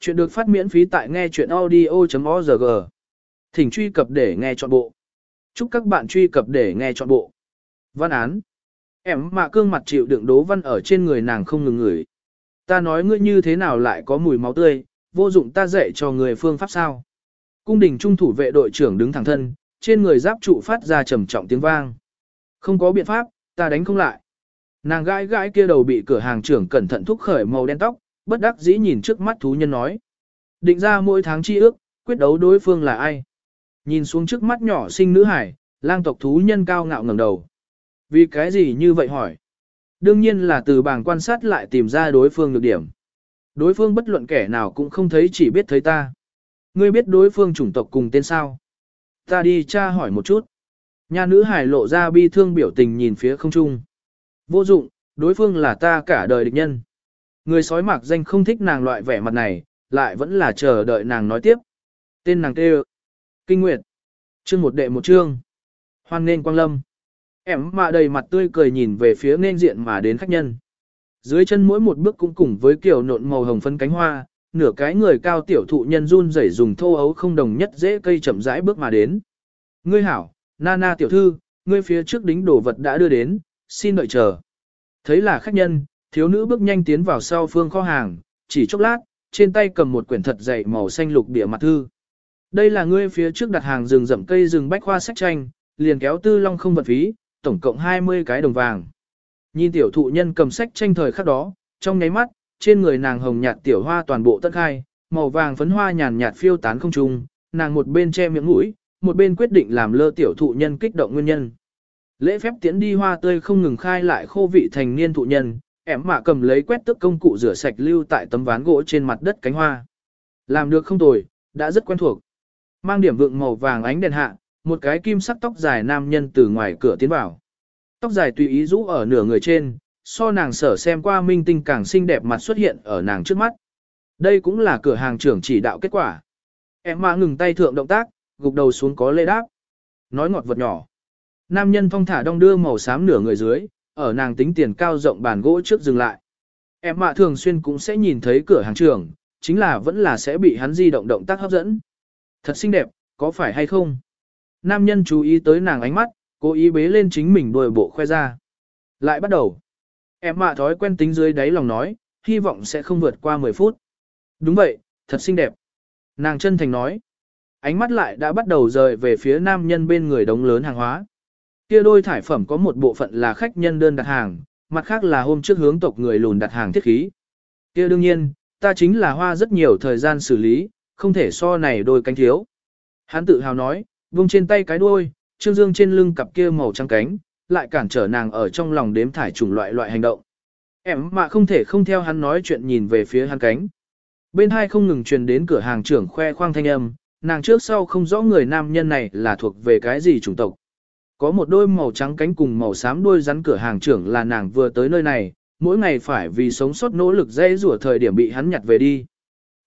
Chuyện được phát miễn phí tại nghe chuyện audio.org. Thỉnh truy cập để nghe trọn bộ. Chúc các bạn truy cập để nghe trọn bộ. Văn án. Em mạ cương mặt chịu đựng đố văn ở trên người nàng không ngừng ngửi. Ta nói ngươi như thế nào lại có mùi máu tươi, vô dụng ta dạy cho người phương pháp sao. Cung đình trung thủ vệ đội trưởng đứng thẳng thân, trên người giáp trụ phát ra trầm trọng tiếng vang. Không có biện pháp, ta đánh không lại. Nàng gãi gãi kia đầu bị cửa hàng trưởng cẩn thận thúc khởi màu đen tóc, bất đắc dĩ nhìn trước mắt thú nhân nói. Định ra mỗi tháng chi ước, quyết đấu đối phương là ai. Nhìn xuống trước mắt nhỏ sinh nữ hải, lang tộc thú nhân cao ngạo ngẩng đầu. Vì cái gì như vậy hỏi? Đương nhiên là từ bảng quan sát lại tìm ra đối phương được điểm. Đối phương bất luận kẻ nào cũng không thấy chỉ biết thấy ta. Ngươi biết đối phương chủng tộc cùng tên sao? Ta đi tra hỏi một chút. Nhà nữ hải lộ ra bi thương biểu tình nhìn phía không trung. Vô dụng, đối phương là ta cả đời địch nhân. Người sói mạc danh không thích nàng loại vẻ mặt này, lại vẫn là chờ đợi nàng nói tiếp. Tên nàng kêu Kinh Nguyệt. Chương một đệ một chương. Hoan nên quang lâm. Em mạ đầy mặt tươi cười nhìn về phía nên diện mà đến khách nhân. Dưới chân mỗi một bước cũng cùng với kiểu nộn màu hồng phân cánh hoa, nửa cái người cao tiểu thụ nhân run rẩy dùng thô ấu không đồng nhất dễ cây chậm rãi bước mà đến. Ngươi hảo, Nana tiểu thư, ngươi phía trước đính đồ vật đã đưa đến, xin đợi chờ. Thấy là khách nhân, thiếu nữ bước nhanh tiến vào sau phương kho hàng, chỉ chốc lát, trên tay cầm một quyển thật dày màu xanh lục bìa mặt thư. Đây là ngươi phía trước đặt hàng rừng rậm cây rừng bách khoa sách tranh, liền kéo tư long không vật phí, tổng cộng 20 cái đồng vàng. Nhìn tiểu thụ nhân cầm sách tranh thời khắc đó, trong nháy mắt, trên người nàng hồng nhạt tiểu hoa toàn bộ tất khai, màu vàng phấn hoa nhàn nhạt phiêu tán không trung, nàng một bên che miệng mũi, một bên quyết định làm lơ tiểu thụ nhân kích động nguyên nhân. Lễ phép tiễn đi hoa tươi không ngừng khai lại khô vị thành niên thụ nhân, ẻm mạ cầm lấy quét tức công cụ rửa sạch lưu tại tấm ván gỗ trên mặt đất cánh hoa. Làm được không tồi, đã rất quen thuộc. Mang điểm vượng màu vàng ánh đèn hạ, một cái kim sắc tóc dài nam nhân từ ngoài cửa tiến vào. Tóc dài tùy ý rũ ở nửa người trên, so nàng sở xem qua minh tinh càng xinh đẹp mặt xuất hiện ở nàng trước mắt. Đây cũng là cửa hàng trưởng chỉ đạo kết quả. Em mạ ngừng tay thượng động tác, gục đầu xuống có lê đáp. Nói ngọt vật nhỏ. Nam nhân phong thả đong đưa màu xám nửa người dưới, ở nàng tính tiền cao rộng bàn gỗ trước dừng lại. Em mạ thường xuyên cũng sẽ nhìn thấy cửa hàng trưởng, chính là vẫn là sẽ bị hắn di động động tác hấp dẫn. Thật xinh đẹp, có phải hay không? Nam nhân chú ý tới nàng ánh mắt, cố ý bế lên chính mình đuôi bộ khoe ra. Lại bắt đầu. Em mạ thói quen tính dưới đáy lòng nói, hy vọng sẽ không vượt qua 10 phút. Đúng vậy, thật xinh đẹp. Nàng chân thành nói. Ánh mắt lại đã bắt đầu rời về phía nam nhân bên người đống lớn hàng hóa. Kia đôi thải phẩm có một bộ phận là khách nhân đơn đặt hàng, mặt khác là hôm trước hướng tộc người lùn đặt hàng thiết khí. Kia đương nhiên, ta chính là hoa rất nhiều thời gian xử lý, không thể so này đôi cánh thiếu. Hắn tự hào nói, vung trên tay cái đuôi, trương dương trên lưng cặp kia màu trắng cánh, lại cản trở nàng ở trong lòng đếm thải chủng loại loại hành động. Em mà không thể không theo hắn nói chuyện nhìn về phía hắn cánh. Bên hai không ngừng truyền đến cửa hàng trưởng khoe khoang thanh âm, nàng trước sau không rõ người nam nhân này là thuộc về cái gì chủng tộc. Có một đôi màu trắng cánh cùng màu xám đuôi rắn cửa hàng trưởng là nàng vừa tới nơi này, mỗi ngày phải vì sống sót nỗ lực dây rủa thời điểm bị hắn nhặt về đi.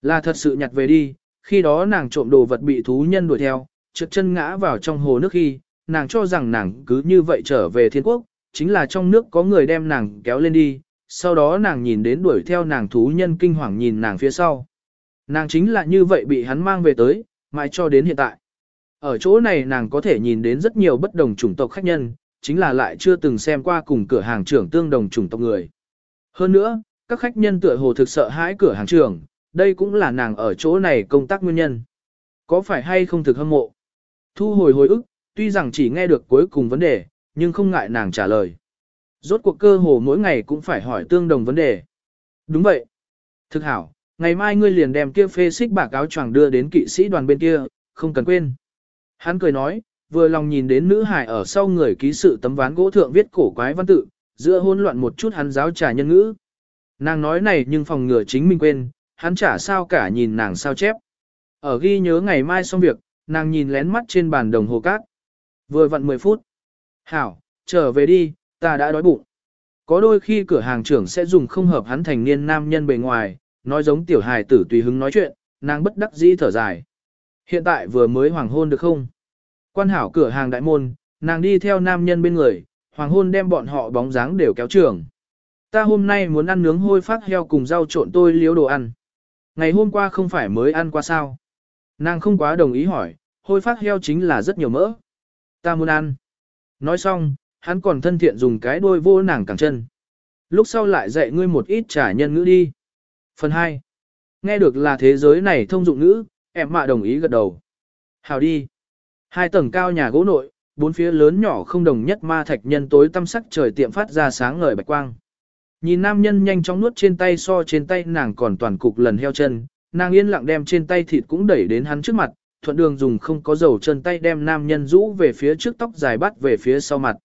Là thật sự nhặt về đi, khi đó nàng trộm đồ vật bị thú nhân đuổi theo, trượt chân ngã vào trong hồ nước khi, nàng cho rằng nàng cứ như vậy trở về thiên quốc, chính là trong nước có người đem nàng kéo lên đi, sau đó nàng nhìn đến đuổi theo nàng thú nhân kinh hoàng nhìn nàng phía sau. Nàng chính là như vậy bị hắn mang về tới, mãi cho đến hiện tại. Ở chỗ này nàng có thể nhìn đến rất nhiều bất đồng chủng tộc khách nhân, chính là lại chưa từng xem qua cùng cửa hàng trưởng tương đồng chủng tộc người. Hơn nữa, các khách nhân tựa hồ thực sợ hãi cửa hàng trưởng, đây cũng là nàng ở chỗ này công tác nguyên nhân. Có phải hay không thực hâm mộ? Thu hồi hồi ức, tuy rằng chỉ nghe được cuối cùng vấn đề, nhưng không ngại nàng trả lời. Rốt cuộc cơ hồ mỗi ngày cũng phải hỏi tương đồng vấn đề. Đúng vậy. Thực hảo, ngày mai ngươi liền đem kia phê xích bạc áo choàng đưa đến kỵ sĩ đoàn bên kia, không cần quên. Hắn cười nói, vừa lòng nhìn đến nữ hải ở sau người ký sự tấm ván gỗ thượng viết cổ quái văn tự, giữa hỗn loạn một chút hắn giáo trả nhân ngữ. Nàng nói này nhưng phòng ngừa chính mình quên, hắn chả sao cả nhìn nàng sao chép. Ở ghi nhớ ngày mai xong việc, nàng nhìn lén mắt trên bàn đồng hồ cát. Vừa vặn 10 phút. Hảo, trở về đi, ta đã đói bụng. Có đôi khi cửa hàng trưởng sẽ dùng không hợp hắn thành niên nam nhân bề ngoài, nói giống tiểu hài tử tùy hứng nói chuyện, nàng bất đắc dĩ thở dài. Hiện tại vừa mới hoàng hôn được không? Quan hảo cửa hàng đại môn, nàng đi theo nam nhân bên người, hoàng hôn đem bọn họ bóng dáng đều kéo trường. Ta hôm nay muốn ăn nướng hôi phát heo cùng rau trộn tôi liếu đồ ăn. Ngày hôm qua không phải mới ăn qua sao? Nàng không quá đồng ý hỏi, hôi phát heo chính là rất nhiều mỡ. Ta muốn ăn. Nói xong, hắn còn thân thiện dùng cái đôi vô nàng cẳng chân. Lúc sau lại dạy ngươi một ít trả nhân ngữ đi. Phần 2. Nghe được là thế giới này thông dụng ngữ, em mạ đồng ý gật đầu. Hào đi. Hai tầng cao nhà gỗ nội, bốn phía lớn nhỏ không đồng nhất ma thạch nhân tối tăm sắc trời tiệm phát ra sáng ngời bạch quang. Nhìn nam nhân nhanh chóng nuốt trên tay so trên tay nàng còn toàn cục lần heo chân, nàng yên lặng đem trên tay thịt cũng đẩy đến hắn trước mặt, thuận đường dùng không có dầu chân tay đem nam nhân rũ về phía trước tóc dài bắt về phía sau mặt.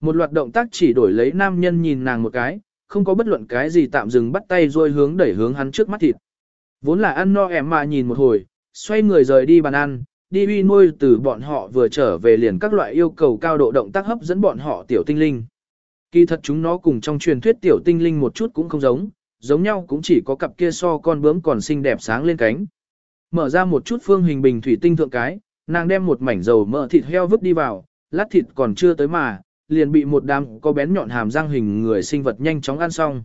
Một loạt động tác chỉ đổi lấy nam nhân nhìn nàng một cái, không có bất luận cái gì tạm dừng bắt tay rồi hướng đẩy hướng hắn trước mắt thịt. Vốn là ăn no em mà nhìn một hồi, xoay người rời đi bàn ăn, đi uy nuôi từ bọn họ vừa trở về liền các loại yêu cầu cao độ động tác hấp dẫn bọn họ tiểu tinh linh. Kỳ thật chúng nó cùng trong truyền thuyết tiểu tinh linh một chút cũng không giống, giống nhau cũng chỉ có cặp kia so con bướm còn xinh đẹp sáng lên cánh. Mở ra một chút phương hình bình thủy tinh thượng cái, nàng đem một mảnh dầu mỡ thịt heo vứt đi vào, lát thịt còn chưa tới mà, liền bị một đám có bén nhọn hàm răng hình người sinh vật nhanh chóng ăn xong.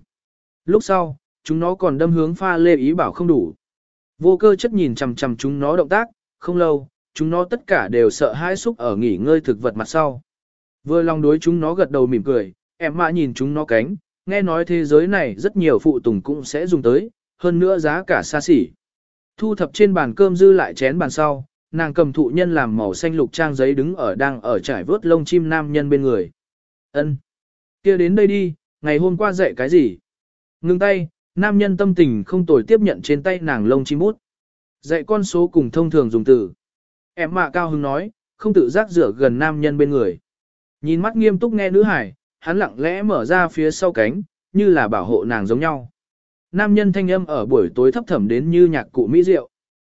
Lúc sau, chúng nó còn đâm hướng pha lê ý bảo không đủ. Vô cơ chất nhìn chằm chằm chúng nó động tác, không lâu, chúng nó tất cả đều sợ hãi xúc ở nghỉ ngơi thực vật mặt sau. Vừa lòng đối chúng nó gật đầu mỉm cười, em mã nhìn chúng nó cánh, nghe nói thế giới này rất nhiều phụ tùng cũng sẽ dùng tới, hơn nữa giá cả xa xỉ. Thu thập trên bàn cơm dư lại chén bàn sau, nàng cầm thụ nhân làm màu xanh lục trang giấy đứng ở đang ở trải vớt lông chim nam nhân bên người. Ân, kia đến đây đi, ngày hôm qua dạy cái gì? Ngưng tay, nam nhân tâm tình không tồi tiếp nhận trên tay nàng lông chim bút. Dạy con số cùng thông thường dùng từ. Em mạ cao hứng nói, không tự giác rửa gần nam nhân bên người. Nhìn mắt nghiêm túc nghe nữ hải, hắn lặng lẽ mở ra phía sau cánh, như là bảo hộ nàng giống nhau. Nam nhân thanh âm ở buổi tối thấp thẩm đến như nhạc cụ mỹ diệu.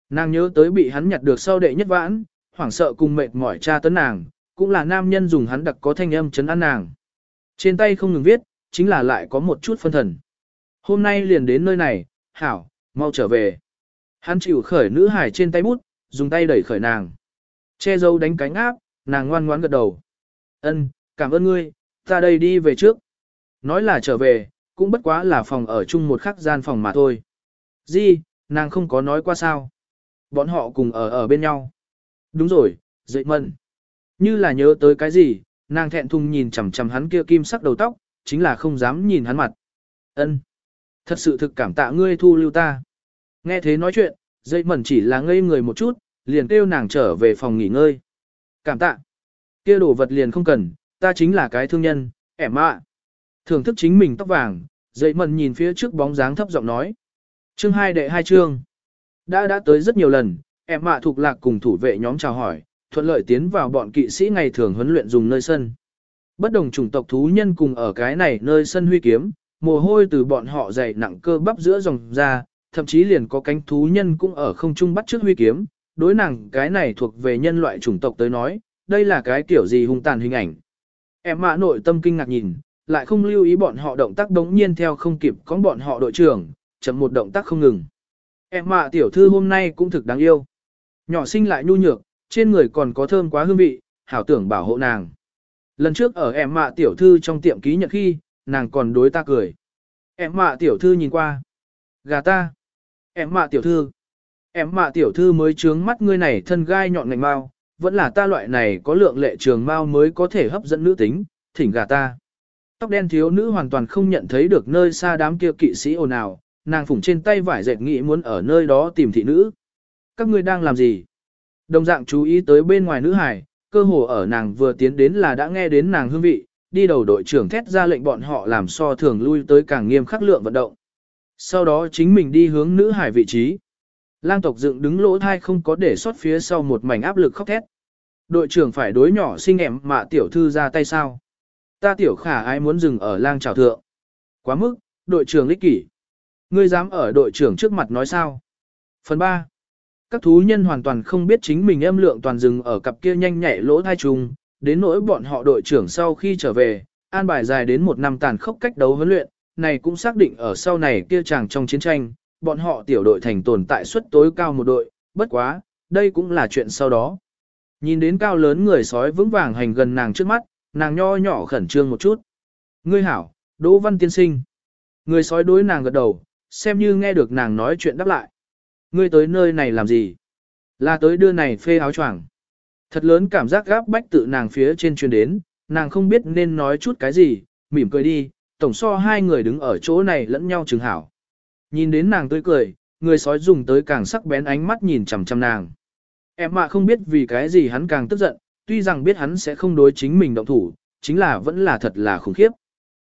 Nàng nhớ tới bị hắn nhặt được sau đệ nhất vãn, hoảng sợ cùng mệt mỏi cha tấn nàng, cũng là nam nhân dùng hắn đặc có thanh âm chấn an nàng. Trên tay không ngừng viết, chính là lại có một chút phân thần. Hôm nay liền đến nơi này, hảo, mau trở về. Hắn chịu khởi nữ hải trên tay bút, dùng tay đẩy khởi nàng. Che dâu đánh cánh áp, nàng ngoan ngoãn gật đầu. Ân, cảm ơn ngươi, ta đây đi về trước. Nói là trở về, cũng bất quá là phòng ở chung một khắc gian phòng mà thôi. Di, nàng không có nói qua sao. Bọn họ cùng ở ở bên nhau. Đúng rồi, dậy mận. Như là nhớ tới cái gì, nàng thẹn thùng nhìn chằm chằm hắn kia kim sắc đầu tóc, chính là không dám nhìn hắn mặt. Ân, Thật sự thực cảm tạ ngươi thu lưu ta. Nghe thế nói chuyện, dây mẩn chỉ là ngây người một chút, liền kêu nàng trở về phòng nghỉ ngơi. Cảm tạ. Kia đồ vật liền không cần, ta chính là cái thương nhân, ẻm ạ. Thưởng thức chính mình tóc vàng, dây mẩn nhìn phía trước bóng dáng thấp giọng nói. Chương hai đệ hai chương. Đã đã tới rất nhiều lần, em mạ thuộc lạc cùng thủ vệ nhóm chào hỏi, thuận lợi tiến vào bọn kỵ sĩ ngày thường huấn luyện dùng nơi sân. Bất đồng chủng tộc thú nhân cùng ở cái này nơi sân huy kiếm, mồ hôi từ bọn họ dày nặng cơ bắp giữa dòng ra, thậm chí liền có cánh thú nhân cũng ở không trung bắt trước huy kiếm, đối nàng cái này thuộc về nhân loại chủng tộc tới nói, đây là cái kiểu gì hung tàn hình ảnh. Em mạ nội tâm kinh ngạc nhìn, lại không lưu ý bọn họ động tác đống nhiên theo không kịp có bọn họ đội trưởng, chậm một động tác không ngừng. Em mạ tiểu thư hôm nay cũng thực đáng yêu. Nhỏ sinh lại nhu nhược, trên người còn có thơm quá hương vị, hảo tưởng bảo hộ nàng. Lần trước ở em mạ tiểu thư trong tiệm ký nhận khi, nàng còn đối ta cười. Em mạ tiểu thư nhìn qua. Gà ta. Em mạ tiểu thư. Em mạ tiểu thư mới trướng mắt ngươi này thân gai nhọn ngành mau, vẫn là ta loại này có lượng lệ trường mau mới có thể hấp dẫn nữ tính, thỉnh gà ta. Tóc đen thiếu nữ hoàn toàn không nhận thấy được nơi xa đám kia kỵ sĩ ồn ào, nàng phủng trên tay vải dệt nghĩ muốn ở nơi đó tìm thị nữ. Các ngươi đang làm gì? Đồng dạng chú ý tới bên ngoài nữ hải, cơ hồ ở nàng vừa tiến đến là đã nghe đến nàng hương vị, đi đầu đội trưởng thét ra lệnh bọn họ làm so thường lui tới càng nghiêm khắc lượng vận động. Sau đó chính mình đi hướng nữ hải vị trí. Lang tộc dựng đứng lỗ thai không có để sót phía sau một mảnh áp lực khóc thét. Đội trưởng phải đối nhỏ xinh em mà tiểu thư ra tay sao? Ta tiểu khả ai muốn dừng ở lang trào thượng? Quá mức, đội trưởng lích kỷ. Ngươi dám ở đội trưởng trước mặt nói sao? Phần 3. Các thú nhân hoàn toàn không biết chính mình âm lượng toàn dừng ở cặp kia nhanh nhạy lỗ thai trùng, đến nỗi bọn họ đội trưởng sau khi trở về, an bài dài đến một năm tàn khốc cách đấu huấn luyện, này cũng xác định ở sau này kia chàng trong chiến tranh, bọn họ tiểu đội thành tồn tại suất tối cao một đội, bất quá, đây cũng là chuyện sau đó. Nhìn đến cao lớn người sói vững vàng hành gần nàng trước mắt, nàng nho nhỏ khẩn trương một chút. Ngươi hảo, Đỗ Văn Tiên Sinh. Người sói đối nàng gật đầu, xem như nghe được nàng nói chuyện đáp lại. Ngươi tới nơi này làm gì? Là tới đưa này phê áo choàng. Thật lớn cảm giác gáp bách tự nàng phía trên truyền đến, nàng không biết nên nói chút cái gì, mỉm cười đi, tổng so hai người đứng ở chỗ này lẫn nhau chừng hảo. Nhìn đến nàng tươi cười, người sói dùng tới càng sắc bén ánh mắt nhìn chằm chằm nàng. Em mà không biết vì cái gì hắn càng tức giận, tuy rằng biết hắn sẽ không đối chính mình động thủ, chính là vẫn là thật là khủng khiếp.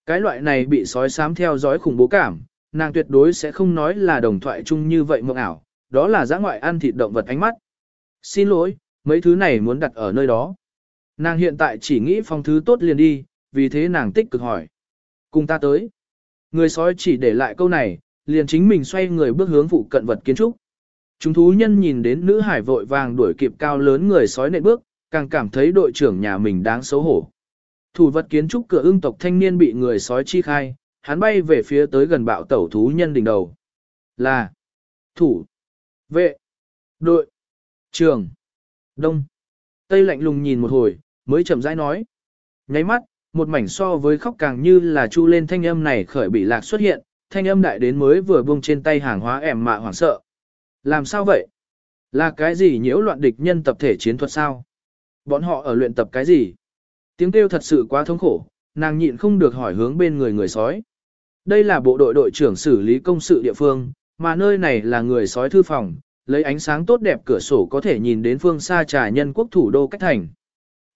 Cái loại này bị sói sám theo dõi khủng bố cảm, nàng tuyệt đối sẽ không nói là đồng thoại chung như vậy mộng ảo, đó là giã ngoại ăn thịt động vật ánh mắt. Xin lỗi, mấy thứ này muốn đặt ở nơi đó. Nàng hiện tại chỉ nghĩ phong thứ tốt liền đi, vì thế nàng tích cực hỏi. Cùng ta tới. Người sói chỉ để lại câu này, liền chính mình xoay người bước hướng phụ cận vật kiến trúc. Chúng thú nhân nhìn đến nữ hải vội vàng đuổi kịp cao lớn người sói nện bước, càng cảm thấy đội trưởng nhà mình đáng xấu hổ. Thủ vật kiến trúc cửa ưng tộc thanh niên bị người sói chi khai, hắn bay về phía tới gần bạo tẩu thú nhân đỉnh đầu. Là thủ, vệ, đội, trường, đông. Tây lạnh lùng nhìn một hồi, mới chậm rãi nói. Nháy mắt, một mảnh so với khóc càng như là chu lên thanh âm này khởi bị lạc xuất hiện, thanh âm đại đến mới vừa buông trên tay hàng hóa ẻm mạ hoảng sợ. Làm sao vậy? Là cái gì nhiễu loạn địch nhân tập thể chiến thuật sao? Bọn họ ở luyện tập cái gì? Tiếng kêu thật sự quá thống khổ, nàng nhịn không được hỏi hướng bên người người sói. Đây là bộ đội đội trưởng xử lý công sự địa phương, mà nơi này là người sói thư phòng, lấy ánh sáng tốt đẹp cửa sổ có thể nhìn đến phương xa trà nhân quốc thủ đô cách thành.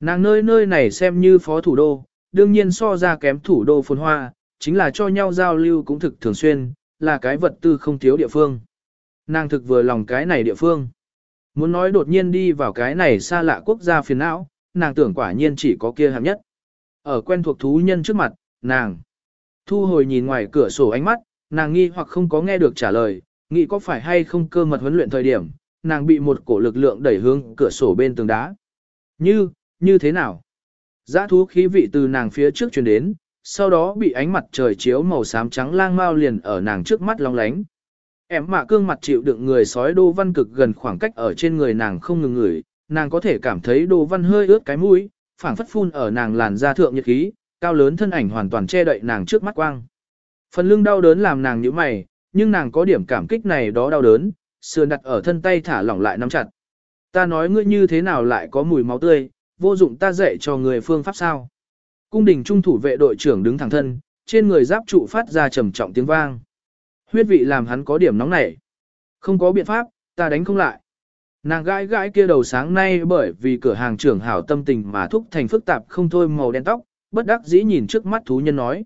Nàng nơi nơi này xem như phó thủ đô, đương nhiên so ra kém thủ đô phồn hoa, chính là cho nhau giao lưu cũng thực thường xuyên, là cái vật tư không thiếu địa phương. Nàng thực vừa lòng cái này địa phương. Muốn nói đột nhiên đi vào cái này xa lạ quốc gia phiền não, nàng tưởng quả nhiên chỉ có kia hạng nhất. Ở quen thuộc thú nhân trước mặt, nàng thu hồi nhìn ngoài cửa sổ ánh mắt, nàng nghi hoặc không có nghe được trả lời, nghĩ có phải hay không cơ mật huấn luyện thời điểm, nàng bị một cổ lực lượng đẩy hướng cửa sổ bên tường đá. Như, như thế nào? Giá thú khí vị từ nàng phía trước truyền đến, sau đó bị ánh mặt trời chiếu màu xám trắng lang mau liền ở nàng trước mắt long lánh. Em mạ cương mặt chịu đựng người sói đô văn cực gần khoảng cách ở trên người nàng không ngừng ngửi, nàng có thể cảm thấy đô văn hơi ướt cái mũi, phảng phất phun ở nàng làn da thượng nhiệt khí, cao lớn thân ảnh hoàn toàn che đậy nàng trước mắt quang. Phần lưng đau đớn làm nàng nhíu mày, nhưng nàng có điểm cảm kích này đó đau đớn, sườn đặt ở thân tay thả lỏng lại nắm chặt. Ta nói ngươi như thế nào lại có mùi máu tươi, vô dụng ta dạy cho người phương pháp sao. Cung đình trung thủ vệ đội trưởng đứng thẳng thân, trên người giáp trụ phát ra trầm trọng tiếng vang. Huyết vị làm hắn có điểm nóng nảy. Không có biện pháp, ta đánh không lại. Nàng gãi gãi kia đầu sáng nay bởi vì cửa hàng trưởng hảo tâm tình mà thúc thành phức tạp không thôi màu đen tóc, bất đắc dĩ nhìn trước mắt thú nhân nói.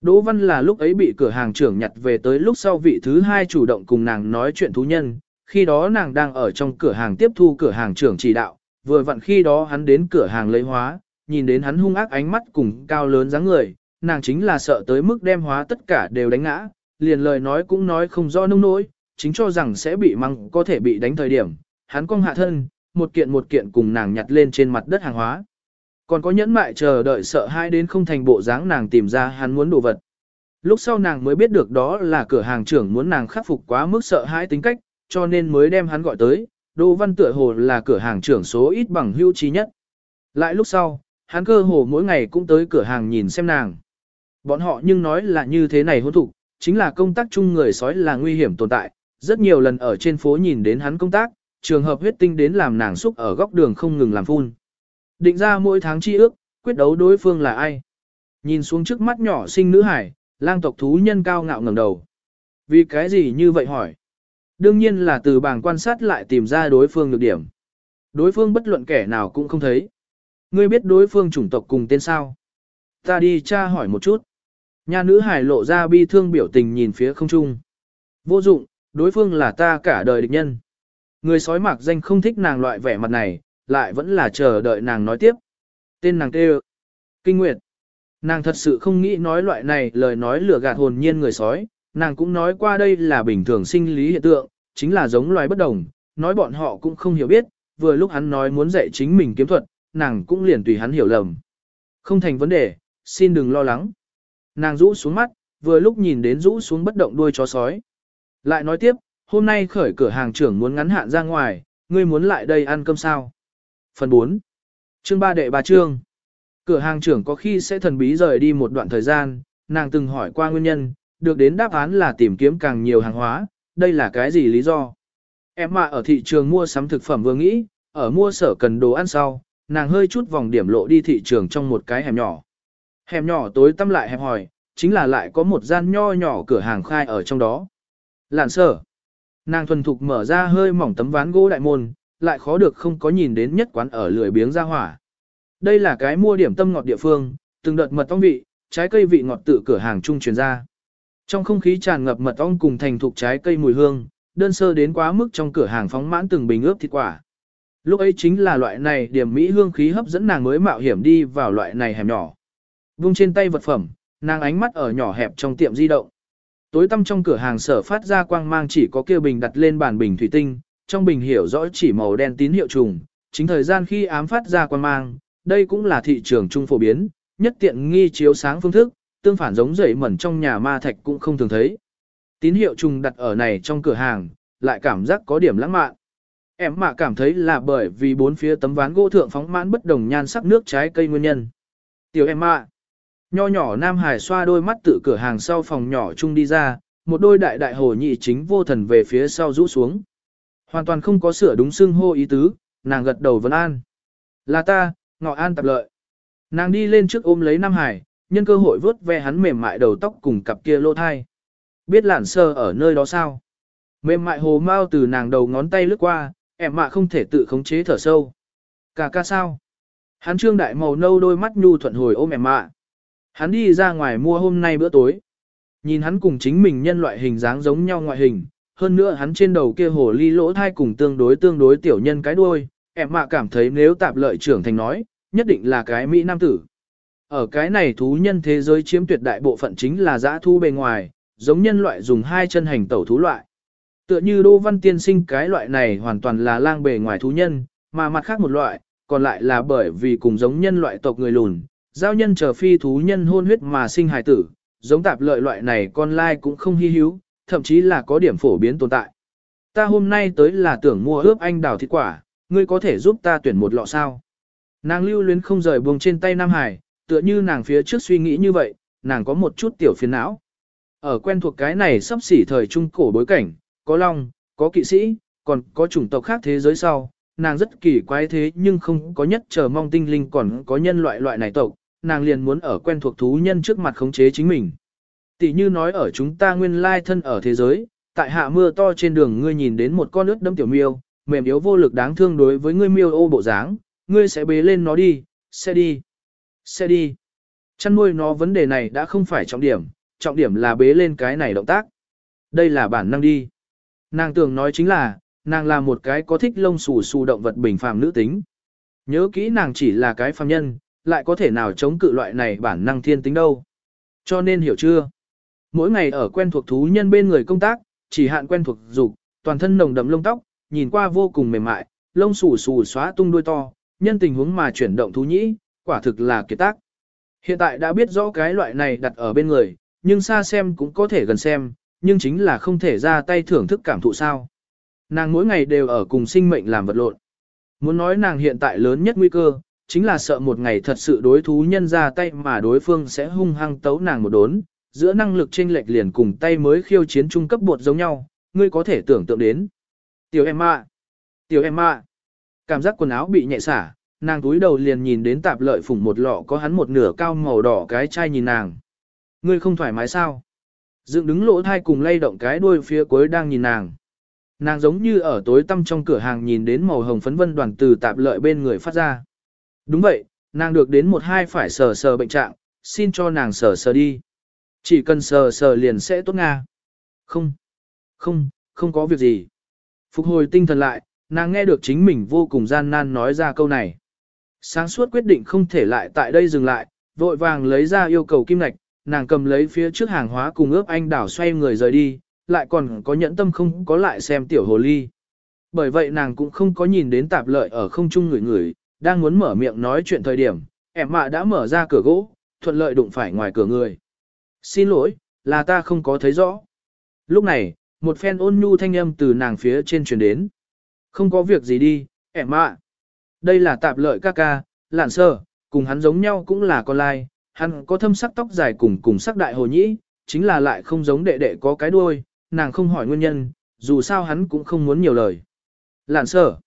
Đỗ Văn là lúc ấy bị cửa hàng trưởng nhặt về tới lúc sau vị thứ hai chủ động cùng nàng nói chuyện thú nhân, khi đó nàng đang ở trong cửa hàng tiếp thu cửa hàng trưởng chỉ đạo, vừa vặn khi đó hắn đến cửa hàng lấy hóa, nhìn đến hắn hung ác ánh mắt cùng cao lớn dáng người, nàng chính là sợ tới mức đem hóa tất cả đều đánh ngã, liền lời nói cũng nói không rõ nông nỗi, chính cho rằng sẽ bị măng có thể bị đánh thời điểm, hắn cong hạ thân, một kiện một kiện cùng nàng nhặt lên trên mặt đất hàng hóa. Còn có nhẫn mại chờ đợi sợ hai đến không thành bộ dáng nàng tìm ra hắn muốn đồ vật. Lúc sau nàng mới biết được đó là cửa hàng trưởng muốn nàng khắc phục quá mức sợ hãi tính cách, cho nên mới đem hắn gọi tới, Đỗ Văn tựa hồ là cửa hàng trưởng số ít bằng hữu trí nhất. Lại lúc sau, hắn cơ hồ mỗi ngày cũng tới cửa hàng nhìn xem nàng. Bọn họ nhưng nói là như thế này hôn thủ, chính là công tác chung người sói là nguy hiểm tồn tại, rất nhiều lần ở trên phố nhìn đến hắn công tác, trường hợp huyết tinh đến làm nàng xúc ở góc đường không ngừng làm phun. Định ra mỗi tháng chi ước, quyết đấu đối phương là ai. Nhìn xuống trước mắt nhỏ sinh nữ hải, lang tộc thú nhân cao ngạo ngẩng đầu. Vì cái gì như vậy hỏi? Đương nhiên là từ bảng quan sát lại tìm ra đối phương được điểm. Đối phương bất luận kẻ nào cũng không thấy. Ngươi biết đối phương chủng tộc cùng tên sao? Ta đi tra hỏi một chút. Nhà nữ hải lộ ra bi thương biểu tình nhìn phía không trung. Vô dụng, đối phương là ta cả đời địch nhân. Người sói mạc danh không thích nàng loại vẻ mặt này, lại vẫn là chờ đợi nàng nói tiếp. Tên nàng kêu Kinh Nguyệt. Nàng thật sự không nghĩ nói loại này lời nói lừa gạt hồn nhiên người sói, nàng cũng nói qua đây là bình thường sinh lý hiện tượng, chính là giống loài bất đồng, nói bọn họ cũng không hiểu biết, vừa lúc hắn nói muốn dạy chính mình kiếm thuật, nàng cũng liền tùy hắn hiểu lầm. Không thành vấn đề, xin đừng lo lắng. Nàng rũ xuống mắt, vừa lúc nhìn đến rũ xuống bất động đuôi chó sói. Lại nói tiếp, hôm nay khởi cửa hàng trưởng muốn ngắn hạn ra ngoài, ngươi muốn lại đây ăn cơm sao? Phần 4. Chương 3 đệ bà trương. Cửa hàng trưởng có khi sẽ thần bí rời đi một đoạn thời gian, nàng từng hỏi qua nguyên nhân, được đến đáp án là tìm kiếm càng nhiều hàng hóa, đây là cái gì lý do? Em mà ở thị trường mua sắm thực phẩm vừa nghĩ, ở mua sở cần đồ ăn sau, nàng hơi chút vòng điểm lộ đi thị trường trong một cái hẻm nhỏ. Hẻm nhỏ tối tăm lại hẹp hỏi, chính là lại có một gian nho nhỏ cửa hàng khai ở trong đó. Lạn sở. Nàng thuần thục mở ra hơi mỏng tấm ván gỗ đại môn, lại khó được không có nhìn đến nhất quán ở lười biếng ra hỏa. Đây là cái mua điểm tâm ngọt địa phương, từng đợt mật ong vị, trái cây vị ngọt tự cửa hàng trung truyền ra. Trong không khí tràn ngập mật ong cùng thành thục trái cây mùi hương, đơn sơ đến quá mức trong cửa hàng phóng mãn từng bình ướp thịt quả. Lúc ấy chính là loại này điểm mỹ hương khí hấp dẫn nàng mới mạo hiểm đi vào loại này hẻm nhỏ. Vung trên tay vật phẩm, nàng ánh mắt ở nhỏ hẹp trong tiệm di động. Tối tăm trong cửa hàng sở phát ra quang mang chỉ có kia bình đặt lên bàn bình thủy tinh, trong bình hiểu rõ chỉ màu đen tín hiệu trùng, chính thời gian khi ám phát ra quan mang, đây cũng là thị trường trung phổ biến, nhất tiện nghi chiếu sáng phương thức, tương phản giống dậy mẩn trong nhà ma thạch cũng không thường thấy. Tín hiệu trùng đặt ở này trong cửa hàng, lại cảm giác có điểm lãng mạn. Em mà cảm thấy là bởi vì bốn phía tấm ván gỗ thượng phóng mãn bất đồng nhan sắc nước trái cây nguyên nhân. Tiểu em ạ, nho nhỏ Nam Hải xoa đôi mắt tự cửa hàng sau phòng nhỏ chung đi ra, một đôi đại đại hồ nhị chính vô thần về phía sau rũ xuống. Hoàn toàn không có sửa đúng xưng hô ý tứ, nàng gật đầu vấn an. Là ta, ngọ an tập lợi. Nàng đi lên trước ôm lấy Nam Hải, nhân cơ hội vớt ve hắn mềm mại đầu tóc cùng cặp kia lô thai. Biết lản sơ ở nơi đó sao? Mềm mại hồ mau từ nàng đầu ngón tay lướt qua, em mạ không thể tự khống chế thở sâu. Cả ca sao? Hắn trương đại màu nâu đôi mắt nhu thuận hồi ôm em mạ. Hắn đi ra ngoài mua hôm nay bữa tối. Nhìn hắn cùng chính mình nhân loại hình dáng giống nhau ngoại hình, hơn nữa hắn trên đầu kia hồ ly lỗ thai cùng tương đối tương đối tiểu nhân cái đuôi, em mạ cảm thấy nếu tạp lợi trưởng thành nói, nhất định là cái Mỹ Nam tử. Ở cái này thú nhân thế giới chiếm tuyệt đại bộ phận chính là dã thu bề ngoài, giống nhân loại dùng hai chân hành tẩu thú loại. Tựa như Đô Văn Tiên sinh cái loại này hoàn toàn là lang bề ngoài thú nhân, mà mặt khác một loại, còn lại là bởi vì cùng giống nhân loại tộc người lùn, giao nhân trở phi thú nhân hôn huyết mà sinh hài tử, giống tạp lợi loại này con lai cũng không hy hữu, thậm chí là có điểm phổ biến tồn tại. Ta hôm nay tới là tưởng mua ướp anh đào thịt quả, ngươi có thể giúp ta tuyển một lọ sao? Nàng lưu luyến không rời buông trên tay Nam Hải, tựa như nàng phía trước suy nghĩ như vậy, nàng có một chút tiểu phiền não. Ở quen thuộc cái này sắp xỉ thời trung cổ bối cảnh, có long, có kỵ sĩ, còn có chủng tộc khác thế giới sau, nàng rất kỳ quái thế nhưng không có nhất chờ mong tinh linh còn có nhân loại loại này tộc, nàng liền muốn ở quen thuộc thú nhân trước mặt khống chế chính mình. Tỷ như nói ở chúng ta nguyên lai thân ở thế giới, tại hạ mưa to trên đường ngươi nhìn đến một con ướt đâm tiểu miêu, mềm yếu vô lực đáng thương đối với ngươi miêu ô bộ dáng, ngươi sẽ bế lên nó đi, sẽ đi, sẽ đi. Chăn nuôi nó vấn đề này đã không phải trọng điểm, trọng điểm là bế lên cái này động tác. Đây là bản năng đi. Nàng tưởng nói chính là, nàng là một cái có thích lông xù xù động vật bình phàm nữ tính. Nhớ kỹ nàng chỉ là cái phàm nhân, lại có thể nào chống cự loại này bản năng thiên tính đâu. Cho nên hiểu chưa? Mỗi ngày ở quen thuộc thú nhân bên người công tác, chỉ hạn quen thuộc dục, toàn thân nồng đậm lông tóc, nhìn qua vô cùng mềm mại, lông xù xù xóa tung đuôi to, nhân tình huống mà chuyển động thú nhĩ, quả thực là kiệt tác. Hiện tại đã biết rõ cái loại này đặt ở bên người, nhưng xa xem cũng có thể gần xem, nhưng chính là không thể ra tay thưởng thức cảm thụ sao. Nàng mỗi ngày đều ở cùng sinh mệnh làm vật lộn. Muốn nói nàng hiện tại lớn nhất nguy cơ, chính là sợ một ngày thật sự đối thú nhân ra tay mà đối phương sẽ hung hăng tấu nàng một đốn, giữa năng lực chênh lệch liền cùng tay mới khiêu chiến trung cấp bột giống nhau, ngươi có thể tưởng tượng đến. Tiểu em ạ, tiểu em ạ, cảm giác quần áo bị nhẹ xả, nàng túi đầu liền nhìn đến tạp lợi phủng một lọ có hắn một nửa cao màu đỏ cái chai nhìn nàng. Ngươi không thoải mái sao? Dựng đứng lỗ thai cùng lay động cái đuôi phía cuối đang nhìn nàng. Nàng giống như ở tối tăm trong cửa hàng nhìn đến màu hồng phấn vân đoàn từ tạp lợi bên người phát ra. Đúng vậy, nàng được đến một hai phải sờ sờ bệnh trạng, xin cho nàng sờ sờ đi. Chỉ cần sờ sờ liền sẽ tốt nga. Không, không, không có việc gì. Phục hồi tinh thần lại, nàng nghe được chính mình vô cùng gian nan nói ra câu này. Sáng suốt quyết định không thể lại tại đây dừng lại, vội vàng lấy ra yêu cầu kim ngạch, nàng cầm lấy phía trước hàng hóa cùng ướp anh đảo xoay người rời đi, lại còn có nhẫn tâm không có lại xem tiểu hồ ly. Bởi vậy nàng cũng không có nhìn đến tạp lợi ở không trung người người, đang muốn mở miệng nói chuyện thời điểm, em mạ đã mở ra cửa gỗ, thuận lợi đụng phải ngoài cửa người. Xin lỗi, là ta không có thấy rõ. Lúc này, một phen ôn nhu thanh âm từ nàng phía trên truyền đến. Không có việc gì đi, em mạ. Đây là tạp lợi ca ca, lạn sơ, cùng hắn giống nhau cũng là con lai, hắn có thâm sắc tóc dài cùng cùng sắc đại hồ nhĩ, chính là lại không giống đệ đệ có cái đuôi, nàng không hỏi nguyên nhân, dù sao hắn cũng không muốn nhiều lời. Lạn sơ,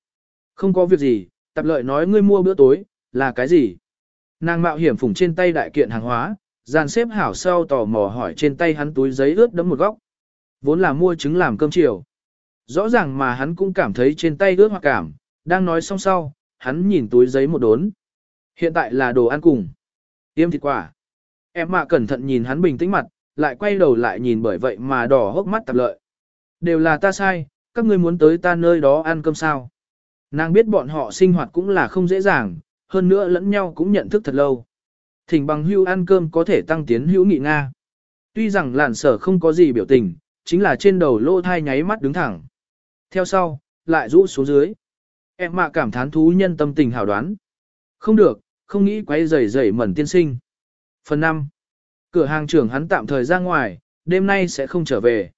Không có việc gì, tạp lợi nói ngươi mua bữa tối, là cái gì? Nàng mạo hiểm phủng trên tay đại kiện hàng hóa, dàn xếp hảo sau tò mò hỏi trên tay hắn túi giấy ướt đẫm một góc. Vốn là mua trứng làm cơm chiều. Rõ ràng mà hắn cũng cảm thấy trên tay ướt hoặc cảm, đang nói xong sau, hắn nhìn túi giấy một đốn. Hiện tại là đồ ăn cùng. Tiêm thịt quả. Em mạ cẩn thận nhìn hắn bình tĩnh mặt, lại quay đầu lại nhìn bởi vậy mà đỏ hốc mắt tạp lợi. Đều là ta sai, các ngươi muốn tới ta nơi đó ăn cơm sao. Nàng biết bọn họ sinh hoạt cũng là không dễ dàng, hơn nữa lẫn nhau cũng nhận thức thật lâu. Thỉnh bằng hưu ăn cơm có thể tăng tiến hữu nghị Nga. Tuy rằng lạn sở không có gì biểu tình, chính là trên đầu lô thai nháy mắt đứng thẳng. Theo sau, lại rũ xuống dưới. Em mạ cảm thán thú nhân tâm tình hảo đoán. Không được, không nghĩ quay rầy rầy mẩn tiên sinh. Phần 5. Cửa hàng trưởng hắn tạm thời ra ngoài, đêm nay sẽ không trở về.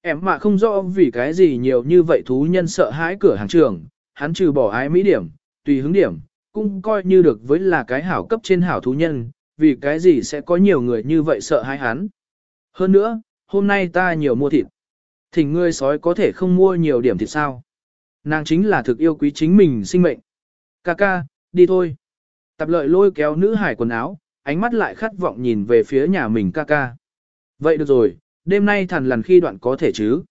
Em mạ không rõ vì cái gì nhiều như vậy thú nhân sợ hãi cửa hàng trưởng, hắn trừ bỏ ái mỹ điểm, tùy hứng điểm, cũng coi như được với là cái hảo cấp trên hảo thú nhân, vì cái gì sẽ có nhiều người như vậy sợ hãi hắn. Hơn nữa, hôm nay ta nhiều mua thịt. Thỉnh ngươi sói có thể không mua nhiều điểm thịt sao. Nàng chính là thực yêu quý chính mình sinh mệnh. Ca ca, đi thôi. Tập lợi lôi kéo nữ hải quần áo, ánh mắt lại khát vọng nhìn về phía nhà mình ca ca. Vậy được rồi, đêm nay thằn lần khi đoạn có thể chứ.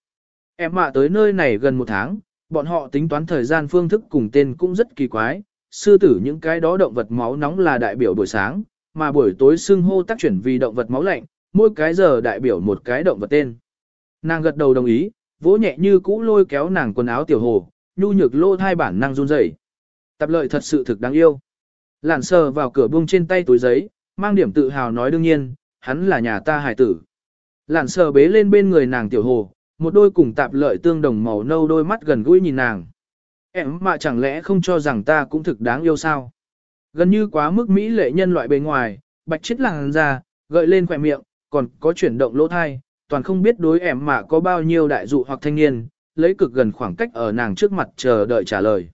Em mạ tới nơi này gần một tháng, bọn họ tính toán thời gian phương thức cùng tên cũng rất kỳ quái. Sư tử những cái đó động vật máu nóng là đại biểu buổi sáng, mà buổi tối xưng hô tác chuyển vì động vật máu lạnh, mỗi cái giờ đại biểu một cái động vật tên. Nàng gật đầu đồng ý, vỗ nhẹ như cũ lôi kéo nàng quần áo tiểu hồ, nhu nhược lô thai bản năng run rẩy. Tập lợi thật sự thực đáng yêu. Lản sờ vào cửa buông trên tay túi giấy, mang điểm tự hào nói đương nhiên, hắn là nhà ta hải tử. Lản sờ bế lên bên người nàng tiểu hồ, một đôi cùng tạp lợi tương đồng màu nâu đôi mắt gần gũi nhìn nàng. Em mà chẳng lẽ không cho rằng ta cũng thực đáng yêu sao? Gần như quá mức mỹ lệ nhân loại bề ngoài, bạch chết làng ra, gợi lên khỏe miệng, còn có chuyển động lỗ thai, toàn không biết đối em mà có bao nhiêu đại dụ hoặc thanh niên, lấy cực gần khoảng cách ở nàng trước mặt chờ đợi trả lời.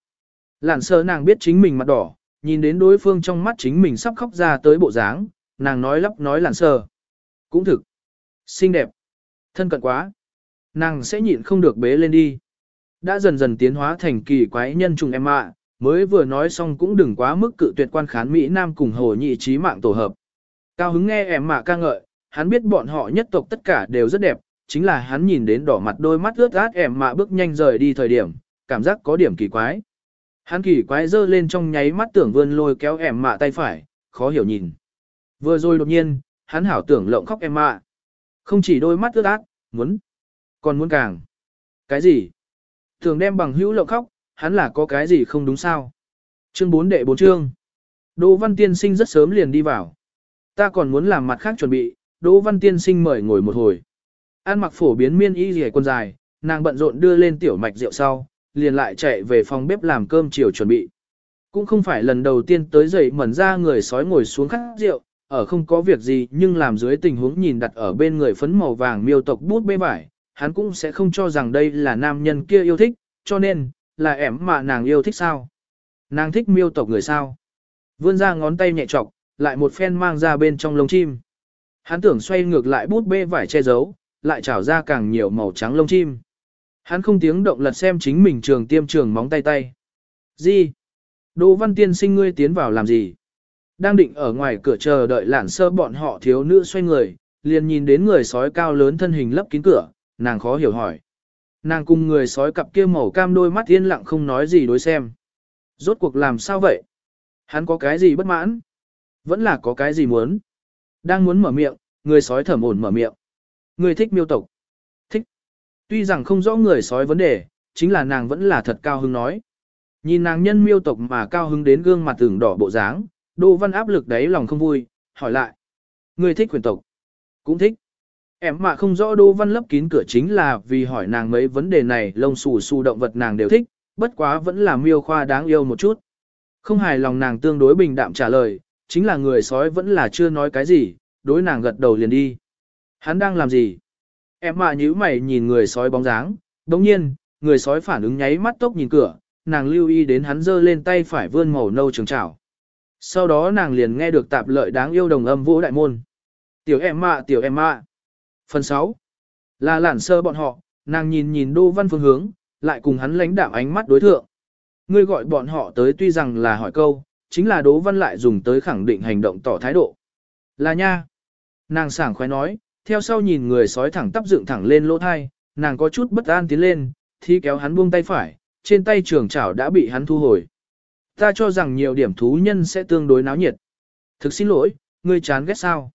Lản sơ nàng biết chính mình mặt đỏ, nhìn đến đối phương trong mắt chính mình sắp khóc ra tới bộ dáng, nàng nói lắp nói lản sơ, Cũng thực. Xinh đẹp. Thân cận quá. Nàng sẽ nhịn không được bế lên đi. Đã dần dần tiến hóa thành kỳ quái nhân trùng em ạ, mới vừa nói xong cũng đừng quá mức cự tuyệt quan khán Mỹ Nam cùng hồ nhị trí mạng tổ hợp. Cao hứng nghe em mạ ca ngợi, hắn biết bọn họ nhất tộc tất cả đều rất đẹp, chính là hắn nhìn đến đỏ mặt đôi mắt ướt át em mạ bước nhanh rời đi thời điểm, cảm giác có điểm kỳ quái. Hắn kỳ quái dơ lên trong nháy mắt tưởng vươn lôi kéo em mạ tay phải, khó hiểu nhìn. Vừa rồi đột nhiên, hắn hảo tưởng lộng khóc em mạ. Không chỉ đôi mắt ướt át, muốn, còn muốn càng. Cái gì? Thường đem bằng hữu lộng khóc, hắn là có cái gì không đúng sao? Chương 4 đệ 4 chương. Đỗ Văn Tiên Sinh rất sớm liền đi vào. Ta còn muốn làm mặt khác chuẩn bị, Đỗ Văn Tiên Sinh mời ngồi một hồi. An mặc phổ biến miên y rìa quần dài, nàng bận rộn đưa lên tiểu mạch rượu sau, liền lại chạy về phòng bếp làm cơm chiều chuẩn bị. Cũng không phải lần đầu tiên tới dậy mẩn ra người sói ngồi xuống khát rượu, ở không có việc gì nhưng làm dưới tình huống nhìn đặt ở bên người phấn màu vàng miêu tộc bút bê vải, hắn cũng sẽ không cho rằng đây là nam nhân kia yêu thích, cho nên, là ẻm mà nàng yêu thích sao. Nàng thích miêu tộc người sao. Vươn ra ngón tay nhẹ chọc, lại một phen mang ra bên trong lông chim. Hắn tưởng xoay ngược lại bút bê vải che giấu, lại trảo ra càng nhiều màu trắng lông chim. Hắn không tiếng động lật xem chính mình trường tiêm trường móng tay tay. Gì? Đỗ Văn Tiên sinh ngươi tiến vào làm gì? Đang định ở ngoài cửa chờ đợi lản sơ bọn họ thiếu nữ xoay người, liền nhìn đến người sói cao lớn thân hình lấp kín cửa, nàng khó hiểu hỏi. Nàng cùng người sói cặp kia màu cam đôi mắt yên lặng không nói gì đối xem. Rốt cuộc làm sao vậy? Hắn có cái gì bất mãn? Vẫn là có cái gì muốn? Đang muốn mở miệng, người sói thẩm ổn mở miệng. Người thích miêu tộc. Thích. Tuy rằng không rõ người sói vấn đề, chính là nàng vẫn là thật cao hứng nói. Nhìn nàng nhân miêu tộc mà cao hứng đến gương mặt tưởng đỏ bộ dáng, đô Văn áp lực đấy lòng không vui, hỏi lại. Người thích quyền tộc? Cũng thích. Em mà không rõ Đỗ Văn lấp kín cửa chính là vì hỏi nàng mấy vấn đề này lông xù xù động vật nàng đều thích, bất quá vẫn là miêu khoa đáng yêu một chút. Không hài lòng nàng tương đối bình đạm trả lời, chính là người sói vẫn là chưa nói cái gì, đối nàng gật đầu liền đi. Hắn đang làm gì? Em mà nhíu mày nhìn người sói bóng dáng, đồng nhiên, người sói phản ứng nháy mắt tốc nhìn cửa, nàng lưu ý đến hắn giơ lên tay phải vươn màu nâu trường trảo. Sau đó nàng liền nghe được tạp lợi đáng yêu đồng âm vũ đại môn. Tiểu em mạ, tiểu em mạ. Phần 6. Là lản sơ bọn họ, nàng nhìn nhìn đô văn phương hướng, lại cùng hắn lãnh đạm ánh mắt đối thượng. Ngươi gọi bọn họ tới tuy rằng là hỏi câu, chính là Đỗ Văn lại dùng tới khẳng định hành động tỏ thái độ. Là nha. Nàng sảng khoái nói, theo sau nhìn người sói thẳng tắp dựng thẳng lên lỗ thai, nàng có chút bất an tiến lên, thì kéo hắn buông tay phải, trên tay trường chảo đã bị hắn thu hồi. Ta cho rằng nhiều điểm thú nhân sẽ tương đối náo nhiệt. Thực xin lỗi, ngươi chán ghét sao?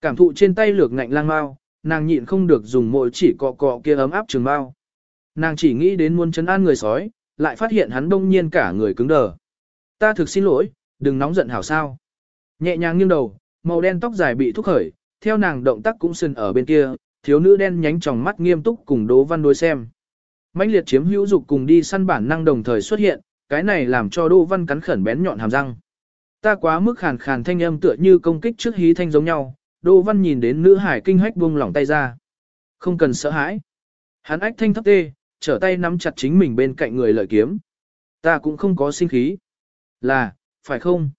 Cảm thụ trên tay lược ngạnh lang mau, nàng nhịn không được dùng mỗi chỉ cọ cọ kia ấm áp trường bao. Nàng chỉ nghĩ đến muốn chấn an người sói, lại phát hiện hắn đông nhiên cả người cứng đờ. Ta thực xin lỗi, đừng nóng giận hảo sao. Nhẹ nhàng nghiêng đầu, màu đen tóc dài bị thúc khởi, theo nàng động tác cũng sừng ở bên kia, thiếu nữ đen nhánh tròng mắt nghiêm túc cùng Đỗ Văn đối xem. mãnh liệt chiếm hữu dục cùng đi săn bản năng đồng thời xuất hiện, cái này làm cho Đỗ Văn cắn khẩn bén nhọn hàm răng. Ta quá mức khàn khàn thanh âm tựa như công kích trước hí thanh giống nhau, Đỗ Văn nhìn đến nữ hải kinh hách buông lỏng tay ra. Không cần sợ hãi. Hắn ách thanh thấp tê, trở tay nắm chặt chính mình bên cạnh người lợi kiếm. Ta cũng không có sinh khí. Là, phải không?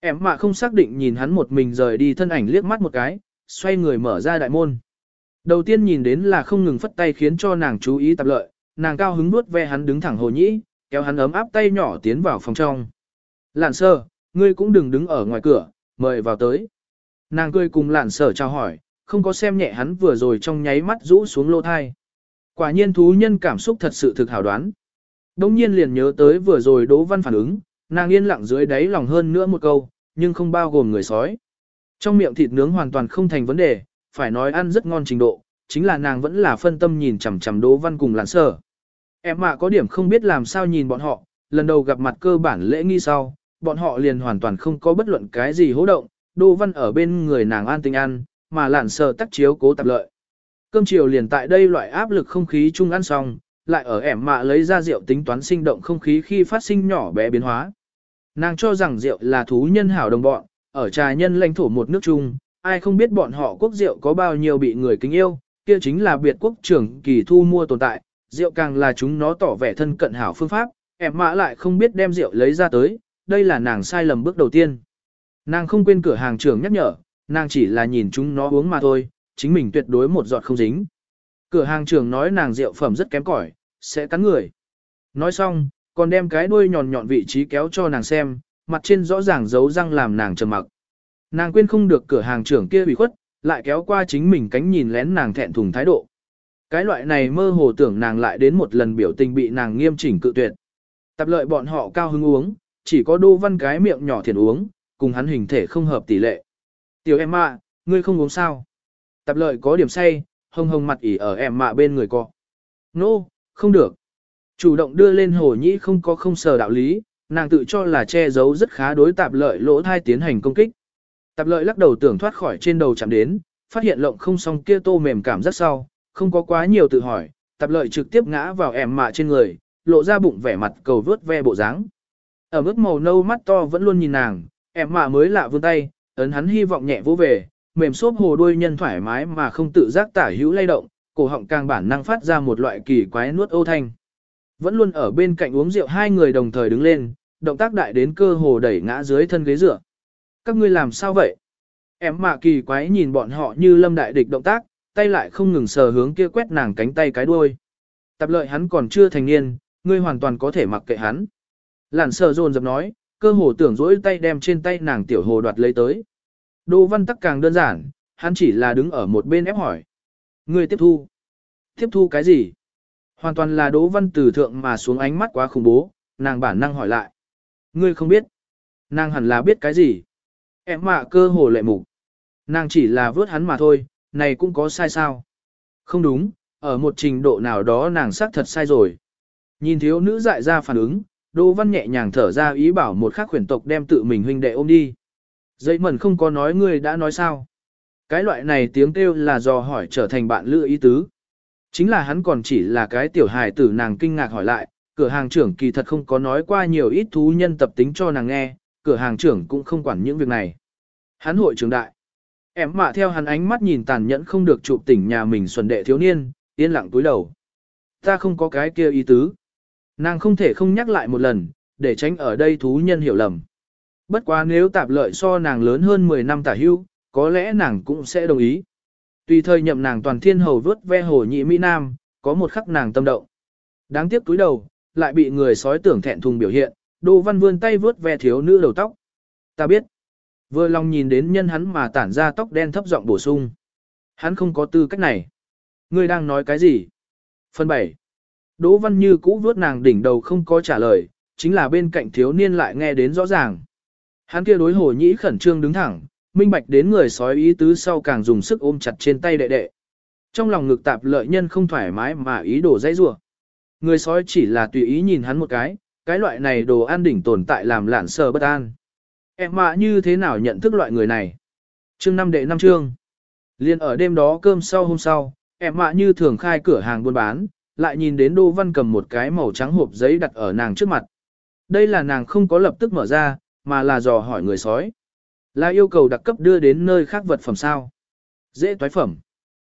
Em mà không xác định nhìn hắn một mình rời đi thân ảnh liếc mắt một cái, xoay người mở ra đại môn. Đầu tiên nhìn đến là không ngừng phất tay khiến cho nàng chú ý tập lợi, nàng cao hứng nuốt ve hắn đứng thẳng hồ nhĩ, kéo hắn ấm áp tay nhỏ tiến vào phòng trong. Lạn sơ, ngươi cũng đừng đứng ở ngoài cửa, mời vào tới. Nàng cười cùng lạn sở chào hỏi, không có xem nhẹ hắn vừa rồi trong nháy mắt rũ xuống lô thai. Quả nhiên thú nhân cảm xúc thật sự thực hảo đoán. Đông nhiên liền nhớ tới vừa rồi Đỗ Văn phản ứng, nàng yên lặng dưới đáy lòng hơn nữa một câu, nhưng không bao gồm người sói. Trong miệng thịt nướng hoàn toàn không thành vấn đề, phải nói ăn rất ngon trình độ, chính là nàng vẫn là phân tâm nhìn chằm chằm Đỗ Văn cùng lạn sở. Em mà có điểm không biết làm sao nhìn bọn họ, lần đầu gặp mặt cơ bản lễ nghi sau, bọn họ liền hoàn toàn không có bất luận cái gì hố động, Đô Văn ở bên người nàng an tình ăn, mà làn sờ tắc chiếu cố tập lợi. Cơm chiều liền tại đây loại áp lực không khí chung ăn xong, lại ở ẻm mạ lấy ra rượu tính toán sinh động không khí khi phát sinh nhỏ bé biến hóa. Nàng cho rằng rượu là thú nhân hảo đồng bọn, ở trà nhân lãnh thổ một nước chung, ai không biết bọn họ quốc rượu có bao nhiêu bị người kính yêu, kia chính là biệt quốc trưởng kỳ thu mua tồn tại, rượu càng là chúng nó tỏ vẻ thân cận hảo phương pháp, ẻm mạ lại không biết đem rượu lấy ra tới, đây là nàng sai lầm bước đầu tiên. Nàng không quên cửa hàng trưởng nhắc nhở, nàng chỉ là nhìn chúng nó uống mà thôi, chính mình tuyệt đối một giọt không dính. Cửa hàng trưởng nói nàng rượu phẩm rất kém cỏi, sẽ cắn người. Nói xong, còn đem cái đuôi nhọn nhọn vị trí kéo cho nàng xem, mặt trên rõ ràng giấu răng làm nàng trầm mặc. Nàng quên không được cửa hàng trưởng kia bị khuất, lại kéo qua chính mình cánh nhìn lén nàng thẹn thùng thái độ. Cái loại này mơ hồ tưởng nàng lại đến một lần biểu tình bị nàng nghiêm chỉnh cự tuyệt. Tập lợi bọn họ cao hứng uống, chỉ có đô văn cái miệng nhỏ thiền uống, cùng hắn hình thể không hợp tỷ lệ. Tiểu em mạ, ngươi không uống sao? Tập lợi có điểm say, hông hông mặt ỉ ở em mạ bên người cọ. Nô, no, không được. Chủ động đưa lên hồ nhĩ không có không sờ đạo lý, nàng tự cho là che giấu rất khá đối tạp lợi lỗ thai tiến hành công kích. Tạp lợi lắc đầu tưởng thoát khỏi trên đầu chạm đến, phát hiện lộng không xong kia tô mềm cảm rất sau, không có quá nhiều tự hỏi, tạp lợi trực tiếp ngã vào em mạ trên người, lộ ra bụng vẻ mặt cầu vớt ve bộ dáng. Ở mức màu nâu mắt to vẫn luôn nhìn nàng, em mạ mới lạ vươn tay, ấn hắn hy vọng nhẹ vỗ về, mềm xốp hồ đuôi nhân thoải mái mà không tự giác tả hữu lay động, cổ họng càng bản năng phát ra một loại kỳ quái nuốt ô thanh. Vẫn luôn ở bên cạnh uống rượu hai người đồng thời đứng lên, động tác đại đến cơ hồ đẩy ngã dưới thân ghế dựa. Các ngươi làm sao vậy? Em mạ kỳ quái nhìn bọn họ như lâm đại địch động tác, tay lại không ngừng sờ hướng kia quét nàng cánh tay cái đuôi. Tập lợi hắn còn chưa thành niên, ngươi hoàn toàn có thể mặc kệ hắn. Lản sờ dồn dập nói, cơ hồ tưởng dỗi tay đem trên tay nàng tiểu hồ đoạt lấy tới. Đỗ văn tắc càng đơn giản, hắn chỉ là đứng ở một bên ép hỏi. người tiếp thu. Tiếp thu cái gì? Hoàn toàn là Đỗ văn từ thượng mà xuống ánh mắt quá khủng bố, nàng bản năng hỏi lại. Ngươi không biết. Nàng hẳn là biết cái gì? Em mạ cơ hồ lệ mục. Nàng chỉ là vớt hắn mà thôi, này cũng có sai sao? Không đúng, ở một trình độ nào đó nàng xác thật sai rồi. Nhìn thiếu nữ dại ra phản ứng, Đỗ Văn nhẹ nhàng thở ra ý bảo một khắc khuyển tộc đem tự mình huynh đệ ôm đi. Dây mẩn không có nói ngươi đã nói sao. Cái loại này tiếng kêu là do hỏi trở thành bạn lựa ý tứ. Chính là hắn còn chỉ là cái tiểu hài tử nàng kinh ngạc hỏi lại, cửa hàng trưởng kỳ thật không có nói qua nhiều ít thú nhân tập tính cho nàng nghe, cửa hàng trưởng cũng không quản những việc này. Hắn hội trưởng đại. Em mạ theo hắn ánh mắt nhìn tàn nhẫn không được chụp tỉnh nhà mình xuân đệ thiếu niên, yên lặng túi đầu. Ta không có cái kia ý tứ. Nàng không thể không nhắc lại một lần, để tránh ở đây thú nhân hiểu lầm. Bất quá nếu tạp lợi so nàng lớn hơn 10 năm tả hưu, có lẽ nàng cũng sẽ đồng ý. Tùy thời nhậm nàng toàn thiên hầu vớt ve hồ nhị Mỹ Nam, có một khắc nàng tâm động. Đáng tiếc túi đầu, lại bị người sói tưởng thẹn thùng biểu hiện, Đỗ Văn vươn tay vớt ve thiếu nữ đầu tóc. Ta biết. Vừa lòng nhìn đến nhân hắn mà tản ra tóc đen thấp giọng bổ sung. Hắn không có tư cách này. Ngươi đang nói cái gì? Phần 7. Đỗ Văn như cũ vuốt nàng đỉnh đầu không có trả lời, chính là bên cạnh thiếu niên lại nghe đến rõ ràng. Hắn kia đối hồ nhĩ khẩn trương đứng thẳng, minh bạch đến người sói ý tứ sau càng dùng sức ôm chặt trên tay đệ đệ. Trong lòng ngực tạp lợi nhân không thoải mái mà ý đồ dãy rủa. Người sói chỉ là tùy ý nhìn hắn một cái, cái loại này đồ ăn đỉnh tồn tại làm lạn sờ bất an. Em mà như thế nào nhận thức loại người này? Chương năm đệ năm chương. Liên ở đêm đó cơm sau hôm sau, em mạ như thường khai cửa hàng buôn bán, lại nhìn đến Đô Văn cầm một cái màu trắng hộp giấy đặt ở nàng trước mặt. Đây là nàng không có lập tức mở ra, mà là dò hỏi người sói. Là yêu cầu đặc cấp đưa đến nơi khác vật phẩm sao? Dễ toái phẩm.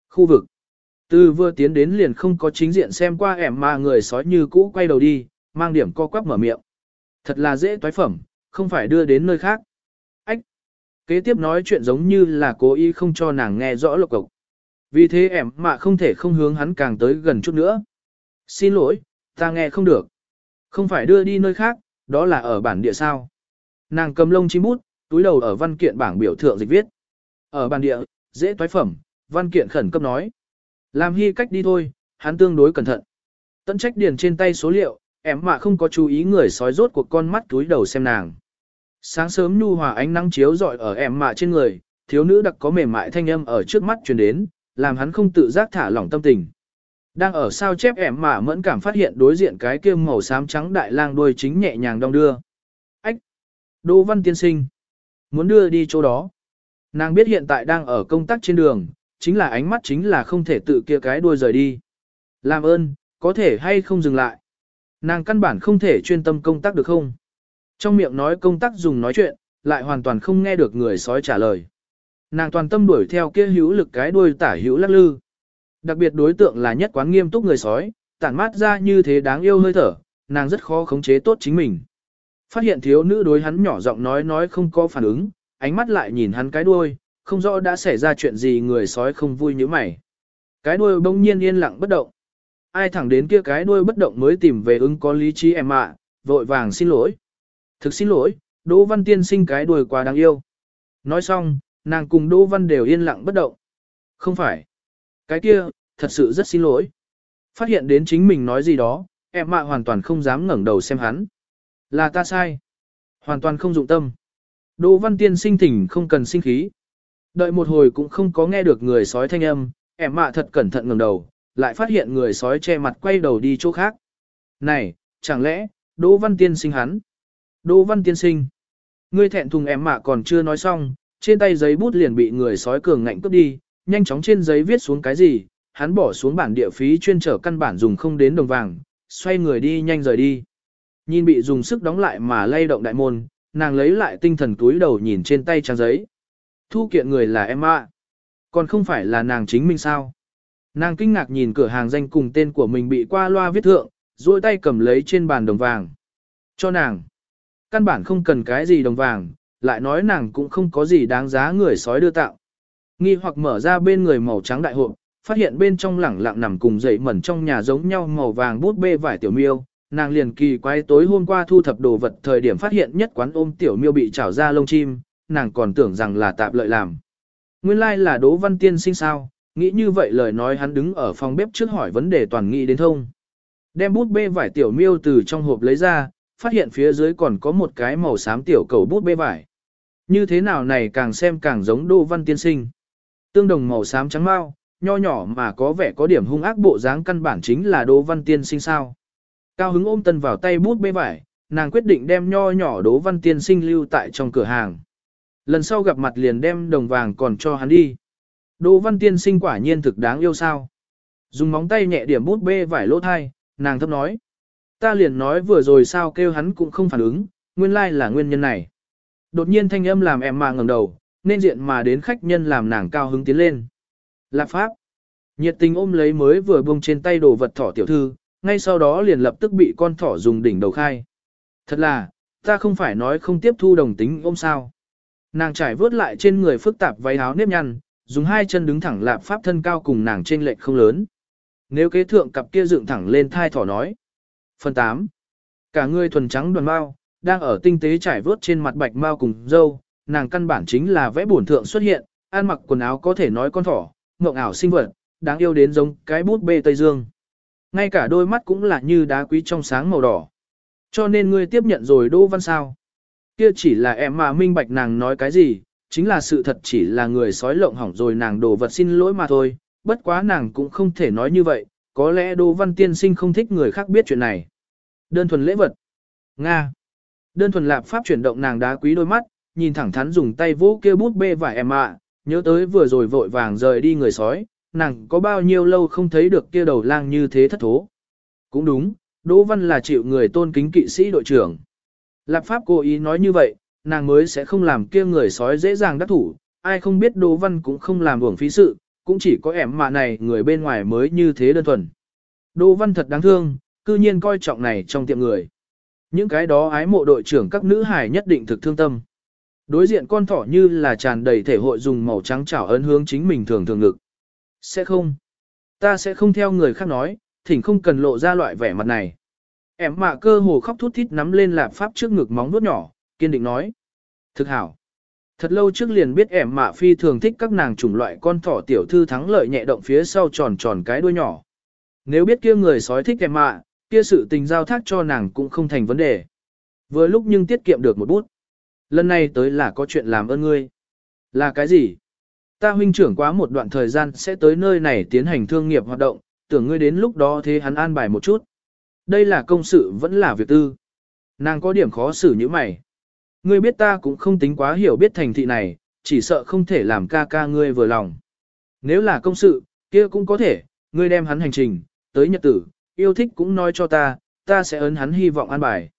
Khu vực. Từ vừa tiến đến liền không có chính diện xem qua ẻm mà người sói như cũ quay đầu đi, mang điểm co quắp mở miệng. Thật là dễ toái phẩm, không phải đưa đến nơi khác. Ách! Kế tiếp nói chuyện giống như là cố ý không cho nàng nghe rõ lộc cộc. Vì thế ẻm mạ không thể không hướng hắn càng tới gần chút nữa. Xin lỗi, ta nghe không được. Không phải đưa đi nơi khác, đó là ở bản địa sao. Nàng cầm lông chim bút, túi đầu ở văn kiện bảng biểu thượng dịch viết. Ở bản địa, dễ toái phẩm, văn kiện khẩn cấp nói. Làm hy cách đi thôi, hắn tương đối cẩn thận. Tận trách điền trên tay số liệu, em mạ không có chú ý người sói rốt cuộc con mắt túi đầu xem nàng. Sáng sớm nhu hòa ánh nắng chiếu rọi ở em mạ trên người, thiếu nữ đặc có mềm mại thanh âm ở trước mắt truyền đến, làm hắn không tự giác thả lỏng tâm tình. Đang ở sao chép em mà mẫn cảm phát hiện đối diện cái kia màu xám trắng đại lang đuôi chính nhẹ nhàng đong đưa. Ách! Đỗ văn tiên sinh! Muốn đưa đi chỗ đó. Nàng biết hiện tại đang ở công tác trên đường, chính là ánh mắt chính là không thể tự kia cái đuôi rời đi. Làm ơn, có thể hay không dừng lại. Nàng căn bản không thể chuyên tâm công tác được không? Trong miệng nói công tác dùng nói chuyện, lại hoàn toàn không nghe được người sói trả lời. Nàng toàn tâm đuổi theo kia hữu lực cái đuôi tả hữu lắc lư. Đặc biệt đối tượng là nhất quán nghiêm túc người sói, tản mát ra như thế đáng yêu hơi thở, nàng rất khó khống chế tốt chính mình. Phát hiện thiếu nữ đối hắn nhỏ giọng nói nói không có phản ứng, ánh mắt lại nhìn hắn cái đuôi, không rõ đã xảy ra chuyện gì người sói không vui như mày. Cái đuôi bỗng nhiên yên lặng bất động. Ai thẳng đến kia cái đuôi bất động mới tìm về ứng có lý trí em ạ, vội vàng xin lỗi. Thực xin lỗi, Đỗ Văn tiên sinh cái đuôi quá đáng yêu. Nói xong, nàng cùng Đỗ Văn đều yên lặng bất động. Không phải. Cái kia, thật sự rất xin lỗi. Phát hiện đến chính mình nói gì đó, em mạ hoàn toàn không dám ngẩng đầu xem hắn. Là ta sai. Hoàn toàn không dụng tâm. Đỗ Văn tiên sinh thỉnh không cần sinh khí. Đợi một hồi cũng không có nghe được người sói thanh âm, em mạ thật cẩn thận ngẩng đầu, lại phát hiện người sói che mặt quay đầu đi chỗ khác. Này, chẳng lẽ, Đỗ Văn tiên sinh hắn? Đỗ Văn tiên sinh. Ngươi thẹn thùng em mạ còn chưa nói xong, trên tay giấy bút liền bị người sói cường ngạnh cướp đi, nhanh chóng trên giấy viết xuống cái gì, hắn bỏ xuống bản địa phí chuyên trở căn bản dùng không đến đồng vàng, xoay người đi nhanh rời đi. Nhìn bị dùng sức đóng lại mà lay động đại môn, nàng lấy lại tinh thần túi đầu nhìn trên tay trang giấy. Thu kiện người là em ạ. Còn không phải là nàng chính mình sao? Nàng kinh ngạc nhìn cửa hàng danh cùng tên của mình bị qua loa viết thượng, duỗi tay cầm lấy trên bàn đồng vàng. Cho nàng. Căn bản không cần cái gì đồng vàng, lại nói nàng cũng không có gì đáng giá người sói đưa tạo. Nghi hoặc mở ra bên người màu trắng đại hộp, phát hiện bên trong lẳng lặng nằm cùng dậy mẩn trong nhà giống nhau màu vàng bút bê vải tiểu miêu. Nàng liền kỳ quái tối hôm qua thu thập đồ vật thời điểm phát hiện nhất quán ôm tiểu miêu bị trảo ra lông chim, nàng còn tưởng rằng là tạp lợi làm. Nguyên lai like là Đỗ Văn Tiên sinh sao, nghĩ như vậy lời nói hắn đứng ở phòng bếp trước hỏi vấn đề toàn nghĩ đến thông. Đem bút bê vải tiểu miêu từ trong hộp lấy ra, phát hiện phía dưới còn có một cái màu xám tiểu cầu bút bê vải. Như thế nào này càng xem càng giống Đô Văn Tiên sinh. Tương đồng màu xám trắng mau, nho nhỏ mà có vẻ có điểm hung ác bộ dáng căn bản chính là Đô Văn Tiên sinh sao. Cao hứng ôm tân vào tay bút bê vải, nàng quyết định đem nho nhỏ Đỗ Văn Tiên sinh lưu tại trong cửa hàng. Lần sau gặp mặt liền đem đồng vàng còn cho hắn đi. Đỗ Văn Tiên sinh quả nhiên thực đáng yêu sao. Dùng móng tay nhẹ điểm bút bê vải lỗ thai, nàng thấp nói. Ta liền nói vừa rồi sao kêu hắn cũng không phản ứng, nguyên lai là nguyên nhân này. Đột nhiên thanh âm làm em mà ngẩng đầu, nên diện mà đến khách nhân làm nàng cao hứng tiến lên. Lạp pháp. Nhiệt tình ôm lấy mới vừa buông trên tay đồ vật thỏ tiểu thư, ngay sau đó liền lập tức bị con thỏ dùng đỉnh đầu khai. Thật là, ta không phải nói không tiếp thu đồng tính ôm sao. Nàng trải vớt lại trên người phức tạp váy áo nếp nhăn, dùng hai chân đứng thẳng lạp pháp thân cao cùng nàng trên lệch không lớn. Nếu kế thượng cặp kia dựng thẳng lên thai thỏ nói, Phần 8. Cả người thuần trắng đoàn bao, đang ở tinh tế trải vớt trên mặt bạch mao cùng dâu, nàng căn bản chính là vẽ bổn thượng xuất hiện, ăn mặc quần áo có thể nói con thỏ, ngộng ảo sinh vật, đáng yêu đến giống cái bút bê Tây Dương. Ngay cả đôi mắt cũng là như đá quý trong sáng màu đỏ. Cho nên ngươi tiếp nhận rồi Đỗ Văn sao? Kia chỉ là em mà minh bạch nàng nói cái gì, chính là sự thật chỉ là người sói lộng hỏng rồi nàng đổ vật xin lỗi mà thôi, bất quá nàng cũng không thể nói như vậy, có lẽ Đỗ Văn tiên sinh không thích người khác biết chuyện này. Đơn thuần lễ vật. Nga. Đơn thuần lạp pháp chuyển động nàng đá quý đôi mắt, nhìn thẳng thắn dùng tay vỗ kia bút bê vải em ạ, nhớ tới vừa rồi vội vàng rời đi người sói, nàng có bao nhiêu lâu không thấy được kia đầu lang như thế thất thố. Cũng đúng, Đỗ Văn là chịu người tôn kính kỵ sĩ đội trưởng. Lạp Pháp cố ý nói như vậy, nàng mới sẽ không làm kia người sói dễ dàng đắc thủ, ai không biết Đỗ Văn cũng không làm uổng phí sự, cũng chỉ có ẻm mạ này người bên ngoài mới như thế đơn thuần. Đỗ Văn thật đáng thương, cư nhiên coi trọng này trong tiệm người. Những cái đó ái mộ đội trưởng các nữ hải nhất định thực thương tâm. Đối diện con thỏ như là tràn đầy thể hội dùng màu trắng chảo ấn hướng chính mình thường thường ngực. Sẽ không. Ta sẽ không theo người khác nói, thỉnh không cần lộ ra loại vẻ mặt này. Em mạ cơ hồ khóc thút thít nắm lên lạp pháp trước ngực móng vuốt nhỏ, kiên định nói. Thực hảo. Thật lâu trước liền biết em mạ phi thường thích các nàng chủng loại con thỏ tiểu thư thắng lợi nhẹ động phía sau tròn tròn cái đuôi nhỏ. Nếu biết kia người sói thích em mạ, kia sự tình giao thác cho nàng cũng không thành vấn đề. Vừa lúc nhưng tiết kiệm được một bút. Lần này tới là có chuyện làm ơn ngươi. Là cái gì? Ta huynh trưởng quá một đoạn thời gian sẽ tới nơi này tiến hành thương nghiệp hoạt động, tưởng ngươi đến lúc đó thế hắn an bài một chút. Đây là công sự vẫn là việc tư. Nàng có điểm khó xử như mày. Ngươi biết ta cũng không tính quá hiểu biết thành thị này, chỉ sợ không thể làm ca ca ngươi vừa lòng. Nếu là công sự, kia cũng có thể, ngươi đem hắn hành trình, tới nhật tử, yêu thích cũng nói cho ta, ta sẽ ấn hắn hy vọng an bài.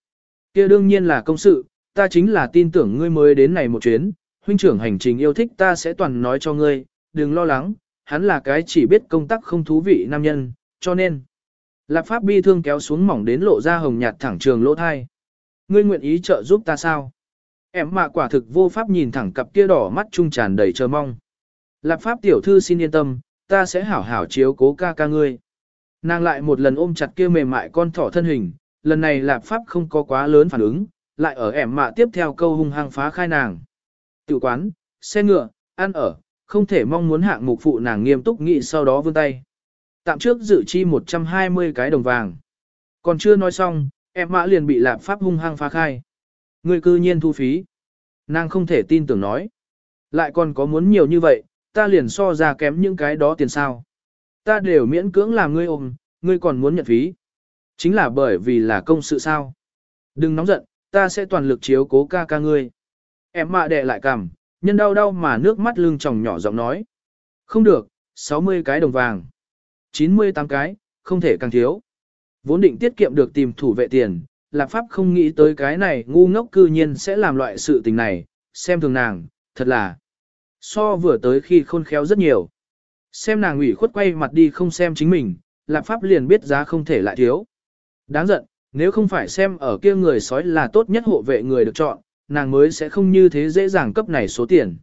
Kia đương nhiên là công sự, ta chính là tin tưởng ngươi mới đến này một chuyến, huynh trưởng hành trình yêu thích ta sẽ toàn nói cho ngươi, đừng lo lắng, hắn là cái chỉ biết công tác không thú vị nam nhân, cho nên. Lạp Pháp bi thương kéo xuống mỏng đến lộ ra hồng nhạt thẳng trường lỗ thai. Ngươi nguyện ý trợ giúp ta sao? Em mạ quả thực vô pháp nhìn thẳng cặp kia đỏ mắt trung tràn đầy chờ mong. Lạp Pháp tiểu thư xin yên tâm, ta sẽ hảo hảo chiếu cố ca ca ngươi. Nàng lại một lần ôm chặt kia mềm mại con thỏ thân hình, lần này Lạp Pháp không có quá lớn phản ứng, lại ở ẻm mạ tiếp theo câu hung hăng phá khai nàng. Tự quán, xe ngựa, ăn ở, không thể mong muốn hạng mục phụ nàng nghiêm túc nghị sau đó vươn tay. Tạm trước dự chi 120 cái đồng vàng. Còn chưa nói xong, em mã liền bị lạp pháp hung hăng phá khai. Người cư nhiên thu phí. Nàng không thể tin tưởng nói. Lại còn có muốn nhiều như vậy, ta liền so ra kém những cái đó tiền sao. Ta đều miễn cưỡng làm ngươi ôm, ngươi còn muốn nhận phí. Chính là bởi vì là công sự sao. Đừng nóng giận, ta sẽ toàn lực chiếu cố ca ca ngươi. Em mạ đệ lại cằm, nhân đau đau mà nước mắt lưng tròng nhỏ giọng nói. Không được, 60 cái đồng vàng. 98 cái, không thể càng thiếu. Vốn định tiết kiệm được tìm thủ vệ tiền, Lạc Pháp không nghĩ tới cái này ngu ngốc cư nhiên sẽ làm loại sự tình này, xem thường nàng, thật là. So vừa tới khi khôn khéo rất nhiều. Xem nàng ủy khuất quay mặt đi không xem chính mình, Lạc Pháp liền biết giá không thể lại thiếu. Đáng giận, nếu không phải xem ở kia người sói là tốt nhất hộ vệ người được chọn, nàng mới sẽ không như thế dễ dàng cấp này số tiền.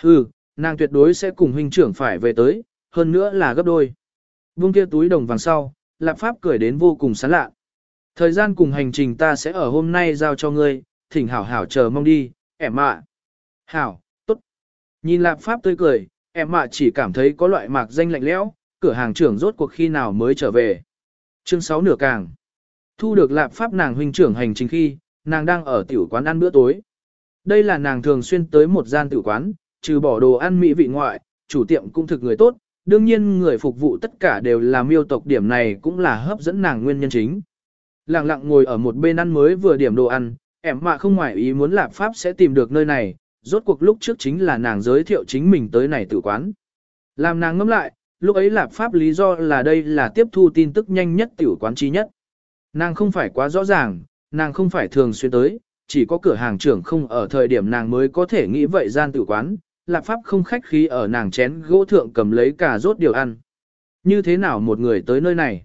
Hừ, nàng tuyệt đối sẽ cùng huynh trưởng phải về tới, hơn nữa là gấp đôi. Vương kia túi đồng vàng sau, Lạp Pháp cười đến vô cùng sán lạ. Thời gian cùng hành trình ta sẽ ở hôm nay giao cho ngươi, thỉnh hảo hảo chờ mong đi, ẻm ạ. Hảo, tốt. Nhìn Lạp Pháp tươi cười, em mạ chỉ cảm thấy có loại mạc danh lạnh lẽo, cửa hàng trưởng rốt cuộc khi nào mới trở về. Chương 6 nửa càng. Thu được Lạp Pháp nàng huynh trưởng hành trình khi, nàng đang ở tiểu quán ăn bữa tối. Đây là nàng thường xuyên tới một gian tiểu quán, trừ bỏ đồ ăn mỹ vị ngoại, chủ tiệm cũng thực người tốt, đương nhiên người phục vụ tất cả đều là miêu tộc điểm này cũng là hấp dẫn nàng nguyên nhân chính. Lặng lặng ngồi ở một bên ăn mới vừa điểm đồ ăn, em mạ không ngoài ý muốn lạp pháp sẽ tìm được nơi này, rốt cuộc lúc trước chính là nàng giới thiệu chính mình tới này tử quán. Làm nàng ngẫm lại, lúc ấy lạp pháp lý do là đây là tiếp thu tin tức nhanh nhất tiểu quán chi nhất. Nàng không phải quá rõ ràng, nàng không phải thường xuyên tới, chỉ có cửa hàng trưởng không ở thời điểm nàng mới có thể nghĩ vậy gian tử quán, Lạp Pháp không khách khí ở nàng chén gỗ thượng cầm lấy cả rốt điều ăn. Như thế nào một người tới nơi này?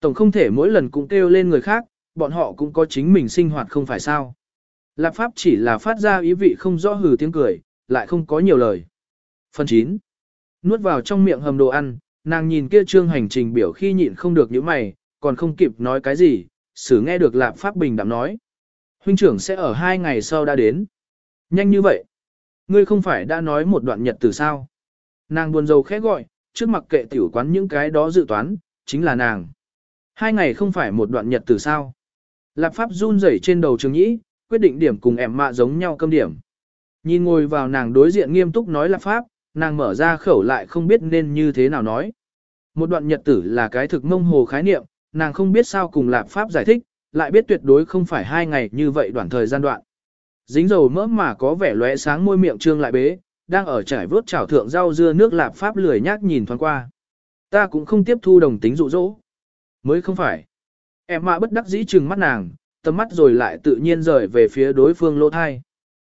Tổng không thể mỗi lần cũng kêu lên người khác, bọn họ cũng có chính mình sinh hoạt không phải sao. Lạp Pháp chỉ là phát ra ý vị không rõ hừ tiếng cười, lại không có nhiều lời. Phần 9. Nuốt vào trong miệng hầm đồ ăn, nàng nhìn kia trương hành trình biểu khi nhịn không được những mày, còn không kịp nói cái gì, xử nghe được Lạp Pháp bình đạm nói. Huynh trưởng sẽ ở hai ngày sau đã đến. Nhanh như vậy. Ngươi không phải đã nói một đoạn nhật từ sao? Nàng buồn rầu khẽ gọi, trước mặt kệ tiểu quán những cái đó dự toán, chính là nàng. Hai ngày không phải một đoạn nhật từ sao? Lạp Pháp run rẩy trên đầu trường nhĩ, quyết định điểm cùng em mạ giống nhau câm điểm. Nhìn ngồi vào nàng đối diện nghiêm túc nói Lạp Pháp, nàng mở ra khẩu lại không biết nên như thế nào nói. Một đoạn nhật tử là cái thực mông hồ khái niệm, nàng không biết sao cùng Lạp Pháp giải thích, lại biết tuyệt đối không phải hai ngày như vậy đoạn thời gian đoạn. Dính dầu mỡ mà có vẻ lóe sáng môi miệng trương lại bế, đang ở trải vớt chảo thượng rau dưa nước Lạp Pháp lười nhác nhìn thoáng qua. Ta cũng không tiếp thu đồng tính dụ dỗ. Mới không phải. Em mạ bất đắc dĩ trừng mắt nàng, tầm mắt rồi lại tự nhiên rời về phía đối phương lỗ thai.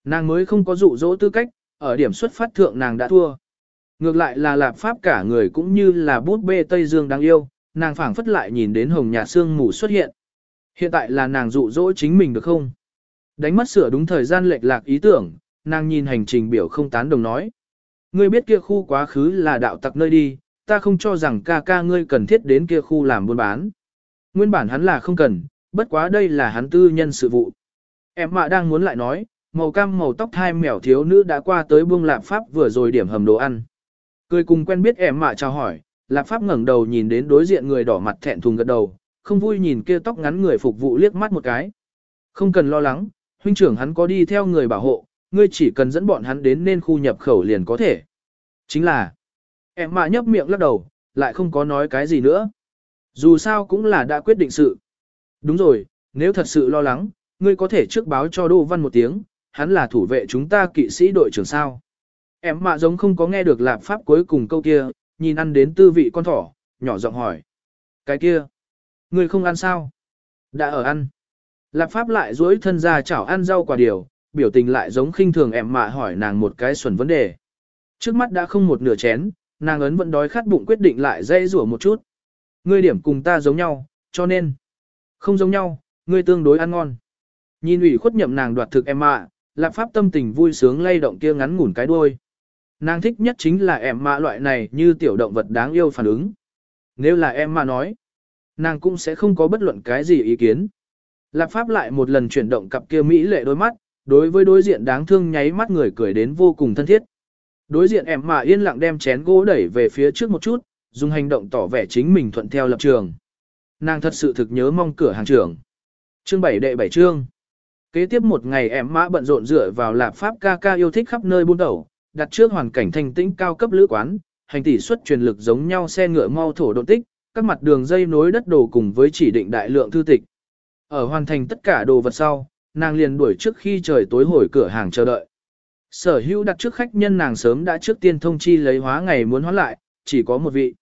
Nàng mới không có dụ dỗ tư cách, ở điểm xuất phát thượng nàng đã thua. Ngược lại là lạp pháp cả người cũng như là bút bê Tây Dương đáng yêu, nàng phảng phất lại nhìn đến hồng nhà xương mù xuất hiện. Hiện tại là nàng dụ dỗ chính mình được không? Đánh mất sửa đúng thời gian lệch lạc ý tưởng, nàng nhìn hành trình biểu không tán đồng nói. Ngươi biết kia khu quá khứ là đạo tặc nơi đi, ta không cho rằng ca ca ngươi cần thiết đến kia khu làm buôn bán. Nguyên bản hắn là không cần, bất quá đây là hắn tư nhân sự vụ. Em mạ đang muốn lại nói, màu cam màu tóc thai mèo thiếu nữ đã qua tới buông lạp pháp vừa rồi điểm hầm đồ ăn. Cười cùng quen biết em mạ chào hỏi, lạp pháp ngẩng đầu nhìn đến đối diện người đỏ mặt thẹn thùng gật đầu, không vui nhìn kia tóc ngắn người phục vụ liếc mắt một cái. Không cần lo lắng, huynh trưởng hắn có đi theo người bảo hộ, ngươi chỉ cần dẫn bọn hắn đến nên khu nhập khẩu liền có thể. Chính là, em mạ nhấp miệng lắc đầu, lại không có nói cái gì nữa. Dù sao cũng là đã quyết định sự. Đúng rồi, nếu thật sự lo lắng, ngươi có thể trước báo cho Đỗ Văn một tiếng, hắn là thủ vệ chúng ta kỵ sĩ đội trưởng sao. Em mạ giống không có nghe được lạp pháp cuối cùng câu kia, nhìn ăn đến tư vị con thỏ, nhỏ giọng hỏi. Cái kia, ngươi không ăn sao? Đã ở ăn. Lạp pháp lại duỗi thân ra chảo ăn rau quả điều, biểu tình lại giống khinh thường em mạ hỏi nàng một cái xuẩn vấn đề. Trước mắt đã không một nửa chén, nàng ấn vẫn đói khát bụng quyết định lại dây rủa một chút. Ngươi điểm cùng ta giống nhau, cho nên, không giống nhau, ngươi tương đối ăn ngon. Nhìn ủy khuất nhậm nàng đoạt thực em mạ, lạp pháp tâm tình vui sướng lay động kia ngắn ngủn cái đuôi. Nàng thích nhất chính là em mạ loại này như tiểu động vật đáng yêu phản ứng. Nếu là em mạ nói, nàng cũng sẽ không có bất luận cái gì ý kiến. Lạp pháp lại một lần chuyển động cặp kia mỹ lệ đôi mắt, đối với đối diện đáng thương nháy mắt người cười đến vô cùng thân thiết. Đối diện em mạ yên lặng đem chén gỗ đẩy về phía trước một chút, dùng hành động tỏ vẻ chính mình thuận theo lập trường. Nàng thật sự thực nhớ mong cửa hàng trưởng. Chương 7 đệ 7 chương. Kế tiếp một ngày em mã bận rộn dựa vào lạp pháp ca ca yêu thích khắp nơi buôn đầu, đặt trước hoàn cảnh thanh tĩnh cao cấp lữ quán, hành tỷ suất truyền lực giống nhau xe ngựa mau thổ độ tích, các mặt đường dây nối đất đồ cùng với chỉ định đại lượng thư tịch. Ở hoàn thành tất cả đồ vật sau, nàng liền đuổi trước khi trời tối hồi cửa hàng chờ đợi. Sở hữu đặt trước khách nhân nàng sớm đã trước tiên thông chi lấy hóa ngày muốn hóa lại, chỉ có một vị.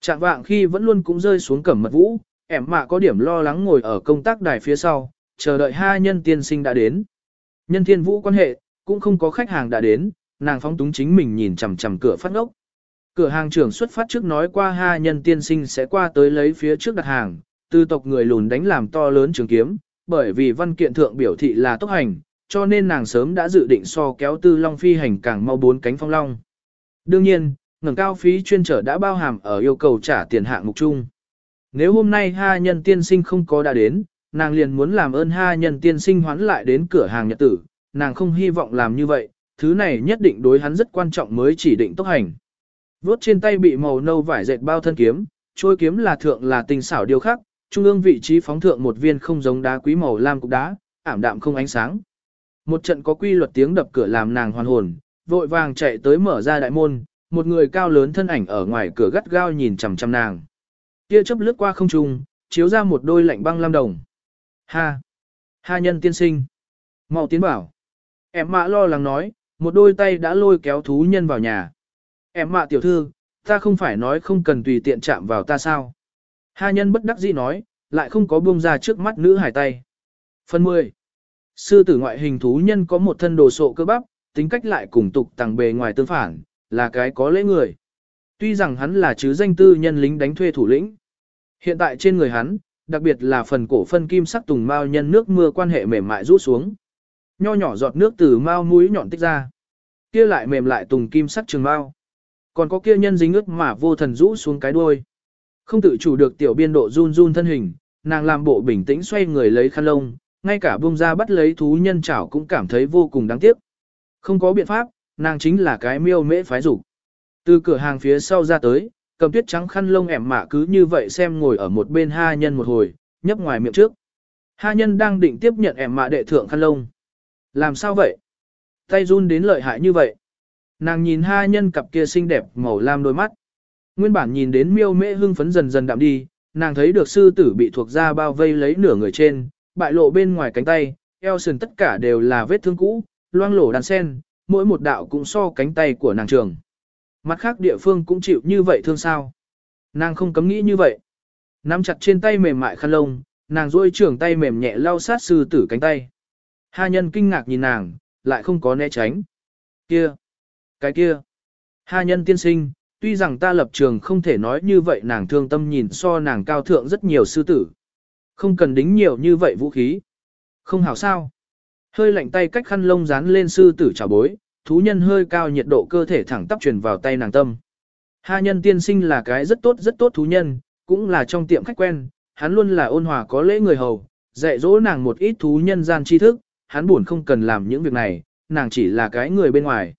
Trạng vạng khi vẫn luôn cũng rơi xuống cẩm mật vũ, ẻm mạ có điểm lo lắng ngồi ở công tác đài phía sau, chờ đợi hai nhân tiên sinh đã đến. Nhân thiên vũ quan hệ, cũng không có khách hàng đã đến, nàng phóng túng chính mình nhìn chằm chằm cửa phát ngốc. Cửa hàng trưởng xuất phát trước nói qua hai nhân tiên sinh sẽ qua tới lấy phía trước đặt hàng, tư tộc người lùn đánh làm to lớn trường kiếm, bởi vì văn kiện thượng biểu thị là tốc hành, cho nên nàng sớm đã dự định so kéo tư long phi hành càng mau bốn cánh phong long. Đương nhiên, ngẩng cao phí chuyên trở đã bao hàm ở yêu cầu trả tiền hạng mục chung. Nếu hôm nay ha nhân tiên sinh không có đã đến, nàng liền muốn làm ơn ha nhân tiên sinh hoán lại đến cửa hàng nhật tử, nàng không hy vọng làm như vậy, thứ này nhất định đối hắn rất quan trọng mới chỉ định tốc hành. Vốt trên tay bị màu nâu vải dệt bao thân kiếm, trôi kiếm là thượng là tình xảo điều khắc, trung ương vị trí phóng thượng một viên không giống đá quý màu lam cục đá, ảm đạm không ánh sáng. Một trận có quy luật tiếng đập cửa làm nàng hoàn hồn, vội vàng chạy tới mở ra đại môn, một người cao lớn thân ảnh ở ngoài cửa gắt gao nhìn chằm chằm nàng. Tia chớp lướt qua không trung, chiếu ra một đôi lạnh băng lam đồng. Ha! Ha nhân tiên sinh! mau tiến bảo! Em mạ lo lắng nói, một đôi tay đã lôi kéo thú nhân vào nhà. Em mạ tiểu thư, ta không phải nói không cần tùy tiện chạm vào ta sao? Ha nhân bất đắc dĩ nói, lại không có buông ra trước mắt nữ hải tay. Phần 10. Sư tử ngoại hình thú nhân có một thân đồ sộ cơ bắp, tính cách lại cùng tục tàng bề ngoài tương phản, là cái có lễ người. Tuy rằng hắn là chứ danh tư nhân lính đánh thuê thủ lĩnh. Hiện tại trên người hắn, đặc biệt là phần cổ phân kim sắc tùng mao nhân nước mưa quan hệ mềm mại rút xuống. Nho nhỏ giọt nước từ mao mũi nhọn tích ra. Kia lại mềm lại tùng kim sắc trường mao. Còn có kia nhân dính ướt mà vô thần rũ xuống cái đuôi. Không tự chủ được tiểu biên độ run run thân hình, nàng làm bộ bình tĩnh xoay người lấy khăn lông, ngay cả buông ra bắt lấy thú nhân chảo cũng cảm thấy vô cùng đáng tiếc. Không có biện pháp, nàng chính là cái miêu mễ phái dục. Từ cửa hàng phía sau ra tới, cầm tuyết trắng khăn lông ẻm mạ cứ như vậy xem ngồi ở một bên ha nhân một hồi, nhấp ngoài miệng trước. Ha nhân đang định tiếp nhận ẻm mạ đệ thượng khăn lông. Làm sao vậy? Tay run đến lợi hại như vậy. Nàng nhìn ha nhân cặp kia xinh đẹp màu lam đôi mắt. Nguyên bản nhìn đến miêu mễ hưng phấn dần dần đạm đi, nàng thấy được sư tử bị thuộc ra bao vây lấy nửa người trên, bại lộ bên ngoài cánh tay, eo sườn tất cả đều là vết thương cũ, loang lổ đàn sen, mỗi một đạo cũng so cánh tay của nàng trường. Mặt khác địa phương cũng chịu như vậy thương sao. Nàng không cấm nghĩ như vậy. Nắm chặt trên tay mềm mại khăn lông, nàng duỗi trưởng tay mềm nhẹ lau sát sư tử cánh tay. Ha nhân kinh ngạc nhìn nàng, lại không có né tránh. Kia! Cái kia! Ha nhân tiên sinh, tuy rằng ta lập trường không thể nói như vậy nàng thương tâm nhìn so nàng cao thượng rất nhiều sư tử. Không cần đính nhiều như vậy vũ khí. Không hảo sao. Hơi lạnh tay cách khăn lông dán lên sư tử chảo bối, thú nhân hơi cao nhiệt độ cơ thể thẳng tắp truyền vào tay nàng tâm. Ha nhân tiên sinh là cái rất tốt rất tốt thú nhân, cũng là trong tiệm khách quen, hắn luôn là ôn hòa có lễ người hầu, dạy dỗ nàng một ít thú nhân gian tri thức, hắn buồn không cần làm những việc này, nàng chỉ là cái người bên ngoài.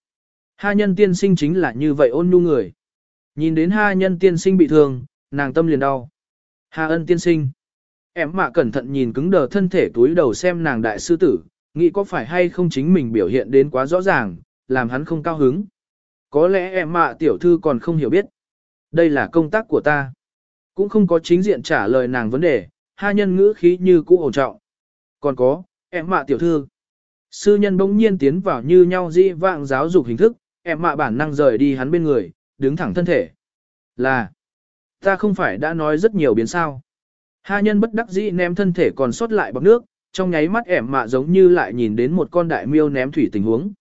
Ha nhân tiên sinh chính là như vậy ôn nhu người. Nhìn đến ha nhân tiên sinh bị thương, nàng tâm liền đau. Ha ân tiên sinh. Em mạ cẩn thận nhìn cứng đờ thân thể túi đầu xem nàng đại sư tử, nghĩ có phải hay không chính mình biểu hiện đến quá rõ ràng, làm hắn không cao hứng. Có lẽ em mạ tiểu thư còn không hiểu biết. Đây là công tác của ta. Cũng không có chính diện trả lời nàng vấn đề, ha nhân ngữ khí như cũ ổn trọng. Còn có, em mạ tiểu thư. Sư nhân bỗng nhiên tiến vào như nhau di vạng giáo dục hình thức, em mạ bản năng rời đi hắn bên người, đứng thẳng thân thể. Là, ta không phải đã nói rất nhiều biến sao. Ha nhân bất đắc dĩ ném thân thể còn sót lại bọc nước, trong nháy mắt ẻm mạ giống như lại nhìn đến một con đại miêu ném thủy tình huống.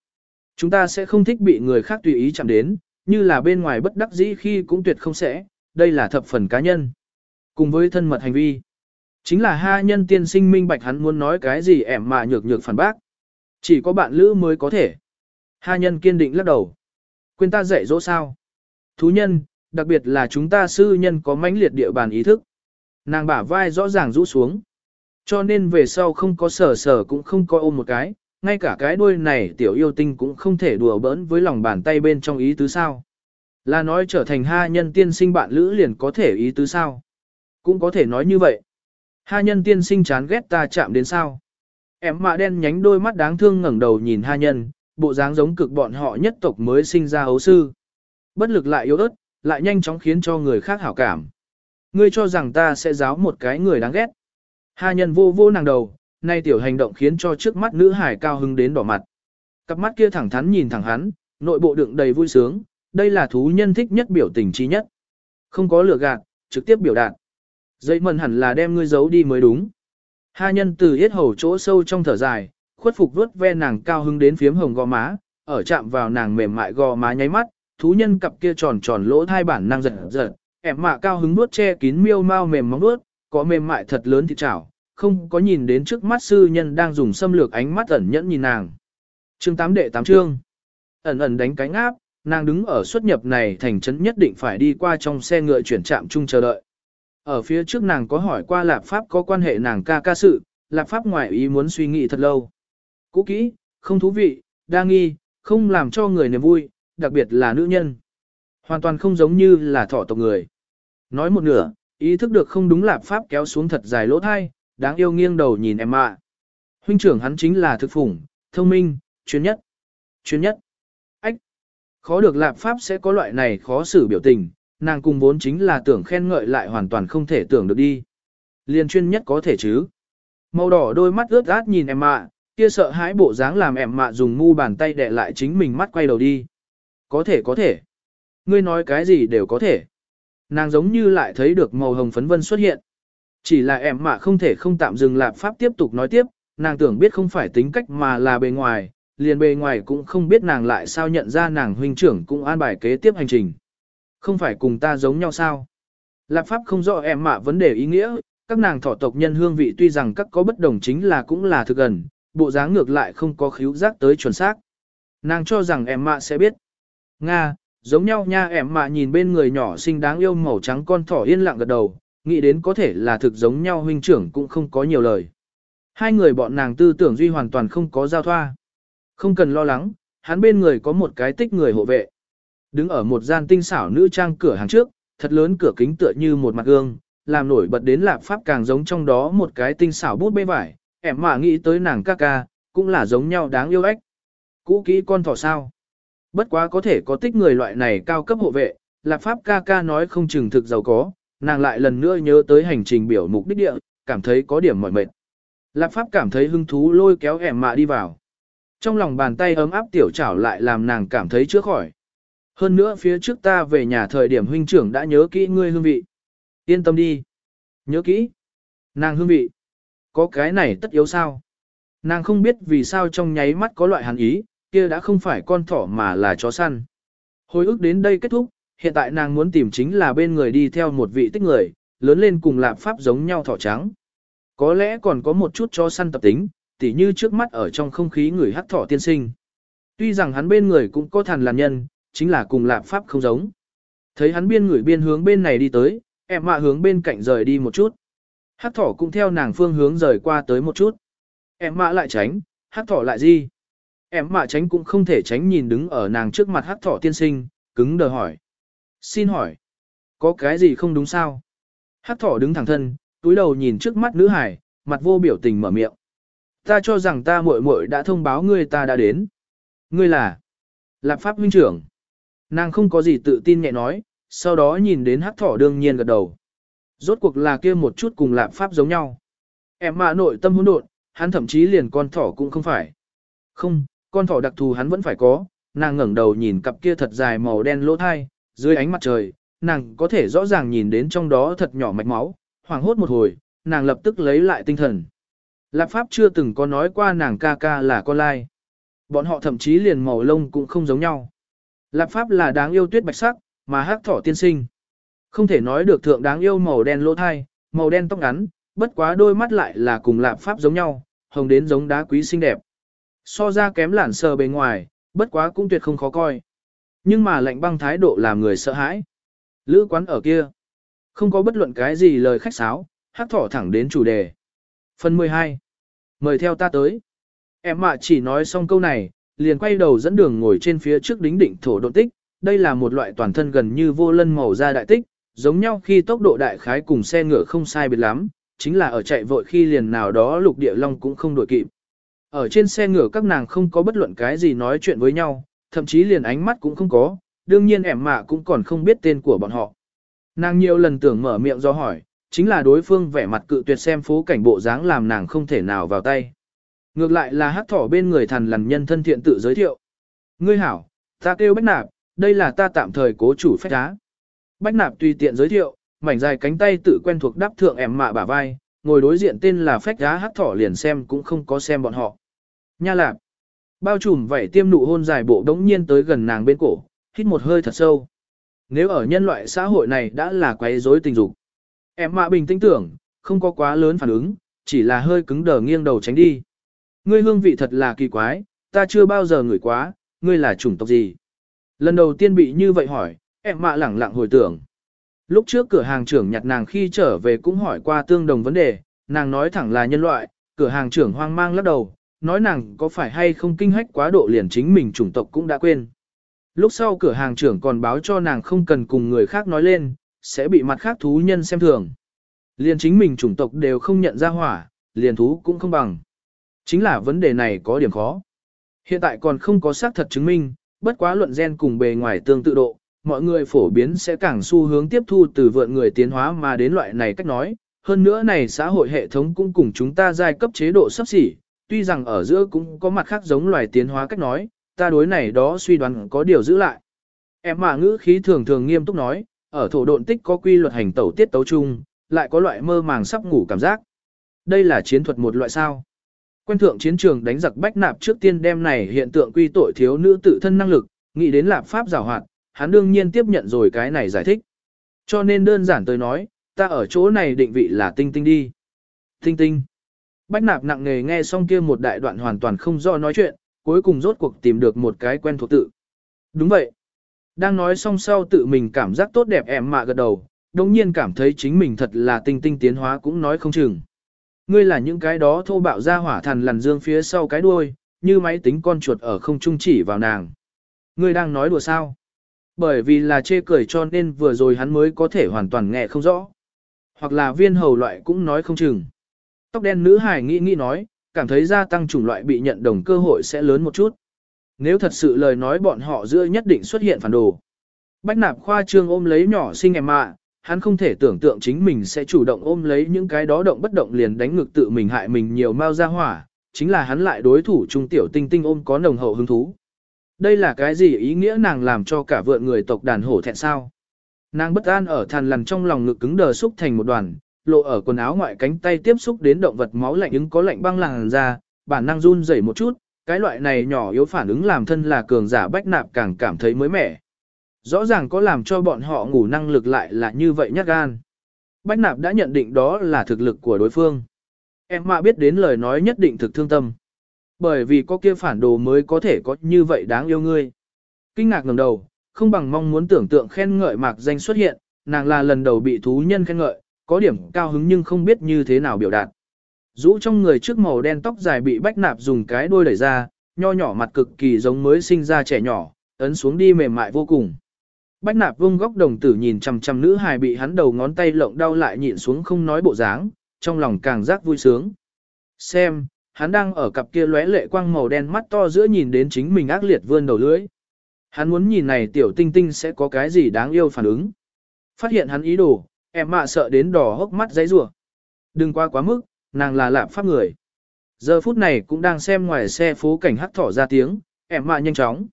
Chúng ta sẽ không thích bị người khác tùy ý chạm đến, như là bên ngoài bất đắc dĩ khi cũng tuyệt không sẽ, đây là thập phần cá nhân. Cùng với thân mật hành vi. Chính là ha nhân tiên sinh minh bạch hắn muốn nói cái gì ẻm mà nhược nhược phản bác. Chỉ có bạn lữ mới có thể. Ha nhân kiên định lắc đầu. Quên ta dạy dỗ sao? Thú nhân, đặc biệt là chúng ta sư nhân có mãnh liệt địa bàn ý thức. Nàng bả vai rõ ràng rũ xuống. Cho nên về sau không có sở sở cũng không có ôm một cái, ngay cả cái đuôi này tiểu yêu tinh cũng không thể đùa bỡn với lòng bàn tay bên trong ý tứ sao. Là nói trở thành ha nhân tiên sinh bạn lữ liền có thể ý tứ sao. Cũng có thể nói như vậy. Ha nhân tiên sinh chán ghét ta chạm đến sao. Em mạ đen nhánh đôi mắt đáng thương ngẩng đầu nhìn ha nhân, bộ dáng giống cực bọn họ nhất tộc mới sinh ra ấu sư. Bất lực lại yếu ớt, lại nhanh chóng khiến cho người khác hảo cảm. Ngươi cho rằng ta sẽ giáo một cái người đáng ghét. Ha nhân vô vô nàng đầu, nay tiểu hành động khiến cho trước mắt nữ hải cao hứng đến đỏ mặt. Cặp mắt kia thẳng thắn nhìn thẳng hắn, nội bộ đựng đầy vui sướng, đây là thú nhân thích nhất biểu tình trí nhất. Không có lừa gạt, trực tiếp biểu đạt. Dây mần hẳn là đem ngươi giấu đi mới đúng. Ha nhân từ yết hầu chỗ sâu trong thở dài, khuất phục vuốt ve nàng cao hứng đến phiếm hồng gò má, ở chạm vào nàng mềm mại gò má nháy mắt, thú nhân cặp kia tròn tròn lỗ thai bản năng giật giật, em mạ cao hứng nuốt che kín miêu mau mềm móng nuốt, có mềm mại thật lớn thịt chảo, không có nhìn đến trước mắt sư nhân đang dùng xâm lược ánh mắt ẩn nhẫn nhìn nàng. Chương 8 đệ 8 chương. Ẩn ẩn đánh cánh áp, nàng đứng ở xuất nhập này thành trấn nhất định phải đi qua trong xe ngựa chuyển trạm chung chờ đợi. Ở phía trước nàng có hỏi qua Lạp Pháp có quan hệ nàng ca ca sự, Lạp Pháp ngoại ý muốn suy nghĩ thật lâu. Cũ kỹ, không thú vị, đa nghi, không làm cho người niềm vui, đặc biệt là nữ nhân. Hoàn toàn không giống như là thọ tộc người. Nói một nửa, ý thức được không đúng lạp pháp kéo xuống thật dài lỗ thai, đáng yêu nghiêng đầu nhìn em ạ. Huynh trưởng hắn chính là thực phủng, thông minh, chuyên nhất. Chuyên nhất. Ách. Khó được lạp pháp sẽ có loại này khó xử biểu tình, nàng cùng vốn chính là tưởng khen ngợi lại hoàn toàn không thể tưởng được đi. Liên chuyên nhất có thể chứ. Màu đỏ đôi mắt ướt át nhìn em ạ, kia sợ hãi bộ dáng làm em mạ dùng ngu bàn tay đè lại chính mình mắt quay đầu đi. Có thể có thể. Ngươi nói cái gì đều có thể. Nàng giống như lại thấy được màu hồng phấn vân xuất hiện. Chỉ là em mạ không thể không tạm dừng lạp pháp tiếp tục nói tiếp, nàng tưởng biết không phải tính cách mà là bề ngoài, liền bề ngoài cũng không biết nàng lại sao nhận ra nàng huynh trưởng cũng an bài kế tiếp hành trình. Không phải cùng ta giống nhau sao? Lạp pháp không rõ em mạ vấn đề ý nghĩa, các nàng thọ tộc nhân hương vị tuy rằng các có bất đồng chính là cũng là thực gần, bộ dáng ngược lại không có khíu giác tới chuẩn xác. Nàng cho rằng em mạ sẽ biết. Nga, giống nhau nha em mạ nhìn bên người nhỏ xinh đáng yêu màu trắng con thỏ yên lặng gật đầu, nghĩ đến có thể là thực giống nhau huynh trưởng cũng không có nhiều lời. Hai người bọn nàng tư tưởng duy hoàn toàn không có giao thoa. Không cần lo lắng, hắn bên người có một cái tích người hộ vệ. Đứng ở một gian tinh xảo nữ trang cửa hàng trước, thật lớn cửa kính tựa như một mặt gương, làm nổi bật đến lạp pháp càng giống trong đó một cái tinh xảo bút bê vải, em mà nghĩ tới nàng ca ca, cũng là giống nhau đáng yêu ếch. Cũ kỹ con thỏ sao. Bất quá có thể có tích người loại này cao cấp hộ vệ, lạp pháp ca ca nói không chừng thực giàu có, nàng lại lần nữa nhớ tới hành trình biểu mục đích địa, cảm thấy có điểm mỏi mệt. Lạp pháp cảm thấy hứng thú lôi kéo em mạ đi vào. Trong lòng bàn tay ấm áp tiểu chảo lại làm nàng cảm thấy chữa khỏi. Hơn nữa phía trước ta về nhà thời điểm huynh trưởng đã nhớ kỹ ngươi hương vị. Yên tâm đi. Nhớ kỹ. Nàng hương vị. Có cái này tất yếu sao? Nàng không biết vì sao trong nháy mắt có loại hàn ý, kia đã không phải con thỏ mà là chó săn. Hồi ức đến đây kết thúc, hiện tại nàng muốn tìm chính là bên người đi theo một vị tích người, lớn lên cùng lạp pháp giống nhau thỏ trắng. Có lẽ còn có một chút cho săn tập tính, tỉ như trước mắt ở trong không khí người hắc thỏ tiên sinh. Tuy rằng hắn bên người cũng có thằn làn nhân, chính là cùng lạp pháp không giống. Thấy hắn biên người biên hướng bên này đi tới, em mạ hướng bên cạnh rời đi một chút. Hắc thỏ cũng theo nàng phương hướng rời qua tới một chút. Em mạ lại tránh, hắc thỏ lại gì? Em mạ tránh cũng không thể tránh nhìn đứng ở nàng trước mặt hắc thỏ tiên sinh, cứng đờ hỏi. Xin hỏi, có cái gì không đúng sao? Hắc thỏ đứng thẳng thân, túi đầu nhìn trước mắt nữ hải, mặt vô biểu tình mở miệng. Ta cho rằng ta muội muội đã thông báo ngươi ta đã đến. Ngươi là Lạp Pháp huynh trưởng. Nàng không có gì tự tin nhẹ nói, sau đó nhìn đến hắc thỏ đương nhiên gật đầu. Rốt cuộc là kia một chút cùng Lạp Pháp giống nhau. Em mà nội tâm hỗn độn, hắn thậm chí liền con thỏ cũng không phải. Không, con thỏ đặc thù hắn vẫn phải có, nàng ngẩng đầu nhìn cặp kia thật dài màu đen lỗ thai, dưới ánh mặt trời, nàng có thể rõ ràng nhìn đến trong đó thật nhỏ mạch máu, hoảng hốt một hồi, nàng lập tức lấy lại tinh thần. Lạp Pháp chưa từng có nói qua nàng ca ca là con lai. Bọn họ thậm chí liền màu lông cũng không giống nhau. Lạp Pháp là đáng yêu tuyết bạch sắc, mà hắc thỏ tiên sinh. Không thể nói được thượng đáng yêu màu đen lỗ thai, màu đen tóc ngắn, bất quá đôi mắt lại là cùng Lạp Pháp giống nhau, hồng đến giống đá quý xinh đẹp. So ra kém lản sờ bề ngoài, bất quá cũng tuyệt không khó coi. Nhưng mà lạnh băng thái độ làm người sợ hãi. Lữ quán ở kia. Không có bất luận cái gì lời khách sáo, hát thỏ thẳng đến chủ đề. Phần 12. Mời theo ta tới. Em mạ chỉ nói xong câu này, liền quay đầu dẫn đường ngồi trên phía trước đính định thổ độ tích. Đây là một loại toàn thân gần như vô lân màu da đại tích, giống nhau khi tốc độ đại khái cùng xe ngựa không sai biệt lắm, chính là ở chạy vội khi liền nào đó lục địa long cũng không đổi kịp. Ở trên xe ngựa các nàng không có bất luận cái gì nói chuyện với nhau, thậm chí liền ánh mắt cũng không có, đương nhiên ẻm mạ cũng còn không biết tên của bọn họ. Nàng nhiều lần tưởng mở miệng do hỏi, chính là đối phương vẻ mặt cự tuyệt xem phố cảnh bộ dáng làm nàng không thể nào vào tay. Ngược lại là hát thỏ bên người thần lằn nhân thân thiện tự giới thiệu. Ngươi hảo, ta kêu Bách Nạp, đây là ta tạm thời cố chủ phách giá. Bách Nạp tùy tiện giới thiệu, mảnh dài cánh tay tự quen thuộc đáp thượng ẻm mạ bả vai, ngồi đối diện tên là phách giá hát thỏ liền xem cũng không có xem bọn họ. Nha lạp, bao trùm vảy tiêm nụ hôn dài bộ đống nhiên tới gần nàng bên cổ, hít một hơi thật sâu. Nếu ở nhân loại xã hội này đã là quấy rối tình dục, em mạ bình tĩnh tưởng, không có quá lớn phản ứng, chỉ là hơi cứng đờ nghiêng đầu tránh đi. Ngươi hương vị thật là kỳ quái, ta chưa bao giờ ngửi quá, ngươi là chủng tộc gì? Lần đầu tiên bị như vậy hỏi, em mạ lẳng lặng hồi tưởng. Lúc trước cửa hàng trưởng nhặt nàng khi trở về cũng hỏi qua tương đồng vấn đề, nàng nói thẳng là nhân loại, cửa hàng trưởng hoang mang lắc đầu, nói nàng có phải hay không kinh hách quá độ liền chính mình chủng tộc cũng đã quên. Lúc sau cửa hàng trưởng còn báo cho nàng không cần cùng người khác nói lên, sẽ bị mặt khác thú nhân xem thường. Liền chính mình chủng tộc đều không nhận ra hỏa, liền thú cũng không bằng. Chính là vấn đề này có điểm khó. Hiện tại còn không có xác thật chứng minh, bất quá luận gen cùng bề ngoài tương tự độ, mọi người phổ biến sẽ càng xu hướng tiếp thu từ vượn người tiến hóa mà đến loại này cách nói. Hơn nữa này xã hội hệ thống cũng cùng chúng ta giai cấp chế độ sắp xỉ, tuy rằng ở giữa cũng có mặt khác giống loài tiến hóa cách nói, ta đối này đó suy đoán có điều giữ lại. Em mà ngữ khí thường thường nghiêm túc nói, ở thổ độn tích có quy luật hành tẩu tiết tấu chung, lại có loại mơ màng sắp ngủ cảm giác. Đây là chiến thuật một loại sao. Quen thượng chiến trường đánh giặc bách nạp trước tiên đem này hiện tượng quy tội thiếu nữ tự thân năng lực, nghĩ đến lạp pháp giảo hoạt, hắn đương nhiên tiếp nhận rồi cái này giải thích. Cho nên đơn giản tôi nói, ta ở chỗ này định vị là tinh tinh đi. Tinh tinh. Bách nạp nặng nề nghe xong kia một đại đoạn hoàn toàn không do nói chuyện, cuối cùng rốt cuộc tìm được một cái quen thuộc tự. Đúng vậy. Đang nói xong sau tự mình cảm giác tốt đẹp em mạ gật đầu, đồng nhiên cảm thấy chính mình thật là tinh tinh tiến hóa cũng nói không chừng. Ngươi là những cái đó thô bạo ra hỏa thần lằn dương phía sau cái đuôi, như máy tính con chuột ở không trung chỉ vào nàng. Ngươi đang nói đùa sao? Bởi vì là chê cười cho nên vừa rồi hắn mới có thể hoàn toàn nghe không rõ. Hoặc là viên hầu loại cũng nói không chừng. Tóc đen nữ hải nghĩ nghĩ nói, cảm thấy gia tăng chủng loại bị nhận đồng cơ hội sẽ lớn một chút. Nếu thật sự lời nói bọn họ giữa nhất định xuất hiện phản đồ. Bách nạp khoa trương ôm lấy nhỏ sinh em mạ, hắn không thể tưởng tượng chính mình sẽ chủ động ôm lấy những cái đó động bất động liền đánh ngược tự mình hại mình nhiều mau ra hỏa, chính là hắn lại đối thủ trung tiểu tinh tinh ôm có nồng hậu hứng thú. Đây là cái gì ý nghĩa nàng làm cho cả vượn người tộc đàn hổ thẹn sao? Nàng bất an ở thàn lằn trong lòng ngực cứng đờ xúc thành một đoàn, lộ ở quần áo ngoại cánh tay tiếp xúc đến động vật máu lạnh ứng có lạnh băng làn ra, bản năng run rẩy một chút, cái loại này nhỏ yếu phản ứng làm thân là cường giả bách nạp càng cảm thấy mới mẻ. Rõ ràng có làm cho bọn họ ngủ năng lực lại là như vậy nhát gan. Bách nạp đã nhận định đó là thực lực của đối phương. Em mà biết đến lời nói nhất định thực thương tâm. Bởi vì có kia phản đồ mới có thể có như vậy đáng yêu ngươi. Kinh ngạc ngẩng đầu, không bằng mong muốn tưởng tượng khen ngợi mạc danh xuất hiện, nàng là lần đầu bị thú nhân khen ngợi, có điểm cao hứng nhưng không biết như thế nào biểu đạt. Rũ trong người trước màu đen tóc dài bị bách nạp dùng cái đuôi đẩy ra, nho nhỏ mặt cực kỳ giống mới sinh ra trẻ nhỏ, ấn xuống đi mềm mại vô cùng. Bách nạp vung góc đồng tử nhìn chằm chằm nữ hài bị hắn đầu ngón tay lộng đau lại nhịn xuống không nói bộ dáng, trong lòng càng giác vui sướng. Xem, hắn đang ở cặp kia lóe lệ quang màu đen mắt to giữa nhìn đến chính mình ác liệt vươn đầu lưỡi. Hắn muốn nhìn này tiểu tinh tinh sẽ có cái gì đáng yêu phản ứng. Phát hiện hắn ý đồ, em mạ sợ đến đỏ hốc mắt giấy rủa. Đừng qua quá mức, nàng là lạm pháp người. Giờ phút này cũng đang xem ngoài xe phố cảnh hắc thỏ ra tiếng, em mạ nhanh chóng.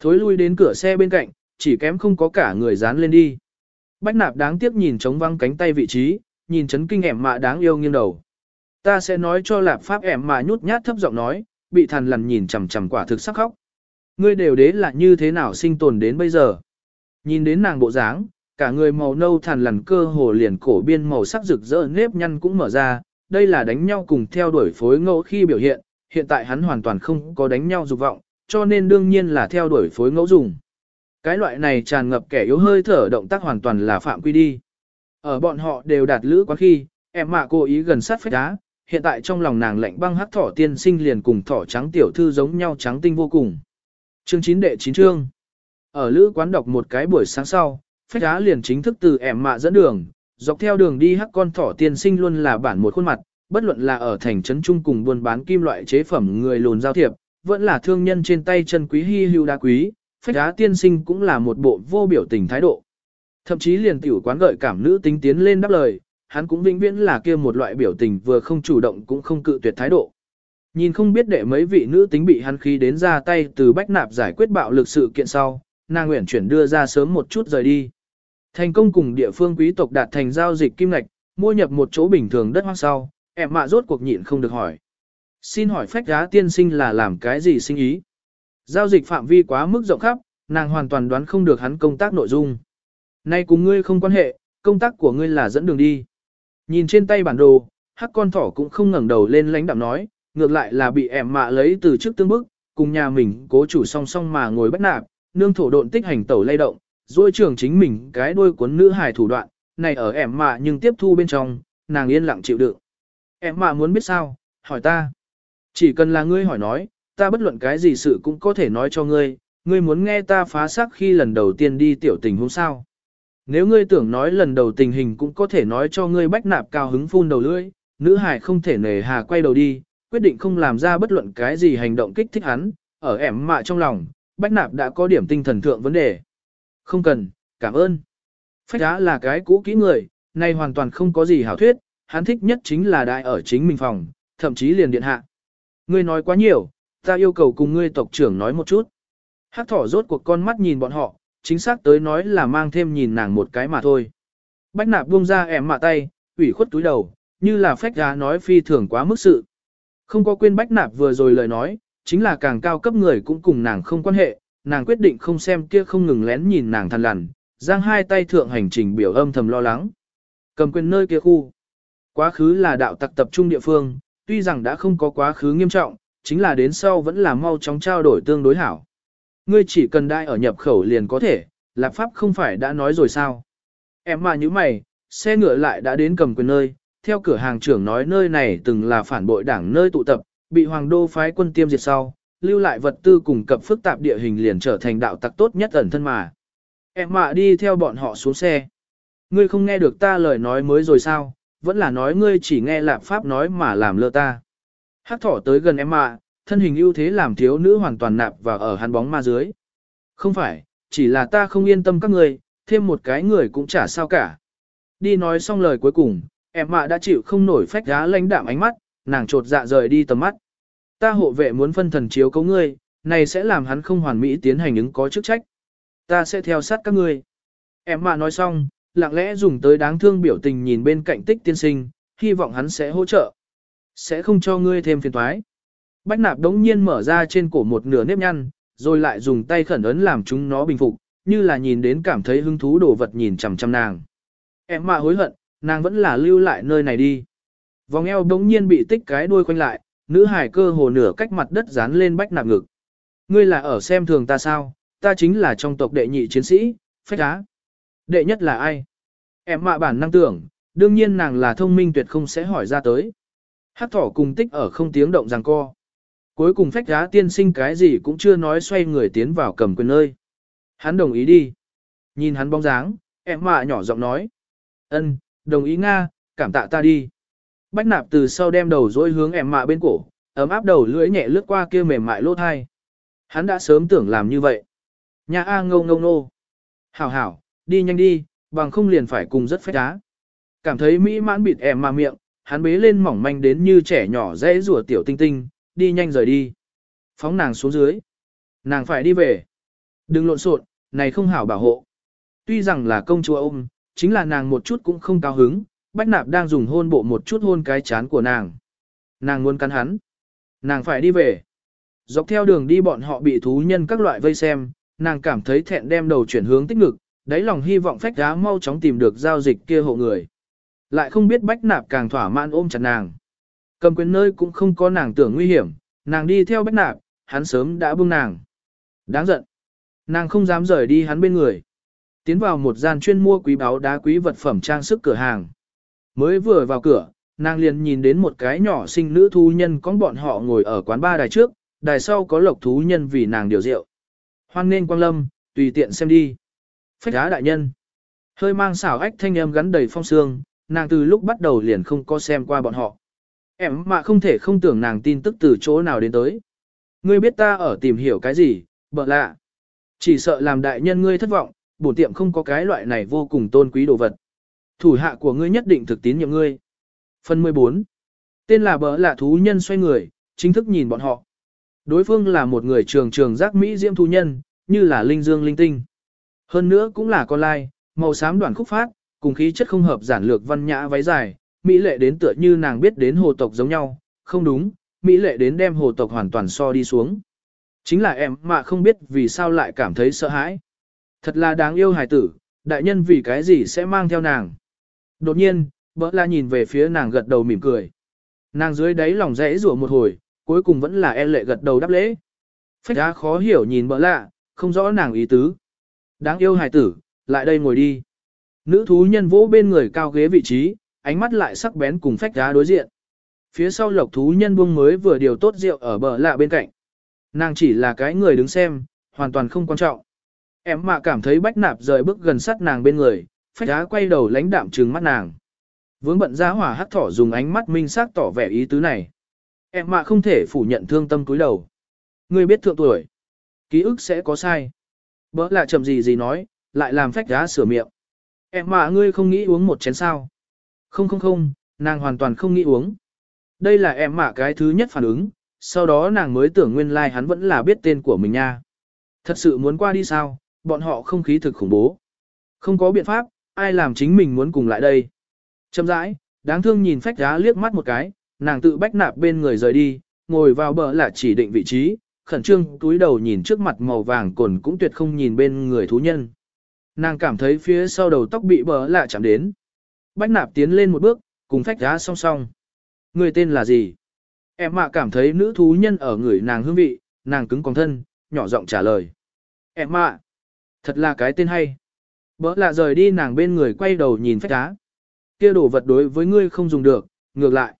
Thối lui đến cửa xe bên cạnh, chỉ kém không có cả người dán lên đi. Bách nạp đáng tiếc nhìn trống văng cánh tay vị trí, nhìn chấn kinh em mạ đáng yêu nghiêng đầu. Ta sẽ nói cho lạp pháp em mạ nhút nhát thấp giọng nói, bị thằn lằn nhìn chằm chằm quả thực sắc khóc. Ngươi đều đế là như thế nào sinh tồn đến bây giờ. Nhìn đến nàng bộ dáng, cả người màu nâu thằn lằn cơ hồ liền cổ biên màu sắc rực rỡ nếp nhăn cũng mở ra, đây là đánh nhau cùng theo đuổi phối ngẫu khi biểu hiện, hiện tại hắn hoàn toàn không có đánh nhau dục vọng, cho nên đương nhiên là theo đuổi phối ngẫu dùng. Cái loại này tràn ngập kẻ yếu hơi thở động tác hoàn toàn là phạm quy đi. Ở bọn họ đều đạt lữ quán khi, em mạ cố ý gần sát phách đá, hiện tại trong lòng nàng lạnh băng hắc thỏ tiên sinh liền cùng thỏ trắng tiểu thư giống nhau trắng tinh vô cùng. Chương 9 đệ 9 chương. Ở lữ quán đọc một cái buổi sáng sau, phách đá liền chính thức từ em mạ dẫn đường, dọc theo đường đi hắc con thỏ tiên sinh luôn là bản một khuôn mặt, bất luận là ở thành trấn trung cùng buôn bán kim loại chế phẩm người lùn giao thiệp, vẫn là thương nhân trên tay chân quý hi hưu đá quý, phách đá tiên sinh cũng là một bộ vô biểu tình thái độ. Thậm chí liền tiểu quán gợi cảm nữ tính tiến lên đáp lời, hắn cũng vĩnh viễn là kia một loại biểu tình vừa không chủ động cũng không cự tuyệt thái độ. Nhìn không biết để mấy vị nữ tính bị hắn khí đến ra tay từ bách nạp giải quyết bạo lực sự kiện sau, nàng nguyện chuyển đưa ra sớm một chút rời đi. Thành công cùng địa phương quý tộc đạt thành giao dịch kim ngạch, mua nhập một chỗ bình thường đất hoang sau, em mạ rốt cuộc nhịn không được hỏi. Xin hỏi phách giá tiên sinh là làm cái gì sinh ý? Giao dịch phạm vi quá mức rộng khắp, nàng hoàn toàn đoán không được hắn công tác nội dung. Nay cùng ngươi không quan hệ, công tác của ngươi là dẫn đường đi. Nhìn trên tay bản đồ, hắc con thỏ cũng không ngẩng đầu lên lãnh đạm nói, ngược lại là bị em mạ lấy từ trước tương bức, cùng nhà mình cố chủ song song mà ngồi bất nạp, nương thổ độn tích hành tẩu lay động, rồi trường chính mình cái đuôi cuốn nữ hài thủ đoạn, này ở em mạ nhưng tiếp thu bên trong, nàng yên lặng chịu đựng. Em mạ muốn biết sao, hỏi ta. Chỉ cần là ngươi hỏi nói, ta bất luận cái gì sự cũng có thể nói cho ngươi, ngươi muốn nghe ta phá xác khi lần đầu tiên đi tiểu tình hôm sao. Nếu ngươi tưởng nói lần đầu tình hình cũng có thể nói cho ngươi bách nạp cao hứng phun đầu lưỡi, nữ hải không thể nề hà quay đầu đi, quyết định không làm ra bất luận cái gì hành động kích thích hắn, ở ẻm mạ trong lòng, bách nạp đã có điểm tinh thần thượng vấn đề. Không cần, cảm ơn. Phách đá là cái cũ kỹ người, nay hoàn toàn không có gì hảo thuyết, hắn thích nhất chính là đại ở chính mình phòng, thậm chí liền điện hạ. Ngươi nói quá nhiều, ta yêu cầu cùng ngươi tộc trưởng nói một chút. Hát thỏ rốt cuộc con mắt nhìn bọn họ, chính xác tới nói là mang thêm nhìn nàng một cái mà thôi. Bách nạp buông ra ẻm mạ tay, ủy khuất túi đầu, như là phách đá nói phi thường quá mức sự. Không có quên bách nạp vừa rồi lời nói, chính là càng cao cấp người cũng cùng nàng không quan hệ, nàng quyết định không xem kia không ngừng lén nhìn nàng thằn lằn, giang hai tay thượng hành trình biểu âm thầm lo lắng. Cầm quyền nơi kia khu. Quá khứ là đạo tặc tập trung địa phương, tuy rằng đã không có quá khứ nghiêm trọng, chính là đến sau vẫn là mau chóng trao đổi tương đối hảo. Ngươi chỉ cần đai ở nhập khẩu liền có thể, Lạp Pháp không phải đã nói rồi sao. Em mà như mày, xe ngựa lại đã đến cầm quyền nơi, theo cửa hàng trưởng nói nơi này từng là phản bội đảng nơi tụ tập, bị hoàng đô phái quân tiêm diệt sau, lưu lại vật tư cùng cập phức tạp địa hình liền trở thành đạo tặc tốt nhất ẩn thân mà. Em mạ đi theo bọn họ xuống xe. Ngươi không nghe được ta lời nói mới rồi sao, vẫn là nói ngươi chỉ nghe lạp pháp nói mà làm lơ ta. Hắc thỏ tới gần em mạ, thân hình ưu thế làm thiếu nữ hoàn toàn nạp vào ở hắn bóng ma dưới. Không phải, chỉ là ta không yên tâm các ngươi, thêm một cái người cũng chả sao cả. Đi nói xong lời cuối cùng, em mạ đã chịu không nổi phách giá lãnh đạm ánh mắt, nàng trột dạ rời đi tầm mắt. Ta hộ vệ muốn phân thần chiếu cấu ngươi, này sẽ làm hắn không hoàn mỹ tiến hành ứng có chức trách. Ta sẽ theo sát các ngươi. Em mà nói xong, lặng lẽ dùng tới đáng thương biểu tình nhìn bên cạnh tích tiên sinh, hy vọng hắn sẽ hỗ trợ. Sẽ không cho ngươi thêm phiền toái. Bách nạp đống nhiên mở ra trên cổ một nửa nếp nhăn, rồi lại dùng tay khẩn ấn làm chúng nó bình phục, như là nhìn đến cảm thấy hứng thú đồ vật nhìn chằm chằm nàng. Em mà hối hận, nàng vẫn là lưu lại nơi này đi. Vòng eo đống nhiên bị tích cái đuôi quanh lại, nữ hải cơ hồ nửa cách mặt đất dán lên bách nạp ngực. Ngươi là ở xem thường ta sao, ta chính là trong tộc đệ nhị chiến sĩ, phách á. Đệ nhất là ai? Em mạ bản năng tưởng, đương nhiên nàng là thông minh tuyệt không sẽ hỏi ra tới. Hát thỏ cùng tích ở không tiếng động rằng co. Cuối cùng phách giá tiên sinh cái gì cũng chưa nói xoay người tiến vào cầm quyền nơi. Hắn đồng ý đi. Nhìn hắn bóng dáng, em mạ nhỏ giọng nói. ân, đồng ý Nga, cảm tạ ta đi. Bách nạp từ sau đem đầu dối hướng em mạ bên cổ, ấm áp đầu lưỡi nhẹ lướt qua kia mềm mại lỗ thai. Hắn đã sớm tưởng làm như vậy. Nhà A ngâu ngâu nô. Hảo hảo, đi nhanh đi, bằng không liền phải cùng rất phách đá Cảm thấy mỹ mãn bịt em mà miệng, hắn bế lên mỏng manh đến như trẻ nhỏ dễ rùa tiểu tinh tinh, đi nhanh rời đi. Phóng nàng xuống dưới. Nàng phải đi về. Đừng lộn xộn, này không hảo bảo hộ. Tuy rằng là công chúa ôm, chính là nàng một chút cũng không cao hứng, Bách Nạp đang dùng hôn bộ một chút hôn cái chán của nàng. Nàng muốn cắn hắn. Nàng phải đi về. Dọc theo đường đi bọn họ bị thú nhân các loại vây xem, nàng cảm thấy thẹn đem đầu chuyển hướng tích ngực, đáy lòng hy vọng phách đá mau chóng tìm được giao dịch kia hộ người. Lại không biết Bách Nạp càng thỏa mãn ôm chặt nàng. Cầm quyền nơi cũng không có nàng tưởng nguy hiểm, nàng đi theo Bách Nạp, hắn sớm đã buông nàng. Đáng giận. Nàng không dám rời đi hắn bên người. Tiến vào một gian chuyên mua quý báu đá quý vật phẩm trang sức cửa hàng. Mới vừa vào cửa, nàng liền nhìn đến một cái nhỏ sinh nữ thú nhân có bọn họ ngồi ở quán ba đài trước, đài sau có lộc thú nhân vì nàng điều rượu. Hoan nên quang lâm, tùy tiện xem đi. Phách đá đại nhân. Hơi mang xảo ách thanh em gắn đầy phong sương, nàng từ lúc bắt đầu liền không có xem qua bọn họ. Em mà không thể không tưởng nàng tin tức từ chỗ nào đến tới. Ngươi biết ta ở tìm hiểu cái gì, bợ lạ. Chỉ sợ làm đại nhân ngươi thất vọng, bổ tiệm không có cái loại này vô cùng tôn quý đồ vật. Thủ hạ của ngươi nhất định thực tín nhiệm ngươi. Phần 14. Tên là bỡ lạ thú nhân xoay người, chính thức nhìn bọn họ. Đối phương là một người trường trường giác Mỹ diễm thú nhân, như là linh dương linh tinh. Hơn nữa cũng là con lai, màu xám đoạn khúc phát, cùng khí chất không hợp giản lược văn nhã váy dài, Mỹ lệ đến tựa như nàng biết đến hồ tộc giống nhau, không đúng, Mỹ lệ đến đem hồ tộc hoàn toàn so đi xuống. Chính là em mà không biết vì sao lại cảm thấy sợ hãi. Thật là đáng yêu hài tử, đại nhân vì cái gì sẽ mang theo nàng. Đột nhiên, bỡ la nhìn về phía nàng gật đầu mỉm cười. Nàng dưới đáy lòng rẽ rủa một hồi, cuối cùng vẫn là e lệ gật đầu đáp lễ. Phách đá khó hiểu nhìn bỡ lạ, không rõ nàng ý tứ. Đáng yêu hài tử, lại đây ngồi đi. Nữ thú nhân vỗ bên người cao ghế vị trí, ánh mắt lại sắc bén cùng phách đá đối diện. Phía sau lộc thú nhân buông mới vừa điều tốt rượu ở bờ lạ bên cạnh. Nàng chỉ là cái người đứng xem, hoàn toàn không quan trọng. Em mà cảm thấy bách nạp rời bước gần sát nàng bên người, phách đá quay đầu lánh đạm trừng mắt nàng. Vướng bận ra hỏa hắc thỏ dùng ánh mắt minh xác tỏ vẻ ý tứ này. Em mà không thể phủ nhận thương tâm cúi đầu. Ngươi biết thượng tuổi. Ký ức sẽ có sai. Bỡ là chậm gì gì nói, lại làm phách đá sửa miệng. Em mà ngươi không nghĩ uống một chén sao. Không không không, nàng hoàn toàn không nghĩ uống. Đây là em mạ cái thứ nhất phản ứng, sau đó nàng mới tưởng nguyên lai like hắn vẫn là biết tên của mình nha. Thật sự muốn qua đi sao, bọn họ không khí thực khủng bố. Không có biện pháp, ai làm chính mình muốn cùng lại đây. Châm rãi, đáng thương nhìn phách giá liếc mắt một cái, nàng tự bách nạp bên người rời đi, ngồi vào bờ là chỉ định vị trí, khẩn trương túi đầu nhìn trước mặt màu vàng cồn cũng tuyệt không nhìn bên người thú nhân. Nàng cảm thấy phía sau đầu tóc bị bờ lạ chạm đến. Bách nạp tiến lên một bước, cùng phách giá song song. Người tên là gì? Em mạ cảm thấy nữ thú nhân ở người nàng hương vị, nàng cứng con thân, nhỏ giọng trả lời. Em mạ, thật là cái tên hay. Bỡ lạ rời đi nàng bên người quay đầu nhìn phách cá. Kia đồ vật đối với ngươi không dùng được, ngược lại.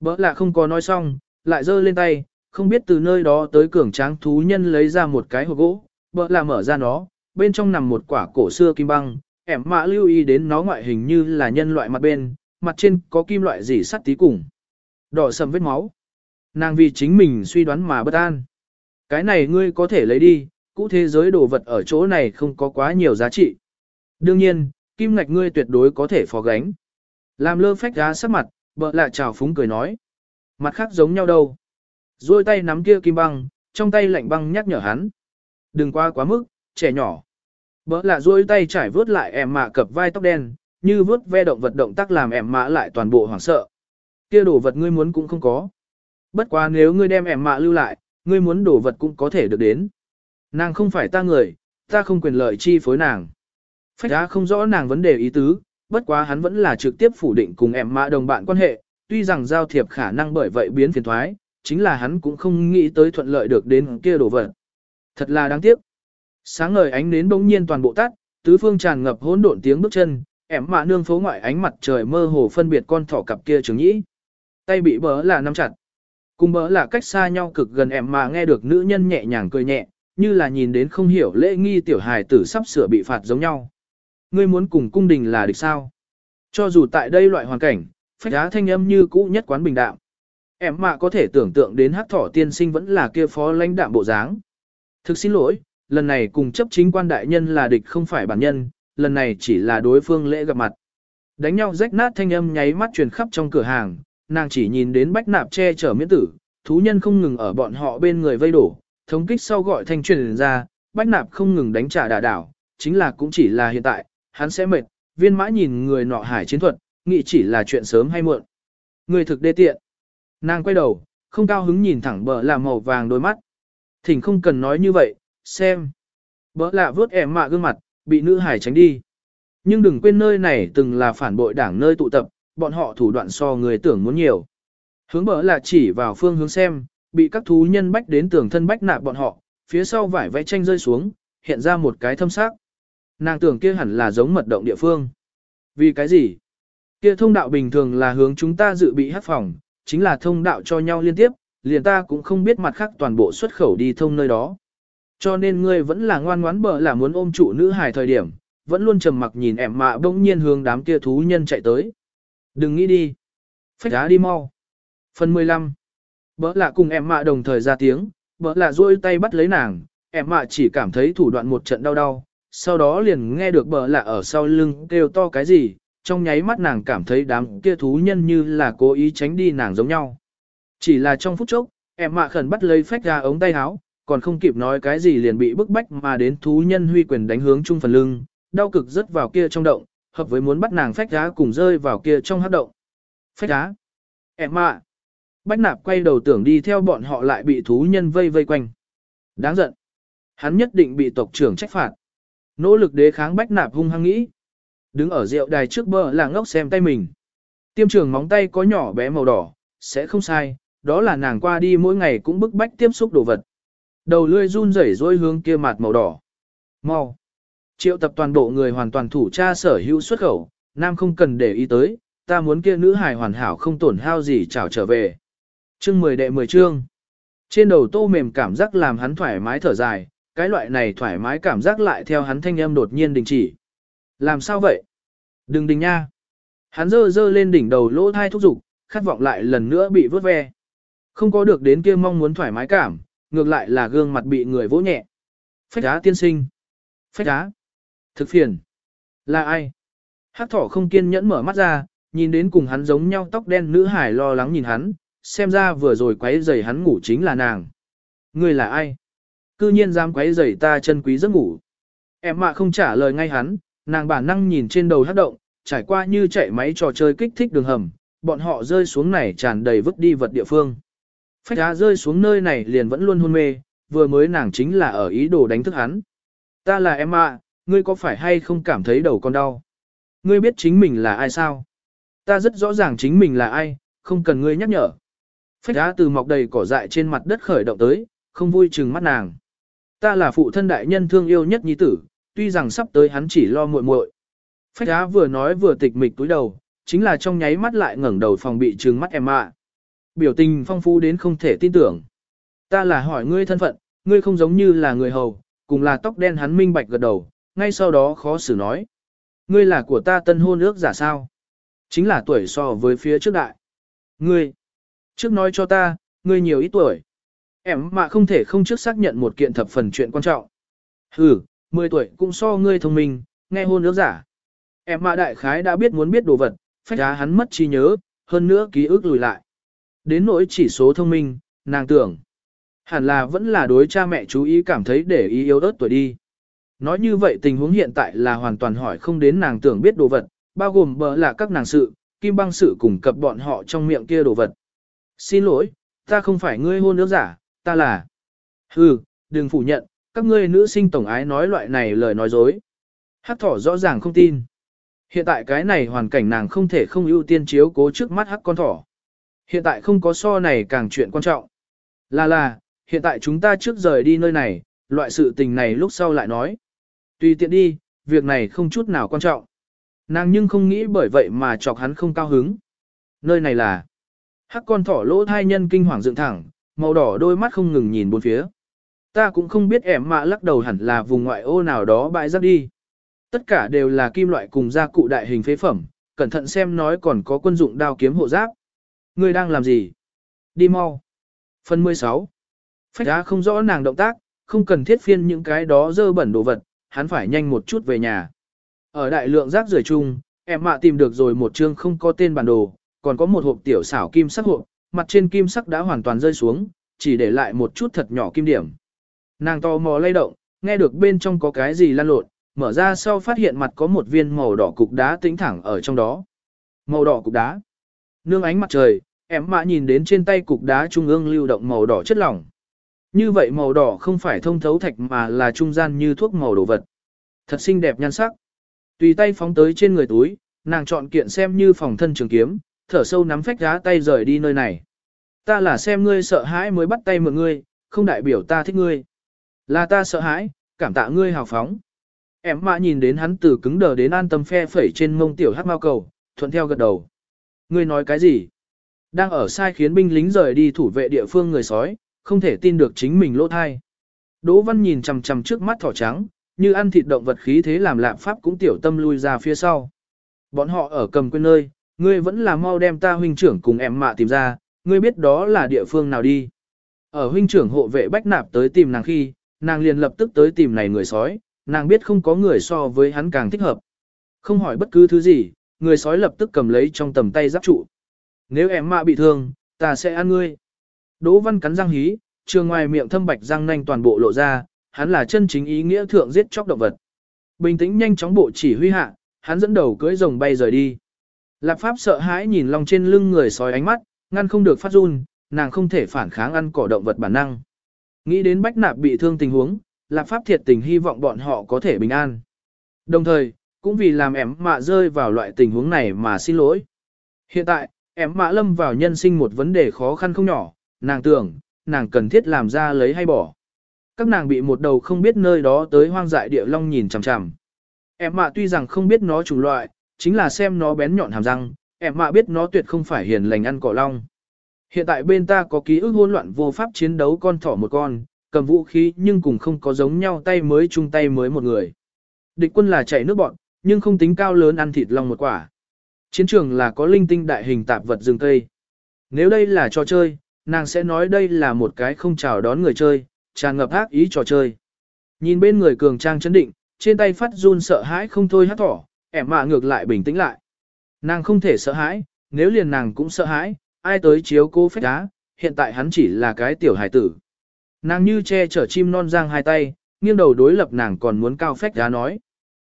Bỡ lạ không có nói xong, lại giơ lên tay, không biết từ nơi đó tới cường tráng thú nhân lấy ra một cái hộp gỗ, bỡ lạ mở ra nó, bên trong nằm một quả cổ xưa kim băng, ẻm mạ lưu ý đến nó ngoại hình như là nhân loại mặt bên, mặt trên có kim loại gì sắt tí cùng. Đỏ sầm vết máu. Nàng vì chính mình suy đoán mà bất an. Cái này ngươi có thể lấy đi, cũ thế giới đồ vật ở chỗ này không có quá nhiều giá trị. Đương nhiên, kim ngạch ngươi tuyệt đối có thể phó gánh. Làm lơ phách giá sắc mặt, bợ lạ chào phúng cười nói. Mặt khác giống nhau đâu. Rồi tay nắm kia kim băng, trong tay lạnh băng nhắc nhở hắn. Đừng qua quá mức, trẻ nhỏ. Bỡ lạ duỗi tay trải vớt lại em mạ cập vai tóc đen, như vớt ve động vật động tác làm em mạ lại toàn bộ hoảng sợ. Kia đồ vật ngươi muốn cũng không có. Bất quá nếu ngươi đem em mạ lưu lại, ngươi muốn đồ vật cũng có thể được đến. Nàng không phải ta người, ta không quyền lợi chi phối nàng. Phách đã không rõ nàng vấn đề ý tứ, bất quá hắn vẫn là trực tiếp phủ định cùng em mạ đồng bạn quan hệ, tuy rằng giao thiệp khả năng bởi vậy biến phiền thoái, chính là hắn cũng không nghĩ tới thuận lợi được đến kia đồ vật. Thật là đáng tiếc. Sáng ngời ánh nến bỗng nhiên toàn bộ tắt, tứ phương tràn ngập hỗn độn tiếng bước chân, em mạ nương phố ngoại ánh mặt trời mơ hồ phân biệt con thỏ cặp kia trường nhĩ. Tay bị bỡ là nắm chặt. Cùng bỡ là cách xa nhau cực gần em mạ nghe được nữ nhân nhẹ nhàng cười nhẹ, như là nhìn đến không hiểu lễ nghi tiểu hài tử sắp sửa bị phạt giống nhau. Ngươi muốn cùng cung đình là địch sao? Cho dù tại đây loại hoàn cảnh, phách đá thanh âm như cũ nhất quán bình đạm. Em mạ có thể tưởng tượng đến hát thỏ tiên sinh vẫn là kia phó lãnh đạm bộ dáng. Thực xin lỗi, lần này cùng chấp chính quan đại nhân là địch không phải bản nhân, lần này chỉ là đối phương lễ gặp mặt. Đánh nhau rách nát thanh âm nháy mắt truyền khắp trong cửa hàng, nàng chỉ nhìn đến bách nạp che chở miễn tử, thú nhân không ngừng ở bọn họ bên người vây đổ, thống kích sau gọi thanh truyền ra, bách nạp không ngừng đánh trả đả đảo, chính là cũng chỉ là hiện tại, hắn sẽ mệt, viên mã nhìn người nọ hải chiến thuật, nghĩ chỉ là chuyện sớm hay muộn. Người thực đê tiện. Nàng quay đầu, không cao hứng nhìn thẳng bờ là màu vàng đôi mắt. Thỉnh không cần nói như vậy, xem. Bỡ lạ vớt em mạ gương mặt, bị nữ hải tránh đi. Nhưng đừng quên nơi này từng là phản bội đảng nơi tụ tập, bọn họ thủ đoạn so người tưởng muốn nhiều. Hướng bỡ là chỉ vào phương hướng xem, bị các thú nhân bách đến tường thân bách nạp bọn họ, phía sau vải vẽ tranh rơi xuống, hiện ra một cái thâm sắc. Nàng tưởng kia hẳn là giống mật động địa phương. Vì cái gì? Kia thông đạo bình thường là hướng chúng ta dự bị hát phòng, chính là thông đạo cho nhau liên tiếp, liền ta cũng không biết mặt khác toàn bộ xuất khẩu đi thông nơi đó. Cho nên ngươi vẫn là ngoan ngoãn bờ là muốn ôm trụ nữ hài thời điểm, vẫn luôn trầm mặc nhìn em mạ bỗng nhiên hướng đám kia thú nhân chạy tới. Đừng nghĩ đi. Phách đá đi mau. Phần 15. Bỡ lạ cùng em mạ đồng thời ra tiếng, bỡ lạ duỗi tay bắt lấy nàng, em mạ chỉ cảm thấy thủ đoạn một trận đau đau, sau đó liền nghe được bờ lạ ở sau lưng kêu to cái gì, trong nháy mắt nàng cảm thấy đám kia thú nhân như là cố ý tránh đi nàng giống nhau. Chỉ là trong phút chốc, em mạ khẩn bắt lấy phách ra ống tay áo, còn không kịp nói cái gì liền bị bức bách mà đến thú nhân huy quyền đánh hướng chung phần lưng, đau cực rất vào kia trong động, hợp với muốn bắt nàng phách giá cùng rơi vào kia trong hát động. Phách giá Em mạ! Bách nạp quay đầu tưởng đi theo bọn họ lại bị thú nhân vây vây quanh. Đáng giận. Hắn nhất định bị tộc trưởng trách phạt. Nỗ lực đế kháng bách nạp hung hăng nghĩ. Đứng ở rượu đài trước bờ là ngốc xem tay mình. Tiêm trường móng tay có nhỏ bé màu đỏ, sẽ không sai, đó là nàng qua đi mỗi ngày cũng bức bách tiếp xúc đồ vật. Đầu lươi run rẩy rối hướng kia mặt màu đỏ. Mau. Triệu tập toàn bộ người hoàn toàn thủ tra sở hữu xuất khẩu, nam không cần để ý tới, ta muốn kia nữ hài hoàn hảo không tổn hao gì chào trở về. Chương 10 đệ 10 chương. Trên đầu tô mềm cảm giác làm hắn thoải mái thở dài, cái loại này thoải mái cảm giác lại theo hắn thanh âm đột nhiên đình chỉ. Làm sao vậy? Đừng đình nha. Hắn dơ dơ lên đỉnh đầu lỗ thai thúc dục khát vọng lại lần nữa bị vớt ve. Không có được đến kia mong muốn thoải mái cảm, ngược lại là gương mặt bị người vỗ nhẹ. Phách đá tiên sinh. Phách đá. Thực phiền. Là ai? Hát thỏ không kiên nhẫn mở mắt ra, nhìn đến cùng hắn giống nhau tóc đen nữ hải lo lắng nhìn hắn, xem ra vừa rồi quấy rầy hắn ngủ chính là nàng. Người là ai? Cư nhiên dám quấy rầy ta chân quý giấc ngủ. Em mạ không trả lời ngay hắn, nàng bản năng nhìn trên đầu hát động, trải qua như chạy máy trò chơi kích thích đường hầm, bọn họ rơi xuống này tràn đầy vứt đi vật địa phương. Phách đá rơi xuống nơi này liền vẫn luôn hôn mê, vừa mới nàng chính là ở ý đồ đánh thức hắn. Ta là em ạ, ngươi có phải hay không cảm thấy đầu con đau? Ngươi biết chính mình là ai sao? Ta rất rõ ràng chính mình là ai, không cần ngươi nhắc nhở. Phách đá từ mọc đầy cỏ dại trên mặt đất khởi động tới, không vui chừng mắt nàng. Ta là phụ thân đại nhân thương yêu nhất nhi tử, tuy rằng sắp tới hắn chỉ lo muội muội. Phách á vừa nói vừa tịch mịch túi đầu, chính là trong nháy mắt lại ngẩng đầu phòng bị trừng mắt em ạ. Biểu tình phong phú đến không thể tin tưởng. Ta là hỏi ngươi thân phận, ngươi không giống như là người hầu, cùng là tóc đen hắn minh bạch gật đầu, ngay sau đó khó xử nói. Ngươi là của ta tân hôn ước giả sao? Chính là tuổi so với phía trước đại. Ngươi, trước nói cho ta, ngươi nhiều ít tuổi. Em mà không thể không trước xác nhận một kiện thập phần chuyện quan trọng. Ừ, 10 tuổi cũng so ngươi thông minh, nghe hôn ước giả. Em mà đại khái đã biết muốn biết đồ vật, phách giá hắn mất trí nhớ, hơn nữa ký ức lùi lại. Đến nỗi chỉ số thông minh, nàng tưởng. Hẳn là vẫn là đối cha mẹ chú ý cảm thấy để ý yếu ớt tuổi đi. Nói như vậy tình huống hiện tại là hoàn toàn hỏi không đến nàng tưởng biết đồ vật, bao gồm bờ là các nàng sự, kim băng sự cùng cập bọn họ trong miệng kia đồ vật. Xin lỗi, ta không phải ngươi hôn ước giả, ta là. Hừ, đừng phủ nhận, các ngươi nữ sinh tổng ái nói loại này lời nói dối. Hắc thỏ rõ ràng không tin. Hiện tại cái này hoàn cảnh nàng không thể không ưu tiên chiếu cố trước mắt hắc con thỏ. Hiện tại không có so này càng chuyện quan trọng. Là là, hiện tại chúng ta trước rời đi nơi này, loại sự tình này lúc sau lại nói. Tùy tiện đi, việc này không chút nào quan trọng. Nàng nhưng không nghĩ bởi vậy mà chọc hắn không cao hứng. Nơi này là hắc con thỏ lỗ thai nhân kinh hoàng dựng thẳng, màu đỏ đôi mắt không ngừng nhìn bốn phía. Ta cũng không biết ẻm mạ lắc đầu hẳn là vùng ngoại ô nào đó bãi rác đi. Tất cả đều là kim loại cùng gia cụ đại hình phế phẩm, cẩn thận xem nói còn có quân dụng đao kiếm hộ giáp. Ngươi đang làm gì? Đi mau. Phần 16. Phách đá không rõ nàng động tác, không cần thiết phiên những cái đó dơ bẩn đồ vật, hắn phải nhanh một chút về nhà. Ở đại lượng rác rưởi chung, em mạ tìm được rồi một chương không có tên bản đồ, còn có một hộp tiểu xảo kim sắc hộp, mặt trên kim sắc đã hoàn toàn rơi xuống, chỉ để lại một chút thật nhỏ kim điểm. Nàng to mò lay động, nghe được bên trong có cái gì lan lộn, mở ra sau phát hiện mặt có một viên màu đỏ cục đá tĩnh thẳng ở trong đó. Màu đỏ cục đá. Nương ánh mặt trời, em mạ nhìn đến trên tay cục đá trung ương lưu động màu đỏ chất lỏng. Như vậy màu đỏ không phải thông thấu thạch mà là trung gian như thuốc màu đồ vật. Thật xinh đẹp nhan sắc. Tùy tay phóng tới trên người túi, nàng chọn kiện xem như phòng thân trường kiếm, thở sâu nắm phách giá tay rời đi nơi này. Ta là xem ngươi sợ hãi mới bắt tay mượn ngươi, không đại biểu ta thích ngươi. Là ta sợ hãi, cảm tạ ngươi hào phóng. Em mạ nhìn đến hắn từ cứng đờ đến an tâm phe phẩy trên mông tiểu hát mao cầu, thuận theo gật đầu. Ngươi nói cái gì? Đang ở sai khiến binh lính rời đi thủ vệ địa phương người sói, không thể tin được chính mình lỗ thai. Đỗ Văn nhìn chằm chằm trước mắt thỏ trắng, như ăn thịt động vật khí thế làm lạm pháp cũng tiểu tâm lui ra phía sau. Bọn họ ở cầm quên nơi, ngươi vẫn là mau đem ta huynh trưởng cùng em mạ tìm ra, ngươi biết đó là địa phương nào đi. Ở huynh trưởng hộ vệ bách nạp tới tìm nàng khi, nàng liền lập tức tới tìm này người sói, nàng biết không có người so với hắn càng thích hợp. Không hỏi bất cứ thứ gì, người sói lập tức cầm lấy trong tầm tay giáp trụ. Nếu em mạ bị thương, ta sẽ ăn ngươi. Đỗ văn cắn răng hí, trường ngoài miệng thâm bạch răng nanh toàn bộ lộ ra, hắn là chân chính ý nghĩa thượng giết chóc động vật. Bình tĩnh nhanh chóng bộ chỉ huy hạ, hắn dẫn đầu cưỡi rồng bay rời đi. Lạp Pháp sợ hãi nhìn lòng trên lưng người sói ánh mắt, ngăn không được phát run, nàng không thể phản kháng ăn cỏ động vật bản năng. Nghĩ đến Bách Nạp bị thương tình huống, Lạp Pháp thiệt tình hy vọng bọn họ có thể bình an. Đồng thời, cũng vì làm em mạ rơi vào loại tình huống này mà xin lỗi. Hiện tại, em mạ lâm vào nhân sinh một vấn đề khó khăn không nhỏ, nàng tưởng, nàng cần thiết làm ra lấy hay bỏ. Các nàng bị một đầu không biết nơi đó tới hoang dại địa long nhìn chằm chằm. Em mạ tuy rằng không biết nó chủng loại, chính là xem nó bén nhọn hàm răng, em mạ biết nó tuyệt không phải hiền lành ăn cỏ long. Hiện tại bên ta có ký ức hỗn loạn vô pháp chiến đấu con thỏ một con, cầm vũ khí nhưng cùng không có giống nhau tay mới chung tay mới một người. Địch quân là chạy nước bọn, nhưng không tính cao lớn ăn thịt long một quả. Chiến trường là có linh tinh đại hình tạp vật rừng cây. Nếu đây là trò chơi, nàng sẽ nói đây là một cái không chào đón người chơi, tràn ngập ác ý trò chơi. Nhìn bên người cường trang chấn định, trên tay phát run sợ hãi không thôi hát thỏ, ẻm mạ ngược lại bình tĩnh lại. Nàng không thể sợ hãi, nếu liền nàng cũng sợ hãi, ai tới chiếu cô phép đá, hiện tại hắn chỉ là cái tiểu hải tử. Nàng như che chở chim non giang hai tay, nghiêng đầu đối lập nàng còn muốn cao phách đá nói.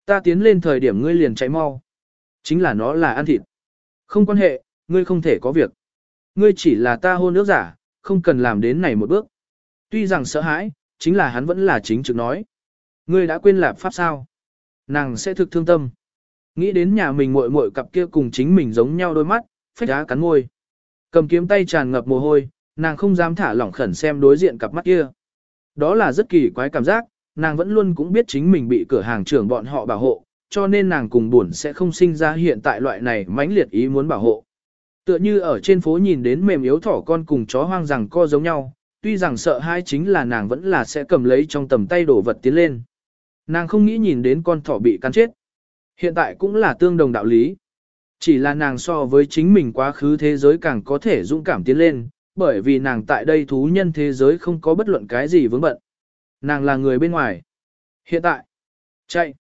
Ta tiến lên thời điểm ngươi liền chạy mau. Chính là nó là ăn thịt. Không quan hệ, ngươi không thể có việc. Ngươi chỉ là ta hôn nước giả, không cần làm đến này một bước. Tuy rằng sợ hãi, chính là hắn vẫn là chính trực nói. Ngươi đã quên lạp pháp sao? Nàng sẽ thực thương tâm. Nghĩ đến nhà mình muội muội cặp kia cùng chính mình giống nhau đôi mắt, phách đá cắn môi. Cầm kiếm tay tràn ngập mồ hôi, nàng không dám thả lỏng khẩn xem đối diện cặp mắt kia. Đó là rất kỳ quái cảm giác, nàng vẫn luôn cũng biết chính mình bị cửa hàng trưởng bọn họ bảo hộ, cho nên nàng cùng buồn sẽ không sinh ra hiện tại loại này mãnh liệt ý muốn bảo hộ. Tựa như ở trên phố nhìn đến mềm yếu thỏ con cùng chó hoang rằng co giống nhau, tuy rằng sợ hai chính là nàng vẫn là sẽ cầm lấy trong tầm tay đổ vật tiến lên. Nàng không nghĩ nhìn đến con thỏ bị cắn chết. Hiện tại cũng là tương đồng đạo lý. Chỉ là nàng so với chính mình quá khứ thế giới càng có thể dũng cảm tiến lên, bởi vì nàng tại đây thú nhân thế giới không có bất luận cái gì vướng bận. Nàng là người bên ngoài. Hiện tại, chạy,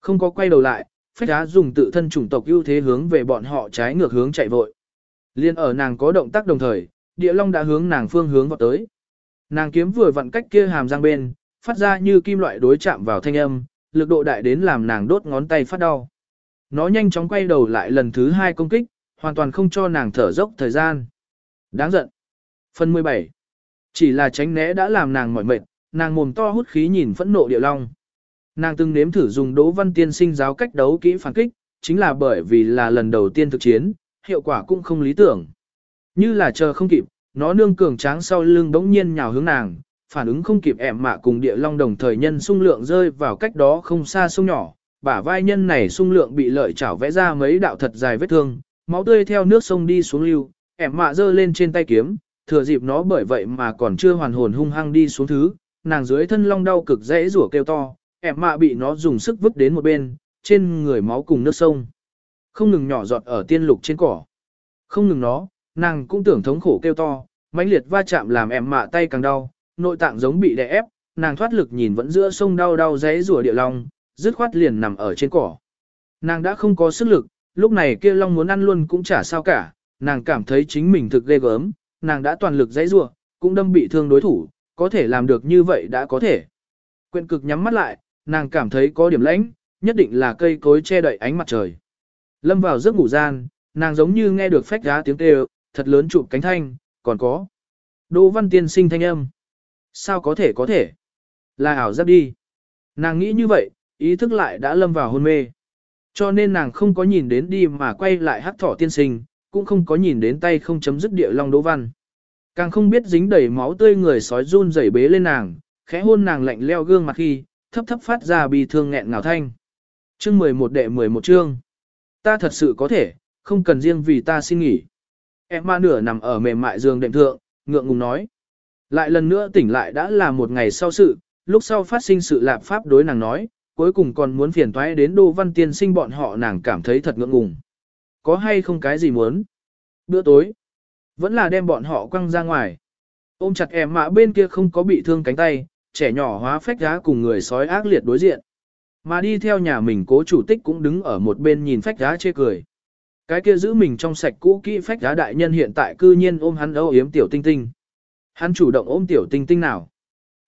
không có quay đầu lại, phách đá dùng tự thân chủng tộc ưu thế hướng về bọn họ trái ngược hướng chạy vội. Liên ở nàng có động tác đồng thời, địa long đã hướng nàng phương hướng vào tới. Nàng kiếm vừa vặn cách kia hàm răng bên, phát ra như kim loại đối chạm vào thanh âm, lực độ đại đến làm nàng đốt ngón tay phát đau. Nó nhanh chóng quay đầu lại lần thứ hai công kích, hoàn toàn không cho nàng thở dốc thời gian. Đáng giận. Phần 17. Chỉ là tránh né đã làm nàng mỏi mệt, nàng mồm to hút khí nhìn phẫn nộ địa long. Nàng từng nếm thử dùng Đỗ Văn Tiên sinh giáo cách đấu kỹ phản kích, chính là bởi vì là lần đầu tiên thực chiến, hiệu quả cũng không lý tưởng. Như là chờ không kịp, nó nương cường tráng sau lưng bỗng nhiên nhào hướng nàng, phản ứng không kịp ẻm mạ cùng địa long đồng thời nhân sung lượng rơi vào cách đó không xa sông nhỏ, bả vai nhân này sung lượng bị lợi chảo vẽ ra mấy đạo thật dài vết thương, máu tươi theo nước sông đi xuống lưu, ẻm mạ giơ lên trên tay kiếm, thừa dịp nó bởi vậy mà còn chưa hoàn hồn hung hăng đi xuống thứ, nàng dưới thân long đau cực dễ rủa kêu to, ẻm mạ bị nó dùng sức vứt đến một bên, trên người máu cùng nước sông. Không ngừng nhỏ giọt ở tiên lục trên cỏ. Không ngừng nó, nàng cũng tưởng thống khổ kêu to, mãnh liệt va chạm làm ẻm mạ tay càng đau, nội tạng giống bị đè ép, nàng thoát lực nhìn vẫn giữa sông đau đau dãy rủa địa long, dứt khoát liền nằm ở trên cỏ. Nàng đã không có sức lực, lúc này kia long muốn ăn luôn cũng chả sao cả, nàng cảm thấy chính mình thực ghê gớm, nàng đã toàn lực dãy rủa, cũng đâm bị thương đối thủ, có thể làm được như vậy đã có thể. Quyện cực nhắm mắt lại, nàng cảm thấy có điểm lãnh, nhất định là cây cối che đậy ánh mặt trời. Lâm vào giấc ngủ gian, nàng giống như nghe được phách giá tiếng kêu, thật lớn chụp cánh thanh, còn có. Đỗ văn tiên sinh thanh âm. Sao có thể có thể? Là ảo giác đi. Nàng nghĩ như vậy, ý thức lại đã lâm vào hôn mê. Cho nên nàng không có nhìn đến đi mà quay lại hắc thỏ tiên sinh, cũng không có nhìn đến tay không chấm dứt địa long đỗ văn. Càng không biết dính đầy máu tươi người sói run rẩy bế lên nàng, khẽ hôn nàng lạnh leo gương mặt khi, thấp thấp phát ra bi thương nghẹn ngào thanh. Chương 11 đệ 11 chương. Ta thật sự có thể, không cần riêng vì ta xin nghỉ. Em ma nửa nằm ở mềm mại giường đệm thượng, ngượng ngùng nói. Lại lần nữa tỉnh lại đã là một ngày sau sự, lúc sau phát sinh sự lạp pháp đối nàng nói, cuối cùng còn muốn phiền toái đến Đô Văn Tiên sinh bọn họ nàng cảm thấy thật ngượng ngùng. Có hay không cái gì muốn? Bữa tối, vẫn là đem bọn họ quăng ra ngoài. Ôm chặt em mạ bên kia không có bị thương cánh tay, trẻ nhỏ hóa phách giá cùng người sói ác liệt đối diện. Mà đi theo nhà mình cố chủ tích cũng đứng ở một bên nhìn phách giá chê cười. Cái kia giữ mình trong sạch cũ kỹ phách giá đại nhân hiện tại cư nhiên ôm hắn âu yếm tiểu tinh tinh. Hắn chủ động ôm tiểu tinh tinh nào.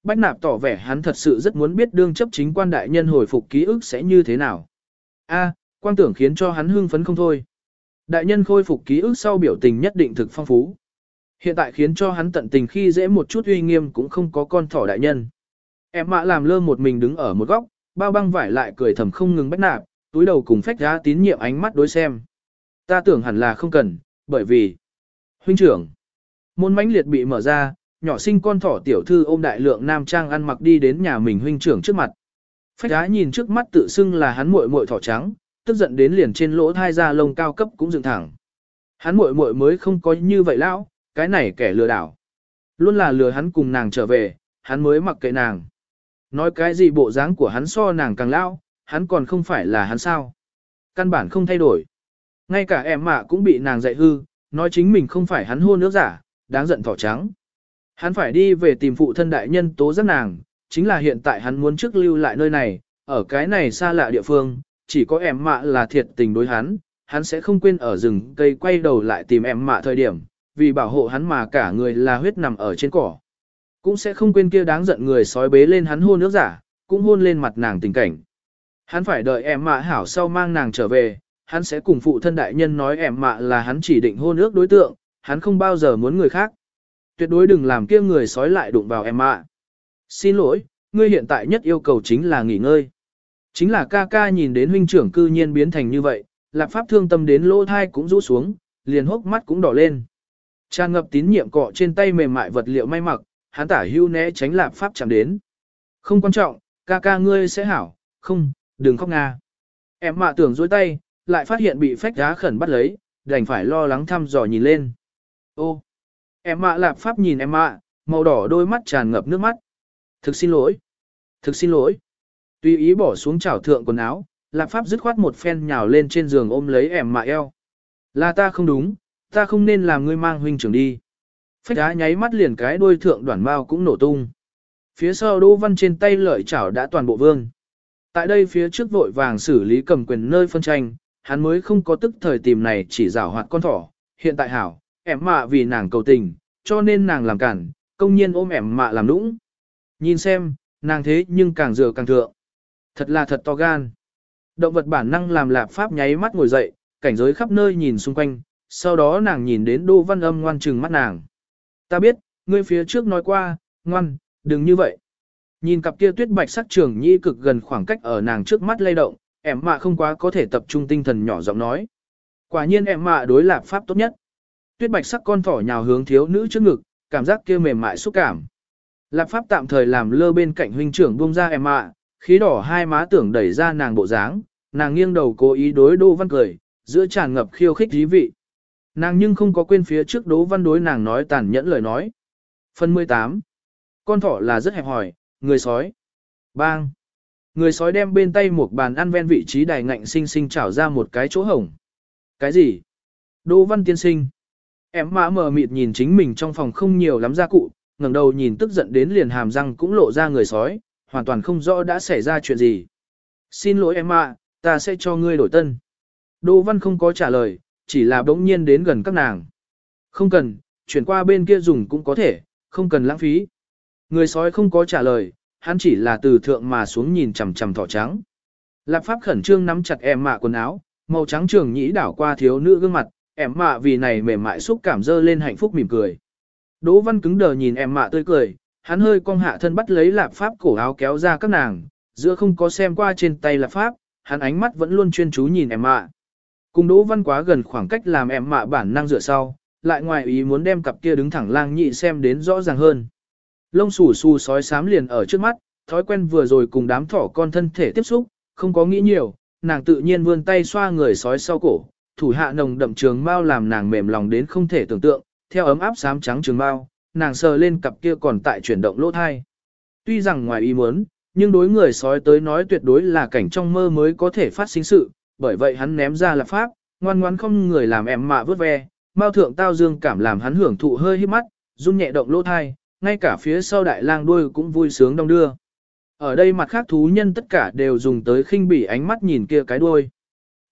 Bách nạp tỏ vẻ hắn thật sự rất muốn biết đương chấp chính quan đại nhân hồi phục ký ức sẽ như thế nào. A, quan tưởng khiến cho hắn hưng phấn không thôi. Đại nhân khôi phục ký ức sau biểu tình nhất định thực phong phú. Hiện tại khiến cho hắn tận tình khi dễ một chút uy nghiêm cũng không có con thỏ đại nhân. Em mạ làm lơ một mình đứng ở một góc, bao băng vải lại cười thầm không ngừng bách nạp, túi đầu cùng phách ra tín nhiệm ánh mắt đối xem. Ta tưởng hẳn là không cần, bởi vì... Huynh trưởng, môn mãnh liệt bị mở ra, nhỏ sinh con thỏ tiểu thư ôm đại lượng nam trang ăn mặc đi đến nhà mình huynh trưởng trước mặt. Phách giá nhìn trước mắt tự xưng là hắn muội muội thỏ trắng, tức giận đến liền trên lỗ thai da lông cao cấp cũng dựng thẳng. Hắn muội muội mới không có như vậy lão, cái này kẻ lừa đảo. Luôn là lừa hắn cùng nàng trở về, hắn mới mặc kệ nàng. Nói cái gì bộ dáng của hắn so nàng càng lão, hắn còn không phải là hắn sao. Căn bản không thay đổi. Ngay cả em mạ cũng bị nàng dạy hư, nói chính mình không phải hắn hôn nước giả, đáng giận thỏ trắng. Hắn phải đi về tìm phụ thân đại nhân tố giác nàng, chính là hiện tại hắn muốn trước lưu lại nơi này, ở cái này xa lạ địa phương, chỉ có em mạ là thiệt tình đối hắn, hắn sẽ không quên ở rừng cây quay đầu lại tìm em mạ thời điểm, vì bảo hộ hắn mà cả người là huyết nằm ở trên cỏ. Cũng sẽ không quên kia đáng giận người sói bế lên hắn hôn nước giả, cũng hôn lên mặt nàng tình cảnh. Hắn phải đợi em mạ hảo sau mang nàng trở về, hắn sẽ cùng phụ thân đại nhân nói em mạ là hắn chỉ định hôn ước đối tượng, hắn không bao giờ muốn người khác. Tuyệt đối đừng làm kia người sói lại đụng vào em ạ. Xin lỗi, ngươi hiện tại nhất yêu cầu chính là nghỉ ngơi. Chính là ca ca nhìn đến huynh trưởng cư nhiên biến thành như vậy, lạp pháp thương tâm đến lỗ thai cũng rũ xuống, liền hốc mắt cũng đỏ lên. Tràn ngập tín nhiệm cọ trên tay mềm mại vật liệu may mặc, hắn tả hưu né tránh lạp pháp chạm đến. Không quan trọng, ca ca ngươi sẽ hảo, không, đừng khóc nga. Em mạ tưởng dối tay, lại phát hiện bị phách đá khẩn bắt lấy, đành phải lo lắng thăm dò nhìn lên. Ô, em mạ lạp pháp nhìn em mạ, màu đỏ đôi mắt tràn ngập nước mắt. Thực xin lỗi, thực xin lỗi. Tùy ý bỏ xuống chảo thượng quần áo, lạp pháp dứt khoát một phen nhào lên trên giường ôm lấy em mạ eo. Là ta không đúng, ta không nên làm ngươi mang huynh trưởng đi. Phách đá nháy mắt liền cái đôi thượng đoạn bao cũng nổ tung. Phía sau Đỗ Văn trên tay lợi chảo đã toàn bộ vương. Tại đây phía trước vội vàng xử lý cầm quyền nơi phân tranh, hắn mới không có tức thời tìm này chỉ rảo hoạt con thỏ. Hiện tại hảo, em mạ vì nàng cầu tình, cho nên nàng làm cản, công nhiên ôm em mạ làm nũng. Nhìn xem, nàng thế nhưng càng dừa càng thượng. Thật là thật to gan. Động vật bản năng làm lạp pháp nháy mắt ngồi dậy, cảnh giới khắp nơi nhìn xung quanh, sau đó nàng nhìn đến Đỗ Văn Âm ngoan trừng mắt nàng. Ta biết, ngươi phía trước nói qua, ngoan, đừng như vậy. Nhìn cặp kia tuyết bạch sắc trường nhi cực gần khoảng cách ở nàng trước mắt lay động, em mạ không quá có thể tập trung tinh thần nhỏ giọng nói. Quả nhiên em mạ đối lạp pháp tốt nhất. Tuyết bạch sắc con thỏ nhào hướng thiếu nữ trước ngực, cảm giác kia mềm mại xúc cảm. Lạp pháp tạm thời làm lơ bên cạnh huynh trưởng buông ra em ạ, khí đỏ hai má tưởng đẩy ra nàng bộ dáng, nàng nghiêng đầu cố ý đối Đỗ Văn cười, giữa tràn ngập khiêu khích dí vị. Nàng nhưng không có quên phía trước Đỗ Văn đối nàng nói tàn nhẫn lời nói. Phần 18. Con thỏ là rất hẹp hòi, người sói. Bang. Người sói đem bên tay một bàn ăn ven vị trí đài ngạnh sinh sinh chảo ra một cái chỗ hổng. Cái gì? Đỗ Văn tiên sinh. Em mã mờ mịt nhìn chính mình trong phòng không nhiều lắm gia cụ, ngẩng đầu nhìn tức giận đến liền hàm răng cũng lộ ra người sói, hoàn toàn không rõ đã xảy ra chuyện gì. Xin lỗi em ạ, ta sẽ cho ngươi đổi tân. Đỗ Văn không có trả lời, chỉ là bỗng nhiên đến gần các nàng. Không cần, chuyển qua bên kia dùng cũng có thể, không cần lãng phí. Người sói không có trả lời, hắn chỉ là từ thượng mà xuống nhìn chằm chằm thỏ trắng. Lạp Pháp khẩn trương nắm chặt em mạ quần áo, màu trắng trường nhĩ đảo qua thiếu nữ gương mặt, em mạ vì này mềm mại xúc cảm dơ lên hạnh phúc mỉm cười. Đỗ Văn cứng đờ nhìn em mạ tươi cười, hắn hơi cong hạ thân bắt lấy Lạp Pháp cổ áo kéo ra các nàng, giữa không có xem qua trên tay Lạp Pháp, hắn ánh mắt vẫn luôn chuyên chú nhìn em mạ. Cùng Đỗ Văn quá gần khoảng cách làm em mạ bản năng dựa sau, lại ngoài ý muốn đem cặp kia đứng thẳng lang nhị xem đến rõ ràng hơn. Lông xù xù sói xám liền ở trước mắt, thói quen vừa rồi cùng đám thỏ con thân thể tiếp xúc, không có nghĩ nhiều, nàng tự nhiên vươn tay xoa người sói sau cổ, thủ hạ nồng đậm trường mao làm nàng mềm lòng đến không thể tưởng tượng, theo ấm áp xám trắng trường mao, nàng sờ lên cặp kia còn tại chuyển động lỗ thai. Tuy rằng ngoài ý muốn, nhưng đối người sói tới nói tuyệt đối là cảnh trong mơ mới có thể phát sinh sự, bởi vậy hắn ném ra là pháp, ngoan ngoãn không người làm em mạ vớt ve, mao thượng tao dương cảm làm hắn hưởng thụ hơi hít mắt, run nhẹ động lỗ thai, ngay cả phía sau đại lang đuôi cũng vui sướng đông đưa. Ở đây mặt khác thú nhân tất cả đều dùng tới khinh bỉ ánh mắt nhìn kia cái đuôi.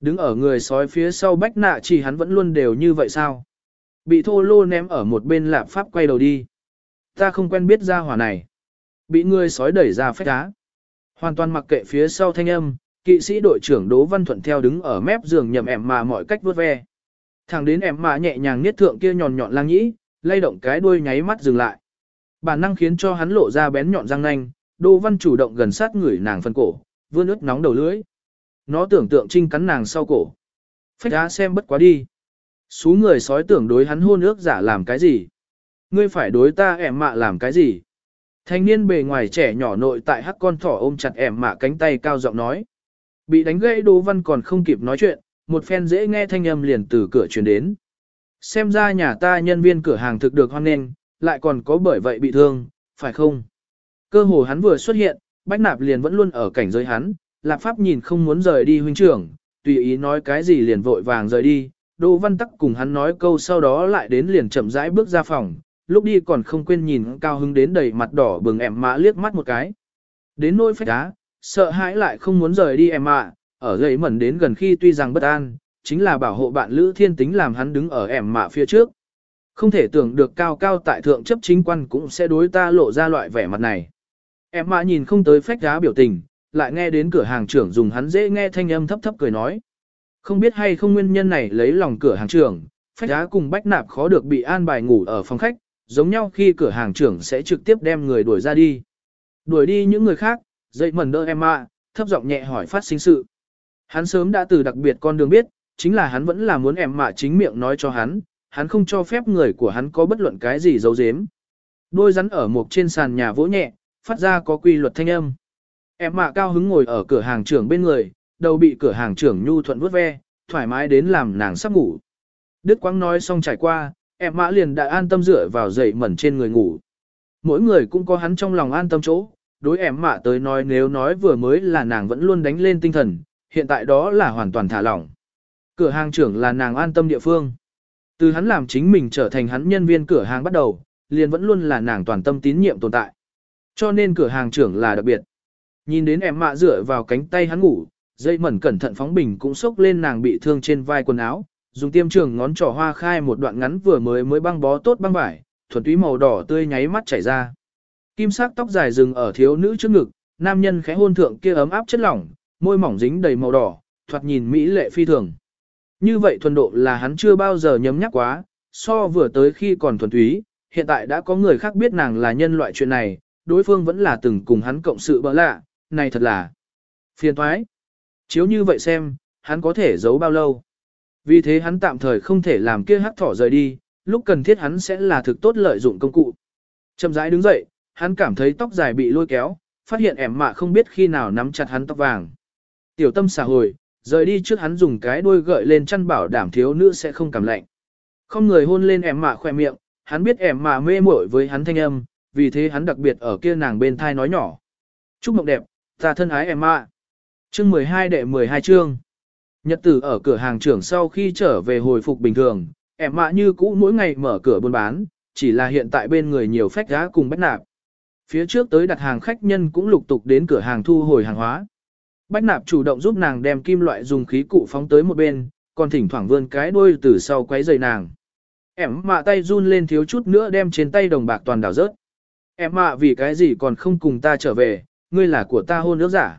Đứng ở người sói phía sau bách nạ chỉ hắn vẫn luôn đều như vậy sao? Bị thô lô ném ở một bên lạp pháp quay đầu đi. Ta không quen biết ra hỏa này. Bị người sói đẩy ra phách đá. Hoàn toàn mặc kệ phía sau thanh âm, kỵ sĩ đội trưởng Đỗ Văn Thuận theo đứng ở mép giường nhậm ẻm mà mọi cách vuốt ve. Thẳng đến ẻm mà nhẹ nhàng niết thượng kia nhọn nhọn lang nhĩ, lay động cái đuôi nháy mắt dừng lại. Bản năng khiến cho hắn lộ ra bén nhọn răng nanh, Đỗ Văn chủ động gần sát người nàng phân cổ, vươn ướt nóng đầu lưỡi. Nó tưởng tượng trinh cắn nàng sau cổ. Phách đá xem bất quá đi. Xú người sói tưởng đối hắn hôn ước giả làm cái gì? Ngươi phải đối ta ẻm mạ làm cái gì? Thanh niên bề ngoài trẻ nhỏ nội tại hắc con thỏ ôm chặt ẻm mạ cánh tay cao giọng nói. Bị đánh gãy Đỗ Văn còn không kịp nói chuyện, một phen dễ nghe thanh âm liền từ cửa truyền đến. Xem ra nhà ta nhân viên cửa hàng thực được hoan nghênh, lại còn có bởi vậy bị thương, phải không? Cơ hồ hắn vừa xuất hiện, Bách Nạp liền vẫn luôn ở cảnh giới hắn, Lạp Pháp nhìn không muốn rời đi huynh trưởng, tùy ý nói cái gì liền vội vàng rời đi, Đỗ Văn Tắc cùng hắn nói câu sau đó lại đến liền chậm rãi bước ra phòng, lúc đi còn không quên nhìn cao hứng đến đầy mặt đỏ bừng em mã liếc mắt một cái. Đến nỗi phách đá, sợ hãi lại không muốn rời đi em mạ, ở gầy mẩn đến gần khi tuy rằng bất an, chính là bảo hộ bạn Lữ Thiên Tính làm hắn đứng ở em mạ phía trước. Không thể tưởng được cao cao tại thượng chấp chính quan cũng sẽ đối ta lộ ra loại vẻ mặt này. Em mạ nhìn không tới phách đá biểu tình, lại nghe đến cửa hàng trưởng dùng hắn dễ nghe thanh âm thấp thấp cười nói. Không biết hay không nguyên nhân này lấy lòng cửa hàng trưởng, phách giá cùng bách nạp khó được bị an bài ngủ ở phòng khách, giống nhau khi cửa hàng trưởng sẽ trực tiếp đem người đuổi ra đi. Đuổi đi những người khác, dậy mẩn đơ em ạ, thấp giọng nhẹ hỏi phát sinh sự. Hắn sớm đã từ đặc biệt con đường biết, chính là hắn vẫn là muốn em mạ chính miệng nói cho hắn, hắn không cho phép người của hắn có bất luận cái gì giấu giếm. Đôi rắn ở một trên sàn nhà vỗ nhẹ, phát ra có quy luật thanh âm. Em mạ cao hứng ngồi ở cửa hàng trưởng bên người, đầu bị cửa hàng trưởng nhu thuận vuốt ve, thoải mái đến làm nàng sắp ngủ. Đức Quang nói xong trải qua, em mã liền đã an tâm dựa vào dậy mẩn trên người ngủ. Mỗi người cũng có hắn trong lòng an tâm chỗ, đối em mạ tới nói nếu nói vừa mới là nàng vẫn luôn đánh lên tinh thần, hiện tại đó là hoàn toàn thả lỏng. Cửa hàng trưởng là nàng an tâm địa phương. Từ hắn làm chính mình trở thành hắn nhân viên cửa hàng bắt đầu, liền vẫn luôn là nàng toàn tâm tín nhiệm tồn tại. Cho nên cửa hàng trưởng là đặc biệt. Nhìn đến em mạ dựa vào cánh tay hắn ngủ, dây mẩn cẩn thận phóng bình cũng xốc lên nàng bị thương trên vai quần áo, dùng tiêm trường ngón trỏ hoa khai một đoạn ngắn vừa mới mới băng bó tốt băng vải, thuần túy màu đỏ tươi nháy mắt chảy ra. Kim sắc tóc dài dừng ở thiếu nữ trước ngực, nam nhân khẽ hôn thượng kia ấm áp chất lỏng, môi mỏng dính đầy màu đỏ, thoạt nhìn mỹ lệ phi thường. Như vậy thuần độ là hắn chưa bao giờ nhấm nhắc quá, so vừa tới khi còn thuần túy, hiện tại đã có người khác biết nàng là nhân loại chuyện này, đối phương vẫn là từng cùng hắn cộng sự bỡ lạ, này thật là phiền thoái. Chiếu như vậy xem, hắn có thể giấu bao lâu. Vì thế hắn tạm thời không thể làm kia hắc thỏ rời đi, lúc cần thiết hắn sẽ là thực tốt lợi dụng công cụ. Chậm rãi đứng dậy, hắn cảm thấy tóc dài bị lôi kéo, phát hiện ẻm mạ không biết khi nào nắm chặt hắn tóc vàng. Tiểu tâm xả hồi, rời đi trước hắn dùng cái đuôi gợi lên chăn bảo đảm thiếu nữ sẽ không cảm lạnh. Không người hôn lên ẻm mạ khoe miệng, hắn biết ẻm mạ mê muội với hắn thanh âm, vì thế hắn đặc biệt ở kia nàng bên thai nói nhỏ. Chúc mộng đẹp, ta thân ái em ạ. Chương 12 đệ 12 chương. Nhật tử ở cửa hàng trưởng sau khi trở về hồi phục bình thường, em mạ như cũ mỗi ngày mở cửa buôn bán, chỉ là hiện tại bên người nhiều phách giá cùng bách nạp. Phía trước tới đặt hàng khách nhân cũng lục tục đến cửa hàng thu hồi hàng hóa. Bách nạp chủ động giúp nàng đem kim loại dùng khí cụ phóng tới một bên, còn thỉnh thoảng vươn cái đuôi từ sau quấy rầy nàng. Em mạ tay run lên thiếu chút nữa đem trên tay đồng bạc toàn đảo rớt. Em mạ vì cái gì còn không cùng ta trở về, ngươi là của ta hôn ước giả.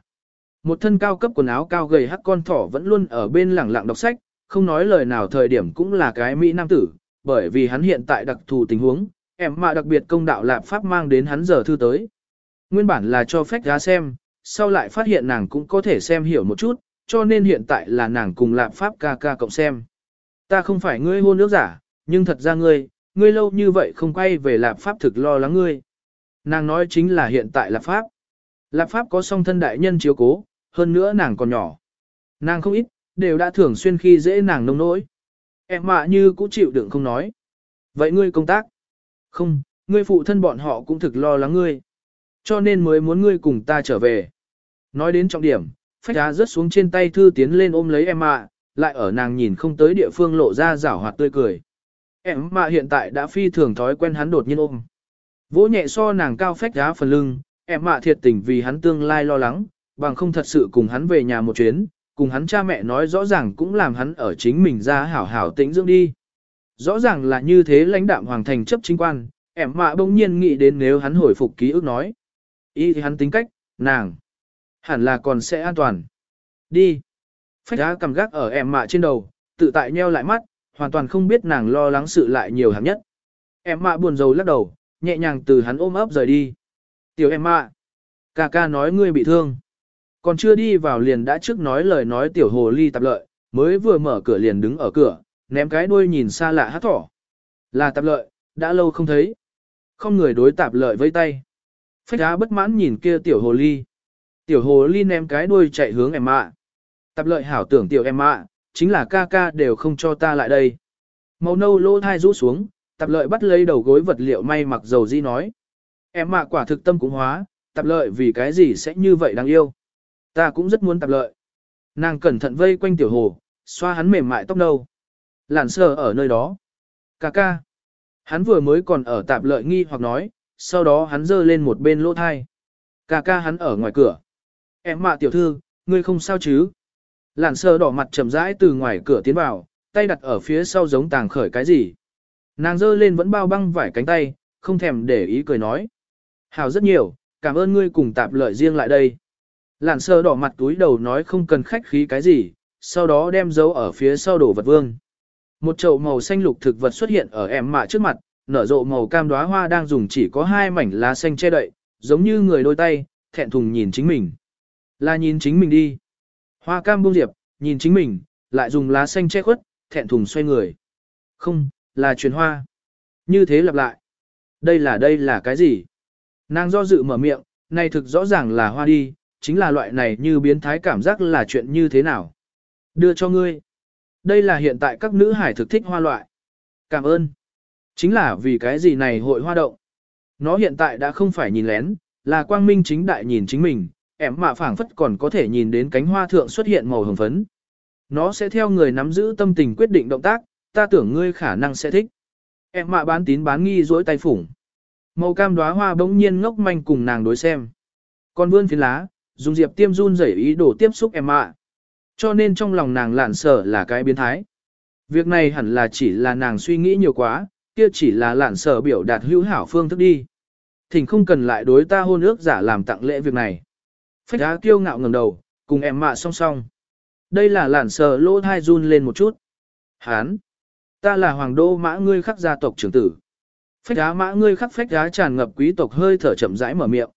Một thân cao cấp quần áo cao gầy hắc con thỏ vẫn luôn ở bên lẳng lặng đọc sách, không nói lời nào thời điểm cũng là cái Mỹ nam tử, bởi vì hắn hiện tại đặc thù tình huống, em mạ đặc biệt công đạo lạp pháp mang đến hắn giờ thư tới. Nguyên bản là cho phép giá xem, sau lại phát hiện nàng cũng có thể xem hiểu một chút, cho nên hiện tại là nàng cùng lạp pháp ca ca cộng xem. Ta không phải ngươi hôn ước giả, nhưng thật ra ngươi, ngươi lâu như vậy không quay về lạp pháp thực lo lắng ngươi. Nàng nói chính là hiện tại lạp pháp. Lạp pháp có song thân đại nhân chiếu cố, hơn nữa nàng còn nhỏ. Nàng không ít, đều đã thường xuyên khi dễ nàng nông nỗi. Em mạ như cũng chịu đựng không nói. Vậy ngươi công tác? Không, ngươi phụ thân bọn họ cũng thực lo lắng ngươi. Cho nên mới muốn ngươi cùng ta trở về. Nói đến trọng điểm, phách đá rớt xuống trên tay thư tiến lên ôm lấy em mạ, lại ở nàng nhìn không tới địa phương lộ ra rảo hoạt tươi cười. Em mạ hiện tại đã phi thường thói quen hắn đột nhiên ôm. Vỗ nhẹ so nàng cao phách đá phần lưng, em mạ thiệt tình vì hắn tương lai lo lắng, bằng không thật sự cùng hắn về nhà một chuyến, cùng hắn cha mẹ nói rõ ràng cũng làm hắn ở chính mình ra hảo hảo tĩnh dưỡng đi. Rõ ràng là như thế lãnh đạm hoàng thành chấp chính quan, em mạ bỗng nhiên nghĩ đến nếu hắn hồi phục ký ức nói. Ý thì hắn tính cách, nàng, hẳn là còn sẽ an toàn. Đi. Phách đá cầm gác ở em mạ trên đầu, tự tại nheo lại mắt, hoàn toàn không biết nàng lo lắng sự lại nhiều hạng nhất. Em mạ buồn rầu lắc đầu, nhẹ nhàng từ hắn ôm ấp rời đi. Tiểu em ạ, Ca ca nói ngươi bị thương. Còn chưa đi vào liền đã trước nói lời nói tiểu hồ ly tạp lợi, mới vừa mở cửa liền đứng ở cửa, ném cái đuôi nhìn xa lạ hát thỏ. Là tạp lợi, đã lâu không thấy. Không người đối tạp lợi với tay. Phách đá bất mãn nhìn kia tiểu hồ ly. Tiểu hồ ly ném cái đuôi chạy hướng em ạ. Tạp lợi hảo tưởng tiểu em ạ, chính là ca ca đều không cho ta lại đây. Màu nâu lỗ thai rũ xuống, tạp lợi bắt lấy đầu gối vật liệu may mặc dầu di nói. Em ạ quả thực tâm cũng hóa, tạp lợi vì cái gì sẽ như vậy đáng yêu. Ta cũng rất muốn tạp lợi. Nàng cẩn thận vây quanh tiểu hồ, xoa hắn mềm mại tóc nâu. Lản sờ ở nơi đó. Cà ca. Hắn vừa mới còn ở tạp lợi nghi hoặc nói, sau đó hắn giơ lên một bên lỗ thai. Cà ca hắn ở ngoài cửa. Em mạ tiểu thư, ngươi không sao chứ? Lản sờ đỏ mặt chậm rãi từ ngoài cửa tiến vào, tay đặt ở phía sau giống tàng khởi cái gì. Nàng giơ lên vẫn bao băng vải cánh tay, không thèm để ý cười nói. Hảo rất nhiều, cảm ơn ngươi cùng tạp lợi riêng lại đây. Lạn sơ đỏ mặt túi đầu nói không cần khách khí cái gì, sau đó đem dấu ở phía sau đổ vật vương. Một chậu màu xanh lục thực vật xuất hiện ở em mạ trước mặt, nở rộ màu cam đóa hoa đang dùng chỉ có hai mảnh lá xanh che đậy, giống như người đôi tay, thẹn thùng nhìn chính mình. Là nhìn chính mình đi. Hoa cam buông diệp, nhìn chính mình, lại dùng lá xanh che khuất, thẹn thùng xoay người. Không, là truyền hoa. Như thế lặp lại. Đây là đây là cái gì? Nàng do dự mở miệng, này thực rõ ràng là hoa đi, chính là loại này như biến thái cảm giác là chuyện như thế nào. Đưa cho ngươi. Đây là hiện tại các nữ hải thực thích hoa loại. Cảm ơn. Chính là vì cái gì này hội hoa động. Nó hiện tại đã không phải nhìn lén, là quang minh chính đại nhìn chính mình, ẻm mạ phảng phất còn có thể nhìn đến cánh hoa thượng xuất hiện màu hồng phấn. Nó sẽ theo người nắm giữ tâm tình quyết định động tác, ta tưởng ngươi khả năng sẽ thích. Em mạ bán tín bán nghi dối tay phủng. Màu cam đóa hoa bỗng nhiên ngốc manh cùng nàng đối xem. Con vươn phiến lá, dùng diệp tiêm run rẩy ý đồ tiếp xúc em mạ. Cho nên trong lòng nàng lạn sở là cái biến thái. Việc này hẳn là chỉ là nàng suy nghĩ nhiều quá, kia chỉ là lạn sở biểu đạt hữu hảo phương thức đi. Thỉnh không cần lại đối ta hôn ước giả làm tặng lễ việc này. Phách đá kiêu ngạo ngầm đầu, cùng em mạ song song. Đây là lạn sở lỗ thai run lên một chút. Hán! Ta là hoàng đô mã ngươi khắc gia tộc trưởng tử. Phách đá mã ngươi khắc phách đá tràn ngập quý tộc hơi thở chậm rãi mở miệng.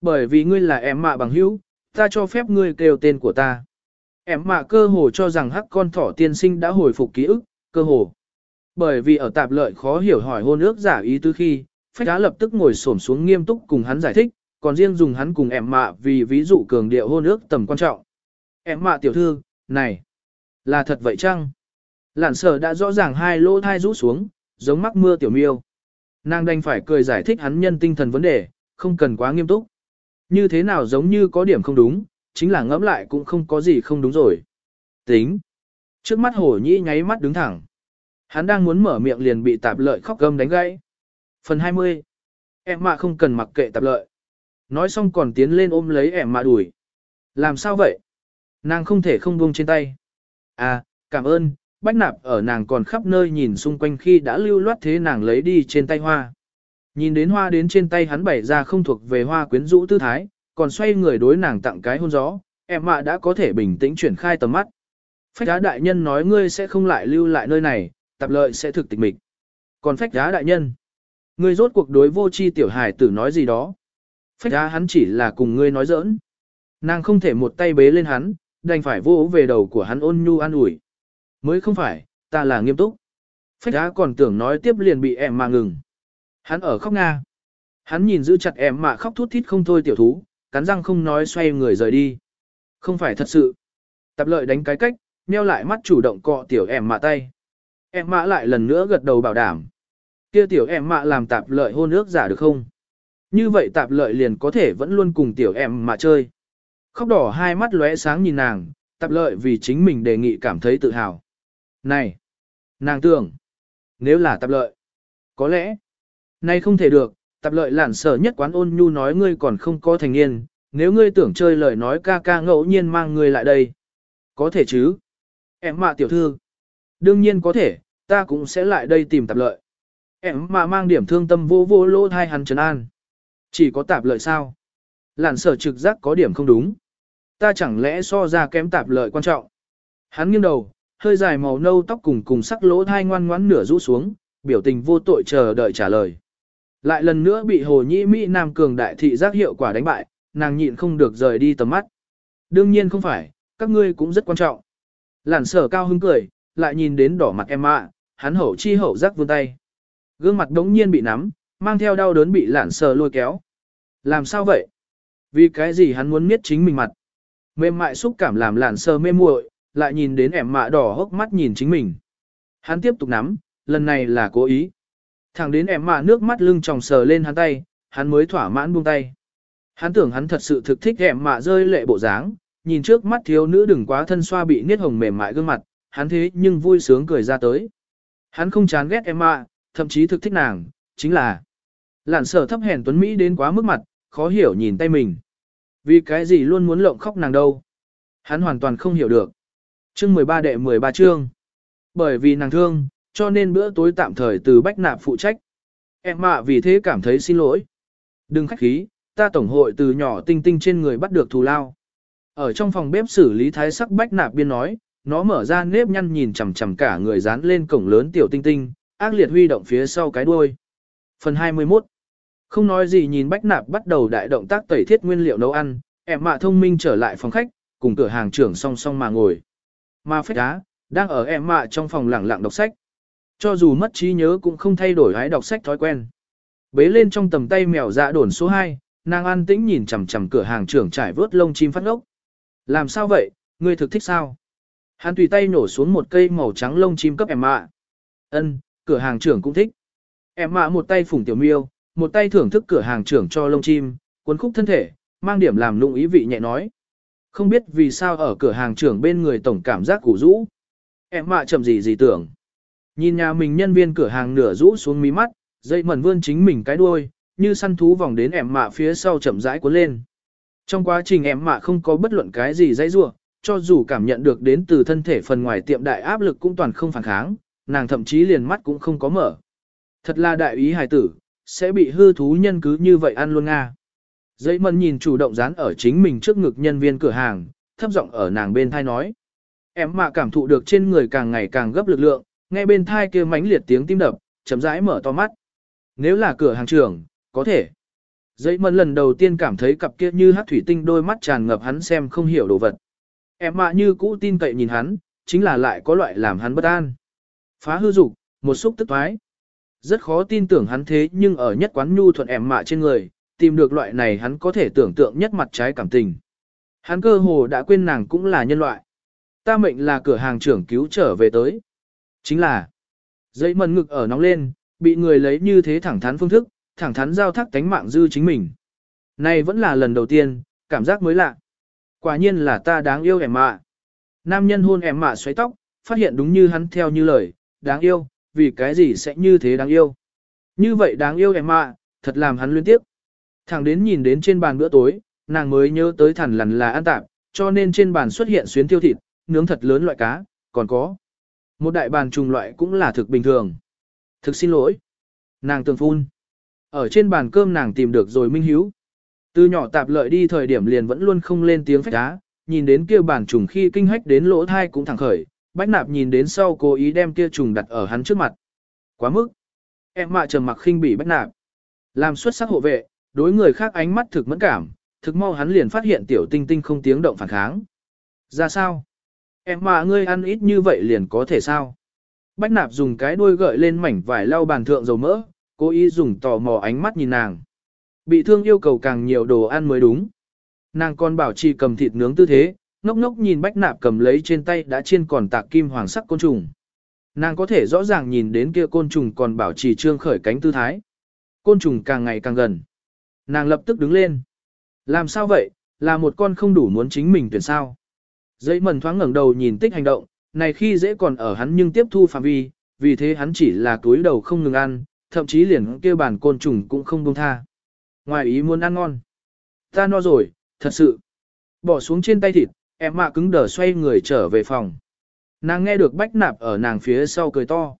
Bởi vì ngươi là em mạ bằng hữu, ta cho phép ngươi kêu tên của ta. Em mạ cơ hồ cho rằng hắc con thỏ tiên sinh đã hồi phục ký ức, cơ hồ. Bởi vì ở tạp lợi khó hiểu hỏi hôn ước giả ý tứ khi, phách đá lập tức ngồi xổm xuống nghiêm túc cùng hắn giải thích, còn riêng dùng hắn cùng em mạ vì ví dụ cường điệu hôn ước tầm quan trọng. Em mạ tiểu thư, này, là thật vậy chăng? Lản sở đã rõ ràng hai lỗ thai rũ xuống, giống mắc mưa tiểu miêu. Nàng đành phải cười giải thích hắn nhân tinh thần vấn đề, không cần quá nghiêm túc. Như thế nào giống như có điểm không đúng, chính là ngẫm lại cũng không có gì không đúng rồi. Tính. Trước mắt hổ nhĩ nháy mắt đứng thẳng. Hắn đang muốn mở miệng liền bị tạp lợi khóc gâm đánh gãy. Phần 20. Em mạ không cần mặc kệ tạp lợi. Nói xong còn tiến lên ôm lấy em mạ đuổi. Làm sao vậy? Nàng không thể không buông trên tay. À, cảm ơn, bách nạp ở nàng còn khắp nơi nhìn xung quanh khi đã lưu loát thế nàng lấy đi trên tay hoa. Nhìn đến hoa đến trên tay hắn bày ra không thuộc về hoa quyến rũ tư thái, còn xoay người đối nàng tặng cái hôn gió, em mạ đã có thể bình tĩnh chuyển khai tầm mắt. Phách đá đại nhân nói ngươi sẽ không lại lưu lại nơi này, tạp lợi sẽ thực tịch mịch. Còn phách đá đại nhân, ngươi rốt cuộc đối vô chi tiểu hài tử nói gì đó. Phách đá hắn chỉ là cùng ngươi nói giỡn. Nàng không thể một tay bế lên hắn, đành phải vô về đầu của hắn ôn nhu an ủi. Mới không phải, ta là nghiêm túc. Phách á còn tưởng nói tiếp liền bị em mà ngừng. Hắn ở khóc nga. Hắn nhìn giữ chặt em mà khóc thút thít không thôi tiểu thú, cắn răng không nói xoay người rời đi. Không phải thật sự. Tạp lợi đánh cái cách, nheo lại mắt chủ động cọ tiểu em mạ tay. Em mạ lại lần nữa gật đầu bảo đảm. Kia tiểu em mạ làm tạp lợi hôn ước giả được không? Như vậy tạp lợi liền có thể vẫn luôn cùng tiểu em mạ chơi. Khóc đỏ hai mắt lóe sáng nhìn nàng, tạp lợi vì chính mình đề nghị cảm thấy tự hào. Này! Nàng tưởng! Nếu là tạp lợi! Có lẽ! nay không thể được, tạp lợi lản sở nhất quán ôn nhu nói ngươi còn không có thành niên, nếu ngươi tưởng chơi lời nói ca ca ngẫu nhiên mang ngươi lại đây. Có thể chứ? Em mạ tiểu thư! Đương nhiên có thể, ta cũng sẽ lại đây tìm tạp lợi. Em mà mang điểm thương tâm vô vô lô thai hắn trấn an. Chỉ có tạp lợi sao? Lản sở trực giác có điểm không đúng. Ta chẳng lẽ so ra kém tạp lợi quan trọng. Hắn nghiêng đầu, hơi dài màu nâu tóc cùng cùng sắc lỗ thai ngoan ngoãn nửa rũ xuống, biểu tình vô tội chờ đợi trả lời. Lại lần nữa bị hồ nhĩ Mỹ Nam cường đại thị giác hiệu quả đánh bại, nàng nhịn không được rời đi tầm mắt. Đương nhiên không phải, các ngươi cũng rất quan trọng. Lản sở cao hứng cười, lại nhìn đến đỏ mặt em ạ, hắn hậu chi hậu giác vươn tay. Gương mặt đống nhiên bị nắm, mang theo đau đớn bị lản sở lôi kéo. Làm sao vậy? Vì cái gì hắn muốn miết chính mình mặt? Mềm mại xúc cảm làm lản sờ mê muội, lại nhìn đến ẻm mạ đỏ hốc mắt nhìn chính mình. Hắn tiếp tục nắm, lần này là cố ý. Thẳng đến ẻm mạ nước mắt lưng tròng sờ lên hắn tay, hắn mới thỏa mãn buông tay. Hắn tưởng hắn thật sự thực thích ẻm mạ rơi lệ bộ dáng, nhìn trước mắt thiếu nữ đừng quá thân xoa bị niết hồng mềm mại gương mặt, hắn thế nhưng vui sướng cười ra tới. Hắn không chán ghét em mạ, thậm chí thực thích nàng, chính là lạn sở thấp hèn tuấn Mỹ đến quá mức mặt, khó hiểu nhìn tay mình. Vì cái gì luôn muốn lộng khóc nàng đâu? Hắn hoàn toàn không hiểu được. Chương 13 đệ 13 chương. Bởi vì nàng thương, cho nên bữa tối tạm thời từ bách nạp phụ trách. Em mạ vì thế cảm thấy xin lỗi. Đừng khách khí, ta tổng hội từ nhỏ tinh tinh trên người bắt được thù lao. Ở trong phòng bếp xử lý thái sắc bách nạp biên nói, nó mở ra nếp nhăn nhìn chằm chằm cả người dán lên cổng lớn tiểu tinh tinh, ác liệt huy động phía sau cái đuôi. Phần 21 không nói gì nhìn Bách Nạp bắt đầu đại động tác tẩy thiết nguyên liệu nấu ăn, em mạ thông minh trở lại phòng khách, cùng cửa hàng trưởng song song mà ngồi. Mà phách đá, đang ở em mạ trong phòng lẳng lặng đọc sách. Cho dù mất trí nhớ cũng không thay đổi hái đọc sách thói quen. Bế lên trong tầm tay mèo dạ đồn số 2, nàng an tĩnh nhìn chằm chằm cửa hàng trưởng trải vớt lông chim phát ngốc. Làm sao vậy, ngươi thực thích sao? Hắn tùy tay nổ xuống một cây màu trắng lông chim cấp em mạ. Ân, cửa hàng trưởng cũng thích. Em mạ một tay phủng tiểu miêu, một tay thưởng thức cửa hàng trưởng cho lông chim, cuốn khúc thân thể, mang điểm làm lụng ý vị nhẹ nói. Không biết vì sao ở cửa hàng trưởng bên người tổng cảm giác củ rũ. Em mạ chậm gì gì tưởng. Nhìn nhà mình nhân viên cửa hàng nửa rũ xuống mí mắt, dây mẩn vươn chính mình cái đuôi, như săn thú vòng đến em mạ phía sau chậm rãi cuốn lên. Trong quá trình em mạ không có bất luận cái gì dãy rua, cho dù cảm nhận được đến từ thân thể phần ngoài tiệm đại áp lực cũng toàn không phản kháng, nàng thậm chí liền mắt cũng không có mở. Thật là đại ý hài tử, sẽ bị hư thú nhân cứ như vậy ăn luôn nga. Dây mần nhìn chủ động dán ở chính mình trước ngực nhân viên cửa hàng, thấp giọng ở nàng bên thai nói. Em mạ cảm thụ được trên người càng ngày càng gấp lực lượng, nghe bên thai kia mãnh liệt tiếng tim đập, chậm rãi mở to mắt. Nếu là cửa hàng trưởng, có thể. Dây mần lần đầu tiên cảm thấy cặp kia như hát thủy tinh đôi mắt tràn ngập hắn xem không hiểu đồ vật. Em mạ như cũ tin cậy nhìn hắn, chính là lại có loại làm hắn bất an. Phá hư dục, một xúc tức thoái. Rất khó tin tưởng hắn thế nhưng ở nhất quán nhu thuận em mạ trên người, tìm được loại này hắn có thể tưởng tượng nhất mặt trái cảm tình. Hắn cơ hồ đã quên nàng cũng là nhân loại. Ta mệnh là cửa hàng trưởng cứu trở về tới. Chính là, dây mần ngực ở nóng lên, bị người lấy như thế thẳng thắn phương thức, thẳng thắn giao thác tánh mạng dư chính mình. Này vẫn là lần đầu tiên, cảm giác mới lạ. Quả nhiên là ta đáng yêu em mạ. Nam nhân hôn em mạ xoáy tóc, phát hiện đúng như hắn theo như lời, đáng yêu, vì cái gì sẽ như thế đáng yêu. Như vậy đáng yêu em mạ, thật làm hắn liên tiếp. Thẳng đến nhìn đến trên bàn bữa tối, nàng mới nhớ tới thằn lằn là ăn tạm, cho nên trên bàn xuất hiện xuyến tiêu thịt, nướng thật lớn loại cá, còn có. Một đại bàn trùng loại cũng là thực bình thường. Thực xin lỗi. Nàng tường phun. Ở trên bàn cơm nàng tìm được rồi minh hiếu. Từ nhỏ tạp lợi đi thời điểm liền vẫn luôn không lên tiếng phách cá. nhìn đến kia bàn trùng khi kinh hách đến lỗ thai cũng thẳng khởi, bách nạp nhìn đến sau cố ý đem kia trùng đặt ở hắn trước mặt. Quá mức. Em mạ trầm mặc khinh bỉ bách nạp. Làm xuất sắc hộ vệ, đối người khác ánh mắt thực mẫn cảm, thực mau hắn liền phát hiện tiểu tinh tinh không tiếng động phản kháng. Ra sao? Em mà ngươi ăn ít như vậy liền có thể sao? Bách nạp dùng cái đuôi gợi lên mảnh vải lau bàn thượng dầu mỡ, cố ý dùng tò mò ánh mắt nhìn nàng. Bị thương yêu cầu càng nhiều đồ ăn mới đúng. Nàng còn bảo trì cầm thịt nướng tư thế, ngốc ngốc nhìn bách nạp cầm lấy trên tay đã chiên còn tạc kim hoàng sắc côn trùng. Nàng có thể rõ ràng nhìn đến kia côn trùng còn bảo trì trương khởi cánh tư thái. Côn trùng càng ngày càng gần. Nàng lập tức đứng lên. Làm sao vậy, là một con không đủ muốn chính mình tuyển sao. Dây mần thoáng ngẩng đầu nhìn tích hành động, này khi dễ còn ở hắn nhưng tiếp thu phạm vi, vì thế hắn chỉ là túi đầu không ngừng ăn, thậm chí liền kêu bản côn trùng cũng không buông tha. Ngoài ý muốn ăn ngon. Ta no rồi, thật sự. Bỏ xuống trên tay thịt, em mạ cứng đờ xoay người trở về phòng. Nàng nghe được bách nạp ở nàng phía sau cười to.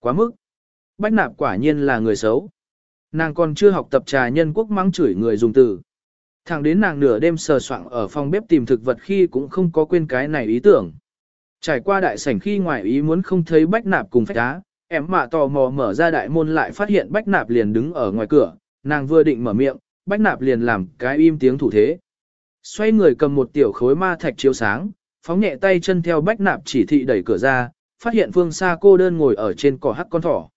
Quá mức. Bách nạp quả nhiên là người xấu. Nàng còn chưa học tập trà nhân quốc mắng chửi người dùng từ. Thẳng đến nàng nửa đêm sờ soạng ở phòng bếp tìm thực vật khi cũng không có quên cái này ý tưởng. Trải qua đại sảnh khi ngoài ý muốn không thấy bách nạp cùng phách đá, em mạ tò mò mở ra đại môn lại phát hiện bách nạp liền đứng ở ngoài cửa, nàng vừa định mở miệng, bách nạp liền làm cái im tiếng thủ thế. Xoay người cầm một tiểu khối ma thạch chiếu sáng, phóng nhẹ tay chân theo bách nạp chỉ thị đẩy cửa ra, phát hiện phương xa cô đơn ngồi ở trên cỏ hắc con thỏ.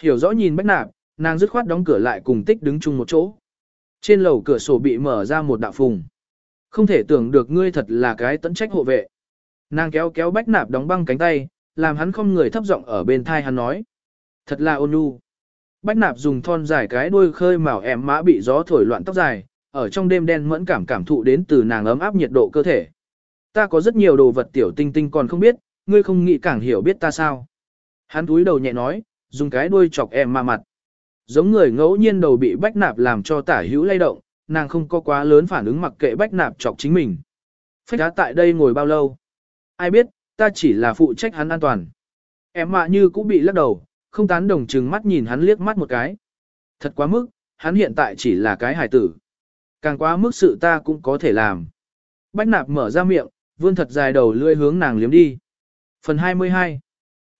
Hiểu rõ nhìn bách nạp, nàng dứt khoát đóng cửa lại cùng tích đứng chung một chỗ. Trên lầu cửa sổ bị mở ra một đạo phùng. Không thể tưởng được ngươi thật là cái tận trách hộ vệ. Nàng kéo kéo bách nạp đóng băng cánh tay, làm hắn không người thấp giọng ở bên thai hắn nói. Thật là ôn nhu. Bách nạp dùng thon dài cái đuôi khơi màu em mã bị gió thổi loạn tóc dài, ở trong đêm đen mẫn cảm cảm thụ đến từ nàng ấm áp nhiệt độ cơ thể. Ta có rất nhiều đồ vật tiểu tinh tinh còn không biết, ngươi không nghĩ càng hiểu biết ta sao. Hắn túi đầu nhẹ nói, dùng cái đuôi chọc em mà mặt. Giống người ngẫu nhiên đầu bị bách nạp làm cho tả hữu lay động, nàng không có quá lớn phản ứng mặc kệ bách nạp chọc chính mình. Phách đá tại đây ngồi bao lâu? Ai biết, ta chỉ là phụ trách hắn an toàn. Em mạ như cũng bị lắc đầu, không tán đồng chừng mắt nhìn hắn liếc mắt một cái. Thật quá mức, hắn hiện tại chỉ là cái hài tử. Càng quá mức sự ta cũng có thể làm. Bách nạp mở ra miệng, vươn thật dài đầu lưỡi hướng nàng liếm đi. Phần 22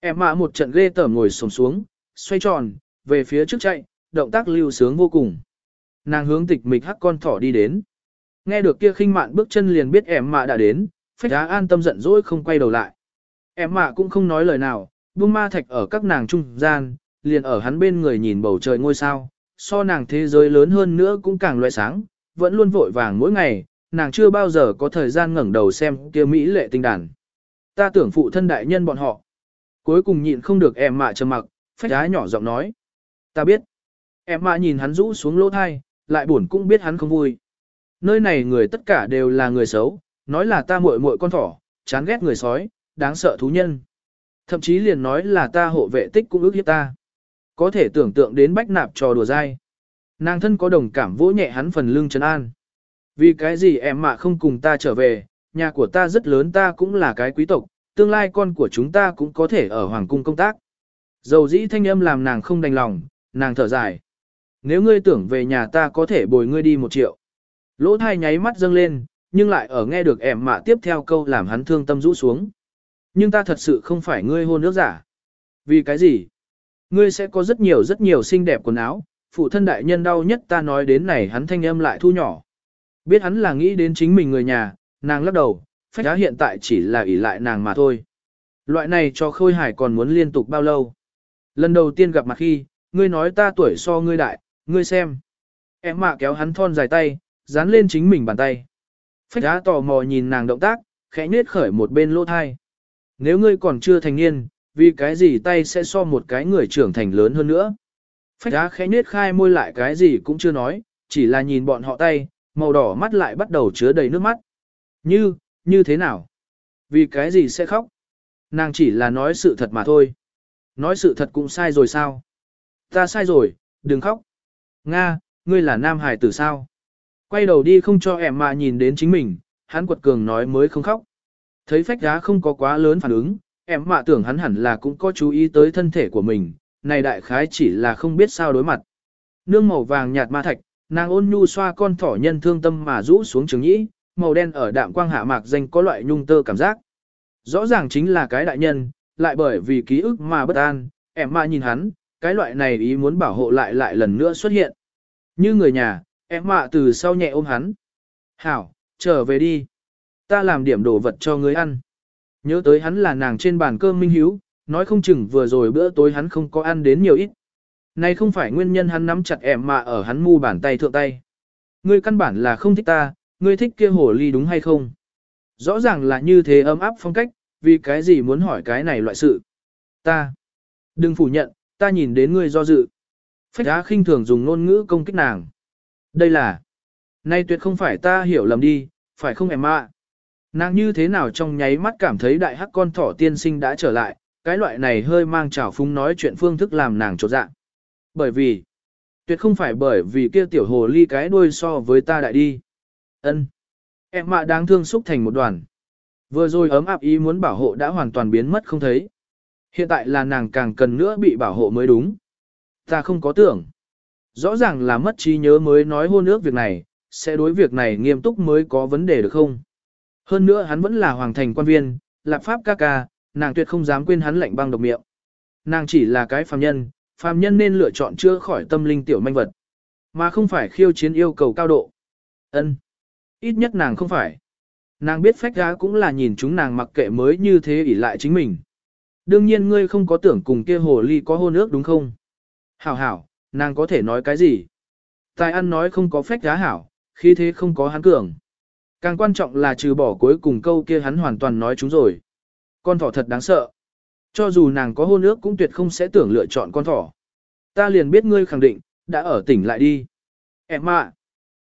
Em mạ một trận ghê tởm ngồi sổng xuống, xoay tròn, về phía trước chạy, động tác lưu sướng vô cùng. Nàng hướng tịch mịch hắc con thỏ đi đến. Nghe được kia khinh mạn bước chân liền biết em mạ đã đến, phách đá an tâm giận dỗi không quay đầu lại. Em mạ cũng không nói lời nào, buông ma thạch ở các nàng trung gian, liền ở hắn bên người nhìn bầu trời ngôi sao, so nàng thế giới lớn hơn nữa cũng càng loại sáng, vẫn luôn vội vàng mỗi ngày, nàng chưa bao giờ có thời gian ngẩng đầu xem kia Mỹ lệ tinh đàn. Ta tưởng phụ thân đại nhân bọn họ. Cuối cùng nhịn không được em mạ trầm mặc, phách đá nhỏ giọng nói. Ta biết. Em mạ nhìn hắn rũ xuống lỗ thai, lại buồn cũng biết hắn không vui. Nơi này người tất cả đều là người xấu, nói là ta muội muội con thỏ, chán ghét người sói, đáng sợ thú nhân. Thậm chí liền nói là ta hộ vệ tích cũng ước hiếp ta. Có thể tưởng tượng đến bách nạp trò đùa dai. Nàng thân có đồng cảm vỗ nhẹ hắn phần lưng trấn an. Vì cái gì em mà không cùng ta trở về, nhà của ta rất lớn ta cũng là cái quý tộc, tương lai con của chúng ta cũng có thể ở hoàng cung công tác. Dầu dĩ thanh âm làm nàng không đành lòng, nàng thở dài. Nếu ngươi tưởng về nhà ta có thể bồi ngươi đi một triệu. Lỗ thai nháy mắt dâng lên, nhưng lại ở nghe được ẻm mạ tiếp theo câu làm hắn thương tâm rũ xuống. Nhưng ta thật sự không phải ngươi hôn nước giả. Vì cái gì? Ngươi sẽ có rất nhiều rất nhiều xinh đẹp quần áo, phụ thân đại nhân đau nhất ta nói đến này hắn thanh âm lại thu nhỏ. Biết hắn là nghĩ đến chính mình người nhà, nàng lắc đầu, phách giá hiện tại chỉ là ỷ lại nàng mà thôi. Loại này cho khôi hải còn muốn liên tục bao lâu? Lần đầu tiên gặp mặt khi, ngươi nói ta tuổi so ngươi đại, ngươi xem. Em mạ kéo hắn thon dài tay, dán lên chính mình bàn tay. Phách đá tò mò nhìn nàng động tác, khẽ nết khởi một bên lỗ thai. Nếu ngươi còn chưa thành niên, vì cái gì tay sẽ so một cái người trưởng thành lớn hơn nữa. Phách đá khẽ nết khai môi lại cái gì cũng chưa nói, chỉ là nhìn bọn họ tay, màu đỏ mắt lại bắt đầu chứa đầy nước mắt. Như, như thế nào? Vì cái gì sẽ khóc? Nàng chỉ là nói sự thật mà thôi. Nói sự thật cũng sai rồi sao? Ta sai rồi, đừng khóc. Nga, ngươi là nam hải tử sao? Quay đầu đi không cho em mà nhìn đến chính mình, hắn quật cường nói mới không khóc. Thấy phách giá không có quá lớn phản ứng, em mạ tưởng hắn hẳn là cũng có chú ý tới thân thể của mình, này đại khái chỉ là không biết sao đối mặt. Nương màu vàng nhạt ma thạch, nàng ôn nhu xoa con thỏ nhân thương tâm mà rũ xuống trường nhĩ, màu đen ở đạm quang hạ mạc danh có loại nhung tơ cảm giác. Rõ ràng chính là cái đại nhân, lại bởi vì ký ức mà bất an, em mạ nhìn hắn, cái loại này ý muốn bảo hộ lại lại lần nữa xuất hiện. Như người nhà, em mạ từ sau nhẹ ôm hắn. Hảo, trở về đi. Ta làm điểm đồ vật cho ngươi ăn. Nhớ tới hắn là nàng trên bàn cơm minh hiếu, nói không chừng vừa rồi bữa tối hắn không có ăn đến nhiều ít. Này không phải nguyên nhân hắn nắm chặt em mạ ở hắn mu bàn tay thượng tay. Ngươi căn bản là không thích ta, ngươi thích kia Hổ ly đúng hay không? Rõ ràng là như thế ấm áp phong cách, vì cái gì muốn hỏi cái này loại sự? Ta. Đừng phủ nhận, ta nhìn đến ngươi do dự. Phách đá khinh thường dùng ngôn ngữ công kích nàng. Đây là. Nay tuyệt không phải ta hiểu lầm đi, phải không em ạ? Nàng như thế nào trong nháy mắt cảm thấy đại hắc con thỏ tiên sinh đã trở lại, cái loại này hơi mang trào phúng nói chuyện phương thức làm nàng trột dạ. Bởi vì, tuyệt không phải bởi vì kia tiểu hồ ly cái đuôi so với ta đại đi. ân Em mạ đáng thương xúc thành một đoàn. Vừa rồi ấm áp ý muốn bảo hộ đã hoàn toàn biến mất không thấy. Hiện tại là nàng càng cần nữa bị bảo hộ mới đúng. Ta không có tưởng. Rõ ràng là mất trí nhớ mới nói hôn ước việc này, sẽ đối việc này nghiêm túc mới có vấn đề được không? Hơn nữa hắn vẫn là hoàng thành quan viên, lạp pháp ca ca, nàng tuyệt không dám quên hắn lệnh băng độc miệng. Nàng chỉ là cái phàm nhân, phàm nhân nên lựa chọn chữa khỏi tâm linh tiểu manh vật, mà không phải khiêu chiến yêu cầu cao độ. Ân, Ít nhất nàng không phải. Nàng biết phách giá cũng là nhìn chúng nàng mặc kệ mới như thế ỷ lại chính mình. Đương nhiên ngươi không có tưởng cùng kia hồ ly có hôn ước đúng không? Hảo hảo, nàng có thể nói cái gì? Tài ăn nói không có phách giá hảo, khi thế không có hắn cường. Càng quan trọng là trừ bỏ cuối cùng câu kia hắn hoàn toàn nói chúng rồi. Con thỏ thật đáng sợ. Cho dù nàng có hôn ước cũng tuyệt không sẽ tưởng lựa chọn con thỏ. Ta liền biết ngươi khẳng định, đã ở tỉnh lại đi. Em ạ.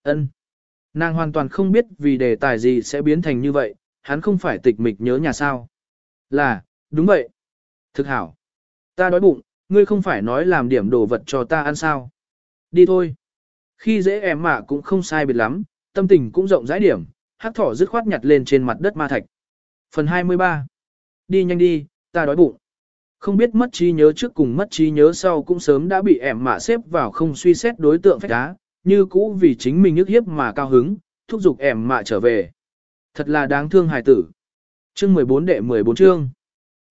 ân. Nàng hoàn toàn không biết vì đề tài gì sẽ biến thành như vậy, hắn không phải tịch mịch nhớ nhà sao. Là, đúng vậy. Thực hảo. Ta đói bụng, ngươi không phải nói làm điểm đồ vật cho ta ăn sao. Đi thôi. Khi dễ em mạ cũng không sai biệt lắm, tâm tình cũng rộng rãi điểm, hắc thỏ dứt khoát nhặt lên trên mặt đất ma thạch. Phần 23. Đi nhanh đi, ta đói bụng. Không biết mất trí nhớ trước cùng mất trí nhớ sau cũng sớm đã bị ẻm mạ xếp vào không suy xét đối tượng phách đá, như cũ vì chính mình nhức hiếp mà cao hứng, thúc giục ẻm mạ trở về. Thật là đáng thương hài tử. Chương 14 đệ 14 chương.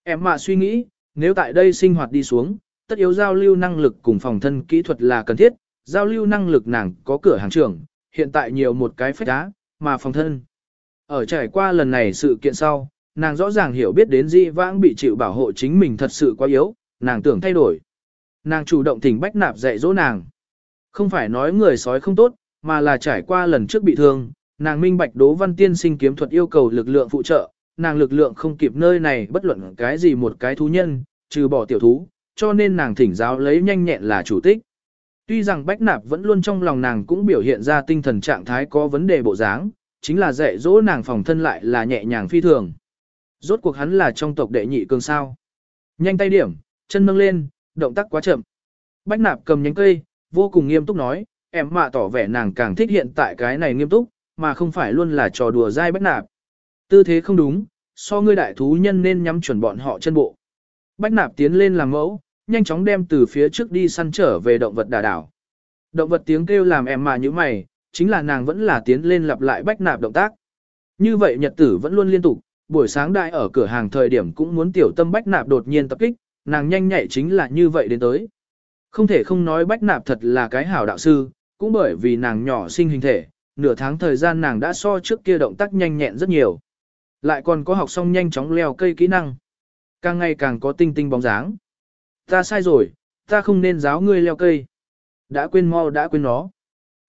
Em mạ suy nghĩ, nếu tại đây sinh hoạt đi xuống, tất yếu giao lưu năng lực cùng phòng thân kỹ thuật là cần thiết, giao lưu năng lực nàng có cửa hàng trưởng, hiện tại nhiều một cái phách đá, mà phòng thân. Ở trải qua lần này sự kiện sau, nàng rõ ràng hiểu biết đến di vãng bị chịu bảo hộ chính mình thật sự quá yếu, nàng tưởng thay đổi. Nàng chủ động thỉnh bách nạp dạy dỗ nàng. Không phải nói người sói không tốt, mà là trải qua lần trước bị thương, nàng minh bạch Đỗ Văn Tiên sinh kiếm thuật yêu cầu lực lượng phụ trợ, nàng lực lượng không kịp nơi này bất luận cái gì một cái thú nhân, trừ bỏ tiểu thú, cho nên nàng thỉnh giáo lấy nhanh nhẹn là chủ tích. Tuy rằng Bách Nạp vẫn luôn trong lòng nàng cũng biểu hiện ra tinh thần trạng thái có vấn đề bộ dáng, chính là dạy dỗ nàng phòng thân lại là nhẹ nhàng phi thường. Rốt cuộc hắn là trong tộc đệ nhị cường sao. Nhanh tay điểm, chân nâng lên, động tác quá chậm. Bách Nạp cầm nhánh cây, vô cùng nghiêm túc nói, em mạ tỏ vẻ nàng càng thích hiện tại cái này nghiêm túc, mà không phải luôn là trò đùa dai Bách Nạp. Tư thế không đúng, so ngươi đại thú nhân nên nhắm chuẩn bọn họ chân bộ. Bách Nạp tiến lên làm mẫu, nhanh chóng đem từ phía trước đi săn trở về động vật đà đảo. Động vật tiếng kêu làm em mà như mày, chính là nàng vẫn là tiến lên lặp lại bách nạp động tác. Như vậy nhật tử vẫn luôn liên tục, buổi sáng đại ở cửa hàng thời điểm cũng muốn tiểu tâm bách nạp đột nhiên tập kích, nàng nhanh nhạy chính là như vậy đến tới. Không thể không nói bách nạp thật là cái hảo đạo sư, cũng bởi vì nàng nhỏ sinh hình thể, nửa tháng thời gian nàng đã so trước kia động tác nhanh nhẹn rất nhiều. Lại còn có học xong nhanh chóng leo cây kỹ năng. Càng ngày càng có tinh tinh bóng dáng. Ta sai rồi, ta không nên giáo ngươi leo cây. Đã quên mau đã quên nó.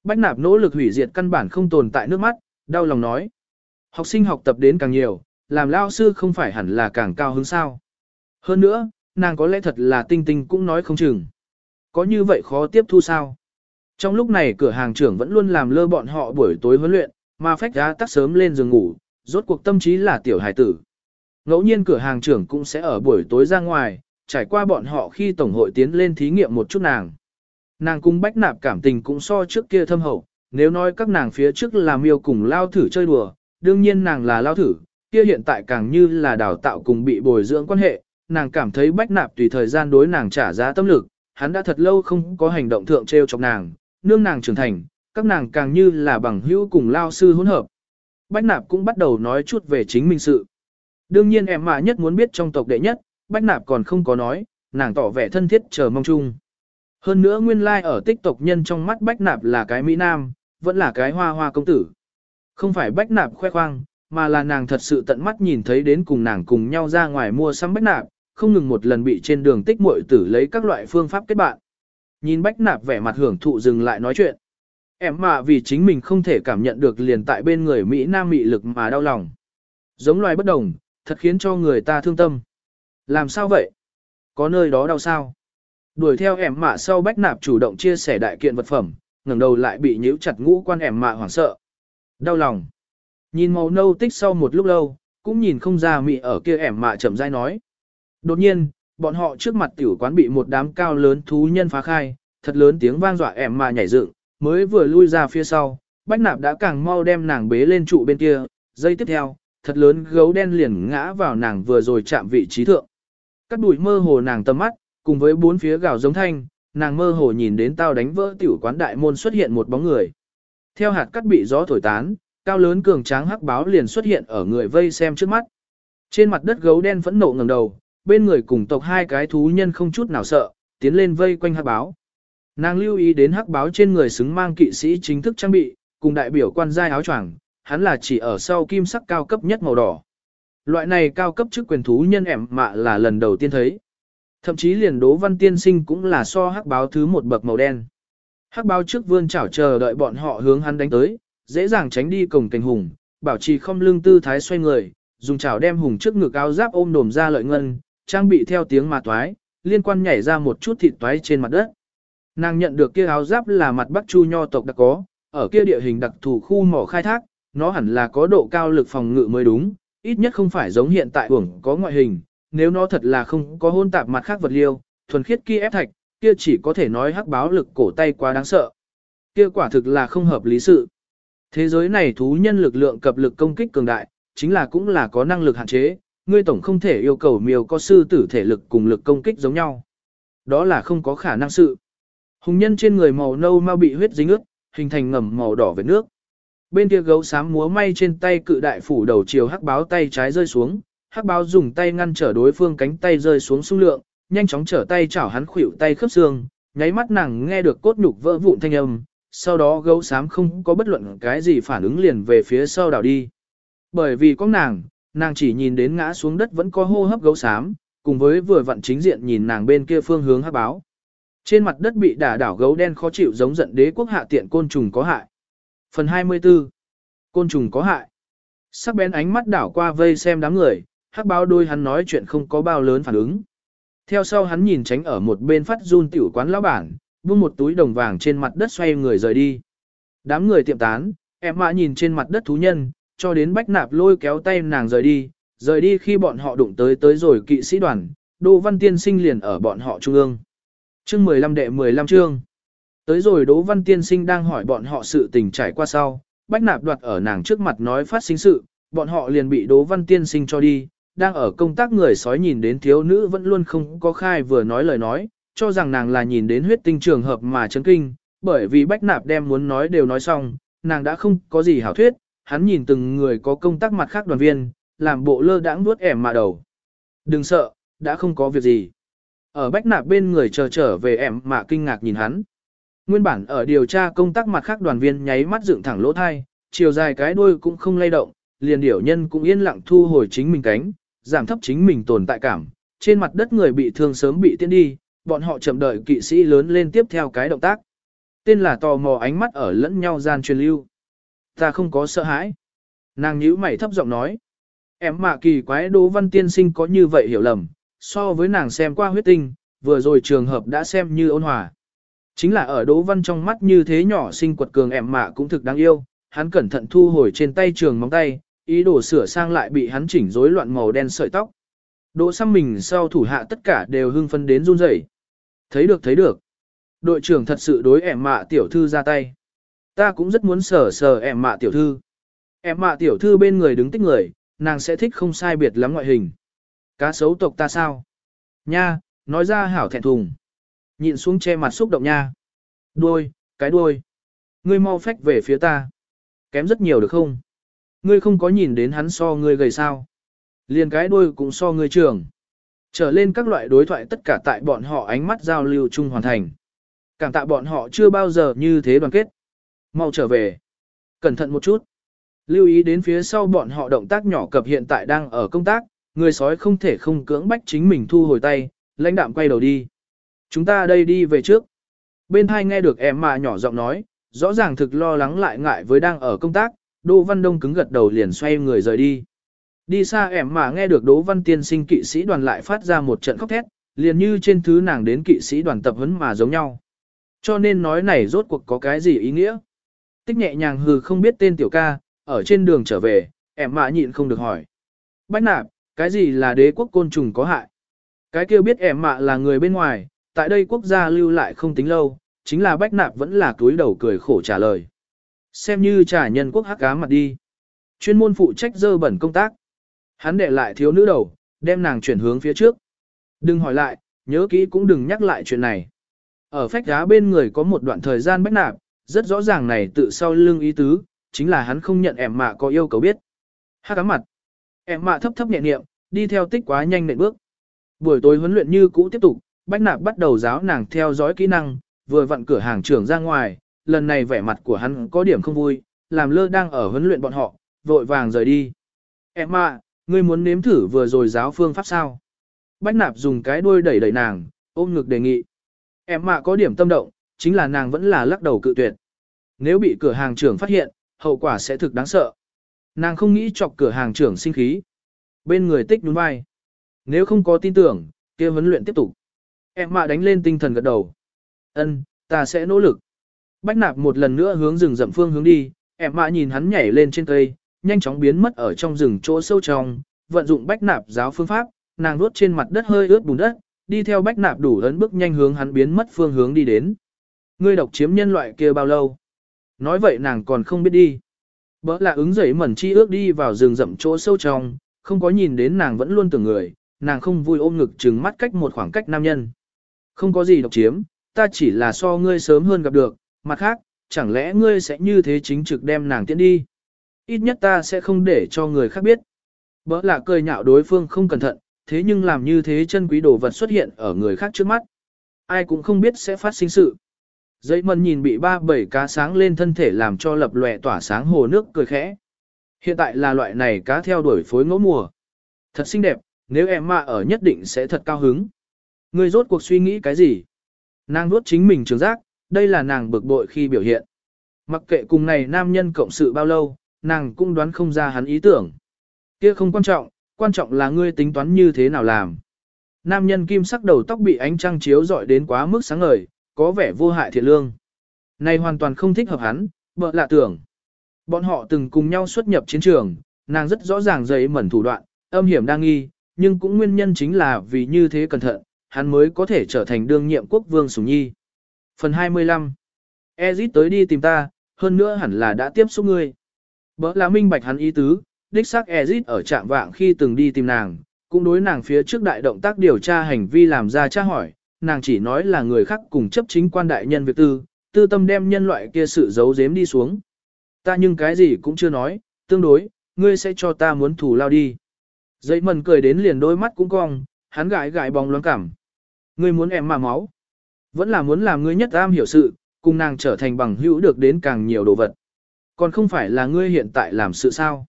Bách nạp nỗ lực hủy diệt căn bản không tồn tại nước mắt, đau lòng nói. Học sinh học tập đến càng nhiều, làm lao sư không phải hẳn là càng cao hứng sao. Hơn nữa, nàng có lẽ thật là tinh tinh cũng nói không chừng. Có như vậy khó tiếp thu sao? Trong lúc này cửa hàng trưởng vẫn luôn làm lơ bọn họ buổi tối huấn luyện, mà phách giá tắt sớm lên giường ngủ, rốt cuộc tâm trí là tiểu hải tử. Ngẫu nhiên cửa hàng trưởng cũng sẽ ở buổi tối ra ngoài, trải qua bọn họ khi tổng hội tiến lên thí nghiệm một chút nàng. Nàng cung bách nạp cảm tình cũng so trước kia thâm hậu, nếu nói các nàng phía trước là miêu cùng lao thử chơi đùa, đương nhiên nàng là lao thử, kia hiện tại càng như là đào tạo cùng bị bồi dưỡng quan hệ, nàng cảm thấy bách nạp tùy thời gian đối nàng trả giá tâm lực, hắn đã thật lâu không có hành động thượng treo chọc nàng, nương nàng trưởng thành, các nàng càng như là bằng hữu cùng lao sư hỗn hợp. Bách nạp cũng bắt đầu nói chút về chính mình sự. Đương nhiên em mà nhất muốn biết trong tộc đệ nhất, Bách Nạp còn không có nói, nàng tỏ vẻ thân thiết chờ mong chung. Hơn nữa nguyên lai like ở tích tộc nhân trong mắt Bách Nạp là cái Mỹ Nam, vẫn là cái hoa hoa công tử. Không phải Bách Nạp khoe khoang, mà là nàng thật sự tận mắt nhìn thấy đến cùng nàng cùng nhau ra ngoài mua sắm Bách Nạp, không ngừng một lần bị trên đường tích muội tử lấy các loại phương pháp kết bạn. Nhìn Bách Nạp vẻ mặt hưởng thụ dừng lại nói chuyện. Em mà vì chính mình không thể cảm nhận được liền tại bên người Mỹ Nam mị lực mà đau lòng. Giống loài bất đồng, thật khiến cho người ta thương tâm. Làm sao vậy? Có nơi đó đau sao? Đuổi theo ẻm mạ sau bách nạp chủ động chia sẻ đại kiện vật phẩm, ngẩng đầu lại bị nhíu chặt ngũ quan ẻm mạ hoảng sợ. Đau lòng. Nhìn màu nâu tích sau một lúc lâu, cũng nhìn không ra mị ở kia ẻm mạ chậm rãi nói. Đột nhiên, bọn họ trước mặt tiểu quán bị một đám cao lớn thú nhân phá khai, thật lớn tiếng vang dọa ẻm mạ nhảy dựng, mới vừa lui ra phía sau, bách nạp đã càng mau đem nàng bế lên trụ bên kia, giây tiếp theo, thật lớn gấu đen liền ngã vào nàng vừa rồi chạm vị trí thượng. Cắt đuổi mơ hồ nàng tầm mắt, cùng với bốn phía gào giống thanh, nàng mơ hồ nhìn đến tao đánh vỡ tiểu quán đại môn xuất hiện một bóng người. Theo hạt cắt bị gió thổi tán, cao lớn cường tráng hắc báo liền xuất hiện ở người vây xem trước mắt. Trên mặt đất gấu đen phẫn nộ ngẩng đầu, bên người cùng tộc hai cái thú nhân không chút nào sợ, tiến lên vây quanh hắc báo. Nàng lưu ý đến hắc báo trên người xứng mang kỵ sĩ chính thức trang bị, cùng đại biểu quan giai áo choàng, hắn là chỉ ở sau kim sắc cao cấp nhất màu đỏ. Loại này cao cấp chức quyền thú nhân ẻm mạ là lần đầu tiên thấy. Thậm chí liền đố văn tiên sinh cũng là so hắc báo thứ một bậc màu đen. Hắc báo trước vươn chảo chờ đợi bọn họ hướng hắn đánh tới, dễ dàng tránh đi cổng cành hùng, bảo trì không lưng tư thái xoay người, dùng chảo đem hùng trước ngực áo giáp ôm đồm ra lợi ngân, trang bị theo tiếng mà toái, liên quan nhảy ra một chút thịt toái trên mặt đất. Nàng nhận được kia áo giáp là mặt bắc chu nho tộc đặc có, ở kia địa hình đặc thù khu mỏ khai thác, nó hẳn là có độ cao lực phòng ngự mới đúng, ít nhất không phải giống hiện tại uổng có ngoại hình, nếu nó thật là không có hôn tạp mặt khác vật liêu, thuần khiết kia ép thạch, kia chỉ có thể nói hắc báo lực cổ tay quá đáng sợ. Kia quả thực là không hợp lý sự. Thế giới này thú nhân lực lượng cập lực công kích cường đại, chính là cũng là có năng lực hạn chế, ngươi tổng không thể yêu cầu miêu có sư tử thể lực cùng lực công kích giống nhau. Đó là không có khả năng sự. Hùng nhân trên người màu nâu mau bị huyết dính ướt, hình thành ngầm màu đỏ về nước. Bên kia gấu xám múa may trên tay cự đại phủ đầu chiều hắc báo tay trái rơi xuống, hắc báo dùng tay ngăn trở đối phương cánh tay rơi xuống xung lượng, nhanh chóng trở tay chảo hắn khuỷu tay khớp xương, nháy mắt nàng nghe được cốt nhục vỡ vụn thanh âm, sau đó gấu xám không có bất luận cái gì phản ứng liền về phía sau đảo đi. Bởi vì có nàng, nàng chỉ nhìn đến ngã xuống đất vẫn có hô hấp gấu xám, cùng với vừa vặn chính diện nhìn nàng bên kia phương hướng hắc báo. Trên mặt đất bị đả đảo gấu đen khó chịu giống giận đế quốc hạ tiện côn trùng có hại. Phần 24. Côn trùng có hại. Sắc bén ánh mắt đảo qua vây xem đám người, hắc báo đôi hắn nói chuyện không có bao lớn phản ứng. Theo sau hắn nhìn tránh ở một bên phát run tiểu quán lão bản, buông một túi đồng vàng trên mặt đất xoay người rời đi. Đám người tiệm tán, em mã nhìn trên mặt đất thú nhân, cho đến bách nạp lôi kéo tay nàng rời đi, rời đi khi bọn họ đụng tới tới rồi kỵ sĩ đoàn, Đỗ Văn Tiên Sinh liền ở bọn họ trung ương. Chương 15 đệ 15 chương. Tới rồi Đỗ Văn Tiên Sinh đang hỏi bọn họ sự tình trải qua sau, Bách Nạp đoạt ở nàng trước mặt nói phát sinh sự, bọn họ liền bị Đỗ Văn Tiên Sinh cho đi, đang ở công tác người sói nhìn đến thiếu nữ vẫn luôn không có khai vừa nói lời nói, cho rằng nàng là nhìn đến huyết tinh trường hợp mà chấn kinh, bởi vì Bách Nạp đem muốn nói đều nói xong, nàng đã không có gì hảo thuyết, hắn nhìn từng người có công tác mặt khác đoàn viên, làm bộ lơ đãng nuốt ẻm mà đầu. Đừng sợ, đã không có việc gì. Ở Bách Nạp bên người chờ trở về ẻm mà kinh ngạc nhìn hắn. Nguyên bản ở điều tra công tác mặt khác đoàn viên nháy mắt dựng thẳng lỗ thai, chiều dài cái đuôi cũng không lay động, liền điểu nhân cũng yên lặng thu hồi chính mình cánh, giảm thấp chính mình tồn tại cảm. Trên mặt đất người bị thương sớm bị tiến đi, bọn họ chậm đợi kỵ sĩ lớn lên tiếp theo cái động tác. Tên là tò mò ánh mắt ở lẫn nhau gian truyền lưu. Ta không có sợ hãi. Nàng nhíu mày thấp giọng nói. Em mạ kỳ quái Đỗ Văn Tiên Sinh có như vậy hiểu lầm, so với nàng xem qua huyết tinh, vừa rồi trường hợp đã xem như ôn hòa. Chính là ở Đỗ Văn trong mắt như thế nhỏ sinh quật cường em mạ cũng thực đáng yêu, hắn cẩn thận thu hồi trên tay trường móng tay, ý đồ sửa sang lại bị hắn chỉnh rối loạn màu đen sợi tóc. Đỗ xăm mình sau thủ hạ tất cả đều hưng phấn đến run rẩy. Thấy được thấy được. Đội trưởng thật sự đối em mạ tiểu thư ra tay. Ta cũng rất muốn sờ sờ em mạ tiểu thư. Em mạ tiểu thư bên người đứng tích người, nàng sẽ thích không sai biệt lắm ngoại hình. Cá sấu tộc ta sao? Nha, nói ra hảo thẹn thùng. Nhịn xuống che mặt xúc động nha. Đuôi, cái đuôi. Ngươi mau phách về phía ta. Kém rất nhiều được không? Ngươi không có nhìn đến hắn so ngươi gầy sao. Liền cái đuôi cũng so ngươi trưởng. Trở lên các loại đối thoại tất cả tại bọn họ ánh mắt giao lưu chung hoàn thành. Cảm tạ bọn họ chưa bao giờ như thế đoàn kết. Mau trở về. Cẩn thận một chút. Lưu ý đến phía sau bọn họ động tác nhỏ cập hiện tại đang ở công tác, người sói không thể không cưỡng bách chính mình thu hồi tay, lãnh đạm quay đầu đi. Chúng ta đây đi về trước. Bên hai nghe được em mà nhỏ giọng nói, rõ ràng thực lo lắng lại ngại với đang ở công tác, Đỗ Văn Đông cứng gật đầu liền xoay người rời đi. Đi xa em mà nghe được Đỗ Văn Tiên sinh kỵ sĩ đoàn lại phát ra một trận khóc thét, liền như trên thứ nàng đến kỵ sĩ đoàn tập huấn mà giống nhau. Cho nên nói này rốt cuộc có cái gì ý nghĩa? Tích nhẹ nhàng hừ không biết tên tiểu ca, ở trên đường trở về, em mạ nhịn không được hỏi. Bách nạp, cái gì là đế quốc côn trùng có hại? Cái kia biết em mạ là người bên ngoài, tại đây quốc gia lưu lại không tính lâu, chính là bách nạp vẫn là túi đầu cười khổ trả lời. Xem như trả nhân quốc hắc cá mặt đi. Chuyên môn phụ trách dơ bẩn công tác. Hắn để lại thiếu nữ đầu, đem nàng chuyển hướng phía trước. Đừng hỏi lại, nhớ kỹ cũng đừng nhắc lại chuyện này. Ở phách giá bên người có một đoạn thời gian bách nạp, rất rõ ràng này tự sau lưng ý tứ, chính là hắn không nhận em mạ có yêu cầu biết. Hát cá mặt. Em mạ thấp thấp nhẹ niệm, đi theo tích quá nhanh nện bước. Buổi tối huấn luyện như cũ tiếp tục, bách nạp bắt đầu giáo nàng theo dõi kỹ năng, vừa vặn cửa hàng trưởng ra ngoài, lần này vẻ mặt của hắn có điểm không vui, làm lơ đang ở huấn luyện bọn họ, vội vàng rời đi. Em mạ, ngươi muốn nếm thử vừa rồi giáo phương pháp sao? Bách nạp dùng cái đuôi đẩy đẩy nàng, ôm ngực đề nghị. Em mạ có điểm tâm động, chính là nàng vẫn là lắc đầu cự tuyệt. Nếu bị cửa hàng trưởng phát hiện, hậu quả sẽ thực đáng sợ. Nàng không nghĩ chọc cửa hàng trưởng sinh khí. Bên người tích đúng vai. Nếu không có tin tưởng, kia huấn luyện tiếp tục. Em mạ đánh lên tinh thần gật đầu. Ân, ta sẽ nỗ lực. Bách nạp một lần nữa hướng rừng rậm phương hướng đi, em mạ nhìn hắn nhảy lên trên cây, nhanh chóng biến mất ở trong rừng chỗ sâu trong, vận dụng bách nạp giáo phương pháp, nàng nuốt trên mặt đất hơi ướt bùn đất, đi theo bách nạp đủ ấn bước nhanh hướng hắn biến mất phương hướng đi đến. Ngươi độc chiếm nhân loại kia bao lâu? Nói vậy nàng còn không biết đi. Bỡ là ứng dậy mẩn chi ước đi vào rừng rậm chỗ sâu trong, không có nhìn đến nàng vẫn luôn tưởng người, nàng không vui ôm ngực trừng mắt cách một khoảng cách nam nhân. Không có gì độc chiếm, ta chỉ là so ngươi sớm hơn gặp được, mặt khác, chẳng lẽ ngươi sẽ như thế chính trực đem nàng tiễn đi. Ít nhất ta sẽ không để cho người khác biết. Bỡ là cười nhạo đối phương không cẩn thận, thế nhưng làm như thế chân quý đồ vật xuất hiện ở người khác trước mắt. Ai cũng không biết sẽ phát sinh sự. Dây mần nhìn bị ba bảy cá sáng lên thân thể làm cho lập lòe tỏa sáng hồ nước cười khẽ. Hiện tại là loại này cá theo đuổi phối ngẫu mùa. Thật xinh đẹp, nếu em mà ở nhất định sẽ thật cao hứng. Người rốt cuộc suy nghĩ cái gì? Nàng nuốt chính mình trường giác, đây là nàng bực bội khi biểu hiện. Mặc kệ cùng này nam nhân cộng sự bao lâu, nàng cũng đoán không ra hắn ý tưởng. Kia không quan trọng, quan trọng là ngươi tính toán như thế nào làm. Nam nhân kim sắc đầu tóc bị ánh trăng chiếu rọi đến quá mức sáng ngời, có vẻ vô hại thiện lương. Này hoàn toàn không thích hợp hắn, bợ lạ tưởng. Bọn họ từng cùng nhau xuất nhập chiến trường, nàng rất rõ ràng dày mẩn thủ đoạn, âm hiểm đang nghi, nhưng cũng nguyên nhân chính là vì như thế cẩn thận, hắn mới có thể trở thành đương nhiệm quốc vương sủng nhi. Phần 25 Ezit tới đi tìm ta, hơn nữa hẳn là đã tiếp xúc ngươi. Bỡ là minh bạch hắn ý tứ, đích xác Ezit ở trạm vạng khi từng đi tìm nàng, cũng đối nàng phía trước đại động tác điều tra hành vi làm ra tra hỏi, nàng chỉ nói là người khác cùng chấp chính quan đại nhân việc tư, tư tâm đem nhân loại kia sự giấu giếm đi xuống. Ta nhưng cái gì cũng chưa nói, tương đối, ngươi sẽ cho ta muốn thủ lao đi. Dây mần cười đến liền đôi mắt cũng cong, hắn gãi gãi bóng loáng cảm. Ngươi muốn em mà máu. Vẫn là muốn làm ngươi nhất am hiểu sự, cùng nàng trở thành bằng hữu được đến càng nhiều đồ vật. Còn không phải là ngươi hiện tại làm sự sao.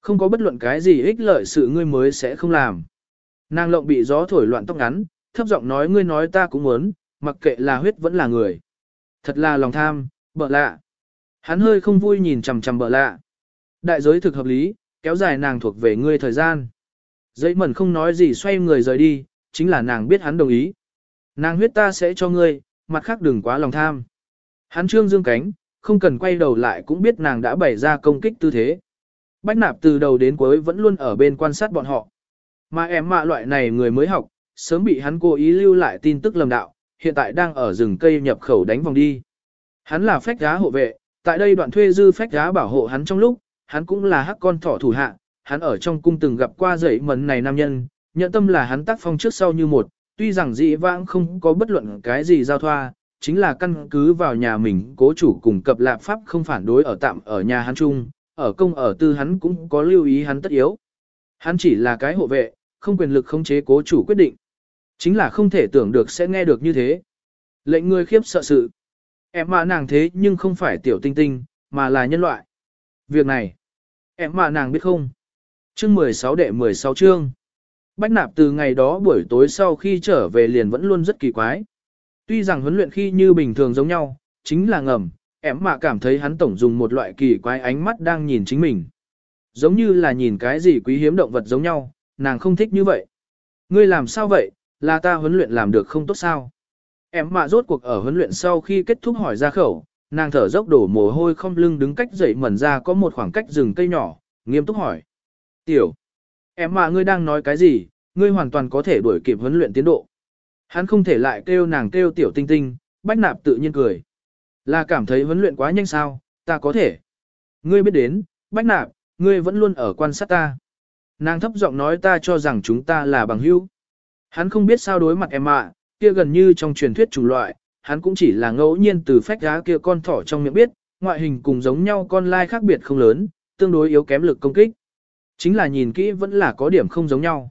Không có bất luận cái gì ích lợi sự ngươi mới sẽ không làm. Nàng lộng bị gió thổi loạn tóc ngắn, thấp giọng nói ngươi nói ta cũng muốn, mặc kệ là huyết vẫn là người. Thật là lòng tham, bợ lạ. Hắn hơi không vui nhìn chằm chằm bợ lạ. Đại giới thực hợp lý, kéo dài nàng thuộc về ngươi thời gian. Giấy mẩn không nói gì xoay người rời đi, chính là nàng biết hắn đồng ý. Nàng huyết ta sẽ cho ngươi, mặt khác đừng quá lòng tham. Hắn trương dương cánh, không cần quay đầu lại cũng biết nàng đã bày ra công kích tư thế. Bách nạp từ đầu đến cuối vẫn luôn ở bên quan sát bọn họ. Mà em mạ loại này người mới học, sớm bị hắn cố ý lưu lại tin tức lầm đạo, hiện tại đang ở rừng cây nhập khẩu đánh vòng đi. Hắn là phách giá hộ vệ, tại đây đoạn thuê dư phách giá bảo hộ hắn trong lúc, hắn cũng là hắc con thỏ thủ hạ, hắn ở trong cung từng gặp qua dãy mấn này nam nhân, nhận tâm là hắn tác phong trước sau như một, tuy rằng dị vãng không có bất luận cái gì giao thoa, chính là căn cứ vào nhà mình cố chủ cùng cập lạp pháp không phản đối ở tạm ở nhà hắn chung, ở công ở tư hắn cũng có lưu ý hắn tất yếu. Hắn chỉ là cái hộ vệ, không quyền lực khống chế cố chủ quyết định. Chính là không thể tưởng được sẽ nghe được như thế. Lệnh người khiếp sợ sự. Em mà nàng thế nhưng không phải tiểu tinh tinh, mà là nhân loại. Việc này, em mà nàng biết không? Chương 16 đệ 16 chương. Bách nạp từ ngày đó buổi tối sau khi trở về liền vẫn luôn rất kỳ quái. Tuy rằng huấn luyện khi như bình thường giống nhau, chính là ngầm, em mà cảm thấy hắn tổng dùng một loại kỳ quái ánh mắt đang nhìn chính mình. Giống như là nhìn cái gì quý hiếm động vật giống nhau, nàng không thích như vậy. Ngươi làm sao vậy, là ta huấn luyện làm được không tốt sao? Em mạ rốt cuộc ở huấn luyện sau khi kết thúc hỏi ra khẩu, nàng thở dốc đổ mồ hôi không lưng đứng cách dậy mẩn ra có một khoảng cách rừng cây nhỏ, nghiêm túc hỏi. Tiểu, em mạ ngươi đang nói cái gì, ngươi hoàn toàn có thể đuổi kịp huấn luyện tiến độ. Hắn không thể lại kêu nàng kêu tiểu tinh tinh, bách nạp tự nhiên cười. Là cảm thấy huấn luyện quá nhanh sao, ta có thể. Ngươi biết đến, bách nạp, ngươi vẫn luôn ở quan sát ta. Nàng thấp giọng nói ta cho rằng chúng ta là bằng hữu. Hắn không biết sao đối mặt em ạ, kia gần như trong truyền thuyết chủng loại, hắn cũng chỉ là ngẫu nhiên từ phách giá kia con thỏ trong miệng biết, ngoại hình cùng giống nhau con lai khác biệt không lớn, tương đối yếu kém lực công kích. Chính là nhìn kỹ vẫn là có điểm không giống nhau.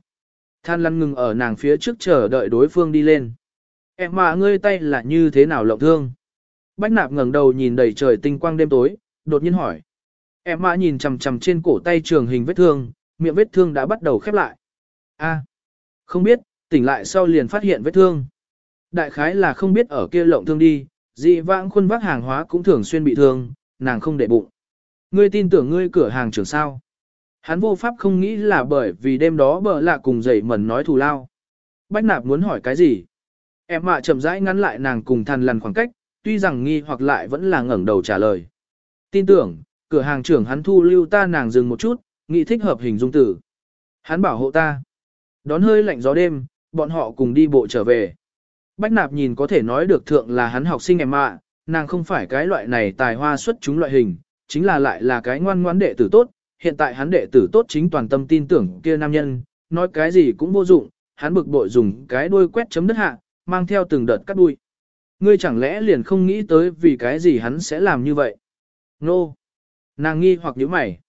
Than lăn ngừng ở nàng phía trước chờ đợi đối phương đi lên. Em mà ngươi tay là như thế nào lộng thương? Bách nạp ngẩng đầu nhìn đầy trời tinh quang đêm tối, đột nhiên hỏi. Em mà nhìn chằm chằm trên cổ tay trường hình vết thương, miệng vết thương đã bắt đầu khép lại. A, không biết, tỉnh lại sau liền phát hiện vết thương. Đại khái là không biết ở kia lộng thương đi, dị vãng khuôn vác hàng hóa cũng thường xuyên bị thương, nàng không để bụng. Ngươi tin tưởng ngươi cửa hàng trưởng sao? Hắn vô pháp không nghĩ là bởi vì đêm đó bờ lạ cùng dậy mẩn nói thù lao. Bách nạp muốn hỏi cái gì? Em mạ chậm rãi ngắn lại nàng cùng thằn lằn khoảng cách, tuy rằng nghi hoặc lại vẫn là ngẩng đầu trả lời. Tin tưởng, cửa hàng trưởng hắn thu lưu ta nàng dừng một chút, nghĩ thích hợp hình dung tử. Hắn bảo hộ ta. Đón hơi lạnh gió đêm, bọn họ cùng đi bộ trở về. Bách nạp nhìn có thể nói được thượng là hắn học sinh em mạ, nàng không phải cái loại này tài hoa xuất chúng loại hình, chính là lại là cái ngoan ngoãn đệ tử tốt, hiện tại hắn đệ tử tốt chính toàn tâm tin tưởng kia nam nhân, nói cái gì cũng vô dụng, hắn bực bội dùng cái đuôi quét chấm đất hạ, mang theo từng đợt cắt đuôi. Ngươi chẳng lẽ liền không nghĩ tới vì cái gì hắn sẽ làm như vậy? Nô! No. Nàng nghi hoặc nhíu mày.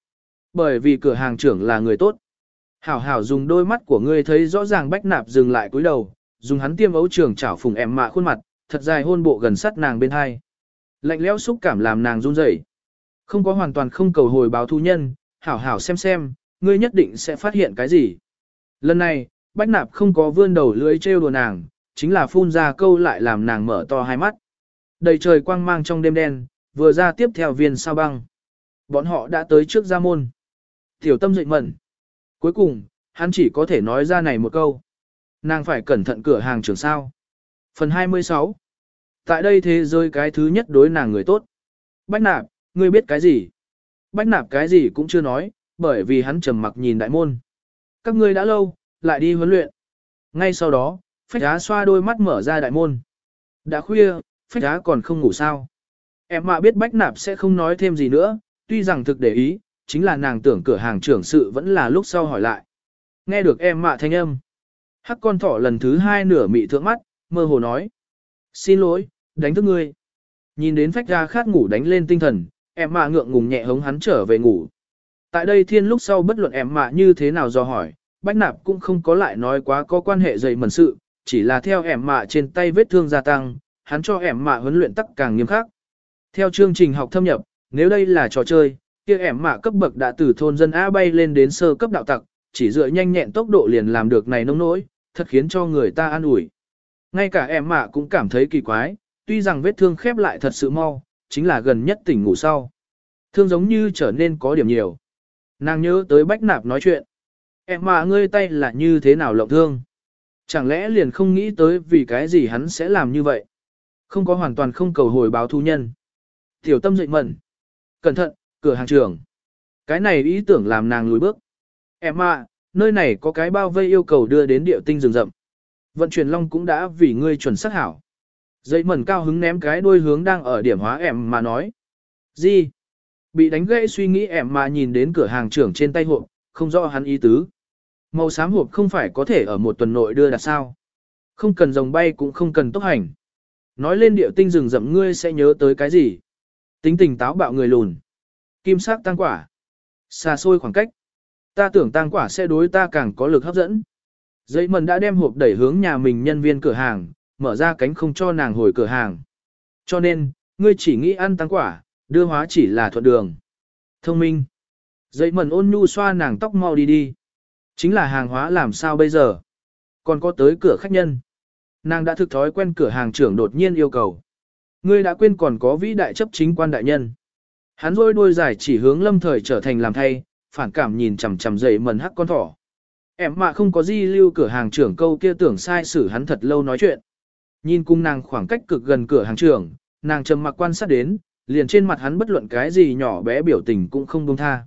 Bởi vì cửa hàng trưởng là người tốt. Hảo hảo dùng đôi mắt của ngươi thấy rõ ràng bách nạp dừng lại cúi đầu, dùng hắn tiêm ấu trường chảo phùng em mạ khuôn mặt, thật dài hôn bộ gần sát nàng bên hai. Lạnh lẽo xúc cảm làm nàng run rẩy. Không có hoàn toàn không cầu hồi báo thu nhân, hảo hảo xem xem, ngươi nhất định sẽ phát hiện cái gì. Lần này, Bách Nạp không có vươn đầu lưỡi trêu đùa nàng, chính là phun ra câu lại làm nàng mở to hai mắt. Đầy trời quang mang trong đêm đen, vừa ra tiếp theo viên sao băng. Bọn họ đã tới trước gia môn. Tiểu tâm dậy mẩn. Cuối cùng, hắn chỉ có thể nói ra này một câu. Nàng phải cẩn thận cửa hàng trưởng sao. Phần 26 Tại đây thế giới cái thứ nhất đối nàng người tốt. Bách nạp, ngươi biết cái gì? Bách nạp cái gì cũng chưa nói, bởi vì hắn trầm mặc nhìn đại môn. Các ngươi đã lâu, lại đi huấn luyện. Ngay sau đó, phách đá xoa đôi mắt mở ra đại môn. Đã khuya, phách đá còn không ngủ sao. Em mà biết bách nạp sẽ không nói thêm gì nữa, tuy rằng thực để ý, chính là nàng tưởng cửa hàng trưởng sự vẫn là lúc sau hỏi lại. Nghe được em mạ thanh âm. Hắc con thỏ lần thứ hai nửa mị thượng mắt, mơ hồ nói. Xin lỗi, đánh thức ngươi. Nhìn đến phách ra khát ngủ đánh lên tinh thần, em mạ ngượng ngùng nhẹ hống hắn trở về ngủ. Tại đây thiên lúc sau bất luận em mạ như thế nào do hỏi, bách nạp cũng không có lại nói quá có quan hệ dày mẩn sự, chỉ là theo em mạ trên tay vết thương gia tăng, hắn cho em mạ huấn luyện tắc càng nghiêm khắc. Theo chương trình học thâm nhập, nếu đây là trò chơi, kia em mạ cấp bậc đã từ thôn dân A bay lên đến sơ cấp đạo tặc, chỉ dựa nhanh nhẹn tốc độ liền làm được này nông nỗi, thật khiến cho người ta an ủi. Ngay cả em mạ cũng cảm thấy kỳ quái, tuy rằng vết thương khép lại thật sự mau, chính là gần nhất tỉnh ngủ sau. Thương giống như trở nên có điểm nhiều. Nàng nhớ tới bách nạp nói chuyện. Em mạ ngươi tay là như thế nào lộng thương? Chẳng lẽ liền không nghĩ tới vì cái gì hắn sẽ làm như vậy? Không có hoàn toàn không cầu hồi báo thu nhân. Tiểu tâm dậy mẩn. Cẩn thận, cửa hàng trưởng. Cái này ý tưởng làm nàng lùi bước. Em à, nơi này có cái bao vây yêu cầu đưa đến địa tinh rừng rậm. Vận chuyển long cũng đã vì ngươi chuẩn xác hảo. dây mẩn cao hứng ném cái đuôi hướng đang ở điểm hóa em mà nói. Gì? Bị đánh gãy suy nghĩ em mà nhìn đến cửa hàng trưởng trên tay hộp, không rõ hắn ý tứ. Màu xám hộp không phải có thể ở một tuần nội đưa đặt sao. Không cần rồng bay cũng không cần tốc hành. Nói lên điệu tinh rừng rậm ngươi sẽ nhớ tới cái gì? Tính tình táo bạo người lùn. Kim sắc tăng quả. Xa xôi khoảng cách. Ta tưởng tăng quả sẽ đối ta càng có lực hấp dẫn. Dây mần đã đem hộp đẩy hướng nhà mình nhân viên cửa hàng, mở ra cánh không cho nàng hồi cửa hàng. Cho nên, ngươi chỉ nghĩ ăn tăng quả, đưa hóa chỉ là thuận đường. Thông minh. Dây mần ôn nhu xoa nàng tóc mau đi đi. Chính là hàng hóa làm sao bây giờ? Còn có tới cửa khách nhân. Nàng đã thực thói quen cửa hàng trưởng đột nhiên yêu cầu. Ngươi đã quên còn có vĩ đại chấp chính quan đại nhân. Hắn rôi đôi dài chỉ hướng lâm thời trở thành làm thay, phản cảm nhìn chằm chằm dậy mần hắc con thỏ. Em mà không có gì lưu cửa hàng trưởng câu kia tưởng sai xử hắn thật lâu nói chuyện. Nhìn cung nàng khoảng cách cực gần cửa hàng trưởng, nàng trầm mặc quan sát đến, liền trên mặt hắn bất luận cái gì nhỏ bé biểu tình cũng không buông tha.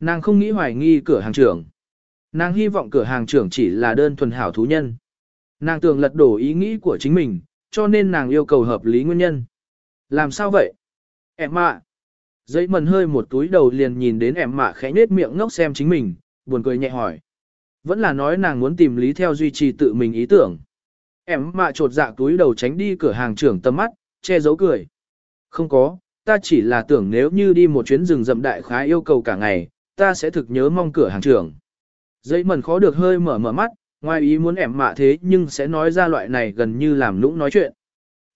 Nàng không nghĩ hoài nghi cửa hàng trưởng. Nàng hy vọng cửa hàng trưởng chỉ là đơn thuần hảo thú nhân. Nàng tưởng lật đổ ý nghĩ của chính mình, cho nên nàng yêu cầu hợp lý nguyên nhân. Làm sao vậy? Em mạ. Giấy mần hơi một túi đầu liền nhìn đến em mạ khẽ nết miệng ngốc xem chính mình, buồn cười nhẹ hỏi. Vẫn là nói nàng muốn tìm lý theo duy trì tự mình ý tưởng. Em mạ trột dạ túi đầu tránh đi cửa hàng trưởng tầm mắt, che giấu cười. Không có, ta chỉ là tưởng nếu như đi một chuyến rừng rậm đại khá yêu cầu cả ngày, ta sẽ thực nhớ mong cửa hàng trưởng. Giấy mần khó được hơi mở mở mắt, ngoài ý muốn ẻm mạ thế nhưng sẽ nói ra loại này gần như làm nũng nói chuyện.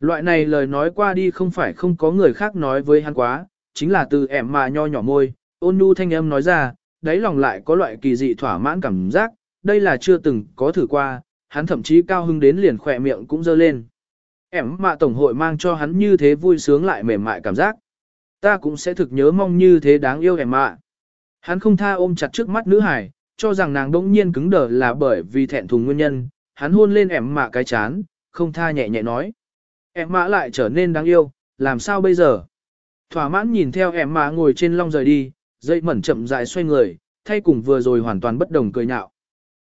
Loại này lời nói qua đi không phải không có người khác nói với hắn quá, chính là từ ẻm mà nho nhỏ môi, ôn nhu thanh âm nói ra, đáy lòng lại có loại kỳ dị thỏa mãn cảm giác, đây là chưa từng có thử qua, hắn thậm chí cao hưng đến liền khỏe miệng cũng dơ lên. Ẻm mà tổng hội mang cho hắn như thế vui sướng lại mềm mại cảm giác. Ta cũng sẽ thực nhớ mong như thế đáng yêu ẻm mà Hắn không tha ôm chặt trước mắt nữ hải, cho rằng nàng đỗng nhiên cứng đờ là bởi vì thẹn thùng nguyên nhân, hắn hôn lên em mạ cái chán, không tha nhẹ nhẹ nói. Em mạ lại trở nên đáng yêu, làm sao bây giờ? Thỏa mãn nhìn theo em mà ngồi trên long rời đi, dây mẩn chậm rãi xoay người, thay cùng vừa rồi hoàn toàn bất đồng cười nhạo.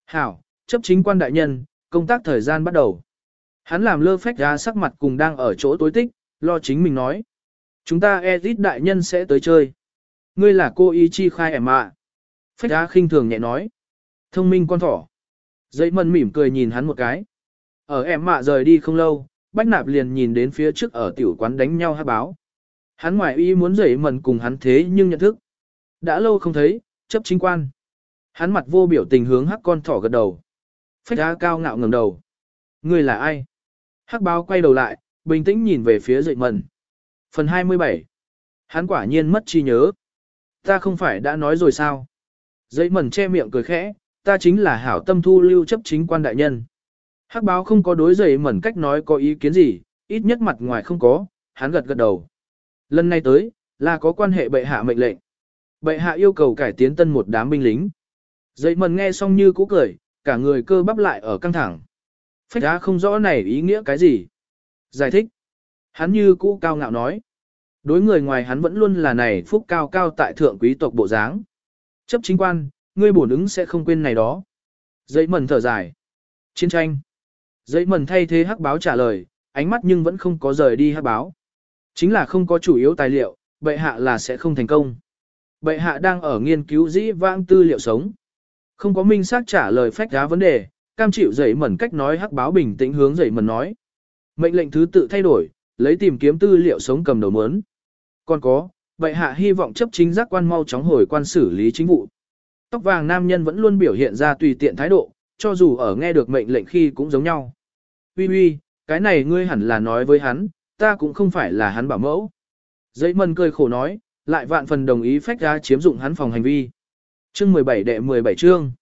Hảo, chấp chính quan đại nhân, công tác thời gian bắt đầu. Hắn làm lơ phách ra sắc mặt cùng đang ở chỗ tối tích, lo chính mình nói. Chúng ta edit đại nhân sẽ tới chơi. Ngươi là cô ý chi khai em mạ. Phách ra khinh thường nhẹ nói. Thông minh con thỏ. Dây mẩn mỉm cười nhìn hắn một cái. Ở em mạ rời đi không lâu, bách nạp liền nhìn đến phía trước ở tiểu quán đánh nhau hát báo. Hắn ngoài ý muốn dậy mần cùng hắn thế nhưng nhận thức. Đã lâu không thấy, chấp chính quan. Hắn mặt vô biểu tình hướng hắc con thỏ gật đầu. Phách đá cao ngạo ngẩng đầu. Người là ai? Hắc báo quay đầu lại, bình tĩnh nhìn về phía dậy mần. Phần 27. Hắn quả nhiên mất trí nhớ. Ta không phải đã nói rồi sao? Dậy mẩn che miệng cười khẽ, ta chính là hảo tâm thu lưu chấp chính quan đại nhân. Hắc báo không có đối dậy mẩn cách nói có ý kiến gì, ít nhất mặt ngoài không có, hắn gật gật đầu. Lần này tới, là có quan hệ bệ hạ mệnh lệnh. Bệ hạ yêu cầu cải tiến tân một đám binh lính. Dậy mần nghe xong như cũ cười, cả người cơ bắp lại ở căng thẳng. Phách đá không rõ này ý nghĩa cái gì. Giải thích. Hắn như cũ cao ngạo nói. Đối người ngoài hắn vẫn luôn là này phúc cao cao tại thượng quý tộc bộ dáng. Chấp chính quan, ngươi bổn ứng sẽ không quên này đó. Dậy mần thở dài. Chiến tranh. Dậy mần thay thế hắc báo trả lời, ánh mắt nhưng vẫn không có rời đi hắc báo. Chính là không có chủ yếu tài liệu, bệ hạ là sẽ không thành công. Bệ hạ đang ở nghiên cứu dĩ vãng tư liệu sống. Không có minh xác trả lời phách giá vấn đề, cam chịu dậy mẩn cách nói hắc báo bình tĩnh hướng dậy mẩn nói. Mệnh lệnh thứ tự thay đổi, lấy tìm kiếm tư liệu sống cầm đầu mớn. Còn có, bệ hạ hy vọng chấp chính giác quan mau chóng hồi quan xử lý chính vụ. Tóc vàng nam nhân vẫn luôn biểu hiện ra tùy tiện thái độ, cho dù ở nghe được mệnh lệnh khi cũng giống nhau. Uy uy, cái này ngươi hẳn là nói với hắn, ta cũng không phải là hắn bảo mẫu. Dây mân cười khổ nói, lại vạn phần đồng ý phách ra chiếm dụng hắn phòng hành vi. Chương 17 đệ 17 chương.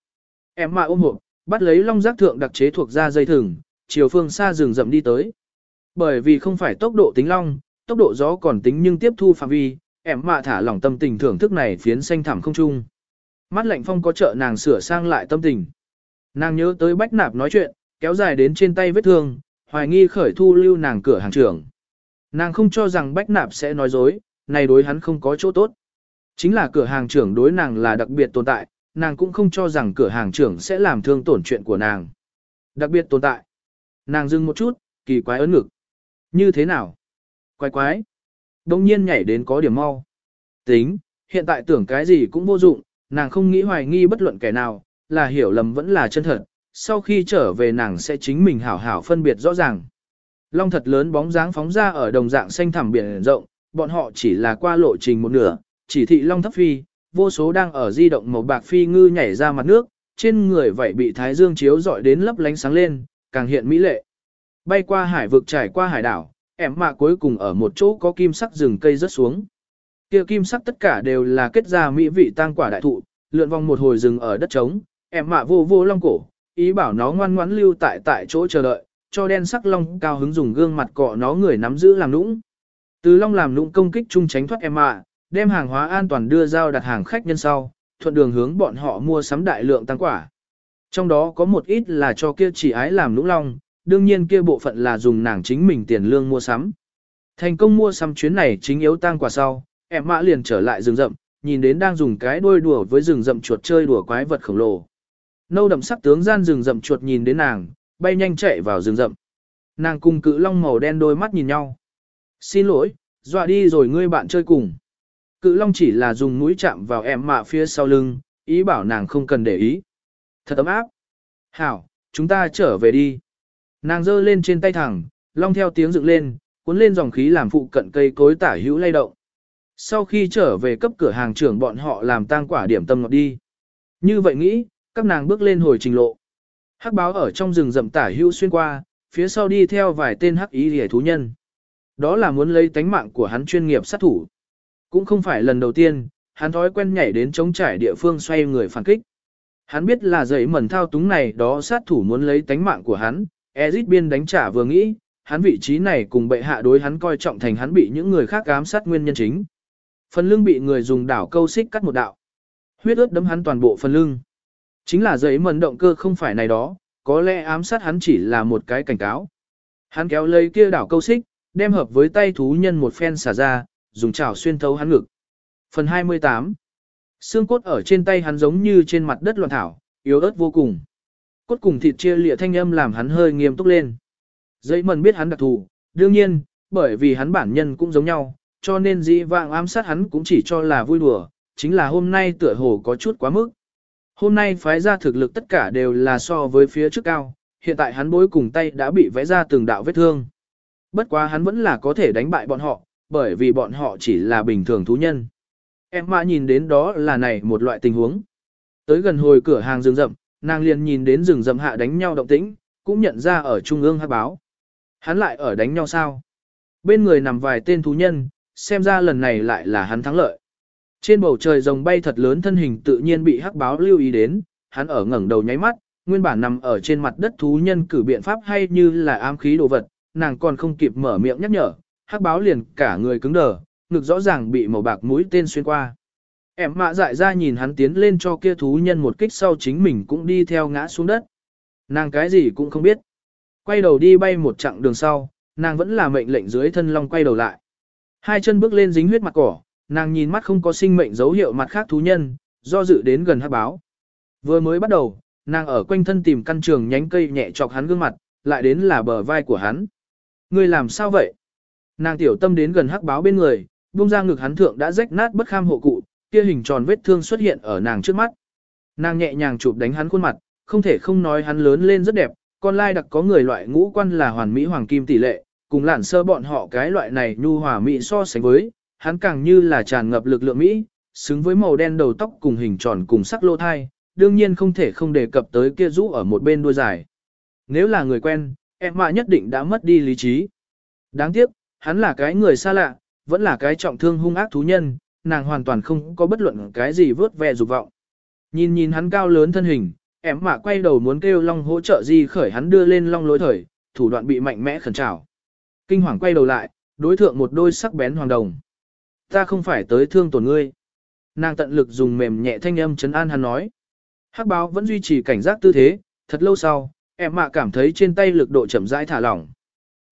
Em mà ôm hộp, bắt lấy long giác thượng đặc chế thuộc ra dây thừng, chiều phương xa rừng rậm đi tới. Bởi vì không phải tốc độ tính long, tốc độ gió còn tính nhưng tiếp thu phạm vi, em mạ thả lỏng tâm tình thưởng thức này phiến xanh thẳm không trung. Mắt lạnh phong có trợ nàng sửa sang lại tâm tình. Nàng nhớ tới bách nạp nói chuyện, kéo dài đến trên tay vết thương, hoài nghi khởi thu lưu nàng cửa hàng trưởng. Nàng không cho rằng bách nạp sẽ nói dối, này đối hắn không có chỗ tốt. Chính là cửa hàng trưởng đối nàng là đặc biệt tồn tại, nàng cũng không cho rằng cửa hàng trưởng sẽ làm thương tổn chuyện của nàng. Đặc biệt tồn tại. Nàng dừng một chút, kỳ quái ấn ngực. Như thế nào? Quái quái. Đông nhiên nhảy đến có điểm mau. Tính, hiện tại tưởng cái gì cũng vô dụng, nàng không nghĩ hoài nghi bất luận kẻ nào, là hiểu lầm vẫn là chân thật. Sau khi trở về nàng sẽ chính mình hảo hảo phân biệt rõ ràng. Long thật lớn bóng dáng phóng ra ở đồng dạng xanh thẳm biển rộng, bọn họ chỉ là qua lộ trình một nửa, chỉ thị long thấp phi, vô số đang ở di động màu bạc phi ngư nhảy ra mặt nước, trên người vậy bị thái dương chiếu dọi đến lấp lánh sáng lên, càng hiện mỹ lệ. Bay qua hải vực trải qua hải đảo, em mạ cuối cùng ở một chỗ có kim sắc rừng cây rớt xuống. Kia kim sắc tất cả đều là kết ra mỹ vị tang quả đại thụ, lượn vòng một hồi rừng ở đất trống, em mạ vô vô long cổ, ý bảo nó ngoan ngoãn lưu tại tại chỗ chờ đợi, cho đen sắc long cao hứng dùng gương mặt cọ nó người nắm giữ làm nũng. Từ long làm nũng công kích chung tránh thoát em mạ, đem hàng hóa an toàn đưa giao đặt hàng khách nhân sau, thuận đường hướng bọn họ mua sắm đại lượng tăng quả. Trong đó có một ít là cho kia chỉ ái làm nũng long, đương nhiên kia bộ phận là dùng nàng chính mình tiền lương mua sắm. Thành công mua sắm chuyến này chính yếu tăng quả sau, em mã liền trở lại rừng rậm, nhìn đến đang dùng cái đuôi đùa với rừng rậm chuột chơi đùa quái vật khổng lồ. Nâu đậm sắc tướng gian rừng rậm chuột nhìn đến nàng, bay nhanh chạy vào rừng rậm. Nàng cùng cự long màu đen đôi mắt nhìn nhau. Xin lỗi, dọa đi rồi ngươi bạn chơi cùng. Cự long chỉ là dùng mũi chạm vào em mạ phía sau lưng, ý bảo nàng không cần để ý. Thật ấm áp. Hảo, chúng ta trở về đi. Nàng giơ lên trên tay thẳng, long theo tiếng dựng lên, cuốn lên dòng khí làm phụ cận cây cối tả hữu lay động. Sau khi trở về cấp cửa hàng trưởng bọn họ làm tang quả điểm tâm ngọt đi. Như vậy nghĩ, các nàng bước lên hồi trình lộ. Hắc báo ở trong rừng rậm tả hữu xuyên qua, phía sau đi theo vài tên hắc ý hề thú nhân. Đó là muốn lấy tánh mạng của hắn chuyên nghiệp sát thủ. Cũng không phải lần đầu tiên, hắn thói quen nhảy đến chống trải địa phương xoay người phản kích. Hắn biết là dậy mẩn thao túng này đó sát thủ muốn lấy tánh mạng của hắn, Ezit biên đánh trả vừa nghĩ, hắn vị trí này cùng bệ hạ đối hắn coi trọng thành hắn bị những người khác ám sát nguyên nhân chính. Phần lưng bị người dùng đảo câu xích cắt một đạo. Huyết ướt đấm hắn toàn bộ phần lưng. Chính là giấy mần động cơ không phải này đó, có lẽ ám sát hắn chỉ là một cái cảnh cáo. Hắn kéo lấy kia đảo câu xích, đem hợp với tay thú nhân một phen xả ra, dùng chảo xuyên thấu hắn ngực. Phần 28 Xương cốt ở trên tay hắn giống như trên mặt đất loạn thảo, yếu ớt vô cùng. Cốt cùng thịt chia lịa thanh âm làm hắn hơi nghiêm túc lên. giấy mần biết hắn đặc thù, đương nhiên, bởi vì hắn bản nhân cũng giống nhau, cho nên dĩ vãng ám sát hắn cũng chỉ cho là vui đùa, chính là hôm nay tựa hồ có chút quá mức. Hôm nay phái ra thực lực tất cả đều là so với phía trước cao, hiện tại hắn bối cùng tay đã bị vẽ ra từng đạo vết thương. Bất quá hắn vẫn là có thể đánh bại bọn họ, bởi vì bọn họ chỉ là bình thường thú nhân. Em mà nhìn đến đó là này một loại tình huống. Tới gần hồi cửa hàng rừng rậm, nàng liền nhìn đến rừng rậm hạ đánh nhau động tĩnh, cũng nhận ra ở trung ương hát báo. Hắn lại ở đánh nhau sao? Bên người nằm vài tên thú nhân, xem ra lần này lại là hắn thắng lợi. Trên bầu trời rồng bay thật lớn thân hình tự nhiên bị hắc báo lưu ý đến, hắn ở ngẩng đầu nháy mắt, nguyên bản nằm ở trên mặt đất thú nhân cử biện pháp hay như là ám khí đồ vật, nàng còn không kịp mở miệng nhắc nhở, hắc báo liền cả người cứng đờ, ngực rõ ràng bị màu bạc mũi tên xuyên qua. Em mạ dại ra nhìn hắn tiến lên cho kia thú nhân một kích sau chính mình cũng đi theo ngã xuống đất. Nàng cái gì cũng không biết. Quay đầu đi bay một chặng đường sau, nàng vẫn là mệnh lệnh dưới thân long quay đầu lại. Hai chân bước lên dính huyết mặt cỏ, nàng nhìn mắt không có sinh mệnh dấu hiệu mặt khác thú nhân, do dự đến gần hắc báo. Vừa mới bắt đầu, nàng ở quanh thân tìm căn trường nhánh cây nhẹ chọc hắn gương mặt, lại đến là bờ vai của hắn. Ngươi làm sao vậy? Nàng tiểu tâm đến gần hắc báo bên người, buông ra ngực hắn thượng đã rách nát bất kham hộ cụ, kia hình tròn vết thương xuất hiện ở nàng trước mắt. Nàng nhẹ nhàng chụp đánh hắn khuôn mặt, không thể không nói hắn lớn lên rất đẹp, con lai đặc có người loại ngũ quan là hoàn mỹ hoàng kim tỷ lệ, cùng lản sơ bọn họ cái loại này nhu hòa mỹ so sánh với, hắn càng như là tràn ngập lực lượng mỹ, xứng với màu đen đầu tóc cùng hình tròn cùng sắc lô thai, đương nhiên không thể không đề cập tới kia rũ ở một bên đuôi dài. Nếu là người quen, em mạ nhất định đã mất đi lý trí. Đáng tiếc, hắn là cái người xa lạ, vẫn là cái trọng thương hung ác thú nhân, nàng hoàn toàn không có bất luận cái gì vớt ve dục vọng. Nhìn nhìn hắn cao lớn thân hình, em mạ quay đầu muốn kêu long hỗ trợ gì khởi hắn đưa lên long lối thời, thủ đoạn bị mạnh mẽ khẩn trào. Kinh hoàng quay đầu lại, đối thượng một đôi sắc bén hoàng đồng. Ta không phải tới thương tổn ngươi. Nàng tận lực dùng mềm nhẹ thanh âm chấn an hắn nói. Hắc báo vẫn duy trì cảnh giác tư thế, thật lâu sau, em mạ cảm thấy trên tay lực độ chậm rãi thả lỏng.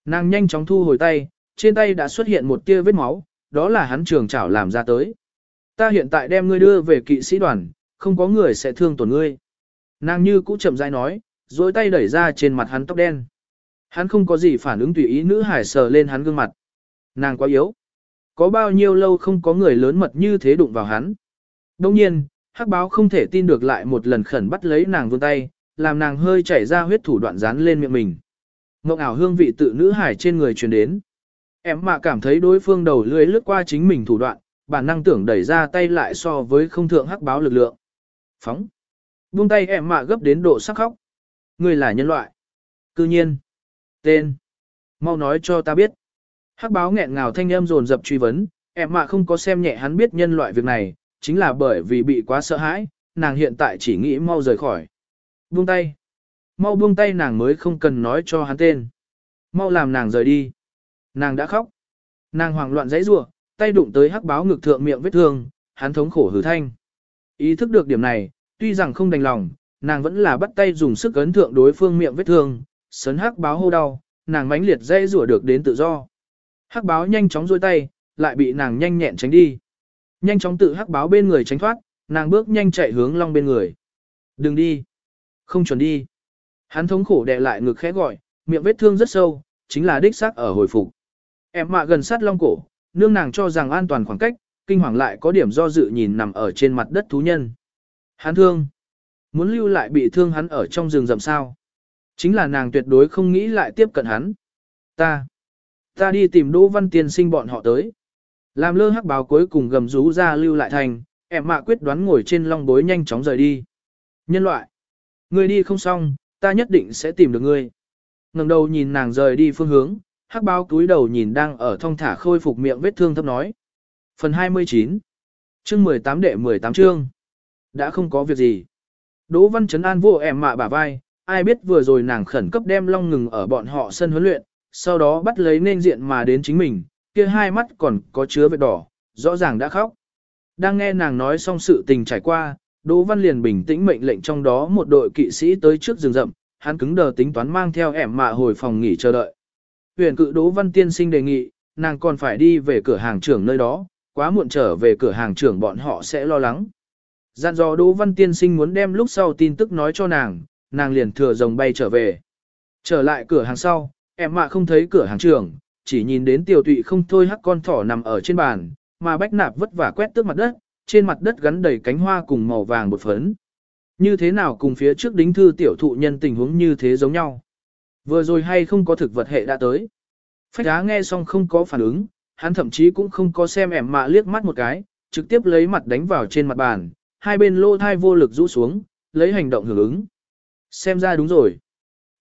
Nàng nhanh chóng thu hồi tay, trên tay đã xuất hiện một tia vết máu, đó là hắn trường chảo làm ra tới. Ta hiện tại đem ngươi đưa về kỵ sĩ đoàn, không có người sẽ thương tổn ngươi. Nàng như cũ chậm rãi nói, dối tay đẩy ra trên mặt hắn tóc đen. Hắn không có gì phản ứng tùy ý nữ hải sờ lên hắn gương mặt. Nàng quá yếu. Có bao nhiêu lâu không có người lớn mật như thế đụng vào hắn. Đông nhiên, hắc báo không thể tin được lại một lần khẩn bắt lấy nàng vươn tay, làm nàng hơi chảy ra huyết thủ đoạn dán lên miệng mình. ngọc ảo hương vị tự nữ hải trên người truyền đến. Em mà cảm thấy đối phương đầu lưỡi lướt qua chính mình thủ đoạn, bản năng tưởng đẩy ra tay lại so với không thượng hắc báo lực lượng. Phóng. Buông tay em mạ gấp đến độ sắc khóc. Người là nhân loại. Cư nhiên. Tên. Mau nói cho ta biết. Hắc báo nghẹn ngào thanh âm dồn dập truy vấn, em mà không có xem nhẹ hắn biết nhân loại việc này, chính là bởi vì bị quá sợ hãi, nàng hiện tại chỉ nghĩ mau rời khỏi. Buông tay. Mau buông tay nàng mới không cần nói cho hắn tên. Mau làm nàng rời đi. Nàng đã khóc. Nàng hoảng loạn dãy rủa, tay đụng tới hắc báo ngực thượng miệng vết thương, hắn thống khổ hừ thanh. Ý thức được điểm này, tuy rằng không đành lòng, nàng vẫn là bắt tay dùng sức ấn thượng đối phương miệng vết thương, sấn hắc báo hô đau, nàng mãnh liệt dãy rủa được đến tự do. Hắc báo nhanh chóng duỗi tay, lại bị nàng nhanh nhẹn tránh đi. Nhanh chóng tự hắc báo bên người tránh thoát, nàng bước nhanh chạy hướng long bên người. Đừng đi. Không chuẩn đi. Hắn thống khổ đè lại ngực khẽ gọi, miệng vết thương rất sâu, chính là đích xác ở hồi phục. Em mạ gần sát long cổ, nương nàng cho rằng an toàn khoảng cách, kinh hoàng lại có điểm do dự nhìn nằm ở trên mặt đất thú nhân. Hắn thương. Muốn lưu lại bị thương hắn ở trong rừng rậm sao. Chính là nàng tuyệt đối không nghĩ lại tiếp cận hắn. Ta. Ta đi tìm Đỗ Văn Tiên sinh bọn họ tới. Làm lơ hắc báo cuối cùng gầm rú ra lưu lại thành, em mạ quyết đoán ngồi trên long bối nhanh chóng rời đi. Nhân loại. Ngươi đi không xong, ta nhất định sẽ tìm được ngươi. ngẩng đầu nhìn nàng rời đi phương hướng, hắc báo túi đầu nhìn đang ở thong thả khôi phục miệng vết thương thấp nói. Phần 29 Chương 18 đệ 18 chương Đã không có việc gì. Đỗ Văn Trấn An vô em mạ bả vai, ai biết vừa rồi nàng khẩn cấp đem long ngừng ở bọn họ sân huấn luyện, sau đó bắt lấy nên diện mà đến chính mình, kia hai mắt còn có chứa vết đỏ, rõ ràng đã khóc. Đang nghe nàng nói xong sự tình trải qua, Đỗ Văn liền bình tĩnh mệnh lệnh trong đó một đội kỵ sĩ tới trước rừng rậm, hắn cứng đờ tính toán mang theo ẻm mạ hồi phòng nghỉ chờ đợi. Huyền cự Đỗ Văn tiên sinh đề nghị, nàng còn phải đi về cửa hàng trưởng nơi đó, quá muộn trở về cửa hàng trưởng bọn họ sẽ lo lắng. Dặn dò Đỗ Văn tiên sinh muốn đem lúc sau tin tức nói cho nàng, nàng liền thừa rồng bay trở về. Trở lại cửa hàng sau, em mạ không thấy cửa hàng trưởng, chỉ nhìn đến tiểu tụy không thôi hắc con thỏ nằm ở trên bàn, mà bách nạp vất vả quét tước mặt đất, trên mặt đất gắn đầy cánh hoa cùng màu vàng bột phấn. Như thế nào cùng phía trước đính thư tiểu thụ nhân tình huống như thế giống nhau. Vừa rồi hay không có thực vật hệ đã tới. Phách đá nghe xong không có phản ứng, hắn thậm chí cũng không có xem em mạ liếc mắt một cái, trực tiếp lấy mặt đánh vào trên mặt bàn, hai bên lô thai vô lực rũ xuống, lấy hành động hưởng ứng. Xem ra đúng rồi.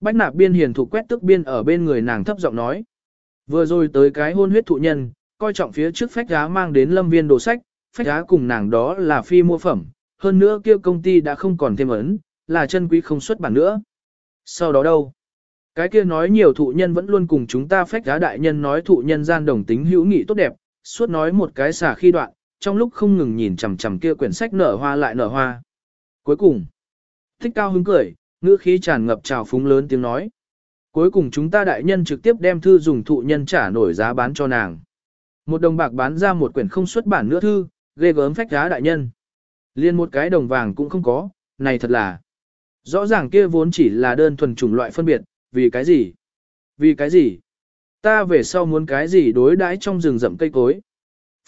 Bách nạp biên hiền thủ quét tức biên ở bên người nàng thấp giọng nói. Vừa rồi tới cái hôn huyết thụ nhân, coi trọng phía trước phách giá mang đến lâm viên đồ sách, phách giá cùng nàng đó là phi mua phẩm, hơn nữa kia công ty đã không còn thêm ấn, là chân quý không xuất bản nữa. Sau đó đâu? Cái kia nói nhiều thụ nhân vẫn luôn cùng chúng ta phách giá đại nhân nói thụ nhân gian đồng tính hữu nghị tốt đẹp, suốt nói một cái xả khi đoạn, trong lúc không ngừng nhìn chằm chằm kia quyển sách nở hoa lại nở hoa. Cuối cùng, thích cao hứng cười, ngữ khí tràn ngập trào phúng lớn tiếng nói. Cuối cùng chúng ta đại nhân trực tiếp đem thư dùng thụ nhân trả nổi giá bán cho nàng. Một đồng bạc bán ra một quyển không xuất bản nữa thư, ghê gớm phách giá đại nhân. Liên một cái đồng vàng cũng không có, này thật là. Rõ ràng kia vốn chỉ là đơn thuần chủng loại phân biệt, vì cái gì? Vì cái gì? Ta về sau muốn cái gì đối đãi trong rừng rậm cây cối?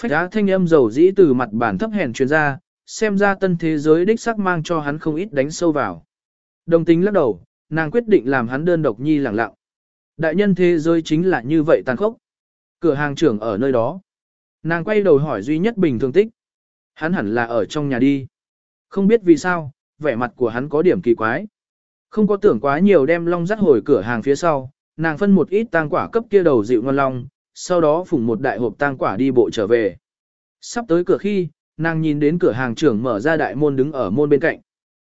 Phách giá thanh âm dầu dĩ từ mặt bản thấp hèn truyền ra, xem ra tân thế giới đích sắc mang cho hắn không ít đánh sâu vào. Đồng tính lắc đầu, nàng quyết định làm hắn đơn độc nhi lặng lặng. Đại nhân thế giới chính là như vậy tàn khốc. Cửa hàng trưởng ở nơi đó. Nàng quay đầu hỏi duy nhất bình thường tích. Hắn hẳn là ở trong nhà đi. Không biết vì sao, vẻ mặt của hắn có điểm kỳ quái. Không có tưởng quá nhiều đem long dắt hồi cửa hàng phía sau, nàng phân một ít tang quả cấp kia đầu dịu ngon long, sau đó phủng một đại hộp tang quả đi bộ trở về. Sắp tới cửa khi, nàng nhìn đến cửa hàng trưởng mở ra đại môn đứng ở môn bên cạnh.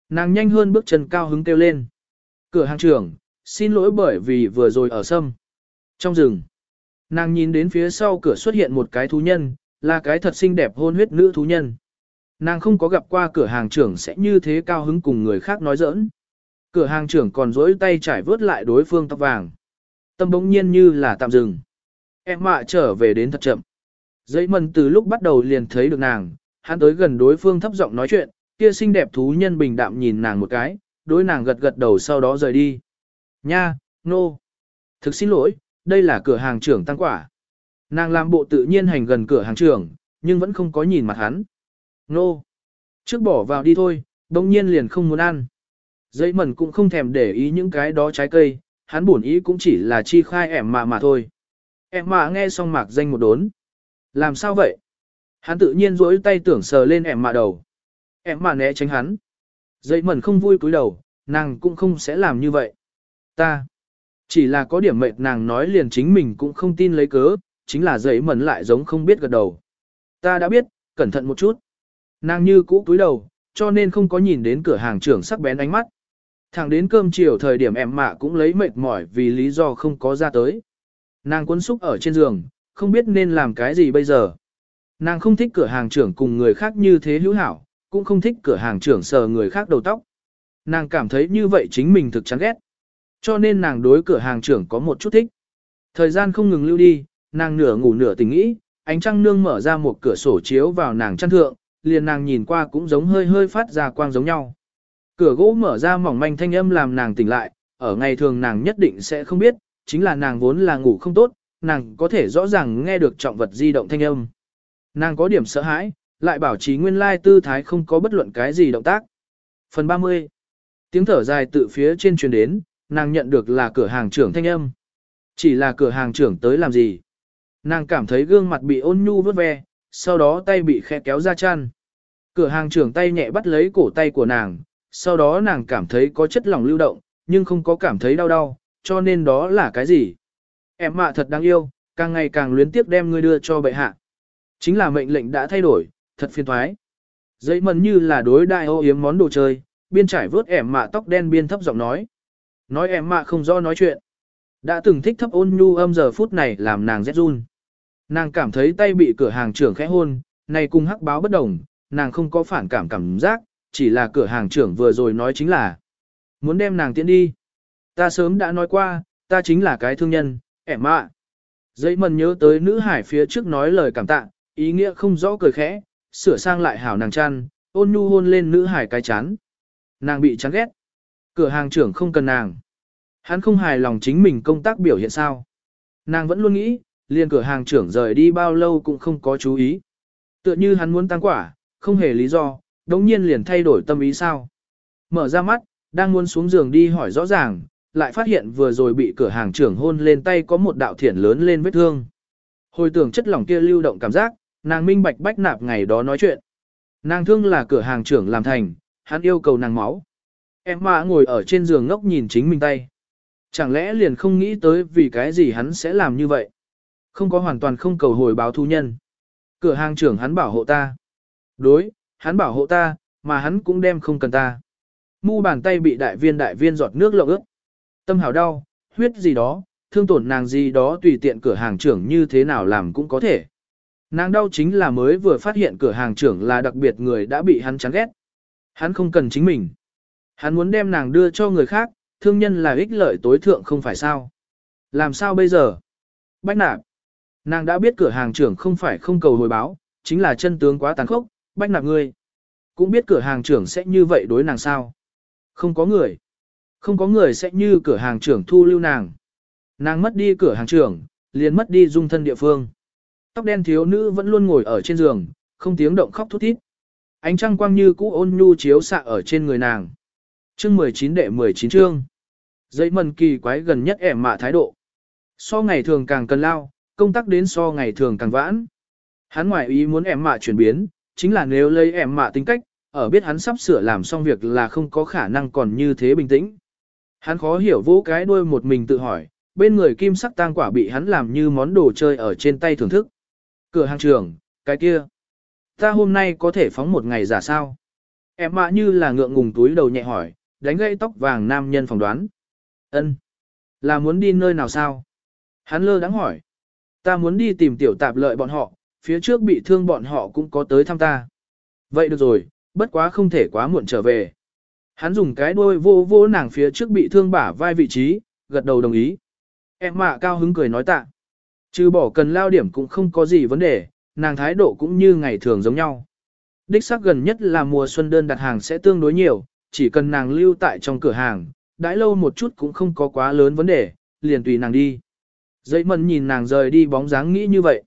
Nàng nhanh hơn bước chân cao hứng kêu lên. Cửa hàng trưởng, xin lỗi bởi vì vừa rồi ở sâm. Trong rừng, nàng nhìn đến phía sau cửa xuất hiện một cái thú nhân, là cái thật xinh đẹp hôn huyết nữ thú nhân. Nàng không có gặp qua cửa hàng trưởng sẽ như thế cao hứng cùng người khác nói giỡn. Cửa hàng trưởng còn dối tay trải vớt lại đối phương tóc vàng. Tâm bỗng nhiên như là tạm dừng. Em mạ trở về đến thật chậm. Giấy mần từ lúc bắt đầu liền thấy được nàng, hắn tới gần đối phương thấp giọng nói chuyện, kia xinh đẹp thú nhân bình đạm nhìn nàng một cái, đối nàng gật gật đầu sau đó rời đi. Nha, nô. No. Thực xin lỗi, đây là cửa hàng trưởng tăng quả. Nàng làm bộ tự nhiên hành gần cửa hàng trưởng, nhưng vẫn không có nhìn mặt hắn. Nô. No. Trước bỏ vào đi thôi, đồng nhiên liền không muốn ăn. Dây mẩn cũng không thèm để ý những cái đó trái cây, hắn buồn ý cũng chỉ là chi khai ẻm mạ mà thôi. Em mạ nghe xong mạc danh một đốn. Làm sao vậy? Hắn tự nhiên duỗi tay tưởng sờ lên ẻm mạ đầu. Em mà né tránh hắn. Dây mẩn không vui cúi đầu, nàng cũng không sẽ làm như vậy. Ta. Chỉ là có điểm mệt nàng nói liền chính mình cũng không tin lấy cớ, chính là dây mẩn lại giống không biết gật đầu. Ta đã biết, cẩn thận một chút. Nàng như cũ cúi đầu, cho nên không có nhìn đến cửa hàng trưởng sắc bén ánh mắt. Thẳng đến cơm chiều thời điểm em mạ cũng lấy mệt mỏi vì lý do không có ra tới. Nàng cuốn xúc ở trên giường, không biết nên làm cái gì bây giờ. Nàng không thích cửa hàng trưởng cùng người khác như thế hữu hảo, cũng không thích cửa hàng trưởng sờ người khác đầu tóc. Nàng cảm thấy như vậy chính mình thực chán ghét. Cho nên nàng đối cửa hàng trưởng có một chút thích. Thời gian không ngừng lưu đi, nàng nửa ngủ nửa tỉnh nghĩ, ánh trăng nương mở ra một cửa sổ chiếu vào nàng chăn thượng, liền nàng nhìn qua cũng giống hơi hơi phát ra quang giống nhau. Cửa gỗ mở ra mỏng manh thanh âm làm nàng tỉnh lại, ở ngày thường nàng nhất định sẽ không biết, chính là nàng vốn là ngủ không tốt, nàng có thể rõ ràng nghe được trọng vật di động thanh âm. Nàng có điểm sợ hãi, lại bảo trì nguyên lai tư thái không có bất luận cái gì động tác. Phần 30. Tiếng thở dài tự phía trên truyền đến, nàng nhận được là cửa hàng trưởng thanh âm. Chỉ là cửa hàng trưởng tới làm gì? Nàng cảm thấy gương mặt bị ôn nhu vớt ve, sau đó tay bị khẽ kéo ra chăn. Cửa hàng trưởng tay nhẹ bắt lấy cổ tay của nàng, sau đó nàng cảm thấy có chất lỏng lưu động, nhưng không có cảm thấy đau đau, cho nên đó là cái gì? Em mạ thật đáng yêu, càng ngày càng luyến tiếc đem ngươi đưa cho bệ hạ. Chính là mệnh lệnh đã thay đổi, thật phiền thoái. Giấy mần như là đối đại ô yếm món đồ chơi, biên trải vớt em mạ tóc đen biên thấp giọng nói. Nói em mạ không do nói chuyện. Đã từng thích thấp ôn nhu âm giờ phút này làm nàng rét run. Nàng cảm thấy tay bị cửa hàng trưởng khẽ hôn, này cùng hắc báo bất đồng, nàng không có phản cảm cảm giác, chỉ là cửa hàng trưởng vừa rồi nói chính là muốn đem nàng tiến đi. Ta sớm đã nói qua, ta chính là cái thương nhân, ẻm mạ. Dây mần nhớ tới nữ hải phía trước nói lời cảm tạ, ý nghĩa không rõ cười khẽ, sửa sang lại hảo nàng chăn, ôn nhu hôn lên nữ hải cái chán. Nàng bị chán ghét. Cửa hàng trưởng không cần nàng. Hắn không hài lòng chính mình công tác biểu hiện sao. Nàng vẫn luôn nghĩ, liền cửa hàng trưởng rời đi bao lâu cũng không có chú ý. Tựa như hắn muốn tăng quả, không hề lý do, đống nhiên liền thay đổi tâm ý sao. Mở ra mắt, đang muốn xuống giường đi hỏi rõ ràng, lại phát hiện vừa rồi bị cửa hàng trưởng hôn lên tay có một đạo thiển lớn lên vết thương. Hồi tưởng chất lỏng kia lưu động cảm giác, nàng minh bạch bách nạp ngày đó nói chuyện. Nàng thương là cửa hàng trưởng làm thành, hắn yêu cầu nàng máu. Em mà ngồi ở trên giường ngốc nhìn chính mình tay. Chẳng lẽ liền không nghĩ tới vì cái gì hắn sẽ làm như vậy? Không có hoàn toàn không cầu hồi báo thu nhân. Cửa hàng trưởng hắn bảo hộ ta. Đối, hắn bảo hộ ta, mà hắn cũng đem không cần ta. mu bàn tay bị đại viên đại viên giọt nước lộng ướt. Tâm hào đau, huyết gì đó, thương tổn nàng gì đó tùy tiện cửa hàng trưởng như thế nào làm cũng có thể. Nàng đau chính là mới vừa phát hiện cửa hàng trưởng là đặc biệt người đã bị hắn chán ghét. Hắn không cần chính mình. Hắn muốn đem nàng đưa cho người khác, thương nhân là ích lợi tối thượng không phải sao. Làm sao bây giờ? Bách nạp. Nàng đã biết cửa hàng trưởng không phải không cầu hồi báo, chính là chân tướng quá tàn khốc, bách nạp ngươi. Cũng biết cửa hàng trưởng sẽ như vậy đối nàng sao. Không có người. Không có người sẽ như cửa hàng trưởng thu lưu nàng. Nàng mất đi cửa hàng trưởng, liền mất đi dung thân địa phương. Tóc đen thiếu nữ vẫn luôn ngồi ở trên giường, không tiếng động khóc thút thít. Ánh trăng quang như cũ ôn nhu chiếu xạ ở trên người nàng. Chương 19 đệ 19 chương. Dây mần kỳ quái gần nhất ẻm mạ thái độ. So ngày thường càng cần lao, công tác đến so ngày thường càng vãn. Hắn ngoại ý muốn ẻm mạ chuyển biến, chính là nếu lấy ẻm mạ tính cách, ở biết hắn sắp sửa làm xong việc là không có khả năng còn như thế bình tĩnh. Hắn khó hiểu vỗ cái đuôi một mình tự hỏi, bên người kim sắc tang quả bị hắn làm như món đồ chơi ở trên tay thưởng thức. Cửa hàng trường, cái kia. Ta hôm nay có thể phóng một ngày giả sao? Em mạ như là ngượng ngùng túi đầu nhẹ hỏi, đánh gãy tóc vàng nam nhân phỏng đoán. ân Là muốn đi nơi nào sao? Hắn lơ đắng hỏi. Ta muốn đi tìm tiểu tạp lợi bọn họ, phía trước bị thương bọn họ cũng có tới thăm ta. Vậy được rồi, bất quá không thể quá muộn trở về. Hắn dùng cái đuôi vô vô nàng phía trước bị thương bả vai vị trí, gật đầu đồng ý. Em mạ cao hứng cười nói tạ. Trừ bỏ cần lao điểm cũng không có gì vấn đề, nàng thái độ cũng như ngày thường giống nhau. Đích xác gần nhất là mùa xuân đơn đặt hàng sẽ tương đối nhiều, chỉ cần nàng lưu tại trong cửa hàng, đãi lâu một chút cũng không có quá lớn vấn đề, liền tùy nàng đi. Dây mần nhìn nàng rời đi bóng dáng nghĩ như vậy.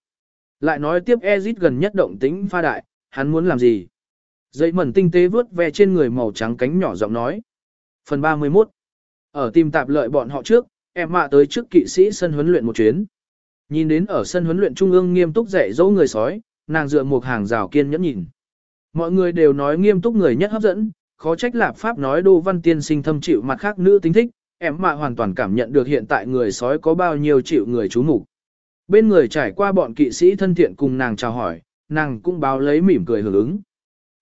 Lại nói tiếp Ezit gần nhất động tính pha đại, hắn muốn làm gì? Dây mần tinh tế vướt ve trên người màu trắng cánh nhỏ giọng nói. Phần 31 Ở tìm tạp lợi bọn họ trước, em mạ tới trước kỵ sĩ sân huấn luyện một chuyến. Nhìn đến ở sân huấn luyện trung ương nghiêm túc dạy dỗ người sói, nàng dựa một hàng rào kiên nhẫn nhìn. Mọi người đều nói nghiêm túc người nhất hấp dẫn, khó trách lạp pháp nói đô văn tiên sinh thâm chịu mặt khác nữ tính thích, em mạ hoàn toàn cảm nhận được hiện tại người sói có bao nhiêu chịu người chú mục. Bên người trải qua bọn kỵ sĩ thân thiện cùng nàng chào hỏi, nàng cũng báo lấy mỉm cười hưởng ứng.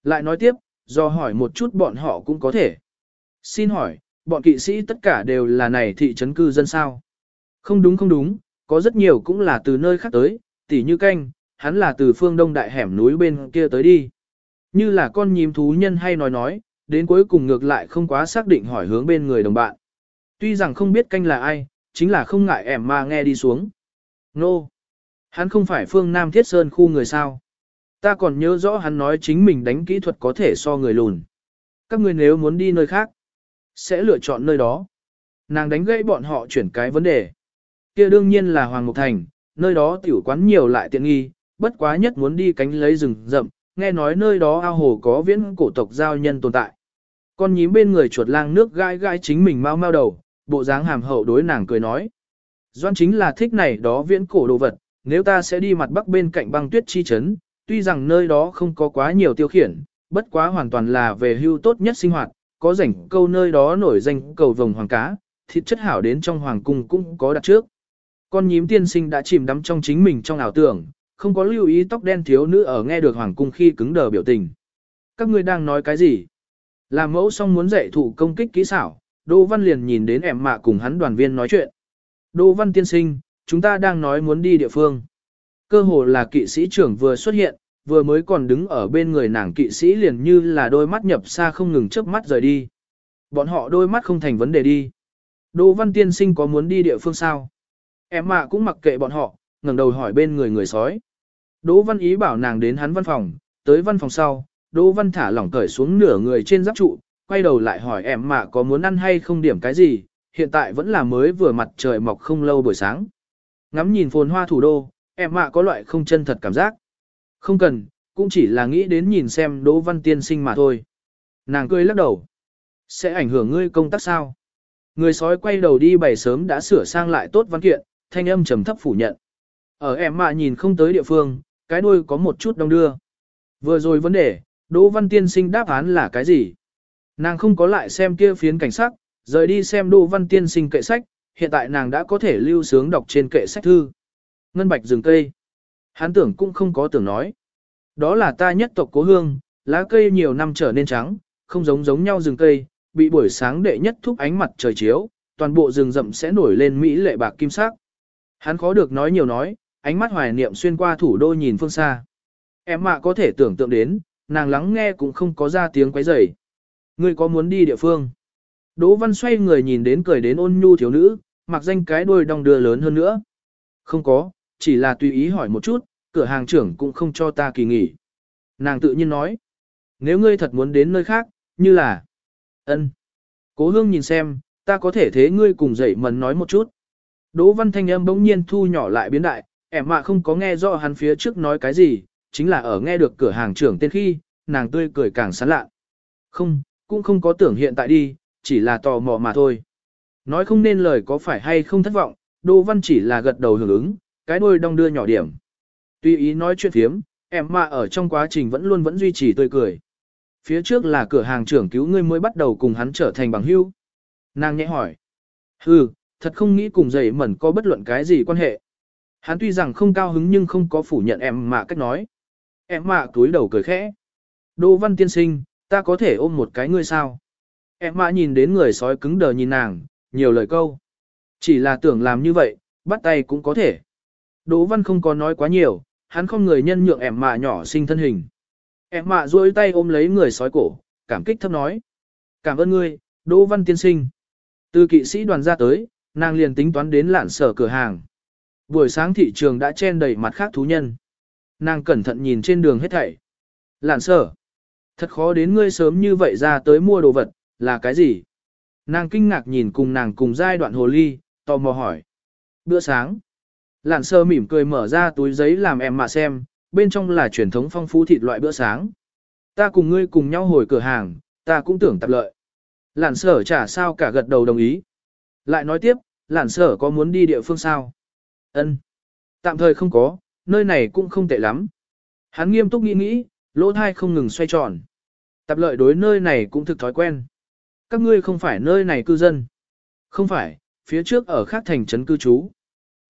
Lại nói tiếp, do hỏi một chút bọn họ cũng có thể. Xin hỏi, bọn kỵ sĩ tất cả đều là này thị trấn cư dân sao? Không đúng không đúng, có rất nhiều cũng là từ nơi khác tới, tỉ như canh, hắn là từ phương đông đại hẻm núi bên kia tới đi. Như là con nhím thú nhân hay nói nói, đến cuối cùng ngược lại không quá xác định hỏi hướng bên người đồng bạn. Tuy rằng không biết canh là ai, chính là không ngại ẻm mà nghe đi xuống. Nô! No. Hắn không phải phương Nam Thiết Sơn khu người sao. Ta còn nhớ rõ hắn nói chính mình đánh kỹ thuật có thể so người lùn. Các người nếu muốn đi nơi khác, sẽ lựa chọn nơi đó. Nàng đánh gãy bọn họ chuyển cái vấn đề kia đương nhiên là Hoàng Mục Thành, nơi đó tiểu quán nhiều lại tiện nghi, bất quá nhất muốn đi cánh lấy rừng rậm, nghe nói nơi đó ao hồ có viễn cổ tộc giao nhân tồn tại. Con nhím bên người chuột lang nước gai gai chính mình mau mau đầu, bộ dáng hàm hậu đối nàng cười nói. Doan chính là thích này đó viễn cổ đồ vật, nếu ta sẽ đi mặt bắc bên cạnh băng tuyết chi chấn, tuy rằng nơi đó không có quá nhiều tiêu khiển, bất quá hoàn toàn là về hưu tốt nhất sinh hoạt, có rảnh câu nơi đó nổi danh cầu vồng hoàng cá, thịt chất hảo đến trong hoàng cung cũng có đặt trước. Con nhím tiên sinh đã chìm đắm trong chính mình trong ảo tưởng, không có lưu ý tóc đen thiếu nữ ở nghe được hoàng cung khi cứng đờ biểu tình. Các ngươi đang nói cái gì? Làm mẫu xong muốn dạy thủ công kích kỹ xảo, Đỗ Văn liền nhìn đến em mạ cùng hắn đoàn viên nói chuyện. Đỗ Văn tiên sinh, chúng ta đang nói muốn đi địa phương. Cơ hồ là kỵ sĩ trưởng vừa xuất hiện, vừa mới còn đứng ở bên người nàng kỵ sĩ liền như là đôi mắt nhập xa không ngừng chớp mắt rời đi. Bọn họ đôi mắt không thành vấn đề đi. Đỗ Văn tiên sinh có muốn đi địa phương sao? Em mạ cũng mặc kệ bọn họ, ngẩng đầu hỏi bên người người sói. Đỗ Văn ý bảo nàng đến hắn văn phòng, tới văn phòng sau, Đỗ Văn thả lỏng cởi xuống nửa người trên giáp trụ, quay đầu lại hỏi em mạ có muốn ăn hay không điểm cái gì, hiện tại vẫn là mới vừa mặt trời mọc không lâu buổi sáng. Ngắm nhìn phồn hoa thủ đô, em mạ có loại không chân thật cảm giác. Không cần, cũng chỉ là nghĩ đến nhìn xem Đỗ Văn tiên sinh mà thôi. Nàng cười lắc đầu. Sẽ ảnh hưởng ngươi công tác sao? Người sói quay đầu đi bày sớm đã sửa sang lại tốt văn kiện, thanh âm trầm thấp phủ nhận. Ở em mạ nhìn không tới địa phương, cái đuôi có một chút đông đưa. Vừa rồi vấn đề, Đỗ Văn Tiên Sinh đáp án là cái gì? Nàng không có lại xem kia phiến cảnh sắc, rời đi xem Đỗ Văn Tiên Sinh kệ sách, hiện tại nàng đã có thể lưu sướng đọc trên kệ sách thư. Ngân bạch rừng cây. Hắn tưởng cũng không có tưởng nói. Đó là ta nhất tộc cố hương, lá cây nhiều năm trở nên trắng, không giống giống nhau rừng cây, bị buổi sáng đệ nhất thúc ánh mặt trời chiếu, toàn bộ rừng rậm sẽ nổi lên mỹ lệ bạc kim sắc. Hắn khó được nói nhiều nói, ánh mắt hoài niệm xuyên qua thủ đô nhìn phương xa. Em mạ có thể tưởng tượng đến, nàng lắng nghe cũng không có ra tiếng quấy rầy. Ngươi có muốn đi địa phương? Đỗ Văn xoay người nhìn đến cười đến ôn nhu thiếu nữ, mặc danh cái đuôi đong đưa lớn hơn nữa. Không có, chỉ là tùy ý hỏi một chút, cửa hàng trưởng cũng không cho ta kỳ nghỉ. Nàng tự nhiên nói, nếu ngươi thật muốn đến nơi khác, như là... ân, Cố hương nhìn xem, ta có thể thế ngươi cùng dậy mần nói một chút. Đỗ văn thanh âm bỗng nhiên thu nhỏ lại biến đại, ẻm mạ không có nghe rõ hắn phía trước nói cái gì, chính là ở nghe được cửa hàng trưởng tên khi, nàng tươi cười càng sán lạ. Không, cũng không có tưởng hiện tại đi, chỉ là tò mò mà thôi. Nói không nên lời có phải hay không thất vọng, Đỗ Văn chỉ là gật đầu hưởng ứng, cái đôi đong đưa nhỏ điểm. Tuy ý nói chuyện phiếm, em mà ở trong quá trình vẫn luôn vẫn duy trì tươi cười. Phía trước là cửa hàng trưởng cứu ngươi mới bắt đầu cùng hắn trở thành bằng hữu. Nàng nhẹ hỏi. Hừ, thật không nghĩ cùng dày mẩn có bất luận cái gì quan hệ. Hắn tuy rằng không cao hứng nhưng không có phủ nhận em mà cách nói. Em mạ túi đầu cười khẽ. Đỗ văn tiên sinh, ta có thể ôm một cái ngươi sao? Em mạ nhìn đến người sói cứng đờ nhìn nàng, nhiều lời câu. Chỉ là tưởng làm như vậy, bắt tay cũng có thể. Đỗ văn không có nói quá nhiều, hắn không người nhân nhượng em mạ nhỏ sinh thân hình. Em mạ duỗi tay ôm lấy người sói cổ, cảm kích thấp nói. Cảm ơn ngươi, Đỗ văn tiên sinh. Từ kỵ sĩ đoàn ra tới, nàng liền tính toán đến lạn sở cửa hàng. Buổi sáng thị trường đã chen đầy mặt khác thú nhân. Nàng cẩn thận nhìn trên đường hết thảy. Lạn sở. Thật khó đến ngươi sớm như vậy ra tới mua đồ vật, là cái gì? Nàng kinh ngạc nhìn cùng nàng cùng giai đoạn hồ ly, tò mò hỏi. Bữa sáng. Lạn sơ mỉm cười mở ra túi giấy làm em mà xem, bên trong là truyền thống phong phú thịt loại bữa sáng. Ta cùng ngươi cùng nhau hồi cửa hàng, ta cũng tưởng tập lợi. Lạn sở chả sao cả gật đầu đồng ý. Lại nói tiếp, lản sở có muốn đi địa phương sao? Ân, Tạm thời không có, nơi này cũng không tệ lắm. Hắn nghiêm túc nghĩ nghĩ, lỗ thai không ngừng xoay tròn. Tập lợi đối nơi này cũng thực thói quen. Các ngươi không phải nơi này cư dân. Không phải, phía trước ở khác thành trấn cư trú.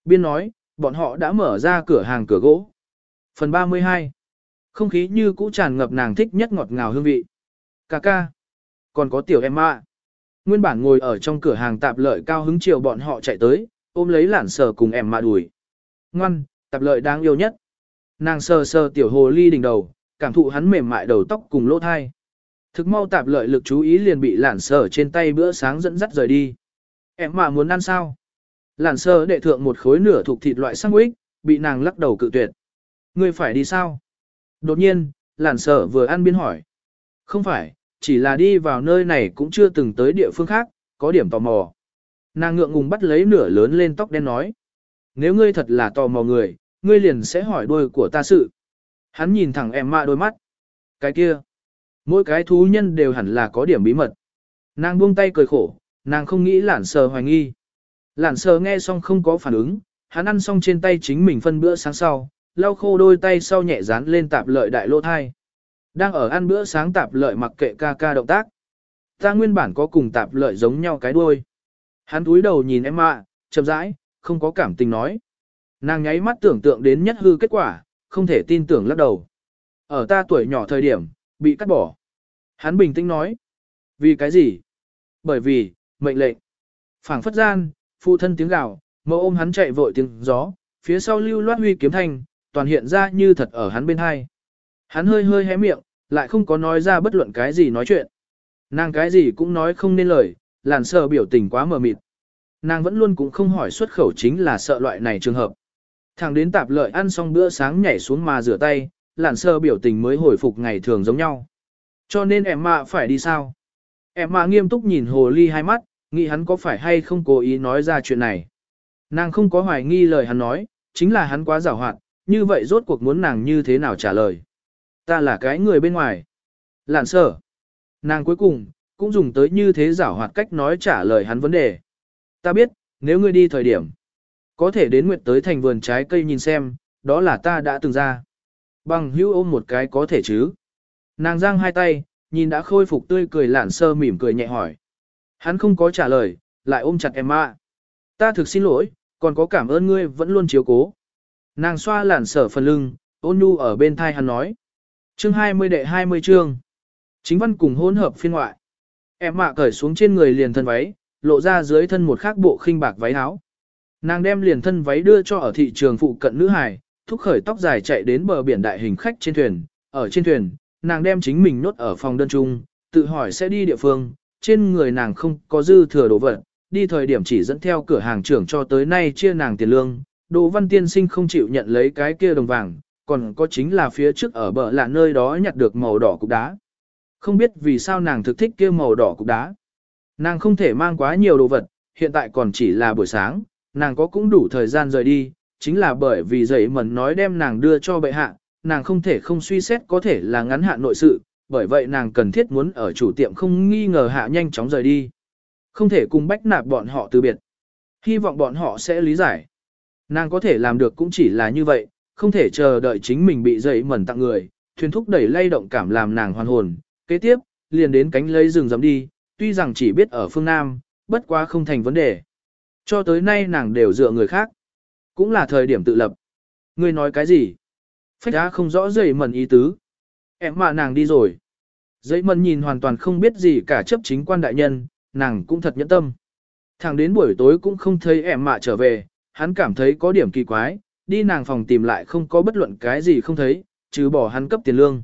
Biên nói, bọn họ đã mở ra cửa hàng cửa gỗ. Phần 32. Không khí như cũ tràn ngập nàng thích nhất ngọt ngào hương vị. Cà ca. Còn có tiểu em ạ. Nguyên bản ngồi ở trong cửa hàng tạp lợi cao hứng chiều bọn họ chạy tới, ôm lấy lản sờ cùng em mạ đuổi. Ngoan, tạp lợi đáng yêu nhất. Nàng sờ sờ tiểu hồ ly đỉnh đầu, cảm thụ hắn mềm mại đầu tóc cùng lỗ thai. Thực mau tạp lợi lực chú ý liền bị lản sờ trên tay bữa sáng dẫn dắt rời đi. Em mà muốn ăn sao? Lản sờ đệ thượng một khối nửa thuộc thịt loại sandwich, bị nàng lắc đầu cự tuyệt. Ngươi phải đi sao? Đột nhiên, lản sờ vừa ăn biên hỏi. Không phải, chỉ là đi vào nơi này cũng chưa từng tới địa phương khác, có điểm tò mò. Nàng ngượng ngùng bắt lấy nửa lớn lên tóc đen nói. Nếu ngươi thật là tò mò người, ngươi liền sẽ hỏi đôi của ta sự. Hắn nhìn thẳng em mạ đôi mắt. Cái kia. Mỗi cái thú nhân đều hẳn là có điểm bí mật. Nàng buông tay cười khổ, nàng không nghĩ lản sờ hoài nghi. Lản sờ nghe xong không có phản ứng, hắn ăn xong trên tay chính mình phân bữa sáng sau, lau khô đôi tay sau nhẹ dán lên tạp lợi đại lô thai. Đang ở ăn bữa sáng tạp lợi mặc kệ ca ca động tác. Ta nguyên bản có cùng tạp lợi giống nhau cái đuôi. Hắn túi đầu nhìn em ạ, chậm rãi, không có cảm tình nói. Nàng nháy mắt tưởng tượng đến nhất hư kết quả, không thể tin tưởng lắc đầu. Ở ta tuổi nhỏ thời điểm, bị cắt bỏ. Hắn bình tĩnh nói. Vì cái gì? Bởi vì, mệnh lệnh. phảng phất gian, phụ thân tiếng gào, mẫu ôm hắn chạy vội tiếng gió, phía sau lưu loát huy kiếm thanh, toàn hiện ra như thật ở hắn bên hai. Hắn hơi hơi hé miệng, lại không có nói ra bất luận cái gì nói chuyện. Nàng cái gì cũng nói không nên lời, làn sờ biểu tình quá mờ mịt. Nàng vẫn luôn cũng không hỏi xuất khẩu chính là sợ loại này trường hợp. Thằng đến tạp lợi ăn xong bữa sáng nhảy xuống mà rửa tay, làn sơ biểu tình mới hồi phục ngày thường giống nhau. Cho nên em mạ phải đi sao? Em mạ nghiêm túc nhìn hồ ly hai mắt, nghĩ hắn có phải hay không cố ý nói ra chuyện này. Nàng không có hoài nghi lời hắn nói, chính là hắn quá giảo hoạt, như vậy rốt cuộc muốn nàng như thế nào trả lời. Ta là cái người bên ngoài. Lạn sở. Nàng cuối cùng, cũng dùng tới như thế giảo hoạt cách nói trả lời hắn vấn đề. Ta biết, nếu ngươi đi thời điểm, có thể đến nguyệt tới thành vườn trái cây nhìn xem, đó là ta đã từng ra. Bằng hữu ôm một cái có thể chứ. Nàng giang hai tay, nhìn đã khôi phục tươi cười lạn sơ mỉm cười nhẹ hỏi. Hắn không có trả lời, lại ôm chặt em ạ. Ta thực xin lỗi, còn có cảm ơn ngươi vẫn luôn chiếu cố. Nàng xoa lạn sở phần lưng, ôn nhu ở bên thai hắn nói. Chương 20 đệ 20 chương. Chính văn cùng hỗn hợp phiên ngoại. Em mạ cởi xuống trên người liền thân váy, lộ ra dưới thân một khác bộ khinh bạc váy áo. Nàng đem liền thân váy đưa cho ở thị trường phụ cận nữ hải, thúc khởi tóc dài chạy đến bờ biển đại hình khách trên thuyền. Ở trên thuyền, nàng đem chính mình nốt ở phòng đơn trung, tự hỏi sẽ đi địa phương, trên người nàng không có dư thừa đồ vật, đi thời điểm chỉ dẫn theo cửa hàng trưởng cho tới nay chia nàng tiền lương. Đồ văn tiên sinh không chịu nhận lấy cái kia đồng vàng, còn có chính là phía trước ở bờ là nơi đó nhặt được màu đỏ cục đá. Không biết vì sao nàng thực thích kia màu đỏ cục đá. Nàng không thể mang quá nhiều đồ vật, hiện tại còn chỉ là buổi sáng, nàng có cũng đủ thời gian rời đi, chính là bởi vì dậy mẩn nói đem nàng đưa cho bệ hạ, nàng không thể không suy xét có thể là ngắn hạn nội sự, bởi vậy nàng cần thiết muốn ở chủ tiệm không nghi ngờ hạ nhanh chóng rời đi. Không thể cùng bách nạp bọn họ từ biệt. Hy vọng bọn họ sẽ lý giải. Nàng có thể làm được cũng chỉ là như vậy, không thể chờ đợi chính mình bị dậy mẩn tặng người, thuyền thúc đẩy lay động cảm làm nàng hoàn hồn. Kế tiếp, liền đến cánh lấy rừng dầm đi, tuy rằng chỉ biết ở phương Nam, bất quá không thành vấn đề. Cho tới nay nàng đều dựa người khác. Cũng là thời điểm tự lập. Ngươi nói cái gì? Phách đá không rõ dậy mẩn ý tứ. Em mà nàng đi rồi. Dậy mẩn nhìn hoàn toàn không biết gì cả chấp chính quan đại nhân, nàng cũng thật nhẫn tâm. Thẳng đến buổi tối cũng không thấy em mạ trở về, hắn cảm thấy có điểm kỳ quái, đi nàng phòng tìm lại không có bất luận cái gì không thấy, trừ bỏ hắn cấp tiền lương.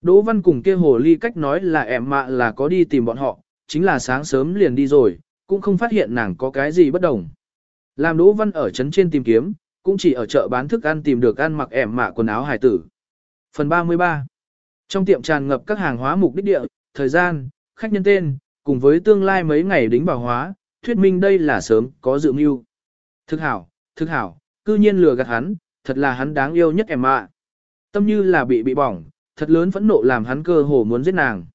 Đỗ Văn cùng kia hồ ly cách nói là em mạ là có đi tìm bọn họ, chính là sáng sớm liền đi rồi, cũng không phát hiện nàng có cái gì bất đồng. Làm Đỗ Văn ở trấn trên tìm kiếm, cũng chỉ ở chợ bán thức ăn tìm được ăn mặc ẻm mạ quần áo hải tử. Phần 33 Trong tiệm tràn ngập các hàng hóa mục đích địa, thời gian, khách nhân tên, cùng với tương lai mấy ngày đính bảo hóa, thuyết minh đây là sớm, có dự mưu. Thực hảo, thực hảo, cư nhiên lừa gạt hắn, thật là hắn đáng yêu nhất em ạ. Tâm như là bị bị bỏng, thật lớn phẫn nộ làm hắn cơ hồ muốn giết nàng.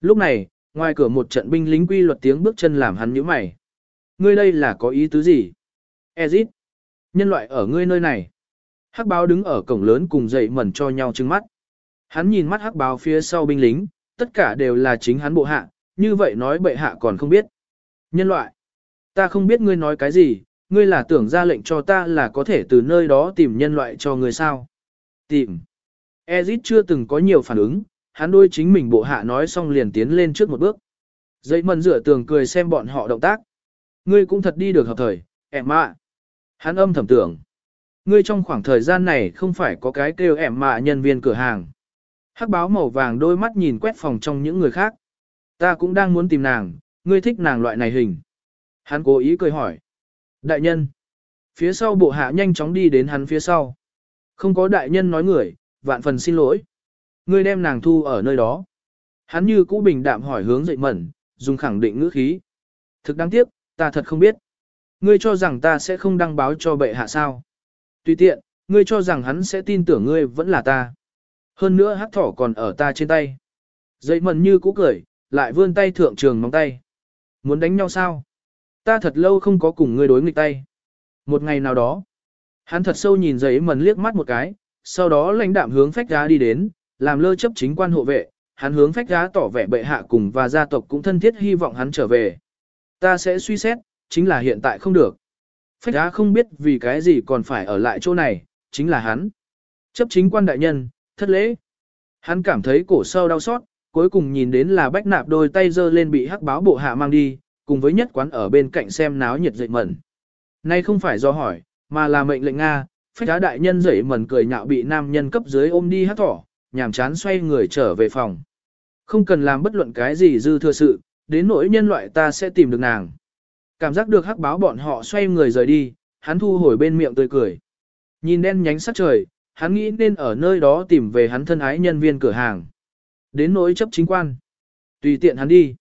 Lúc này, ngoài cửa một trận binh lính quy luật tiếng bước chân làm hắn nhíu mày. Ngươi đây là có ý tứ gì? Ezit, nhân loại ở ngươi nơi này. Hắc báo đứng ở cổng lớn cùng dậy mẩn cho nhau trừng mắt. Hắn nhìn mắt hắc báo phía sau binh lính, tất cả đều là chính hắn bộ hạ, như vậy nói bệ hạ còn không biết. Nhân loại, ta không biết ngươi nói cái gì, ngươi là tưởng ra lệnh cho ta là có thể từ nơi đó tìm nhân loại cho ngươi sao. Tìm. Ezit chưa từng có nhiều phản ứng, hắn đôi chính mình bộ hạ nói xong liền tiến lên trước một bước. Dây mần rửa tường cười xem bọn họ động tác. Ngươi cũng thật đi được hợp thời, em ạ. Hắn âm thầm tưởng. Ngươi trong khoảng thời gian này không phải có cái kêu em mạ nhân viên cửa hàng. Hắc báo màu vàng đôi mắt nhìn quét phòng trong những người khác. Ta cũng đang muốn tìm nàng, ngươi thích nàng loại này hình. Hắn cố ý cười hỏi. Đại nhân. Phía sau bộ hạ nhanh chóng đi đến hắn phía sau. Không có đại nhân nói người, vạn phần xin lỗi. Ngươi đem nàng thu ở nơi đó. Hắn như cũ bình đạm hỏi hướng dậy mẩn, dùng khẳng định ngữ khí. Thực đáng tiếc, ta thật không biết. Ngươi cho rằng ta sẽ không đăng báo cho bệ hạ sao. Tùy tiện, ngươi cho rằng hắn sẽ tin tưởng ngươi vẫn là ta. Hơn nữa hát thỏ còn ở ta trên tay. Dậy mẩn như cũ cười, lại vươn tay thượng trường móng tay. Muốn đánh nhau sao? Ta thật lâu không có cùng ngươi đối nghịch tay. Một ngày nào đó, hắn thật sâu nhìn giấy mẩn liếc mắt một cái, sau đó lãnh đạm hướng phách giá đi đến, làm lơ chấp chính quan hộ vệ, hắn hướng phách giá tỏ vẻ bệ hạ cùng và gia tộc cũng thân thiết hy vọng hắn trở về. Ta sẽ suy xét, chính là hiện tại không được. Phách giá không biết vì cái gì còn phải ở lại chỗ này, chính là hắn. Chấp chính quan đại nhân, thất lễ. Hắn cảm thấy cổ sâu đau xót, cuối cùng nhìn đến là bách nạp đôi tay giơ lên bị hắc báo bộ hạ mang đi, cùng với nhất quán ở bên cạnh xem náo nhiệt dậy mẩn. Nay không phải do hỏi, mà là mệnh lệnh Nga, phách đá đại nhân dậy mẩn cười nhạo bị nam nhân cấp dưới ôm đi hát thỏ, nhàm chán xoay người trở về phòng. Không cần làm bất luận cái gì dư thừa sự, đến nỗi nhân loại ta sẽ tìm được nàng. Cảm giác được hắc báo bọn họ xoay người rời đi, hắn thu hồi bên miệng tươi cười. Nhìn đen nhánh sắc trời, hắn nghĩ nên ở nơi đó tìm về hắn thân ái nhân viên cửa hàng. Đến nỗi chấp chính quan. Tùy tiện hắn đi.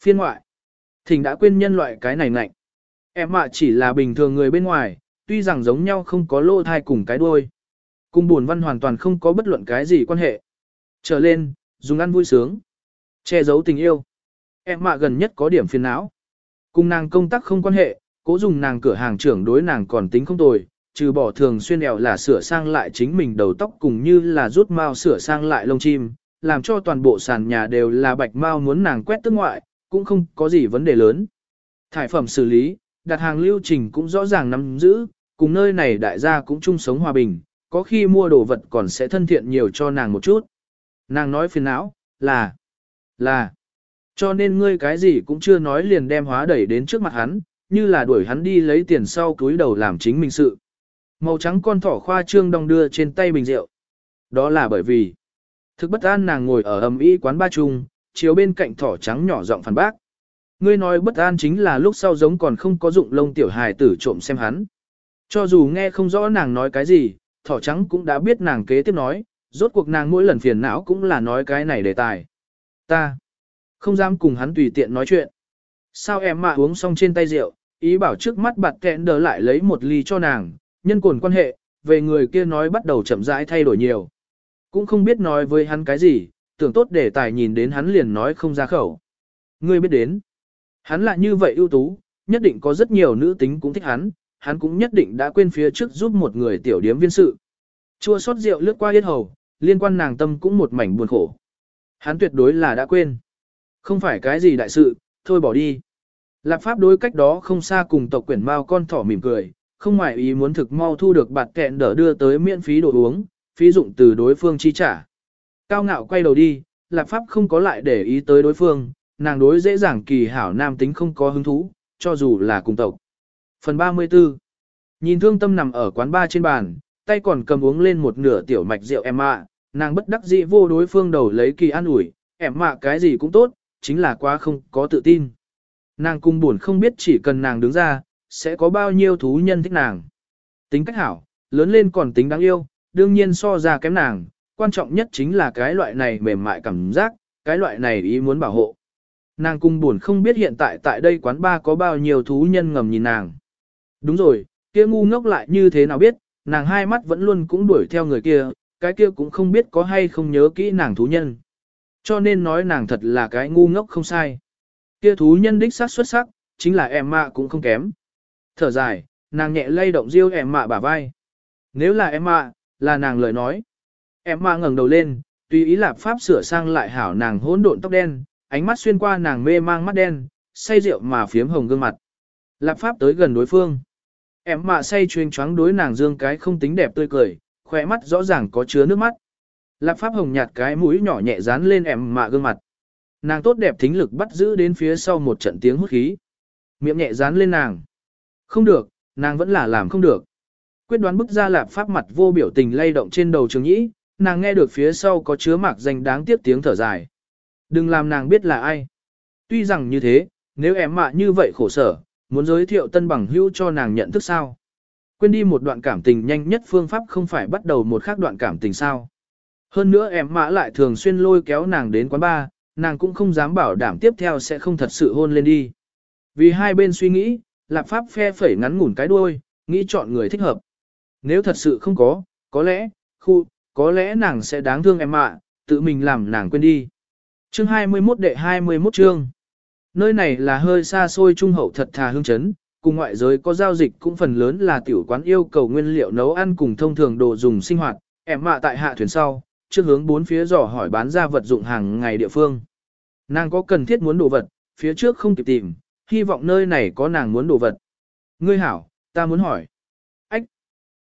Phiên ngoại. Thỉnh đã quên nhân loại cái này ngạnh. Em mạ chỉ là bình thường người bên ngoài, tuy rằng giống nhau không có lô thai cùng cái đuôi. Cùng buồn văn hoàn toàn không có bất luận cái gì quan hệ. Trở lên, dùng ăn vui sướng. Che giấu tình yêu. Em mạ gần nhất có điểm phiền não. Cùng nàng công tác không quan hệ, cố dùng nàng cửa hàng trưởng đối nàng còn tính không tồi, trừ bỏ thường xuyên đèo là sửa sang lại chính mình đầu tóc cùng như là rút mao sửa sang lại lông chim, làm cho toàn bộ sàn nhà đều là bạch mao muốn nàng quét tức ngoại, cũng không có gì vấn đề lớn. Thải phẩm xử lý, đặt hàng lưu trình cũng rõ ràng nắm giữ, cùng nơi này đại gia cũng chung sống hòa bình, có khi mua đồ vật còn sẽ thân thiện nhiều cho nàng một chút. Nàng nói phiền não, là, là, Cho nên ngươi cái gì cũng chưa nói liền đem hóa đẩy đến trước mặt hắn, như là đuổi hắn đi lấy tiền sau túi đầu làm chính mình sự. Màu trắng con thỏ khoa trương đong đưa trên tay bình rượu. Đó là bởi vì, thực bất an nàng ngồi ở ầm ĩ quán ba chung, chiếu bên cạnh thỏ trắng nhỏ giọng phản bác. Ngươi nói bất an chính là lúc sau giống còn không có dụng lông tiểu hài tử trộm xem hắn. Cho dù nghe không rõ nàng nói cái gì, thỏ trắng cũng đã biết nàng kế tiếp nói, rốt cuộc nàng mỗi lần phiền não cũng là nói cái này đề tài. Ta không dám cùng hắn tùy tiện nói chuyện. Sao em mà uống xong trên tay rượu, ý bảo trước mắt bạt kẹn đờ lại lấy một ly cho nàng, nhân cồn quan hệ, về người kia nói bắt đầu chậm rãi thay đổi nhiều. Cũng không biết nói với hắn cái gì, tưởng tốt để tài nhìn đến hắn liền nói không ra khẩu. Ngươi biết đến, hắn lại như vậy ưu tú, nhất định có rất nhiều nữ tính cũng thích hắn, hắn cũng nhất định đã quên phía trước giúp một người tiểu điếm viên sự. Chua xót rượu lướt qua yết hầu, liên quan nàng tâm cũng một mảnh buồn khổ. Hắn tuyệt đối là đã quên. Không phải cái gì đại sự, thôi bỏ đi. Lạp pháp đối cách đó không xa cùng tộc quyển mao con thỏ mỉm cười, không ngoại ý muốn thực mau thu được bạt kẹn đỡ đưa tới miễn phí đồ uống, phí dụng từ đối phương chi trả. Cao ngạo quay đầu đi, Lạp pháp không có lại để ý tới đối phương, nàng đối dễ dàng kỳ hảo nam tính không có hứng thú, cho dù là cùng tộc. Phần 34 Nhìn thương tâm nằm ở quán ba trên bàn, tay còn cầm uống lên một nửa tiểu mạch rượu em ạ, nàng bất đắc dĩ vô đối phương đầu lấy kỳ an ủi, em mạ cái gì cũng tốt, chính là quá không có tự tin. Nàng cung buồn không biết chỉ cần nàng đứng ra, sẽ có bao nhiêu thú nhân thích nàng. Tính cách hảo, lớn lên còn tính đáng yêu, đương nhiên so ra kém nàng, quan trọng nhất chính là cái loại này mềm mại cảm giác, cái loại này ý muốn bảo hộ. Nàng cung buồn không biết hiện tại tại đây quán ba có bao nhiêu thú nhân ngầm nhìn nàng. Đúng rồi, kia ngu ngốc lại như thế nào biết, nàng hai mắt vẫn luôn cũng đuổi theo người kia, cái kia cũng không biết có hay không nhớ kỹ nàng thú nhân. Cho nên nói nàng thật là cái ngu ngốc không sai. Kia thú nhân đích sát xuất sắc, chính là em mạ cũng không kém. Thở dài, nàng nhẹ lay động riêu em mạ bả vai. Nếu là em mạ, là nàng lời nói. Em ma ngẩng đầu lên, tùy ý lạp pháp sửa sang lại hảo nàng hỗn độn tóc đen, ánh mắt xuyên qua nàng mê mang mắt đen, say rượu mà phiếm hồng gương mặt. Lạp pháp tới gần đối phương. Em mạ say chuyên choáng đối nàng dương cái không tính đẹp tươi cười, khỏe mắt rõ ràng có chứa nước mắt. Lạp pháp hồng nhạt cái mũi nhỏ nhẹ dán lên em mạ gương mặt. Nàng tốt đẹp thính lực bắt giữ đến phía sau một trận tiếng hút khí. Miệng nhẹ dán lên nàng. Không được, nàng vẫn là làm không được. Quyết đoán bức ra lạp pháp mặt vô biểu tình lay động trên đầu trường nhĩ, nàng nghe được phía sau có chứa mạc danh đáng tiếc tiếng thở dài. Đừng làm nàng biết là ai. Tuy rằng như thế, nếu em mạ như vậy khổ sở, muốn giới thiệu tân bằng hữu cho nàng nhận thức sao. Quên đi một đoạn cảm tình nhanh nhất phương pháp không phải bắt đầu một khác đoạn cảm tình sao. Hơn nữa em mã lại thường xuyên lôi kéo nàng đến quán bar, nàng cũng không dám bảo đảm tiếp theo sẽ không thật sự hôn lên đi. Vì hai bên suy nghĩ, Lạp Pháp phe phẩy ngắn ngủn cái đuôi, nghĩ chọn người thích hợp. Nếu thật sự không có, có lẽ, khu, có lẽ nàng sẽ đáng thương em ạ, tự mình làm nàng quên đi. Chương 21 đệ 21 chương. Nơi này là hơi xa xôi trung hậu thật thà hương chấn, cùng ngoại giới có giao dịch cũng phần lớn là tiểu quán yêu cầu nguyên liệu nấu ăn cùng thông thường đồ dùng sinh hoạt, em mạ tại hạ thuyền sau, trước hướng bốn phía dò hỏi bán ra vật dụng hàng ngày địa phương. Nàng có cần thiết muốn đồ vật, phía trước không kịp tìm, hy vọng nơi này có nàng muốn đồ vật. Ngươi hảo, ta muốn hỏi. Ách!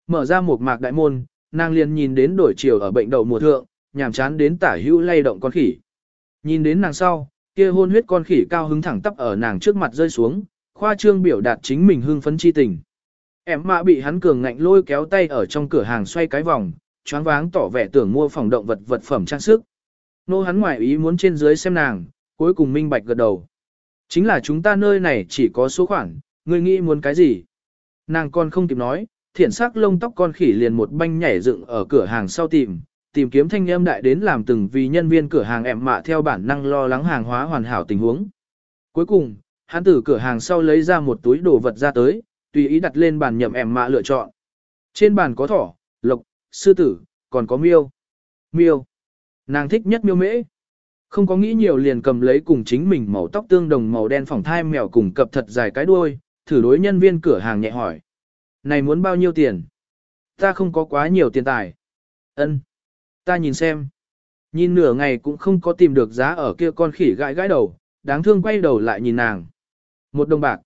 Mở ra một mạc đại môn, nàng liền nhìn đến đổi chiều ở bệnh đậu mùa thượng, nhàm chán đến tả hữu lay động con khỉ. Nhìn đến nàng sau, kia hôn huyết con khỉ cao hứng thẳng tắp ở nàng trước mặt rơi xuống, khoa trương biểu đạt chính mình hưng phấn chi tình. Em mạ bị hắn cường ngạnh lôi kéo tay ở trong cửa hàng xoay cái vòng, choáng váng tỏ vẻ tưởng mua phòng động vật vật phẩm trang sức. Nô hắn ngoại ý muốn trên dưới xem nàng, cuối cùng minh bạch gật đầu. Chính là chúng ta nơi này chỉ có số khoản, ngươi nghĩ muốn cái gì? Nàng còn không kịp nói, thiển sắc lông tóc con khỉ liền một banh nhảy dựng ở cửa hàng sau tìm, tìm kiếm thanh âm đại đến làm từng vì nhân viên cửa hàng em mạ theo bản năng lo lắng hàng hóa hoàn hảo tình huống. Cuối cùng, hắn từ cửa hàng sau lấy ra một túi đồ vật ra tới, tùy ý đặt lên bàn nhậm em mạ lựa chọn. Trên bàn có thỏ, lộc, sư tử, còn có miêu. Miêu. Nàng thích nhất miêu mễ. Không có nghĩ nhiều liền cầm lấy cùng chính mình màu tóc tương đồng màu đen phỏng thai mèo cùng cập thật dài cái đuôi, thử đối nhân viên cửa hàng nhẹ hỏi. Này muốn bao nhiêu tiền? Ta không có quá nhiều tiền tài. Ân, Ta nhìn xem. Nhìn nửa ngày cũng không có tìm được giá ở kia con khỉ gãi gãi đầu, đáng thương quay đầu lại nhìn nàng. Một đồng bạc.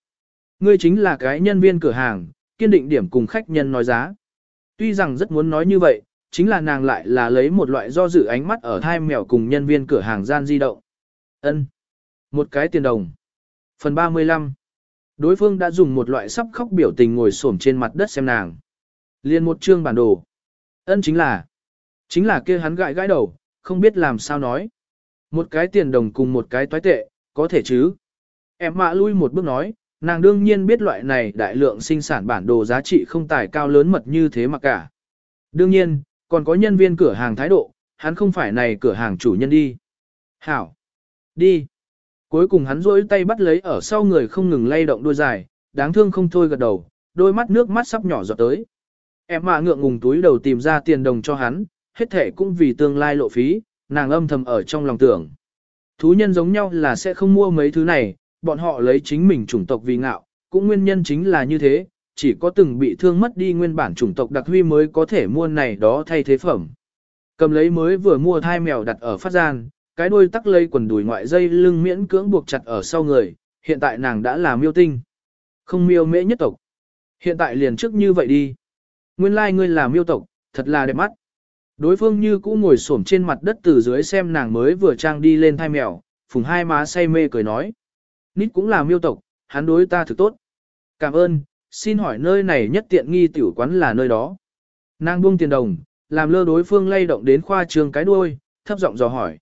Ngươi chính là cái nhân viên cửa hàng, kiên định điểm cùng khách nhân nói giá. Tuy rằng rất muốn nói như vậy, chính là nàng lại là lấy một loại do dự ánh mắt ở hai mèo cùng nhân viên cửa hàng gian di động. Ân, Một cái tiền đồng. Phần 35. Đối phương đã dùng một loại sắp khóc biểu tình ngồi xổm trên mặt đất xem nàng. Liên một chương bản đồ. Ân chính là. Chính là kia hắn gãi gãi đầu, không biết làm sao nói. Một cái tiền đồng cùng một cái toái tệ, có thể chứ. Em mạ lui một bước nói, nàng đương nhiên biết loại này đại lượng sinh sản bản đồ giá trị không tài cao lớn mật như thế mà cả. Đương nhiên, còn có nhân viên cửa hàng thái độ, hắn không phải này cửa hàng chủ nhân đi. Hảo. Đi. Cuối cùng hắn rỗi tay bắt lấy ở sau người không ngừng lay động đuôi dài, đáng thương không thôi gật đầu, đôi mắt nước mắt sắp nhỏ giọt tới. Em mà ngượng ngùng túi đầu tìm ra tiền đồng cho hắn, hết thể cũng vì tương lai lộ phí, nàng âm thầm ở trong lòng tưởng. Thú nhân giống nhau là sẽ không mua mấy thứ này, bọn họ lấy chính mình chủng tộc vì ngạo, cũng nguyên nhân chính là như thế, chỉ có từng bị thương mất đi nguyên bản chủng tộc đặc huy mới có thể mua này đó thay thế phẩm. Cầm lấy mới vừa mua thai mèo đặt ở phát gian, cái đuôi tắc lây quần đùi ngoại dây lưng miễn cưỡng buộc chặt ở sau người, hiện tại nàng đã là miêu tinh. Không miêu mễ nhất tộc. Hiện tại liền trước như vậy đi. Nguyên lai like ngươi là miêu tộc, thật là đẹp mắt. Đối phương như cũ ngồi xổm trên mặt đất từ dưới xem nàng mới vừa trang đi lên thai mèo, phùng hai má say mê cười nói. Nít cũng là miêu tộc, hắn đối ta thực tốt. Cảm ơn, xin hỏi nơi này nhất tiện nghi tiểu quán là nơi đó. Nàng buông tiền đồng, làm lơ đối phương lay động đến khoa trường cái đuôi, thấp giọng dò hỏi.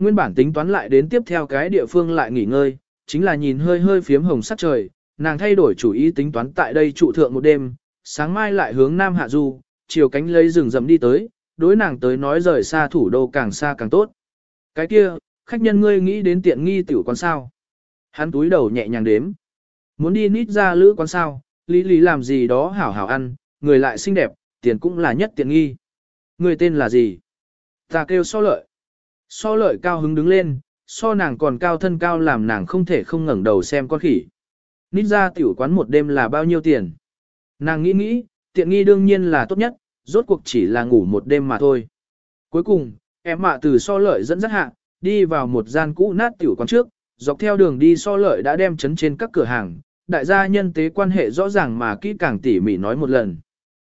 Nguyên bản tính toán lại đến tiếp theo cái địa phương lại nghỉ ngơi, chính là nhìn hơi hơi phiếm hồng sắc trời, nàng thay đổi chủ ý tính toán tại đây trụ thượng một đêm, sáng mai lại hướng Nam Hạ Du, chiều cánh lấy rừng rậm đi tới, đối nàng tới nói rời xa thủ đô càng xa càng tốt. Cái kia, khách nhân ngươi nghĩ đến tiện nghi tiểu quán sao. Hắn túi đầu nhẹ nhàng đếm. Muốn đi nít ra lữ quán sao, lý lý làm gì đó hảo hảo ăn, người lại xinh đẹp, tiền cũng là nhất tiện nghi. Người tên là gì? Ta kêu so lợi. So lợi cao hứng đứng lên, so nàng còn cao thân cao làm nàng không thể không ngẩng đầu xem con khỉ. Nít ra tiểu quán một đêm là bao nhiêu tiền? Nàng nghĩ nghĩ, tiện nghi đương nhiên là tốt nhất, rốt cuộc chỉ là ngủ một đêm mà thôi. Cuối cùng, em mạ từ so lợi dẫn dắt hạ, đi vào một gian cũ nát tiểu quán trước, dọc theo đường đi so lợi đã đem chấn trên các cửa hàng, đại gia nhân tế quan hệ rõ ràng mà kỹ càng tỉ mỉ nói một lần.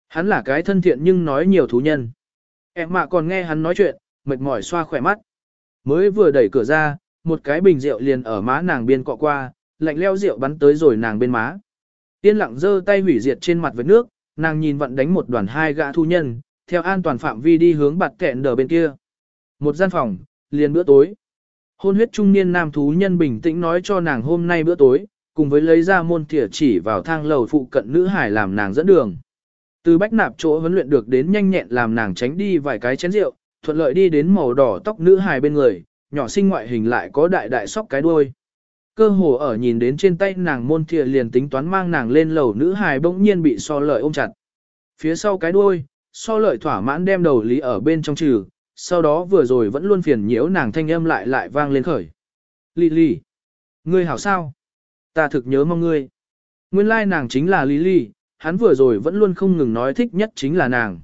Hắn là cái thân thiện nhưng nói nhiều thú nhân. Em mạ còn nghe hắn nói chuyện, mệt mỏi xoa khỏe mắt. Mới vừa đẩy cửa ra, một cái bình rượu liền ở má nàng biên cọ qua, lạnh leo rượu bắn tới rồi nàng bên má. Tiên lặng giơ tay hủy diệt trên mặt với nước, nàng nhìn vận đánh một đoàn hai gã thu nhân, theo an toàn phạm vi đi hướng bạt kẹn đờ bên kia. Một gian phòng, liền bữa tối. Hôn huyết trung niên nam thú nhân bình tĩnh nói cho nàng hôm nay bữa tối, cùng với lấy ra môn thỉa chỉ vào thang lầu phụ cận nữ hải làm nàng dẫn đường. Từ bách nạp chỗ huấn luyện được đến nhanh nhẹn làm nàng tránh đi vài cái chén rượu, thuận lợi đi đến màu đỏ tóc nữ hài bên người, nhỏ sinh ngoại hình lại có đại đại sóc cái đuôi. Cơ hồ ở nhìn đến trên tay nàng môn thìa liền tính toán mang nàng lên lầu nữ hài bỗng nhiên bị so lợi ôm chặt. Phía sau cái đuôi, so lợi thỏa mãn đem đầu lý ở bên trong trừ, sau đó vừa rồi vẫn luôn phiền nhiễu nàng thanh âm lại lại vang lên khởi. Lì lì, ngươi hảo sao? Ta thực nhớ mong ngươi. Nguyên lai nàng chính là Lý Lý, hắn vừa rồi vẫn luôn không ngừng nói thích nhất chính là nàng.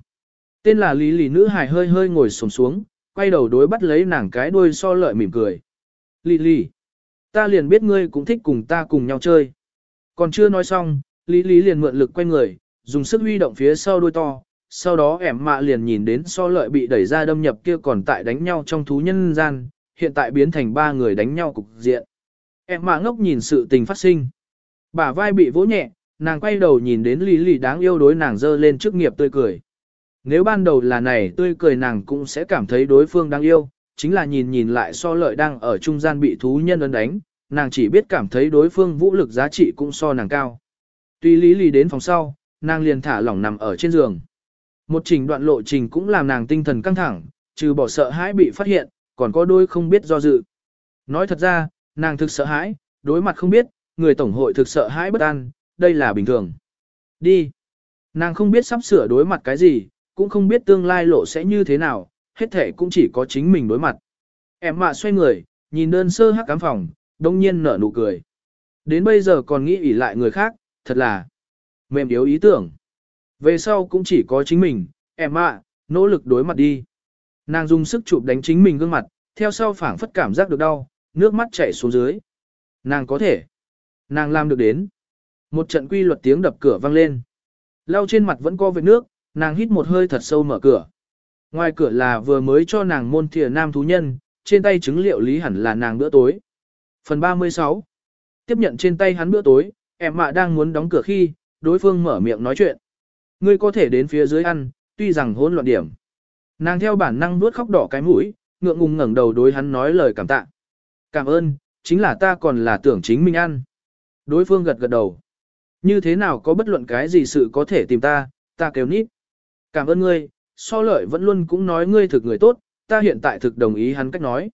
Tên là Lý Lý nữ hài hơi hơi ngồi sồm xuống, quay đầu đối bắt lấy nàng cái đuôi so lợi mỉm cười. Lý Lý, ta liền biết ngươi cũng thích cùng ta cùng nhau chơi. Còn chưa nói xong, Lý Lý liền mượn lực quay người, dùng sức huy động phía sau đuôi to, sau đó ẻm mạ liền nhìn đến so lợi bị đẩy ra đâm nhập kia còn tại đánh nhau trong thú nhân gian, hiện tại biến thành ba người đánh nhau cục diện. Em mạ ngốc nhìn sự tình phát sinh. Bả vai bị vỗ nhẹ, nàng quay đầu nhìn đến Lý Lý đáng yêu đối nàng dơ lên trước nghiệp tươi cười. Nếu ban đầu là này tươi cười nàng cũng sẽ cảm thấy đối phương đáng yêu, chính là nhìn nhìn lại so lợi đang ở trung gian bị thú nhân ấn đánh, nàng chỉ biết cảm thấy đối phương vũ lực giá trị cũng so nàng cao. Tuy lý lý đến phòng sau, nàng liền thả lỏng nằm ở trên giường. Một trình đoạn lộ trình cũng làm nàng tinh thần căng thẳng, trừ bỏ sợ hãi bị phát hiện, còn có đôi không biết do dự. Nói thật ra, nàng thực sợ hãi, đối mặt không biết, người tổng hội thực sợ hãi bất an, đây là bình thường. Đi. Nàng không biết sắp sửa đối mặt cái gì, cũng không biết tương lai lộ sẽ như thế nào, hết thể cũng chỉ có chính mình đối mặt. Em mạ xoay người, nhìn đơn sơ hắc cám phòng, đông nhiên nở nụ cười. Đến bây giờ còn nghĩ ỉ lại người khác, thật là mềm yếu ý tưởng. Về sau cũng chỉ có chính mình, em ạ, nỗ lực đối mặt đi. Nàng dùng sức chụp đánh chính mình gương mặt, theo sau phảng phất cảm giác được đau, nước mắt chảy xuống dưới. Nàng có thể. Nàng làm được đến. Một trận quy luật tiếng đập cửa vang lên. Lau trên mặt vẫn có vệt nước, nàng hít một hơi thật sâu mở cửa. Ngoài cửa là vừa mới cho nàng môn thìa nam thú nhân, trên tay chứng liệu lý hẳn là nàng bữa tối. Phần 36 Tiếp nhận trên tay hắn bữa tối, em mạ đang muốn đóng cửa khi, đối phương mở miệng nói chuyện. Ngươi có thể đến phía dưới ăn, tuy rằng hỗn loạn điểm. Nàng theo bản năng nuốt khóc đỏ cái mũi, ngượng ngùng ngẩng đầu đối hắn nói lời cảm tạ. Cảm ơn, chính là ta còn là tưởng chính mình ăn. Đối phương gật gật đầu. Như thế nào có bất luận cái gì sự có thể tìm ta, ta kêu nít. Cảm ơn ngươi, so lợi vẫn luôn cũng nói ngươi thực người tốt, ta hiện tại thực đồng ý hắn cách nói.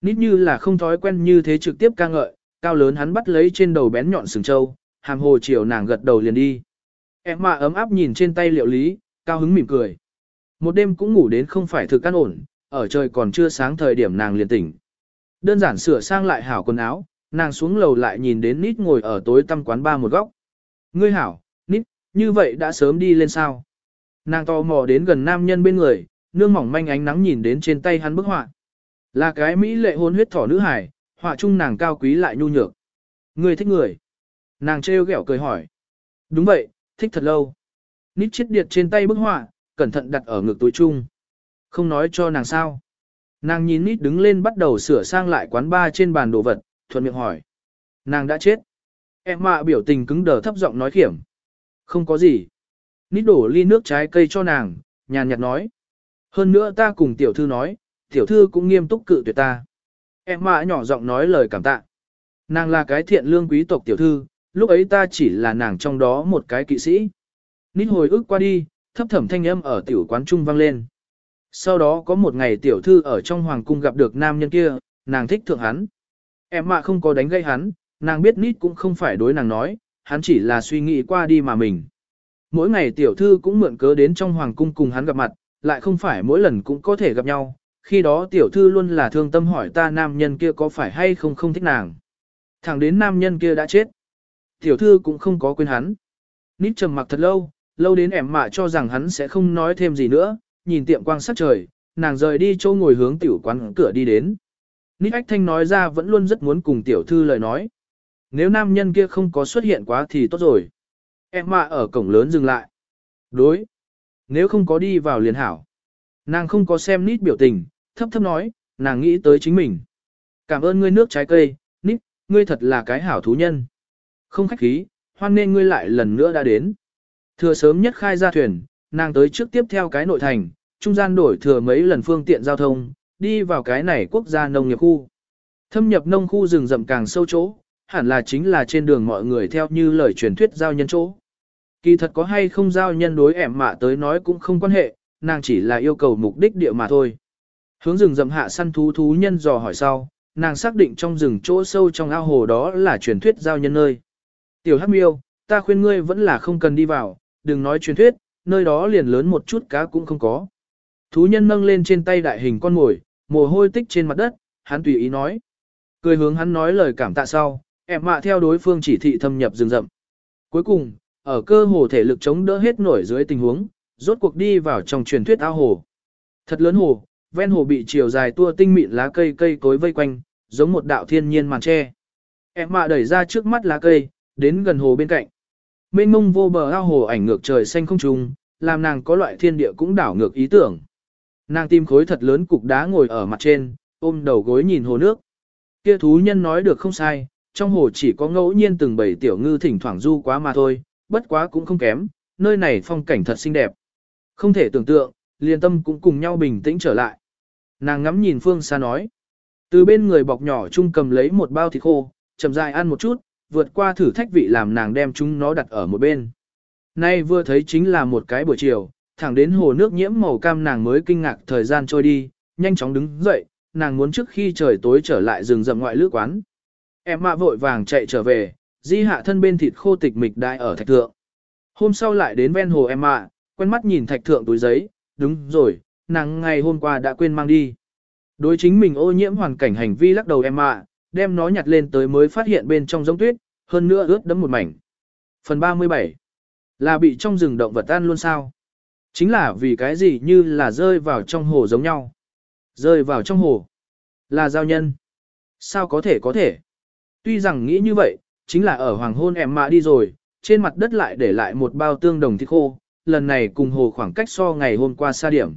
Nít như là không thói quen như thế trực tiếp ca ngợi, cao lớn hắn bắt lấy trên đầu bén nhọn sừng trâu, hàm hồ chiều nàng gật đầu liền đi. Em mà ấm áp nhìn trên tay liệu lý, cao hứng mỉm cười. Một đêm cũng ngủ đến không phải thực căn ổn, ở trời còn chưa sáng thời điểm nàng liền tỉnh. Đơn giản sửa sang lại hảo quần áo, nàng xuống lầu lại nhìn đến nít ngồi ở tối tăm quán ba một góc. Ngươi hảo, nít, như vậy đã sớm đi lên sao? Nàng to mò đến gần nam nhân bên người, nương mỏng manh ánh nắng nhìn đến trên tay hắn bức họa. Là cái mỹ lệ hôn huyết thỏ nữ hải, họa chung nàng cao quý lại nhu nhược. Người thích người. Nàng trêu ghẹo cười hỏi. Đúng vậy, thích thật lâu. Nít chết điệt trên tay bức họa, cẩn thận đặt ở ngực túi chung. Không nói cho nàng sao. Nàng nhìn nít đứng lên bắt đầu sửa sang lại quán ba trên bàn đồ vật, thuận miệng hỏi. Nàng đã chết. Em mạ biểu tình cứng đờ thấp giọng nói khiểm. Không có gì. Nít đổ ly nước trái cây cho nàng, nhàn nhạt nói. Hơn nữa ta cùng tiểu thư nói, tiểu thư cũng nghiêm túc cự tuyệt ta. Em mã nhỏ giọng nói lời cảm tạ. Nàng là cái thiện lương quý tộc tiểu thư, lúc ấy ta chỉ là nàng trong đó một cái kỵ sĩ. Nít hồi ức qua đi, thấp thẩm thanh âm ở tiểu quán trung vang lên. Sau đó có một ngày tiểu thư ở trong hoàng cung gặp được nam nhân kia, nàng thích thượng hắn. Em mạ không có đánh gây hắn, nàng biết nít cũng không phải đối nàng nói, hắn chỉ là suy nghĩ qua đi mà mình. Mỗi ngày tiểu thư cũng mượn cớ đến trong hoàng cung cùng hắn gặp mặt, lại không phải mỗi lần cũng có thể gặp nhau, khi đó tiểu thư luôn là thương tâm hỏi ta nam nhân kia có phải hay không không thích nàng. Thẳng đến nam nhân kia đã chết. Tiểu thư cũng không có quên hắn. Nít trầm mặc thật lâu, lâu đến ẻm mạ cho rằng hắn sẽ không nói thêm gì nữa, nhìn tiệm quang sắc trời, nàng rời đi chỗ ngồi hướng tiểu quán cửa đi đến. Nít ách thanh nói ra vẫn luôn rất muốn cùng tiểu thư lời nói. Nếu nam nhân kia không có xuất hiện quá thì tốt rồi. Em ở cổng lớn dừng lại. Đối. Nếu không có đi vào liền hảo. Nàng không có xem nít biểu tình, thấp thấp nói, nàng nghĩ tới chính mình. Cảm ơn ngươi nước trái cây, nít, ngươi thật là cái hảo thú nhân. Không khách khí, hoan nên ngươi lại lần nữa đã đến. Thừa sớm nhất khai ra thuyền, nàng tới trước tiếp theo cái nội thành, trung gian đổi thừa mấy lần phương tiện giao thông, đi vào cái này quốc gia nông nghiệp khu. Thâm nhập nông khu rừng rậm càng sâu chỗ, hẳn là chính là trên đường mọi người theo như lời truyền thuyết giao nhân chỗ. Kỳ thật có hay không giao nhân đối ẻm mạ tới nói cũng không quan hệ, nàng chỉ là yêu cầu mục đích địa mà thôi. Hướng rừng rậm hạ săn thú thú nhân dò hỏi sau, nàng xác định trong rừng chỗ sâu trong ao hồ đó là truyền thuyết giao nhân nơi. Tiểu Hắc Miêu, ta khuyên ngươi vẫn là không cần đi vào, đừng nói truyền thuyết, nơi đó liền lớn một chút cá cũng không có. Thú nhân nâng lên trên tay đại hình con mồi, mồ hôi tích trên mặt đất, hắn tùy ý nói. Cười hướng hắn nói lời cảm tạ sau, em mạ theo đối phương chỉ thị thâm nhập rừng rậm. Cuối cùng, ở cơ hồ thể lực chống đỡ hết nổi dưới tình huống, rốt cuộc đi vào trong truyền thuyết ao hồ. Thật lớn hồ, ven hồ bị chiều dài tua tinh mịn lá cây cây cối vây quanh, giống một đạo thiên nhiên màn tre. Em mạ đẩy ra trước mắt lá cây, đến gần hồ bên cạnh. Mênh mông vô bờ ao hồ ảnh ngược trời xanh không trùng, làm nàng có loại thiên địa cũng đảo ngược ý tưởng. Nàng tìm khối thật lớn cục đá ngồi ở mặt trên, ôm đầu gối nhìn hồ nước. Kia thú nhân nói được không sai, trong hồ chỉ có ngẫu nhiên từng bầy tiểu ngư thỉnh thoảng du quá mà thôi, bất quá cũng không kém, nơi này phong cảnh thật xinh đẹp. Không thể tưởng tượng, liền tâm cũng cùng nhau bình tĩnh trở lại. Nàng ngắm nhìn phương xa nói. Từ bên người bọc nhỏ chung cầm lấy một bao thịt khô, chậm dài ăn một chút, vượt qua thử thách vị làm nàng đem chúng nó đặt ở một bên. Nay vừa thấy chính là một cái buổi chiều, thẳng đến hồ nước nhiễm màu cam nàng mới kinh ngạc thời gian trôi đi, nhanh chóng đứng dậy, nàng muốn trước khi trời tối trở lại rừng rậm ngoại lữ quán. Em mạ vội vàng chạy trở về, di hạ thân bên thịt khô tịch mịch đại ở thạch thượng. Hôm sau lại đến ven hồ em ạ, quen mắt nhìn thạch thượng túi giấy, đúng rồi, nàng ngày hôm qua đã quên mang đi. Đối chính mình ô nhiễm hoàn cảnh hành vi lắc đầu em ạ, đem nó nhặt lên tới mới phát hiện bên trong giống tuyết, hơn nữa ướt đẫm một mảnh. Phần 37 Là bị trong rừng động vật tan luôn sao? Chính là vì cái gì như là rơi vào trong hồ giống nhau. Rơi vào trong hồ. Là giao nhân. Sao có thể có thể? Tuy rằng nghĩ như vậy, chính là ở hoàng hôn em mạ đi rồi, trên mặt đất lại để lại một bao tương đồng thịt khô, lần này cùng hồ khoảng cách so ngày hôm qua xa điểm.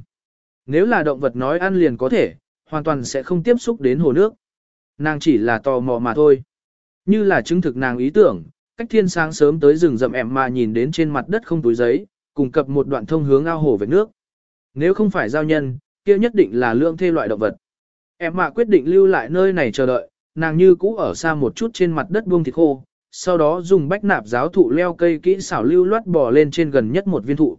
Nếu là động vật nói ăn liền có thể, hoàn toàn sẽ không tiếp xúc đến hồ nước. Nàng chỉ là tò mò mà thôi. Như là chứng thực nàng ý tưởng, cách thiên sáng sớm tới rừng rậm em mà nhìn đến trên mặt đất không túi giấy, cùng cập một đoạn thông hướng ao hồ về nước. Nếu không phải giao nhân, kia nhất định là lượng thê loại động vật. Em mà quyết định lưu lại nơi này chờ đợi, nàng như cũ ở xa một chút trên mặt đất buông thịt khô, sau đó dùng bách nạp giáo thụ leo cây kỹ xảo lưu loát bò lên trên gần nhất một viên thụ.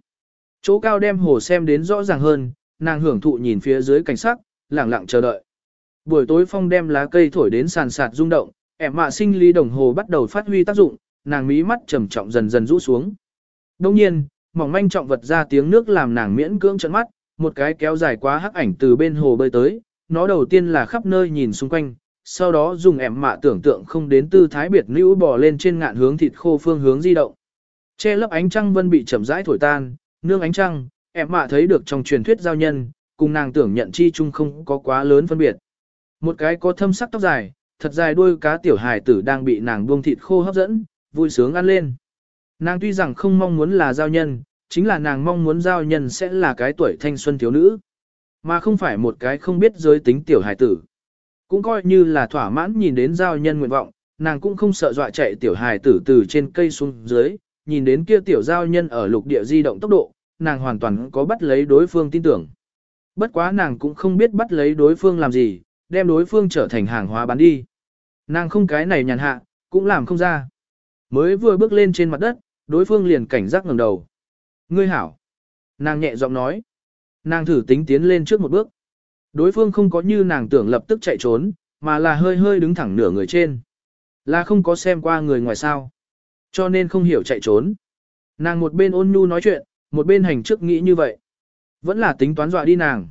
Chỗ cao đem hồ xem đến rõ ràng hơn, nàng hưởng thụ nhìn phía dưới cảnh sắc, lặng lặng chờ đợi. Buổi tối phong đem lá cây thổi đến sàn sạt rung động, em mạ sinh lý đồng hồ bắt đầu phát huy tác dụng, nàng mí mắt trầm trọng dần dần rũ xuống. Đông nhiên, mỏng manh trọng vật ra tiếng nước làm nàng miễn cưỡng trận mắt, một cái kéo dài quá hắc ảnh từ bên hồ bơi tới, nó đầu tiên là khắp nơi nhìn xung quanh, sau đó dùng ẻm mạ tưởng tượng không đến tư thái biệt nữ bò lên trên ngạn hướng thịt khô phương hướng di động. Che lấp ánh trăng vân bị chậm rãi thổi tan, nương ánh trăng, ẻm mạ thấy được trong truyền thuyết giao nhân, cùng nàng tưởng nhận chi chung không có quá lớn phân biệt. Một cái có thâm sắc tóc dài, thật dài đuôi cá tiểu hài tử đang bị nàng buông thịt khô hấp dẫn, vui sướng ăn lên. Nàng tuy rằng không mong muốn là giao nhân, chính là nàng mong muốn giao nhân sẽ là cái tuổi thanh xuân thiếu nữ, mà không phải một cái không biết giới tính tiểu hài tử. Cũng coi như là thỏa mãn nhìn đến giao nhân nguyện vọng, nàng cũng không sợ dọa chạy tiểu hài tử từ trên cây xuống dưới, nhìn đến kia tiểu giao nhân ở lục địa di động tốc độ, nàng hoàn toàn có bắt lấy đối phương tin tưởng. Bất quá nàng cũng không biết bắt lấy đối phương làm gì, đem đối phương trở thành hàng hóa bán đi. Nàng không cái này nhàn hạ, cũng làm không ra. Mới vừa bước lên trên mặt đất, đối phương liền cảnh giác ngẩng đầu. Ngươi hảo. Nàng nhẹ giọng nói. Nàng thử tính tiến lên trước một bước. Đối phương không có như nàng tưởng lập tức chạy trốn, mà là hơi hơi đứng thẳng nửa người trên. Là không có xem qua người ngoài sao. Cho nên không hiểu chạy trốn. Nàng một bên ôn nhu nói chuyện, một bên hành trước nghĩ như vậy. Vẫn là tính toán dọa đi nàng.